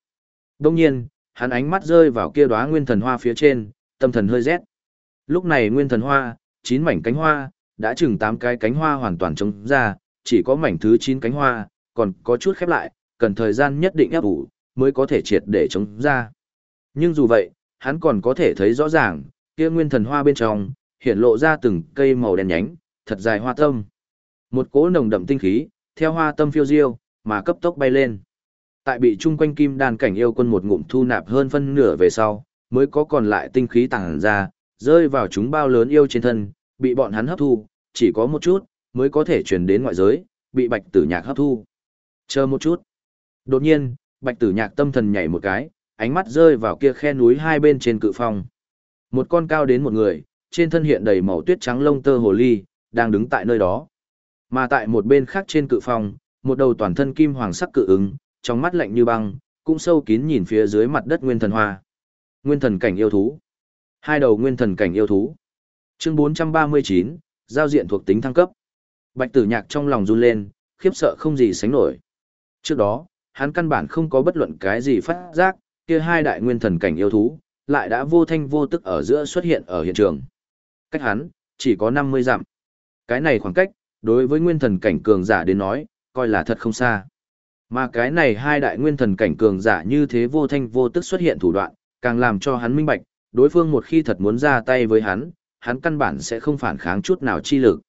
Đông nhiên, hắn ánh mắt rơi vào kia đóa nguyên thần hoa phía trên, tâm thần hơi rét. Lúc này nguyên thần hoa, chín mảnh cánh hoa, đã chừng tám cái cánh hoa hoàn toàn trống ra, chỉ có mảnh thứ chín cánh hoa, còn có chút khép lại, cần thời gian nhất định ép ủ, mới có thể triệt để trống ra. Nhưng dù vậy, hắn còn có thể thấy rõ ràng, kia nguyên thần hoa bên trong, hiện lộ ra từng cây màu đen nhánh, thật dài hoa tâm. Một cỗ nồng đậm tinh khí, theo hoa tâm phiêu diêu, mà cấp tốc bay lên. Tại bị chung quanh kim đàn cảnh yêu quân một ngụm thu nạp hơn phân nửa về sau, mới có còn lại tinh khí tàng ra, rơi vào chúng bao lớn yêu trên thân, bị bọn hắn hấp thu, chỉ có một chút, mới có thể truyền đến ngoại giới, bị bạch tử nhạc hấp thu. Chờ một chút. Đột nhiên, bạch tử nhạc tâm thần nhảy một cái, ánh mắt rơi vào kia khe núi hai bên trên cự phong. Một con cao đến một người, trên thân hiện đầy màu tuyết trắng lông tơ hồ ly, đang đứng tại nơi đó. Mà tại một bên khác trên cự phong, một đầu toàn thân kim hoàng sắc cự ứng, trong mắt lạnh như băng, cũng sâu kín nhìn phía dưới mặt đất nguyên thần hoa. Nguyên thần cảnh yêu thú. Hai đầu nguyên thần cảnh yêu thú. Chương 439, giao diện thuộc tính thăng cấp. Bạch Tử Nhạc trong lòng run lên, khiếp sợ không gì sánh nổi. Trước đó, hắn căn bản không có bất luận cái gì phát giác, kia hai đại nguyên thần cảnh yêu thú, lại đã vô thanh vô tức ở giữa xuất hiện ở hiện trường. Cách hắn, chỉ có 50 dặm. Cái này khoảng cách, đối với nguyên thần cảnh cường giả đến nói, coi là thật không xa. Mà cái này hai đại nguyên thần cảnh cường giả như thế vô thanh vô tức xuất hiện thủ đoạn, càng làm cho hắn minh bạch, đối phương một khi thật muốn ra tay với hắn, hắn căn bản sẽ không phản kháng chút nào chi lực.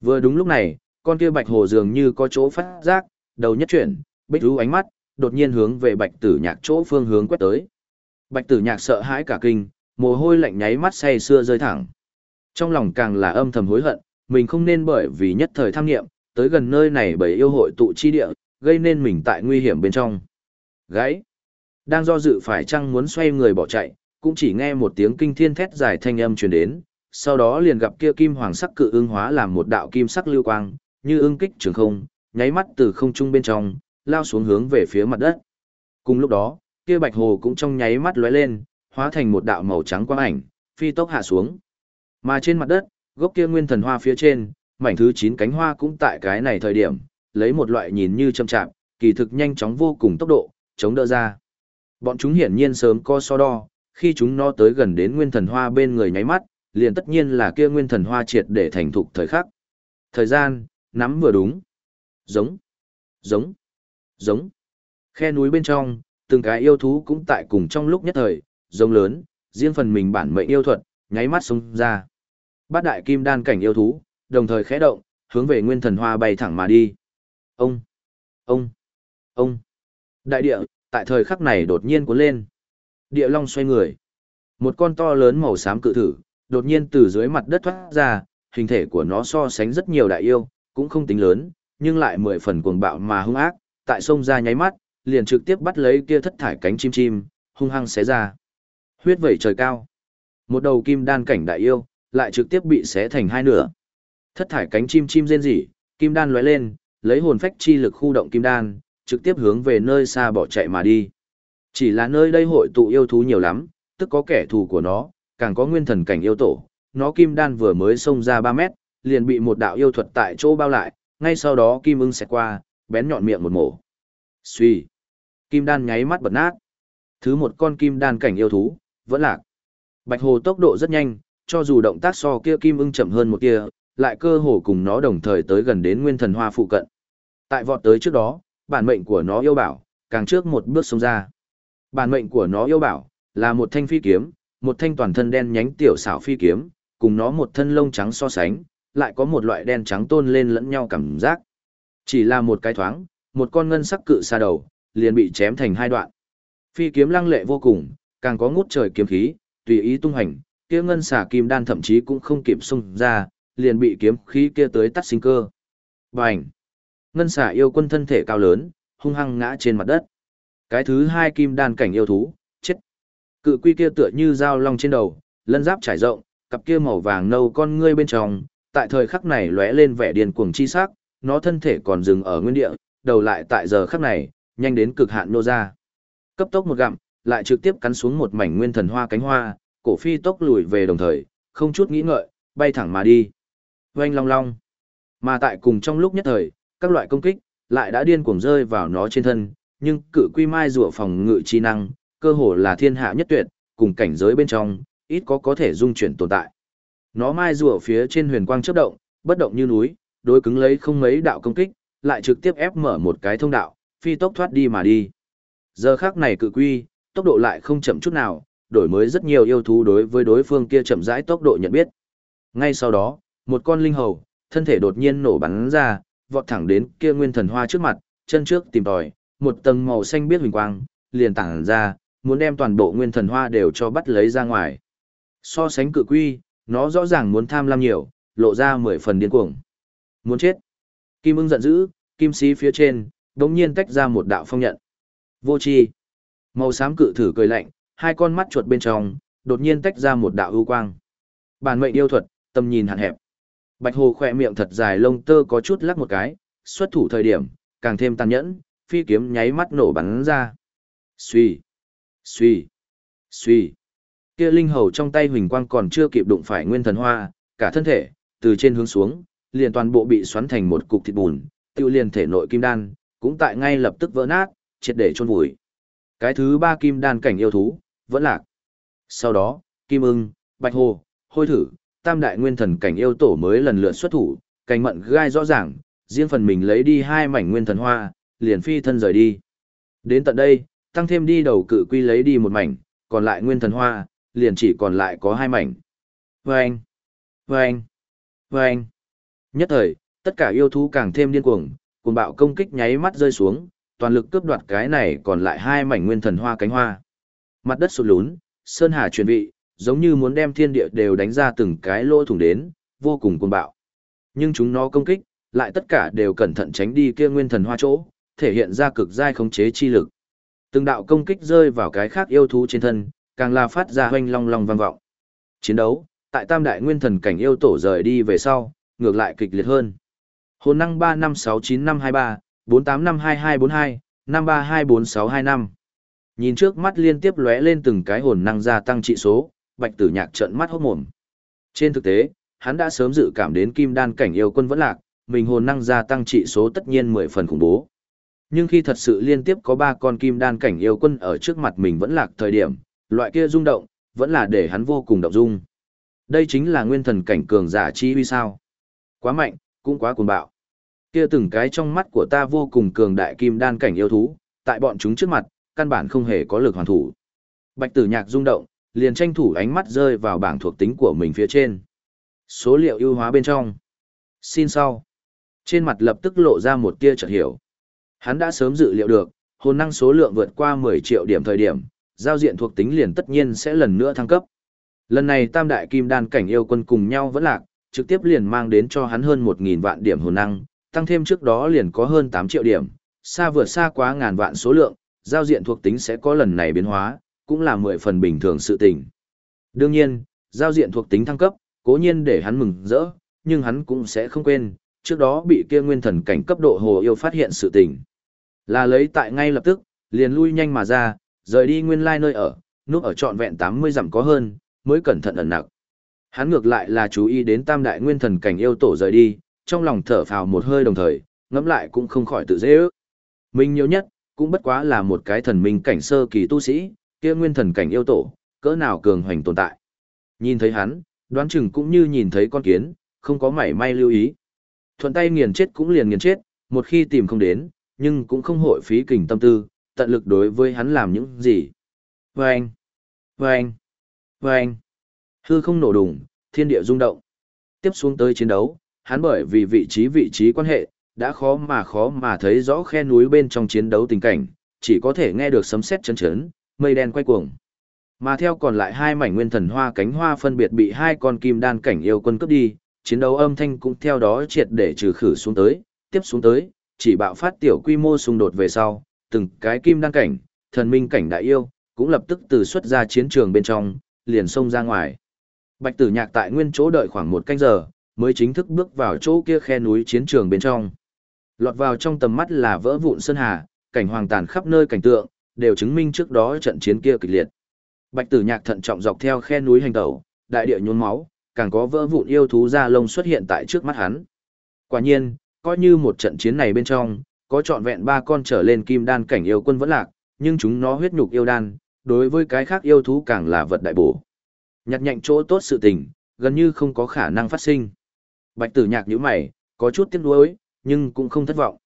Vừa đúng lúc này, con kia bạch hồ dường như có chỗ phát giác, đầu nhất chuyển, bích rú ánh mắt, đột nhiên hướng về bạch tử nhạc chỗ phương hướng quét tới. Bạch tử nhạc sợ hãi cả kinh, mồ hôi lạnh nháy mắt say xưa rơi thẳng. Trong lòng càng là âm thầm hối hận, mình không nên bởi vì nhất thời tham nghiệm, tới gần nơi này bởi yêu hội tụ chi địa, gây nên mình tại nguy hiểm bên trong. Gãy, Đang do dự phải chăng muốn xoay người bỏ chạy, cũng chỉ nghe một tiếng kinh thiên thét dài thanh âm truyền đến, sau đó liền gặp kia kim hoàng sắc cự ưng hóa làm một đạo kim sắc lưu quang, như ưng kích trường không, nháy mắt từ không trung bên trong, lao xuống hướng về phía mặt đất. Cùng lúc đó, kia bạch hồ cũng trong nháy mắt lóe lên, hóa thành một đạo màu trắng quang ảnh, phi tốc hạ xuống. Mà trên mặt đất, gốc kia nguyên thần hoa phía trên, mảnh thứ 9 cánh hoa cũng tại cái này thời điểm, lấy một loại nhìn như chậm chạp, kỳ thực nhanh chóng vô cùng tốc độ, chống đỡ ra. Bọn chúng hiển nhiên sớm co so đo, khi chúng nó tới gần đến nguyên thần hoa bên người nháy mắt, liền tất nhiên là kia nguyên thần hoa triệt để thành thục thời khắc. Thời gian, nắm vừa đúng. Giống, giống, giống. Khe núi bên trong, từng cái yêu thú cũng tại cùng trong lúc nhất thời, giống lớn, riêng phần mình bản mệnh yêu thuật, nháy mắt xông ra. Bát đại kim đan cảnh yêu thú, đồng thời khẽ động, hướng về nguyên thần hoa bay thẳng mà đi. Ông, ông, ông. Đại địa, tại thời khắc này đột nhiên cuốn lên. Địa long xoay người. Một con to lớn màu xám cự thử, đột nhiên từ dưới mặt đất thoát ra, hình thể của nó so sánh rất nhiều đại yêu, cũng không tính lớn, nhưng lại mười phần cuồng bạo mà hung ác, tại sông ra nháy mắt, liền trực tiếp bắt lấy kia thất thải cánh chim chim, hung hăng xé ra. Huyết vẩy trời cao. Một đầu kim đan cảnh đại yêu, lại trực tiếp bị xé thành hai nửa. Thất thải cánh chim chim rên rỉ, kim đan lóe lên, lấy hồn phách chi lực khu động kim đan, trực tiếp hướng về nơi xa bỏ chạy mà đi. Chỉ là nơi đây hội tụ yêu thú nhiều lắm, tức có kẻ thù của nó, càng có nguyên thần cảnh yêu tổ, nó kim đan vừa mới xông ra 3 mét, liền bị một đạo yêu thuật tại chỗ bao lại, ngay sau đó kim ưng xẹt qua, bén nhọn miệng một mổ. Suy. Kim đan nháy mắt bật nát. Thứ một con kim đan cảnh yêu thú, vẫn lạc. Bạch hồ tốc độ rất nhanh, cho dù động tác so kia kim ưng chậm hơn một kia, lại cơ hồ cùng nó đồng thời tới gần đến nguyên thần hoa phụ cận. Tại vọt tới trước đó, bản mệnh của nó yêu bảo, càng trước một bước xông ra. Bản mệnh của nó yêu bảo, là một thanh phi kiếm, một thanh toàn thân đen nhánh tiểu xảo phi kiếm, cùng nó một thân lông trắng so sánh, lại có một loại đen trắng tôn lên lẫn nhau cảm giác. Chỉ là một cái thoáng, một con ngân sắc cự xa đầu, liền bị chém thành hai đoạn. Phi kiếm lăng lệ vô cùng, càng có ngút trời kiếm khí, tùy ý tung hành, kia ngân xà kim đan thậm chí cũng không kịp xung ra, liền bị kiếm khí kia tới tắt sinh cơ. Bành! Ngân xà yêu quân thân thể cao lớn, hung hăng ngã trên mặt đất. Cái thứ hai kim đan cảnh yêu thú. Cự quy kia tựa như dao long trên đầu, lân giáp trải rộng, cặp kia màu vàng nâu con ngươi bên trong, tại thời khắc này lóe lên vẻ điên cuồng chi sắc, nó thân thể còn dừng ở nguyên địa, đầu lại tại giờ khắc này, nhanh đến cực hạn nô ra. Cấp tốc một gặm, lại trực tiếp cắn xuống một mảnh nguyên thần hoa cánh hoa, cổ phi tốc lùi về đồng thời, không chút nghĩ ngợi, bay thẳng mà đi. Oanh long long. Mà tại cùng trong lúc nhất thời, các loại công kích, lại đã điên cuồng rơi vào nó trên thân, nhưng cự quy mai rùa phòng ngự chi năng, cơ hồ là thiên hạ nhất tuyệt, cùng cảnh giới bên trong, ít có có thể dung chuyển tồn tại. Nó mai rùa phía trên huyền quang chớp động, bất động như núi, đối cứng lấy không mấy đạo công kích, lại trực tiếp ép mở một cái thông đạo, phi tốc thoát đi mà đi. Giờ khác này cự quy, tốc độ lại không chậm chút nào, đổi mới rất nhiều yêu thú đối với đối phương kia chậm rãi tốc độ nhận biết. Ngay sau đó, một con linh hầu, thân thể đột nhiên nổ bắn ra, vọt thẳng đến kia nguyên thần hoa trước mặt, chân trước tìm tòi, một tầng màu xanh biết huỳnh quang, liền tản ra, muốn đem toàn bộ nguyên thần hoa đều cho bắt lấy ra ngoài. So sánh cự quy, nó rõ ràng muốn tham lam nhiều, lộ ra mười phần điên cuồng. Muốn chết. Kim ưng giận dữ, kim sĩ phía trên, đống nhiên tách ra một đạo phong nhận. Vô chi. Màu xám cự thử cười lạnh, hai con mắt chuột bên trong, đột nhiên tách ra một đạo ưu quang. Bản mệnh yêu thuật, tầm nhìn hạn hẹp. Bạch hồ khỏe miệng thật dài lông tơ có chút lắc một cái, xuất thủ thời điểm, càng thêm tàn nhẫn, phi kiếm nháy mắt nổ bắn ra. Xuy, suy, suy, Kia linh hầu trong tay huỳnh quang còn chưa kịp đụng phải nguyên thần hoa, cả thân thể, từ trên hướng xuống, liền toàn bộ bị xoắn thành một cục thịt bùn, tiêu liền thể nội kim đan, cũng tại ngay lập tức vỡ nát, triệt để chôn vùi. Cái thứ ba kim đan cảnh yêu thú, vẫn lạc. Sau đó, kim ưng, bạch hồ, hôi thử, tam đại nguyên thần cảnh yêu tổ mới lần lượt xuất thủ, cảnh mận gai rõ ràng, riêng phần mình lấy đi hai mảnh nguyên thần hoa, liền phi thân rời đi. Đến tận đây, tăng thêm đi đầu cự quy lấy đi một mảnh, còn lại nguyên thần hoa, liền chỉ còn lại có hai mảnh. Vâng! Vâng! Vâng! Nhất thời, tất cả yêu thú càng thêm điên cuồng, cuồng bạo công kích nháy mắt rơi xuống, toàn lực cướp đoạt cái này còn lại hai mảnh nguyên thần hoa cánh hoa. Mặt đất sụt lún, sơn hà chuyển vị, giống như muốn đem thiên địa đều đánh ra từng cái lỗ thủng đến, vô cùng cuồng bạo. Nhưng chúng nó công kích, lại tất cả đều cẩn thận tránh đi kia nguyên thần hoa chỗ, thể hiện ra cực giai khống chế chi lực. Từng đạo công kích rơi vào cái khác yêu thú trên thân, càng là phát ra hoanh long long vang vọng. Chiến đấu, tại tam đại nguyên thần cảnh yêu tổ rời đi về sau, ngược lại kịch liệt hơn. Hồn năng 356953, 48522242, 53246225. Nhìn trước mắt liên tiếp lóe lên từng cái hồn năng gia tăng trị số, Bạch Tử Nhạc trợn mắt hốt mồm. Trên thực tế, hắn đã sớm dự cảm đến kim đan cảnh yêu quân vẫn lạc, mình hồn năng gia tăng trị số tất nhiên 10 phần khủng bố. Nhưng khi thật sự liên tiếp có ba con kim đan cảnh yêu quân ở trước mặt mình vẫn lạc thời điểm, loại kia rung động, vẫn là để hắn vô cùng động dung. Đây chính là nguyên thần cảnh cường giả chi uy sao. Quá mạnh, cũng quá cuồng bạo. Kia từng cái trong mắt của ta vô cùng cường đại kim đan cảnh yêu thú, tại bọn chúng trước mặt, căn bản không hề có lực hoàn thủ. Bạch tử nhạc rung động, liền tranh thủ ánh mắt rơi vào bảng thuộc tính của mình phía trên. Số liệu ưu hóa bên trong. Xin sau. Trên mặt lập tức lộ ra một tia chợt hiểu. Hắn đã sớm dự liệu được, hồn năng số lượng vượt qua 10 triệu điểm thời điểm, giao diện thuộc tính liền tất nhiên sẽ lần nữa thăng cấp. Lần này tam đại kim đan cảnh yêu quân cùng nhau vẫn lạc, trực tiếp liền mang đến cho hắn hơn 1.000 vạn điểm hồn năng, tăng thêm trước đó liền có hơn 8 triệu điểm, xa vượt xa quá ngàn vạn số lượng, giao diện thuộc tính sẽ có lần này biến hóa, cũng là 10 phần bình thường sự tình. Đương nhiên, giao diện thuộc tính thăng cấp, cố nhiên để hắn mừng rỡ, nhưng hắn cũng sẽ không quên, trước đó bị kia nguyên thần cảnh cấp độ hồ yêu phát hiện sự tình. Là lấy tại ngay lập tức, liền lui nhanh mà ra, rời đi nguyên lai nơi ở, núp ở trọn vẹn 80 dặm có hơn, mới cẩn thận ẩn nặc. Hắn ngược lại là chú ý đến tam đại nguyên thần cảnh yêu tổ rời đi, trong lòng thở phào một hơi đồng thời, ngẫm lại cũng không khỏi tự dễ ước. Mình nhiều nhất, cũng bất quá là một cái thần minh cảnh sơ kỳ tu sĩ, kia nguyên thần cảnh yêu tổ, cỡ nào cường hoành tồn tại. Nhìn thấy hắn, đoán chừng cũng như nhìn thấy con kiến, không có mảy may lưu ý. Thuận tay nghiền chết cũng liền nghiền chết, một khi tìm không đến, nhưng cũng không hội phí kình tâm tư, tận lực đối với hắn làm những gì. Vâng! Vâng! Vâng! Hư không nổ đùng, thiên địa rung động. Tiếp xuống tới chiến đấu, hắn bởi vì vị trí vị trí quan hệ, đã khó mà khó mà thấy rõ khe núi bên trong chiến đấu tình cảnh, chỉ có thể nghe được sấm sét chấn chấn, mây đen quay cuồng. Mà theo còn lại hai mảnh nguyên thần hoa cánh hoa phân biệt bị hai con kim đan cảnh yêu quân cướp đi, chiến đấu âm thanh cũng theo đó triệt để trừ khử xuống tới, tiếp xuống tới, chỉ bạo phát tiểu quy mô xung đột về sau, từng cái kim đăng cảnh, thần minh cảnh đại yêu, cũng lập tức từ xuất ra chiến trường bên trong, liền xông ra ngoài. Bạch tử nhạc tại nguyên chỗ đợi khoảng một canh giờ, mới chính thức bước vào chỗ kia khe núi chiến trường bên trong. Lọt vào trong tầm mắt là vỡ vụn sơn hà, cảnh hoàng tàn khắp nơi cảnh tượng, đều chứng minh trước đó trận chiến kia kịch liệt. Bạch Tử Nhạc thận trọng dọc theo khe núi hành tẩu, đại địa nhuôn máu, càng có vỡ vụn yêu thú da lông xuất hiện tại trước mắt hắn. Quả nhiên, coi như một trận chiến này bên trong, có trọn vẹn ba con trở lên kim đan cảnh yêu quân vẫn lạc, nhưng chúng nó huyết nhục yêu đan, đối với cái khác yêu thú càng là vật đại bổ. Nhặt nhạnh chỗ tốt sự tình, gần như không có khả năng phát sinh. Bạch tử nhạc như mày, có chút tiếc nuối, nhưng cũng không thất vọng.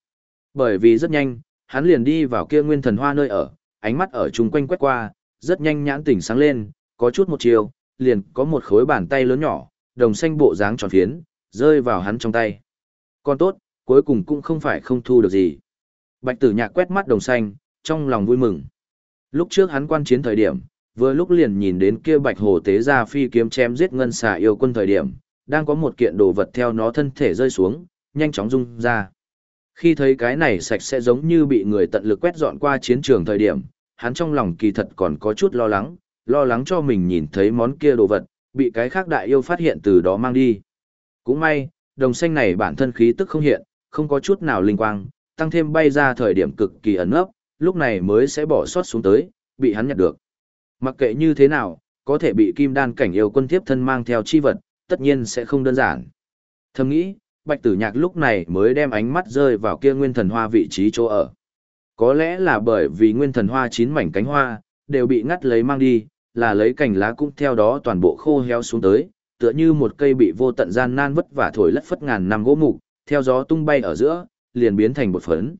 Bởi vì rất nhanh, hắn liền đi vào kia nguyên thần hoa nơi ở, ánh mắt ở chung quanh quét qua, rất nhanh nhãn tỉnh sáng lên, có chút một chiều, liền có một khối bàn tay lớn nhỏ, đồng xanh bộ dáng tròn phiến, rơi vào hắn trong tay. Con tốt, cuối cùng cũng không phải không thu được gì. Bạch tử nhạc quét mắt đồng xanh, trong lòng vui mừng. Lúc trước hắn quan chiến thời điểm, vừa lúc liền nhìn đến kia bạch hồ tế ra phi kiếm chém giết ngân xà yêu quân thời điểm, đang có một kiện đồ vật theo nó thân thể rơi xuống, nhanh chóng rung ra. Khi thấy cái này sạch sẽ giống như bị người tận lực quét dọn qua chiến trường thời điểm, hắn trong lòng kỳ thật còn có chút lo lắng, lo lắng cho mình nhìn thấy món kia đồ vật, bị cái khác đại yêu phát hiện từ đó mang đi. Cũng may, đồng xanh này bản thân khí tức không hiện, không có chút nào linh quang, tăng thêm bay ra thời điểm cực kỳ ẩn ấp, lúc này mới sẽ bỏ sót xuống tới, bị hắn nhặt được. Mặc kệ như thế nào, có thể bị kim đan cảnh yêu quân tiếp thân mang theo chi vật, tất nhiên sẽ không đơn giản. Thầm nghĩ, bạch tử nhạc lúc này mới đem ánh mắt rơi vào kia nguyên thần hoa vị trí chỗ ở. Có lẽ là bởi vì nguyên thần hoa chín mảnh cánh hoa, đều bị ngắt lấy mang đi, là lấy cành lá cũng theo đó toàn bộ khô héo xuống tới, tựa như một cây bị vô tận gian nan vất vả thổi lất phất ngàn năm gỗ mục, theo gió tung bay ở giữa, liền biến thành bột phấn.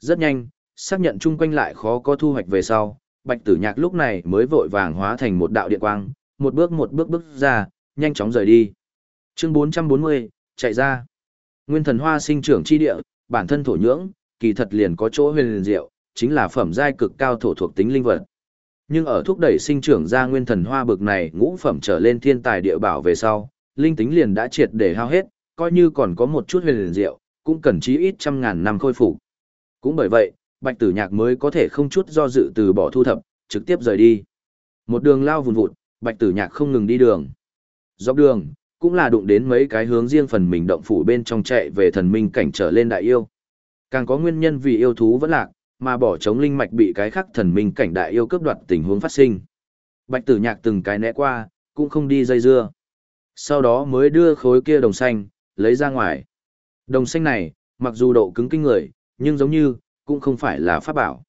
Rất nhanh, xác nhận chung quanh lại khó có thu hoạch về sau, bạch tử nhạc lúc này mới vội vàng hóa thành một đạo điện quang, một bước một bước bước ra, nhanh chóng rời đi. Chương 440, chạy ra. Nguyên thần hoa sinh trưởng chi địa, bản thân thổ nhưỡng, kỳ thật liền có chỗ huyền liền diệu, chính là phẩm giai cực cao thổ thuộc tính linh vật. Nhưng ở thúc đẩy sinh trưởng ra nguyên thần hoa bực này ngũ phẩm trở lên thiên tài địa bảo về sau, linh tính liền đã triệt để hao hết, coi như còn có một chút huyền liền diệu, cũng cần chí ít trăm ngàn năm khôi phục. Cũng bởi vậy, Bạch Tử Nhạc mới có thể không chút do dự từ bỏ thu thập, trực tiếp rời đi. Một đường lao vùn vụt, Bạch Tử Nhạc không ngừng đi đường. Dọc đường, cũng là đụng đến mấy cái hướng riêng phần mình động phủ bên trong chạy về thần minh cảnh trở lên đại yêu. Càng có nguyên nhân vì yêu thú vẫn lạc, mà bỏ chống linh mạch bị cái khắc thần minh cảnh đại yêu cướp đoạt tình huống phát sinh. Bạch Tử Nhạc từng cái né qua, cũng không đi dây dưa. Sau đó mới đưa khối kia đồng xanh, lấy ra ngoài. Đồng xanh này, mặc dù độ cứng kinh người, nhưng giống như, cũng không phải là pháp bảo.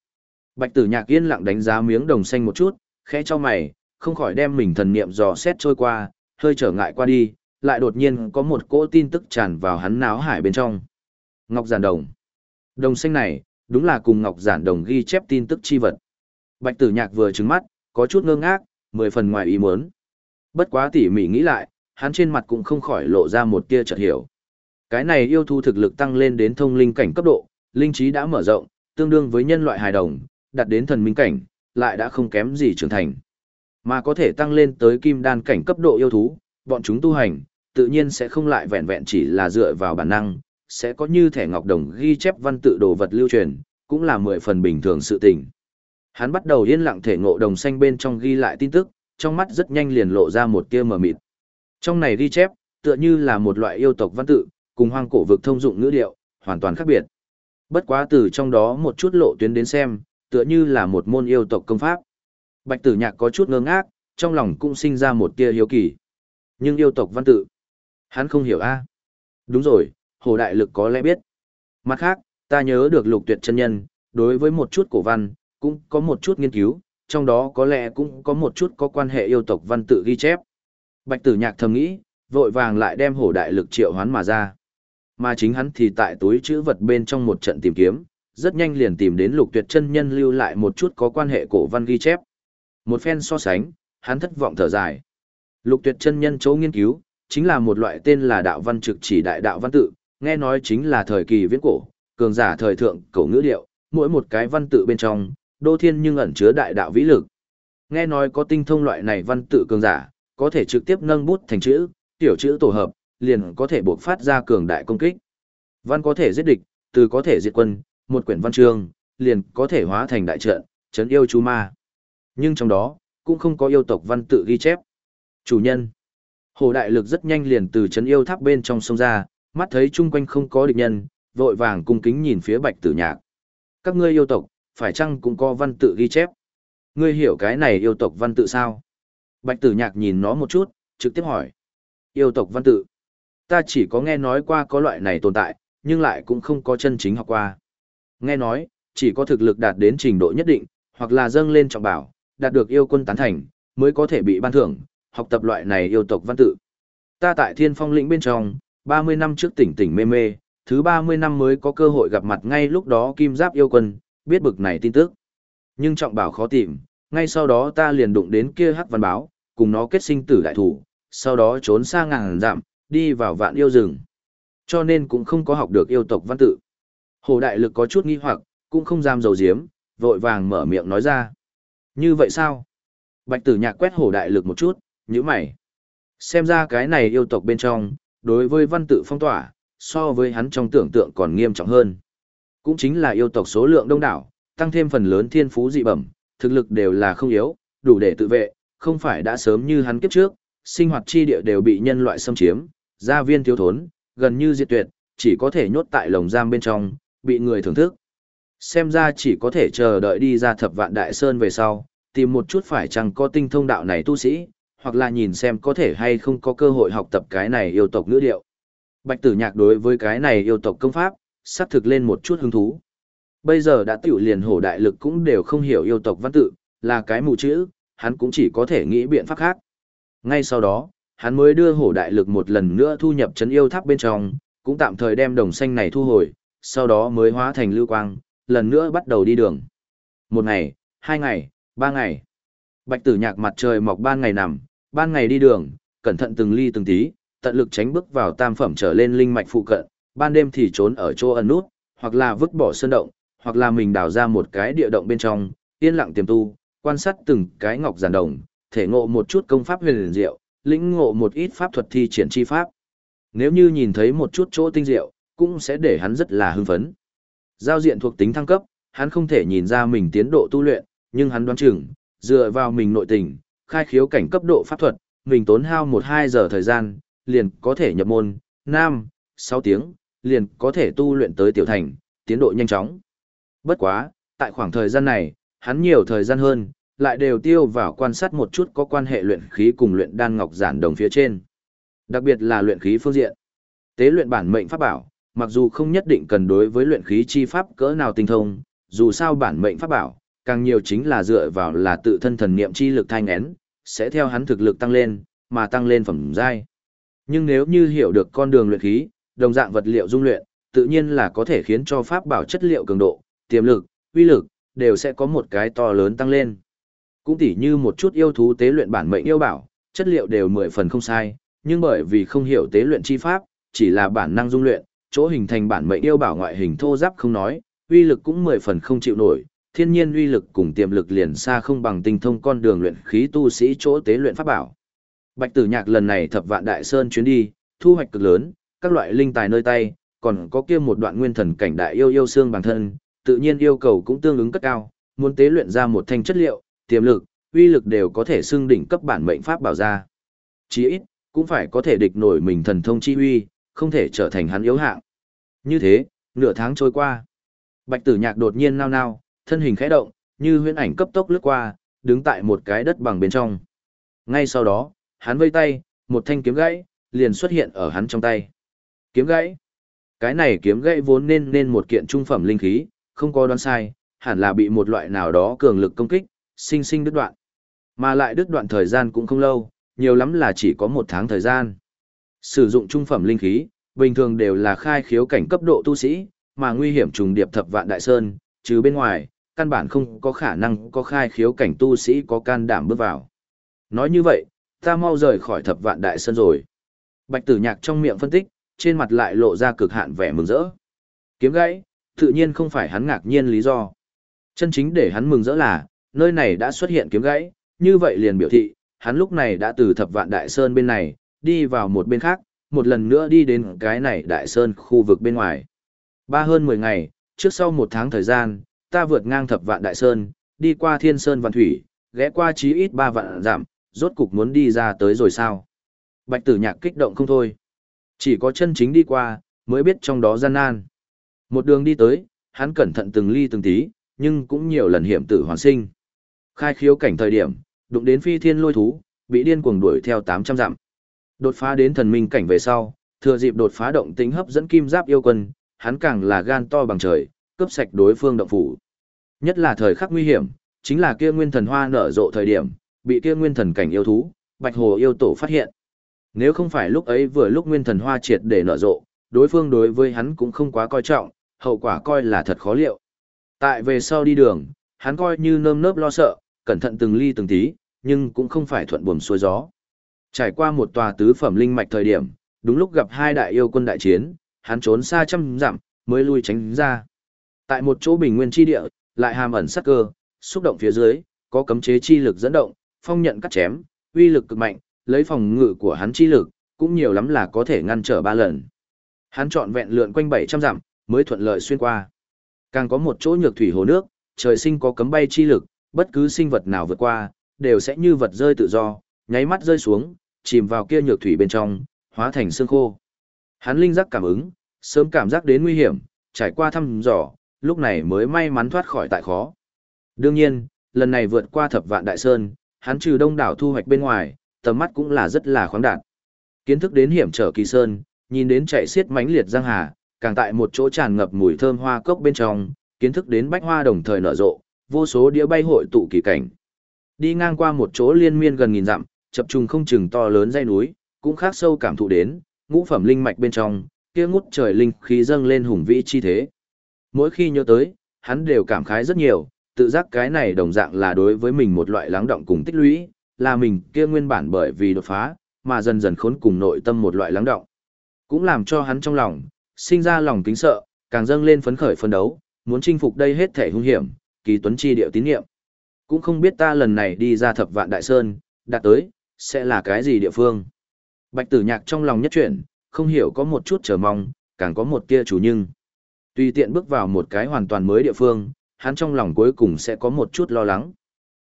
Bạch tử nhạc yên lặng đánh giá miếng đồng xanh một chút, khẽ cho mày, không khỏi đem mình thần niệm dò xét trôi qua, hơi trở ngại qua đi, lại đột nhiên có một cỗ tin tức tràn vào hắn náo hải bên trong. Ngọc giản đồng. Đồng xanh này, đúng là cùng Ngọc giản đồng ghi chép tin tức chi vật. Bạch tử nhạc vừa trứng mắt, có chút ngơ ngác, mười phần ngoài ý muốn. Bất quá tỉ mỉ nghĩ lại, hắn trên mặt cũng không khỏi lộ ra một tia chợt hiểu. Cái này yêu thú thực lực tăng lên đến thông linh cảnh cấp độ, linh trí đã mở rộng, tương đương với nhân loại hài đồng, đạt đến thần minh cảnh, lại đã không kém gì trưởng thành. Mà có thể tăng lên tới kim đan cảnh cấp độ yêu thú, bọn chúng tu hành, tự nhiên sẽ không lại vẹn vẹn chỉ là dựa vào bản năng, sẽ có như thẻ ngọc đồng ghi chép văn tự đồ vật lưu truyền, cũng là mười phần bình thường sự tình. Hắn bắt đầu yên lặng thể ngộ đồng xanh bên trong ghi lại tin tức, trong mắt rất nhanh liền lộ ra một tia mờ mịt. Trong này ghi chép, tựa như là một loại yêu tộc văn tự, cùng hoang cổ vực thông dụng ngữ điệu, hoàn toàn khác biệt. Bất quá từ trong đó một chút lộ tuyến đến xem, tựa như là một môn yêu tộc công pháp. Bạch tử nhạc có chút ngơ ngác, trong lòng cũng sinh ra một tia hiếu kỳ. Nhưng yêu tộc văn tự, hắn không hiểu a. Đúng rồi, hồ đại lực có lẽ biết. Mặt khác, ta nhớ được lục tuyệt chân nhân, đối với một chút cổ văn, cũng có một chút nghiên cứu, trong đó có lẽ cũng có một chút có quan hệ yêu tộc văn tự ghi chép. Bạch tử nhạc thầm nghĩ, vội vàng lại đem hổ đại lực triệu hoán mà ra. Mà chính hắn thì tại túi chữ vật bên trong một trận tìm kiếm, rất nhanh liền tìm đến lục tuyệt chân nhân lưu lại một chút có quan hệ cổ văn ghi chép. Một phen so sánh, hắn thất vọng thở dài. Lục tuyệt chân nhân chỗ nghiên cứu, chính là một loại tên là đạo văn trực chỉ đại đạo văn tự, nghe nói chính là thời kỳ viễn cổ, cường giả thời thượng cổ ngữ điệu, mỗi một cái văn tự bên trong, đô thiên nhưng ẩn chứa đại đạo vĩ lực. Nghe nói có tinh thông loại này văn tự cường giả, có thể trực tiếp nâng bút thành chữ, tiểu chữ tổ hợp, liền có thể buộc phát ra cường đại công kích. Văn có thể giết địch, từ có thể diệt quân, một quyển văn chương, liền có thể hóa thành đại trận, trấn yêu chú ma. Nhưng trong đó, cũng không có yêu tộc văn tự ghi chép. Chủ nhân. Hồ đại lực rất nhanh liền từ trấn yêu tháp bên trong sông ra, mắt thấy chung quanh không có địch nhân, vội vàng cung kính nhìn phía bạch tử nhạc. Các ngươi yêu tộc, phải chăng cũng có văn tự ghi chép? Ngươi hiểu cái này yêu tộc văn tự sao? Bạch tử nhạc nhìn nó một chút, trực tiếp hỏi. Yêu tộc văn tự. Ta chỉ có nghe nói qua có loại này tồn tại, nhưng lại cũng không có chân chính học qua. Nghe nói, chỉ có thực lực đạt đến trình độ nhất định, hoặc là dâng lên trọng bảo, đạt được yêu quân tán thành, mới có thể bị ban thưởng, học tập loại này yêu tộc văn tự. Ta tại thiên phong lĩnh bên trong, 30 năm trước tỉnh tỉnh mê mê, thứ 30 năm mới có cơ hội gặp mặt ngay lúc đó kim giáp yêu quân, biết bực này tin tức. Nhưng trọng bảo khó tìm, ngay sau đó ta liền đụng đến kia hắc văn báo, cùng nó kết sinh tử đại thủ, sau đó trốn xa ngàn dặm, đi vào vạn yêu rừng. Cho nên cũng không có học được yêu tộc văn tự. Hồ đại lực có chút nghi hoặc, cũng không dám dầu diếm, vội vàng mở miệng nói ra. Như vậy sao? Bạch tử nhạc quét hổ đại lực một chút, như mày. Xem ra cái này yêu tộc bên trong, đối với văn tự phong tỏa, so với hắn trong tưởng tượng còn nghiêm trọng hơn. Cũng chính là yêu tộc số lượng đông đảo, tăng thêm phần lớn thiên phú dị bẩm, thực lực đều là không yếu, đủ để tự vệ, không phải đã sớm như hắn kiếp trước, sinh hoạt chi địa đều bị nhân loại xâm chiếm, gia viên thiếu thốn, gần như diệt tuyệt, chỉ có thể nhốt tại lồng giam bên trong, bị người thưởng thức. Xem ra chỉ có thể chờ đợi đi ra thập vạn đại sơn về sau, tìm một chút phải chăng có tinh thông đạo này tu sĩ, hoặc là nhìn xem có thể hay không có cơ hội học tập cái này yêu tộc ngữ điệu. Bạch tử nhạc đối với cái này yêu tộc công pháp, sắp thực lên một chút hứng thú. Bây giờ đã tiểu liền hổ đại lực cũng đều không hiểu yêu tộc văn tự, là cái mù chữ, hắn cũng chỉ có thể nghĩ biện pháp khác. Ngay sau đó, hắn mới đưa hổ đại lực một lần nữa thu nhập chấn yêu tháp bên trong, cũng tạm thời đem đồng xanh này thu hồi, sau đó mới hóa thành lưu quang, lần nữa bắt đầu đi đường. Một ngày, hai ngày, ba ngày. Bạch tử nhạc mặt trời mọc ban ngày nằm, ban ngày đi đường, cẩn thận từng ly từng tí, tận lực tránh bước vào tam phẩm trở lên linh mạch phụ cận, ban đêm thì trốn ở chỗ ẩn nút, hoặc là vứt bỏ sơn động, hoặc là mình đào ra một cái địa động bên trong, yên lặng tiềm tu, quan sát từng cái ngọc giản đồng, thể ngộ một chút công pháp huyền diệu, lĩnh ngộ một ít pháp thuật thi triển chi pháp. Nếu như nhìn thấy một chút chỗ tinh diệu, cũng sẽ để hắn rất là hưng phấn. Giao diện thuộc tính thăng cấp, hắn không thể nhìn ra mình tiến độ tu luyện, nhưng hắn đoán chừng, dựa vào mình nội tình, khai khiếu cảnh cấp độ pháp thuật, mình tốn hao 1-2 giờ thời gian, liền có thể nhập môn, nam, 6 tiếng, liền có thể tu luyện tới tiểu thành, tiến độ nhanh chóng. Bất quá, tại khoảng thời gian này, hắn nhiều thời gian hơn, lại đều tiêu vào quan sát một chút có quan hệ luyện khí cùng luyện đan ngọc giản đồng phía trên. Đặc biệt là luyện khí phương diện. Tế luyện bản mệnh pháp bảo, mặc dù không nhất định cần đối với luyện khí chi pháp cỡ nào tinh thông, dù sao bản mệnh pháp bảo, càng nhiều chính là dựa vào là tự thân thần niệm chi lực thanh én, sẽ theo hắn thực lực tăng lên, mà tăng lên phẩm giai. Nhưng nếu như hiểu được con đường luyện khí, đồng dạng vật liệu dung luyện, tự nhiên là có thể khiến cho pháp bảo chất liệu cường độ, tiềm lực, uy lực, đều sẽ có một cái to lớn tăng lên. Cũng tỉ như một chút yêu thú tế luyện bản mệnh yêu bảo, chất liệu đều mười phần không sai, nhưng bởi vì không hiểu tế luyện chi pháp, chỉ là bản năng dung luyện, chỗ hình thành bản mệnh yêu bảo ngoại hình thô giáp không nói, uy lực cũng mười phần không chịu nổi, thiên nhiên uy lực cùng tiềm lực liền xa không bằng tinh thông con đường luyện khí tu sĩ chỗ tế luyện pháp bảo. Bạch Tử Nhạc lần này thập vạn đại sơn chuyến đi, thu hoạch cực lớn, các loại linh tài nơi tay, còn có kia một đoạn nguyên thần cảnh đại yêu yêu xương bản thân, tự nhiên yêu cầu cũng tương ứng cất cao, muốn tế luyện ra một thanh chất liệu, tiềm lực, uy lực đều có thể xưng đỉnh cấp bản mệnh pháp bảo ra. Chí ít, cũng phải có thể địch nổi mình thần thông chi uy, không thể trở thành hắn yếu hạng. Như thế, nửa tháng trôi qua. Bạch tử nhạc đột nhiên nao nao, thân hình khẽ động, như huyễn ảnh cấp tốc lướt qua, đứng tại một cái đất bằng bên trong. Ngay sau đó, hắn vây tay, một thanh kiếm gãy, liền xuất hiện ở hắn trong tay. Kiếm gãy. Cái này kiếm gãy vốn nên nên một kiện trung phẩm linh khí, không có đoán sai, hẳn là bị một loại nào đó cường lực công kích, sinh sinh đứt đoạn. Mà lại đứt đoạn thời gian cũng không lâu, nhiều lắm là chỉ có một tháng thời gian. Sử dụng trung phẩm linh khí, bình thường đều là khai khiếu cảnh cấp độ tu sĩ, mà nguy hiểm trùng điệp thập vạn đại sơn, chứ bên ngoài, căn bản không có khả năng có khai khiếu cảnh tu sĩ có can đảm bước vào. Nói như vậy, ta mau rời khỏi thập vạn đại sơn rồi. Bạch tử nhạc trong miệng phân tích, trên mặt lại lộ ra cực hạn vẻ mừng rỡ. Kiếm gãy, tự nhiên không phải hắn ngạc nhiên lý do. Chân chính để hắn mừng rỡ là, nơi này đã xuất hiện kiếm gãy, như vậy liền biểu thị, hắn lúc này đã từ thập vạn đại sơn bên này, đi vào một bên khác, một lần nữa đi đến cái này đại sơn khu vực bên ngoài. Ba hơn 10 ngày, trước sau một tháng thời gian, ta vượt ngang thập vạn đại sơn, đi qua thiên sơn văn thủy, ghé qua chí ít ba vạn giảm, rốt cục muốn đi ra tới rồi sao. Bạch tử nhạc kích động không thôi. Chỉ có chân chính đi qua, mới biết trong đó gian nan. Một đường đi tới, hắn cẩn thận từng ly từng tí, nhưng cũng nhiều lần hiểm tử hoàn sinh. Khai khiếu cảnh thời điểm, đụng đến phi thiên lôi thú, bị điên cuồng đuổi theo 800 dặm. Đột phá đến thần minh cảnh về sau, thừa dịp đột phá động tính hấp dẫn kim giáp yêu quân, hắn càng là gan to bằng trời, cướp sạch đối phương động phủ. Nhất là thời khắc nguy hiểm, chính là kia nguyên thần hoa nở rộ thời điểm, bị kia nguyên thần cảnh yêu thú, Bạch Hồ yêu tổ phát hiện. Nếu không phải lúc ấy vừa lúc nguyên thần hoa triệt để nở rộ, đối phương đối với hắn cũng không quá coi trọng, hậu quả coi là thật khó liệu. Tại về sau đi đường, hắn coi như nơm nớp lo sợ, cẩn thận từng ly từng tí, nhưng cũng không phải thuận buồm xuôi gió. Trải qua một tòa tứ phẩm linh mạch thời điểm, đúng lúc gặp hai đại yêu quân đại chiến, hắn trốn xa trăm dặm, mới lui tránh ra. Tại một chỗ bình nguyên chi địa, lại hàm ẩn sắc cơ, xúc động phía dưới, có cấm chế chi lực dẫn động, phong nhận cắt chém, uy lực cực mạnh, lấy phòng ngự của hắn chi lực, cũng nhiều lắm là có thể ngăn trở ba lần. Hắn chọn vẹn lượn quanh 700 dặm, mới thuận lợi xuyên qua. Càng có một chỗ nhược thủy hồ nước, trời sinh có cấm bay chi lực, bất cứ sinh vật nào vượt qua, đều sẽ như vật rơi tự do, nháy mắt rơi xuống, chìm vào kia nhược thủy bên trong, hóa thành xương khô. Hắn linh giác cảm ứng, sớm cảm giác đến nguy hiểm, trải qua thăm dò, lúc này mới may mắn thoát khỏi tại khó. Đương nhiên, lần này vượt qua thập vạn đại sơn, hắn trừ đông đảo thu hoạch bên ngoài, tầm mắt cũng là rất là khoáng đạt. Kiến thức đến hiểm trở kỳ sơn, nhìn đến chạy xiết mãnh liệt giang hà, càng tại một chỗ tràn ngập mùi thơm hoa cốc bên trong, kiến thức đến bách hoa đồng thời nở rộ, vô số đĩa bay hội tụ kỳ cảnh. Đi ngang qua một chỗ liên miên gần nghìn dặm, chập trùng không chừng to lớn dãy núi, cũng khác sâu cảm thụ đến, ngũ phẩm linh mạch bên trong, kia ngút trời linh khí dâng lên hùng vĩ chi thế. Mỗi khi nhớ tới, hắn đều cảm khái rất nhiều, tự giác cái này đồng dạng là đối với mình một loại lắng động cùng tích lũy, là mình kia nguyên bản bởi vì đột phá, mà dần dần khốn cùng nội tâm một loại lắng động. Cũng làm cho hắn trong lòng, sinh ra lòng kính sợ, càng dâng lên phấn khởi phân đấu, muốn chinh phục đây hết thể hung hiểm, kỳ tuấn chi điệu tín nhiệm. Cũng không biết ta lần này đi ra thập vạn đại sơn, đạt tới, sẽ là cái gì địa phương. Bạch tử nhạc trong lòng nhất chuyển, không hiểu có một chút chờ mong, càng có một tia chủ nhưng. Tùy tiện bước vào một cái hoàn toàn mới địa phương, hắn trong lòng cuối cùng sẽ có một chút lo lắng.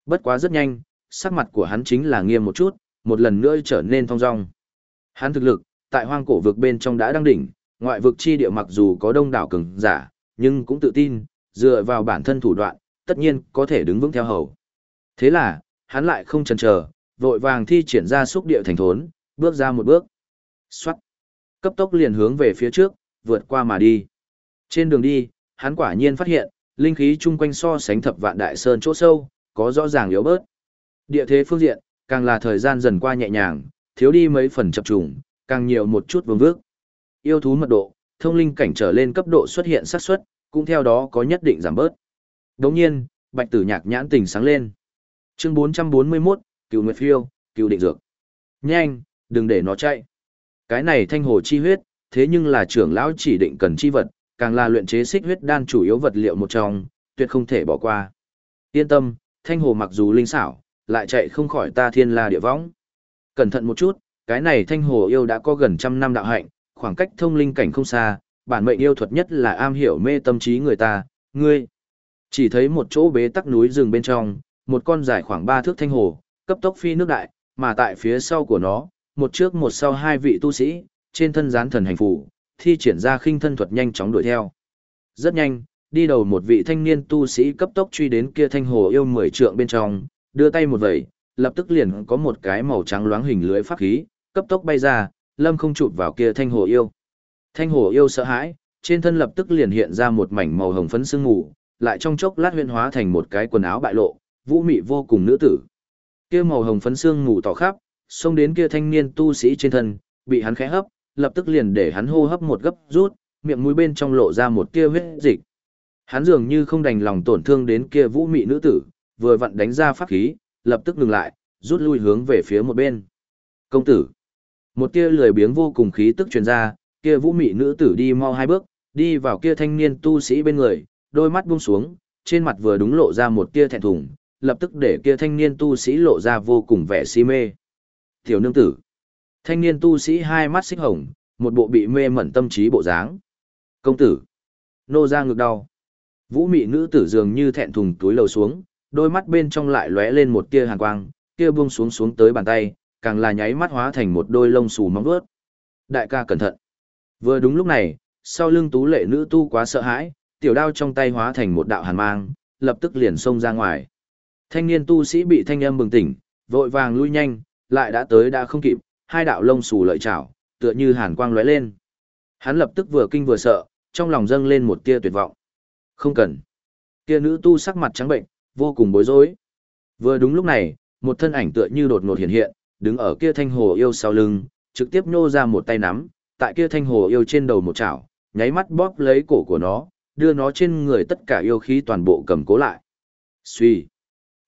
Bất quá rất nhanh, sắc mặt của hắn chính là nghiêm một chút, một lần nữa trở nên thong dong. Hắn thực lực, tại hoang cổ vực bên trong đã đăng đỉnh, ngoại vực chi địa mặc dù có đông đảo cường giả, nhưng cũng tự tin, dựa vào bản thân thủ đoạn, tất nhiên có thể đứng vững theo hầu. Thế là, hắn lại không chần chờ, vội vàng thi triển ra xúc địa thành thốn, bước ra một bước. Xoát. Cấp tốc liền hướng về phía trước, vượt qua mà đi. Trên đường đi, hắn quả nhiên phát hiện, linh khí chung quanh so sánh thập vạn đại sơn chỗ sâu, có rõ ràng yếu bớt. Địa thế phương diện, càng là thời gian dần qua nhẹ nhàng, thiếu đi mấy phần chập trùng, càng nhiều một chút vương vước. Yêu thú mật độ, thông linh cảnh trở lên cấp độ xuất hiện xác suất, cũng theo đó có nhất định giảm bớt. Đồng nhiên, bạch tử nhạc nhãn tình sáng lên. Chương 441, Cựu Nguyệt Phiêu, Cựu Định Dược. Nhanh, đừng để nó chạy. Cái này thanh hồ chi huyết, thế nhưng là trưởng lão chỉ định cần chi vật, càng là luyện chế xích huyết đan chủ yếu vật liệu một trong, tuyệt không thể bỏ qua. Yên tâm, thanh hồ mặc dù linh xảo, lại chạy không khỏi ta thiên la địa võng. Cẩn thận một chút, cái này thanh hồ yêu đã có gần trăm năm đạo hạnh, khoảng cách thông linh cảnh không xa, bản mệnh yêu thuật nhất là am hiểu mê tâm trí người ta, ngươi. Chỉ thấy một chỗ bế tắc núi rừng bên trong, một con dài khoảng ba thước thanh hồ, cấp tốc phi nước đại, mà tại phía sau của nó, một trước một sau hai vị tu sĩ, trên thân gián thần hành phủ, thi triển ra khinh thân thuật nhanh chóng đuổi theo. Rất nhanh, đi đầu một vị thanh niên tu sĩ cấp tốc truy đến kia thanh hồ yêu mười trượng bên trong, đưa tay một vẩy, lập tức liền có một cái màu trắng loáng hình lưới pháp khí, cấp tốc bay ra, lâm không chụp vào kia thanh hồ yêu. Thanh hồ yêu sợ hãi, trên thân lập tức liền hiện ra một mảnh màu hồng phấn sương ngủ, lại trong chốc lát huyên hóa thành một cái quần áo bại lộ, vũ mị vô cùng nữ tử. Kia màu hồng phấn sương ngủ tỏ khắp, xông đến kia thanh niên tu sĩ trên thân, bị hắn khẽ hấp, lập tức liền để hắn hô hấp một gấp rút, miệng mũi bên trong lộ ra một kia huyết dịch. Hắn dường như không đành lòng tổn thương đến kia vũ mị nữ tử, vừa vặn đánh ra pháp khí, lập tức ngừng lại, rút lui hướng về phía một bên. Công tử. Một tia lười biếng vô cùng khí tức truyền ra, kia vũ mị nữ tử đi mau hai bước, đi vào kia thanh niên tu sĩ bên người, đôi mắt buông xuống, trên mặt vừa đúng lộ ra một tia thẹn thùng, lập tức để kia thanh niên tu sĩ lộ ra vô cùng vẻ si mê. Tiểu nương tử. Thanh niên tu sĩ hai mắt xích hồng, một bộ bị mê mẩn tâm trí bộ dáng. Công tử. Nô ra ngực đau. Vũ mị nữ tử dường như thẹn thùng túi lầu xuống, đôi mắt bên trong lại lóe lên một tia hàn quang, kia buông xuống xuống tới bàn tay, càng là nháy mắt hóa thành một đôi lông xù móng vuốt. Đại ca cẩn thận. Vừa đúng lúc này, sau lưng tú lệ nữ tu quá sợ hãi, tiểu đao trong tay hóa thành một đạo hàn mang, lập tức liền xông ra ngoài. Thanh niên tu sĩ bị thanh âm bừng tỉnh, vội vàng lui nhanh, lại đã tới đã không kịp, hai đạo lông xù lợi chảo, tựa như hàn quang lóe lên. Hắn lập tức vừa kinh vừa sợ, trong lòng dâng lên một tia tuyệt vọng. Không cần. Kia nữ tu sắc mặt trắng bệnh, vô cùng bối rối. Vừa đúng lúc này, một thân ảnh tựa như đột ngột hiện hiện, đứng ở kia thanh hồ yêu sau lưng, trực tiếp nhô ra một tay nắm, tại kia thanh hồ yêu trên đầu một chảo, nháy mắt bóp lấy cổ của nó, đưa nó trên người tất cả yêu khí toàn bộ cầm cố lại. Xuy.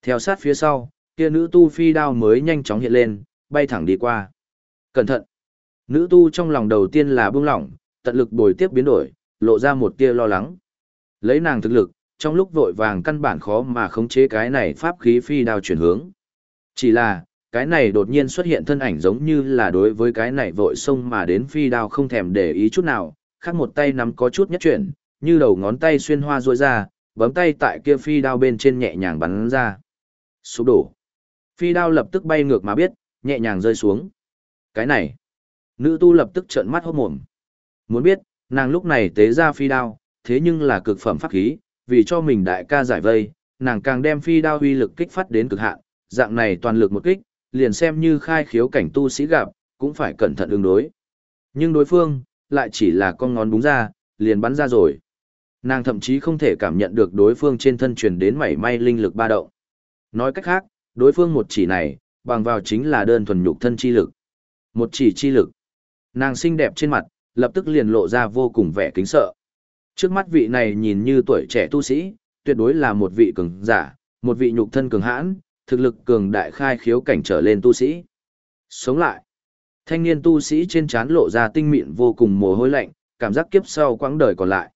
Theo sát phía sau, kia nữ tu phi đao mới nhanh chóng hiện lên, bay thẳng đi qua. Cẩn thận. Nữ tu trong lòng đầu tiên là buông lỏng, tận lực bồi tiếp biến đổi, lộ ra một tia lo lắng. Lấy nàng thực lực, trong lúc vội vàng căn bản khó mà khống chế cái này pháp khí phi đao chuyển hướng. Chỉ là, cái này đột nhiên xuất hiện thân ảnh giống như là đối với cái này vội xông mà đến phi đao không thèm để ý chút nào, khác một tay nắm có chút nhất chuyển, như đầu ngón tay xuyên hoa ruôi ra, bấm tay tại kia phi đao bên trên nhẹ nhàng bắn ra. Sụp đổ. Phi đao lập tức bay ngược mà biết, nhẹ nhàng rơi xuống. Cái này. Nữ tu lập tức trợn mắt hốt mồm. Muốn biết, nàng lúc này tế ra phi đao, thế nhưng là cực phẩm pháp khí, vì cho mình đại ca giải vây, nàng càng đem phi đao uy lực kích phát đến cực hạn, dạng này toàn lực một kích, liền xem như khai khiếu cảnh tu sĩ gặp, cũng phải cẩn thận ứng đối. Nhưng đối phương, lại chỉ là con ngón búng ra, liền bắn ra rồi. Nàng thậm chí không thể cảm nhận được đối phương trên thân truyền đến mảy may linh lực ba động. Nói cách khác, đối phương một chỉ này, bằng vào chính là đơn thuần nhục thân chi lực. Một chỉ chi lực. Nàng xinh đẹp trên mặt, lập tức liền lộ ra vô cùng vẻ kính sợ. Trước mắt vị này nhìn như tuổi trẻ tu sĩ, tuyệt đối là một vị cường giả, một vị nhục thân cường hãn, thực lực cường đại khai khiếu cảnh trở lên tu sĩ. Sống lại. Thanh niên tu sĩ trên trán lộ ra tinh mịn vô cùng mồ hôi lạnh, cảm giác kiếp sau quãng đời còn lại.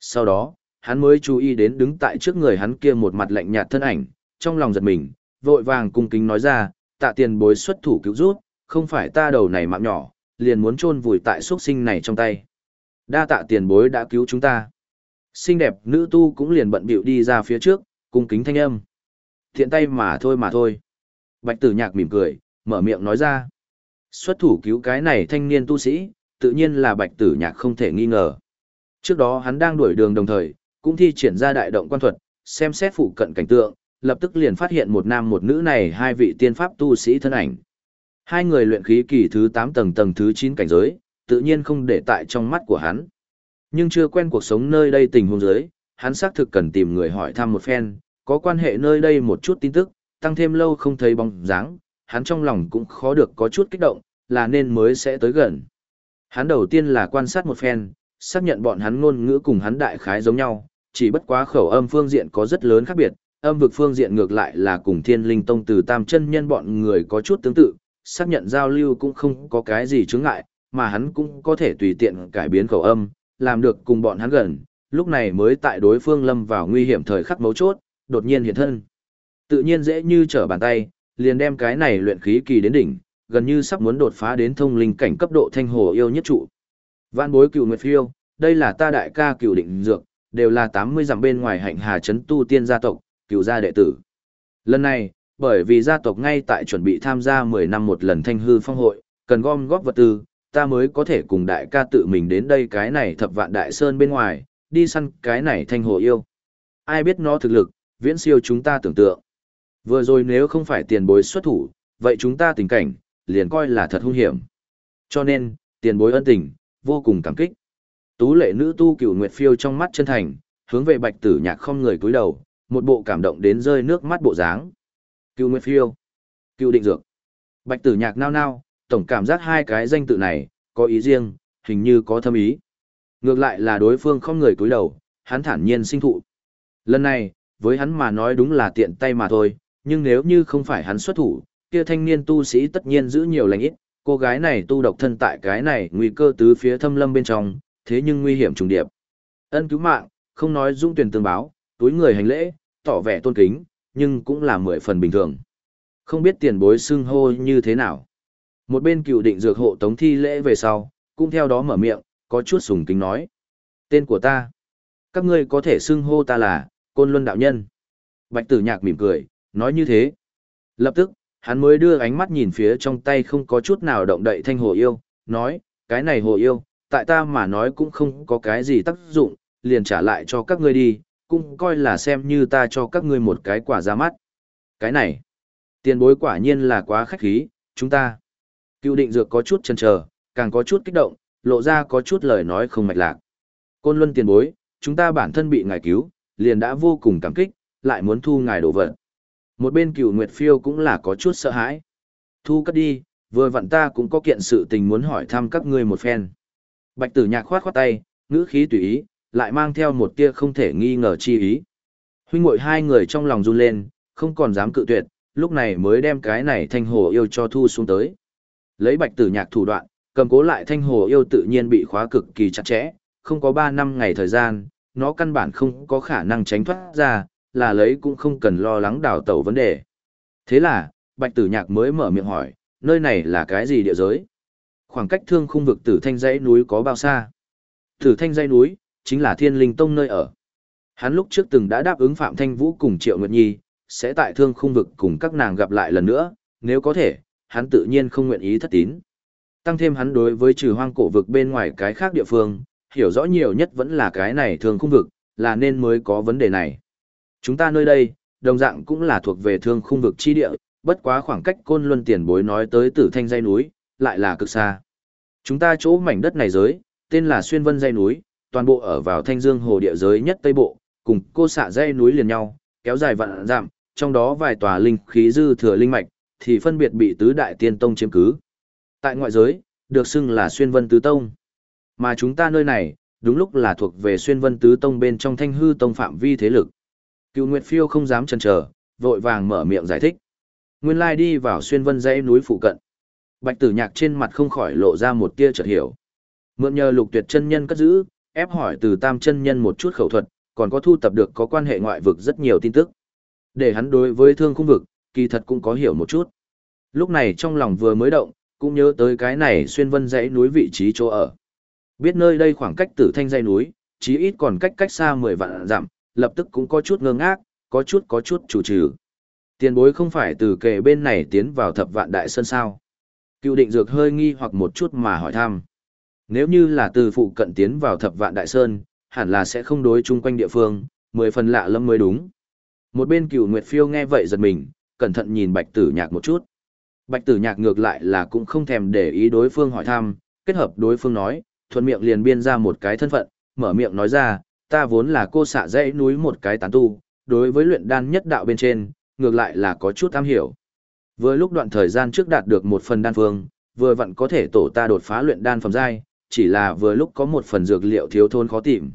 Sau đó, hắn mới chú ý đến đứng tại trước người hắn kia một mặt lạnh nhạt thân ảnh, trong lòng giật mình, vội vàng cung kính nói ra, tạ tiền bối xuất thủ cứu rút, không phải ta đầu này mạng nhỏ, liền muốn chôn vùi tại xuất sinh này trong tay. Đa tạ tiền bối đã cứu chúng ta. Xinh đẹp nữ tu cũng liền bận bịu đi ra phía trước, cung kính thanh âm. Thiện tay mà thôi mà thôi. Bạch tử nhạc mỉm cười, mở miệng nói ra. Xuất thủ cứu cái này thanh niên tu sĩ, tự nhiên là bạch tử nhạc không thể nghi ngờ. Trước đó hắn đang đuổi đường đồng thời, cũng thi triển ra đại động quan thuật, xem xét phụ cận cảnh tượng, lập tức liền phát hiện một nam một nữ này hai vị tiên pháp tu sĩ thân ảnh. Hai người luyện khí kỳ thứ 8 tầng tầng thứ 9 cảnh giới, tự nhiên không để tại trong mắt của hắn. Nhưng chưa quen cuộc sống nơi đây tình huống giới, hắn xác thực cần tìm người hỏi thăm một phen, có quan hệ nơi đây một chút tin tức, tăng thêm lâu không thấy bóng dáng, hắn trong lòng cũng khó được có chút kích động, là nên mới sẽ tới gần. Hắn đầu tiên là quan sát một phen, xác nhận bọn hắn ngôn ngữ cùng hắn đại khái giống nhau, chỉ bất quá khẩu âm phương diện có rất lớn khác biệt, âm vực phương diện ngược lại là cùng thiên linh tông từ tam chân nhân bọn người có chút tương tự, xác nhận giao lưu cũng không có cái gì chướng ngại, mà hắn cũng có thể tùy tiện cải biến khẩu âm, làm được cùng bọn hắn gần, lúc này mới tại đối phương lâm vào nguy hiểm thời khắc mấu chốt, đột nhiên hiện thân. Tự nhiên dễ như trở bàn tay, liền đem cái này luyện khí kỳ đến đỉnh, gần như sắp muốn đột phá đến thông linh cảnh cấp độ thanh hồ yêu nhất trụ. Vạn bối cựu nguyệt phiêu, đây là ta đại ca cựu định dược, đều là 80 dặm bên ngoài hạnh hà chấn tu tiên gia tộc, cựu gia đệ tử. Lần này, bởi vì gia tộc ngay tại chuẩn bị tham gia 10 năm một lần thanh hư phong hội, cần gom góp vật tư, ta mới có thể cùng đại ca tự mình đến đây cái này thập vạn đại sơn bên ngoài, đi săn cái này thanh hồ yêu. Ai biết nó thực lực, viễn siêu chúng ta tưởng tượng. Vừa rồi nếu không phải tiền bối xuất thủ, vậy chúng ta tình cảnh, liền coi là thật hung hiểm. Cho nên, tiền bối ân tình, vô cùng cảm kích. Tú lệ nữ tu cựu nguyệt phiêu trong mắt chân thành, hướng về bạch tử nhạc không người cúi đầu, một bộ cảm động đến rơi nước mắt bộ dáng. Cựu nguyệt phiêu, cựu định dược. Bạch tử nhạc nao nao, tổng cảm giác hai cái danh tự này, có ý riêng, hình như có thâm ý. Ngược lại là đối phương không người cúi đầu, hắn thản nhiên sinh thụ. Lần này, với hắn mà nói đúng là tiện tay mà thôi, nhưng nếu như không phải hắn xuất thủ, kia thanh niên tu sĩ tất nhiên giữ nhiều lành ít, cô gái này tu độc thân tại cái này nguy cơ tứ phía thâm lâm bên trong, thế nhưng nguy hiểm trùng điệp. Ân cứu mạng, không nói dung tuyển tương báo, túi người hành lễ, tỏ vẻ tôn kính, nhưng cũng là mười phần bình thường. Không biết tiền bối xưng hô như thế nào. Một bên cựu định dược hộ tống thi lễ về sau, cũng theo đó mở miệng, có chút sùng kính nói. Tên của ta. Các ngươi có thể xưng hô ta là, Côn Luân Đạo Nhân. Bạch tử nhạc mỉm cười, nói như thế. Lập tức, hắn mới đưa ánh mắt nhìn phía trong tay không có chút nào động đậy thanh hồ yêu, nói, cái này hồ yêu, tại ta mà nói cũng không có cái gì tác dụng, liền trả lại cho các ngươi đi, cũng coi là xem như ta cho các ngươi một cái quả ra mắt. Cái này, tiền bối quả nhiên là quá khách khí, chúng ta. Cựu định dược có chút chần chờ, càng có chút kích động, lộ ra có chút lời nói không mạch lạc. Côn luân tiền bối, chúng ta bản thân bị ngài cứu, liền đã vô cùng cảm kích, lại muốn thu ngài đồ vật. Một bên cựu Nguyệt Phiêu cũng là có chút sợ hãi. Thu cất đi, vừa vặn ta cũng có kiện sự tình muốn hỏi thăm các ngươi một phen. Bạch tử nhạc khoát khoát tay, ngữ khí tùy ý, lại mang theo một tia không thể nghi ngờ chi ý. Huynh ngội hai người trong lòng run lên, không còn dám cự tuyệt, lúc này mới đem cái này thanh hồ yêu cho thu xuống tới. Lấy bạch tử nhạc thủ đoạn, cầm cố lại thanh hồ yêu tự nhiên bị khóa cực kỳ chặt chẽ, không có 3 năm ngày thời gian, nó căn bản không có khả năng tránh thoát ra, là lấy cũng không cần lo lắng đào tẩu vấn đề. Thế là, bạch tử nhạc mới mở miệng hỏi, nơi này là cái gì địa giới? Khoảng cách thương khung vực tử thanh dãy núi có bao xa? Tử thanh dãy núi, chính là thiên linh tông nơi ở. Hắn lúc trước từng đã đáp ứng Phạm Thanh Vũ cùng Triệu Nguyệt Nhi, sẽ tại thương khung vực cùng các nàng gặp lại lần nữa, nếu có thể, hắn tự nhiên không nguyện ý thất tín. Tăng thêm hắn đối với trừ hoang cổ vực bên ngoài cái khác địa phương, hiểu rõ nhiều nhất vẫn là cái này thương khung vực, là nên mới có vấn đề này. Chúng ta nơi đây, đồng dạng cũng là thuộc về thương khung vực chi địa, bất quá khoảng cách côn luân tiền bối nói tới tử thanh dây núi, lại là cực xa. Chúng ta chỗ mảnh đất này giới, tên là xuyên vân dây núi, toàn bộ ở vào thanh dương hồ địa giới nhất tây bộ, cùng cô xạ dây núi liền nhau, kéo dài vạn dặm, trong đó vài tòa linh khí dư thừa linh mạch, thì phân biệt bị tứ đại tiên tông chiếm cứ. Tại ngoại giới, được xưng là xuyên vân tứ tông. Mà chúng ta nơi này, đúng lúc là thuộc về xuyên vân tứ tông bên trong thanh hư tông phạm vi thế lực. Cựu Nguyệt Phiêu không dám chần chờ, vội vàng mở miệng giải thích. Nguyên lai đi vào xuyên vân dãy núi phụ cận. Bạch tử nhạc trên mặt không khỏi lộ ra một tia chợt hiểu. Mượn nhờ lục tuyệt chân nhân cất giữ, ép hỏi từ tam chân nhân một chút khẩu thuật, còn có thu tập được có quan hệ ngoại vực rất nhiều tin tức. Để hắn đối với thương khung vực, kỳ thật cũng có hiểu một chút. Lúc này trong lòng vừa mới động, cũng nhớ tới cái này xuyên vân dãy núi vị trí chỗ ở. Biết nơi đây khoảng cách tử thanh dây núi, chí ít còn cách cách xa 10 vạn dặm, lập tức cũng có chút ngơ ngác, có chút có chút chủ trừ. Tiền bối không phải từ kề bên này tiến vào thập vạn đại sơn sao. Cựu định dược hơi nghi hoặc một chút mà hỏi thăm. Nếu như là từ phụ cận tiến vào thập vạn đại sơn, hẳn là sẽ không đối chung quanh địa phương, mười phần lạ lẫm mới đúng. Một bên cựu Nguyệt Phiêu nghe vậy giật mình, cẩn thận nhìn bạch tử nhạc một chút. Bạch tử nhạc ngược lại là cũng không thèm để ý đối phương hỏi thăm, kết hợp đối phương nói, thuận miệng liền biên ra một cái thân phận, mở miệng nói ra, ta vốn là cô xạ dãy núi một cái tán tu, đối với luyện đan nhất đạo bên trên, ngược lại là có chút am hiểu. Vừa lúc đoạn thời gian trước đạt được một phần đan phương, vừa vặn có thể tổ ta đột phá luyện đan phẩm giai, chỉ là vừa lúc có một phần dược liệu thiếu thốn khó tìm,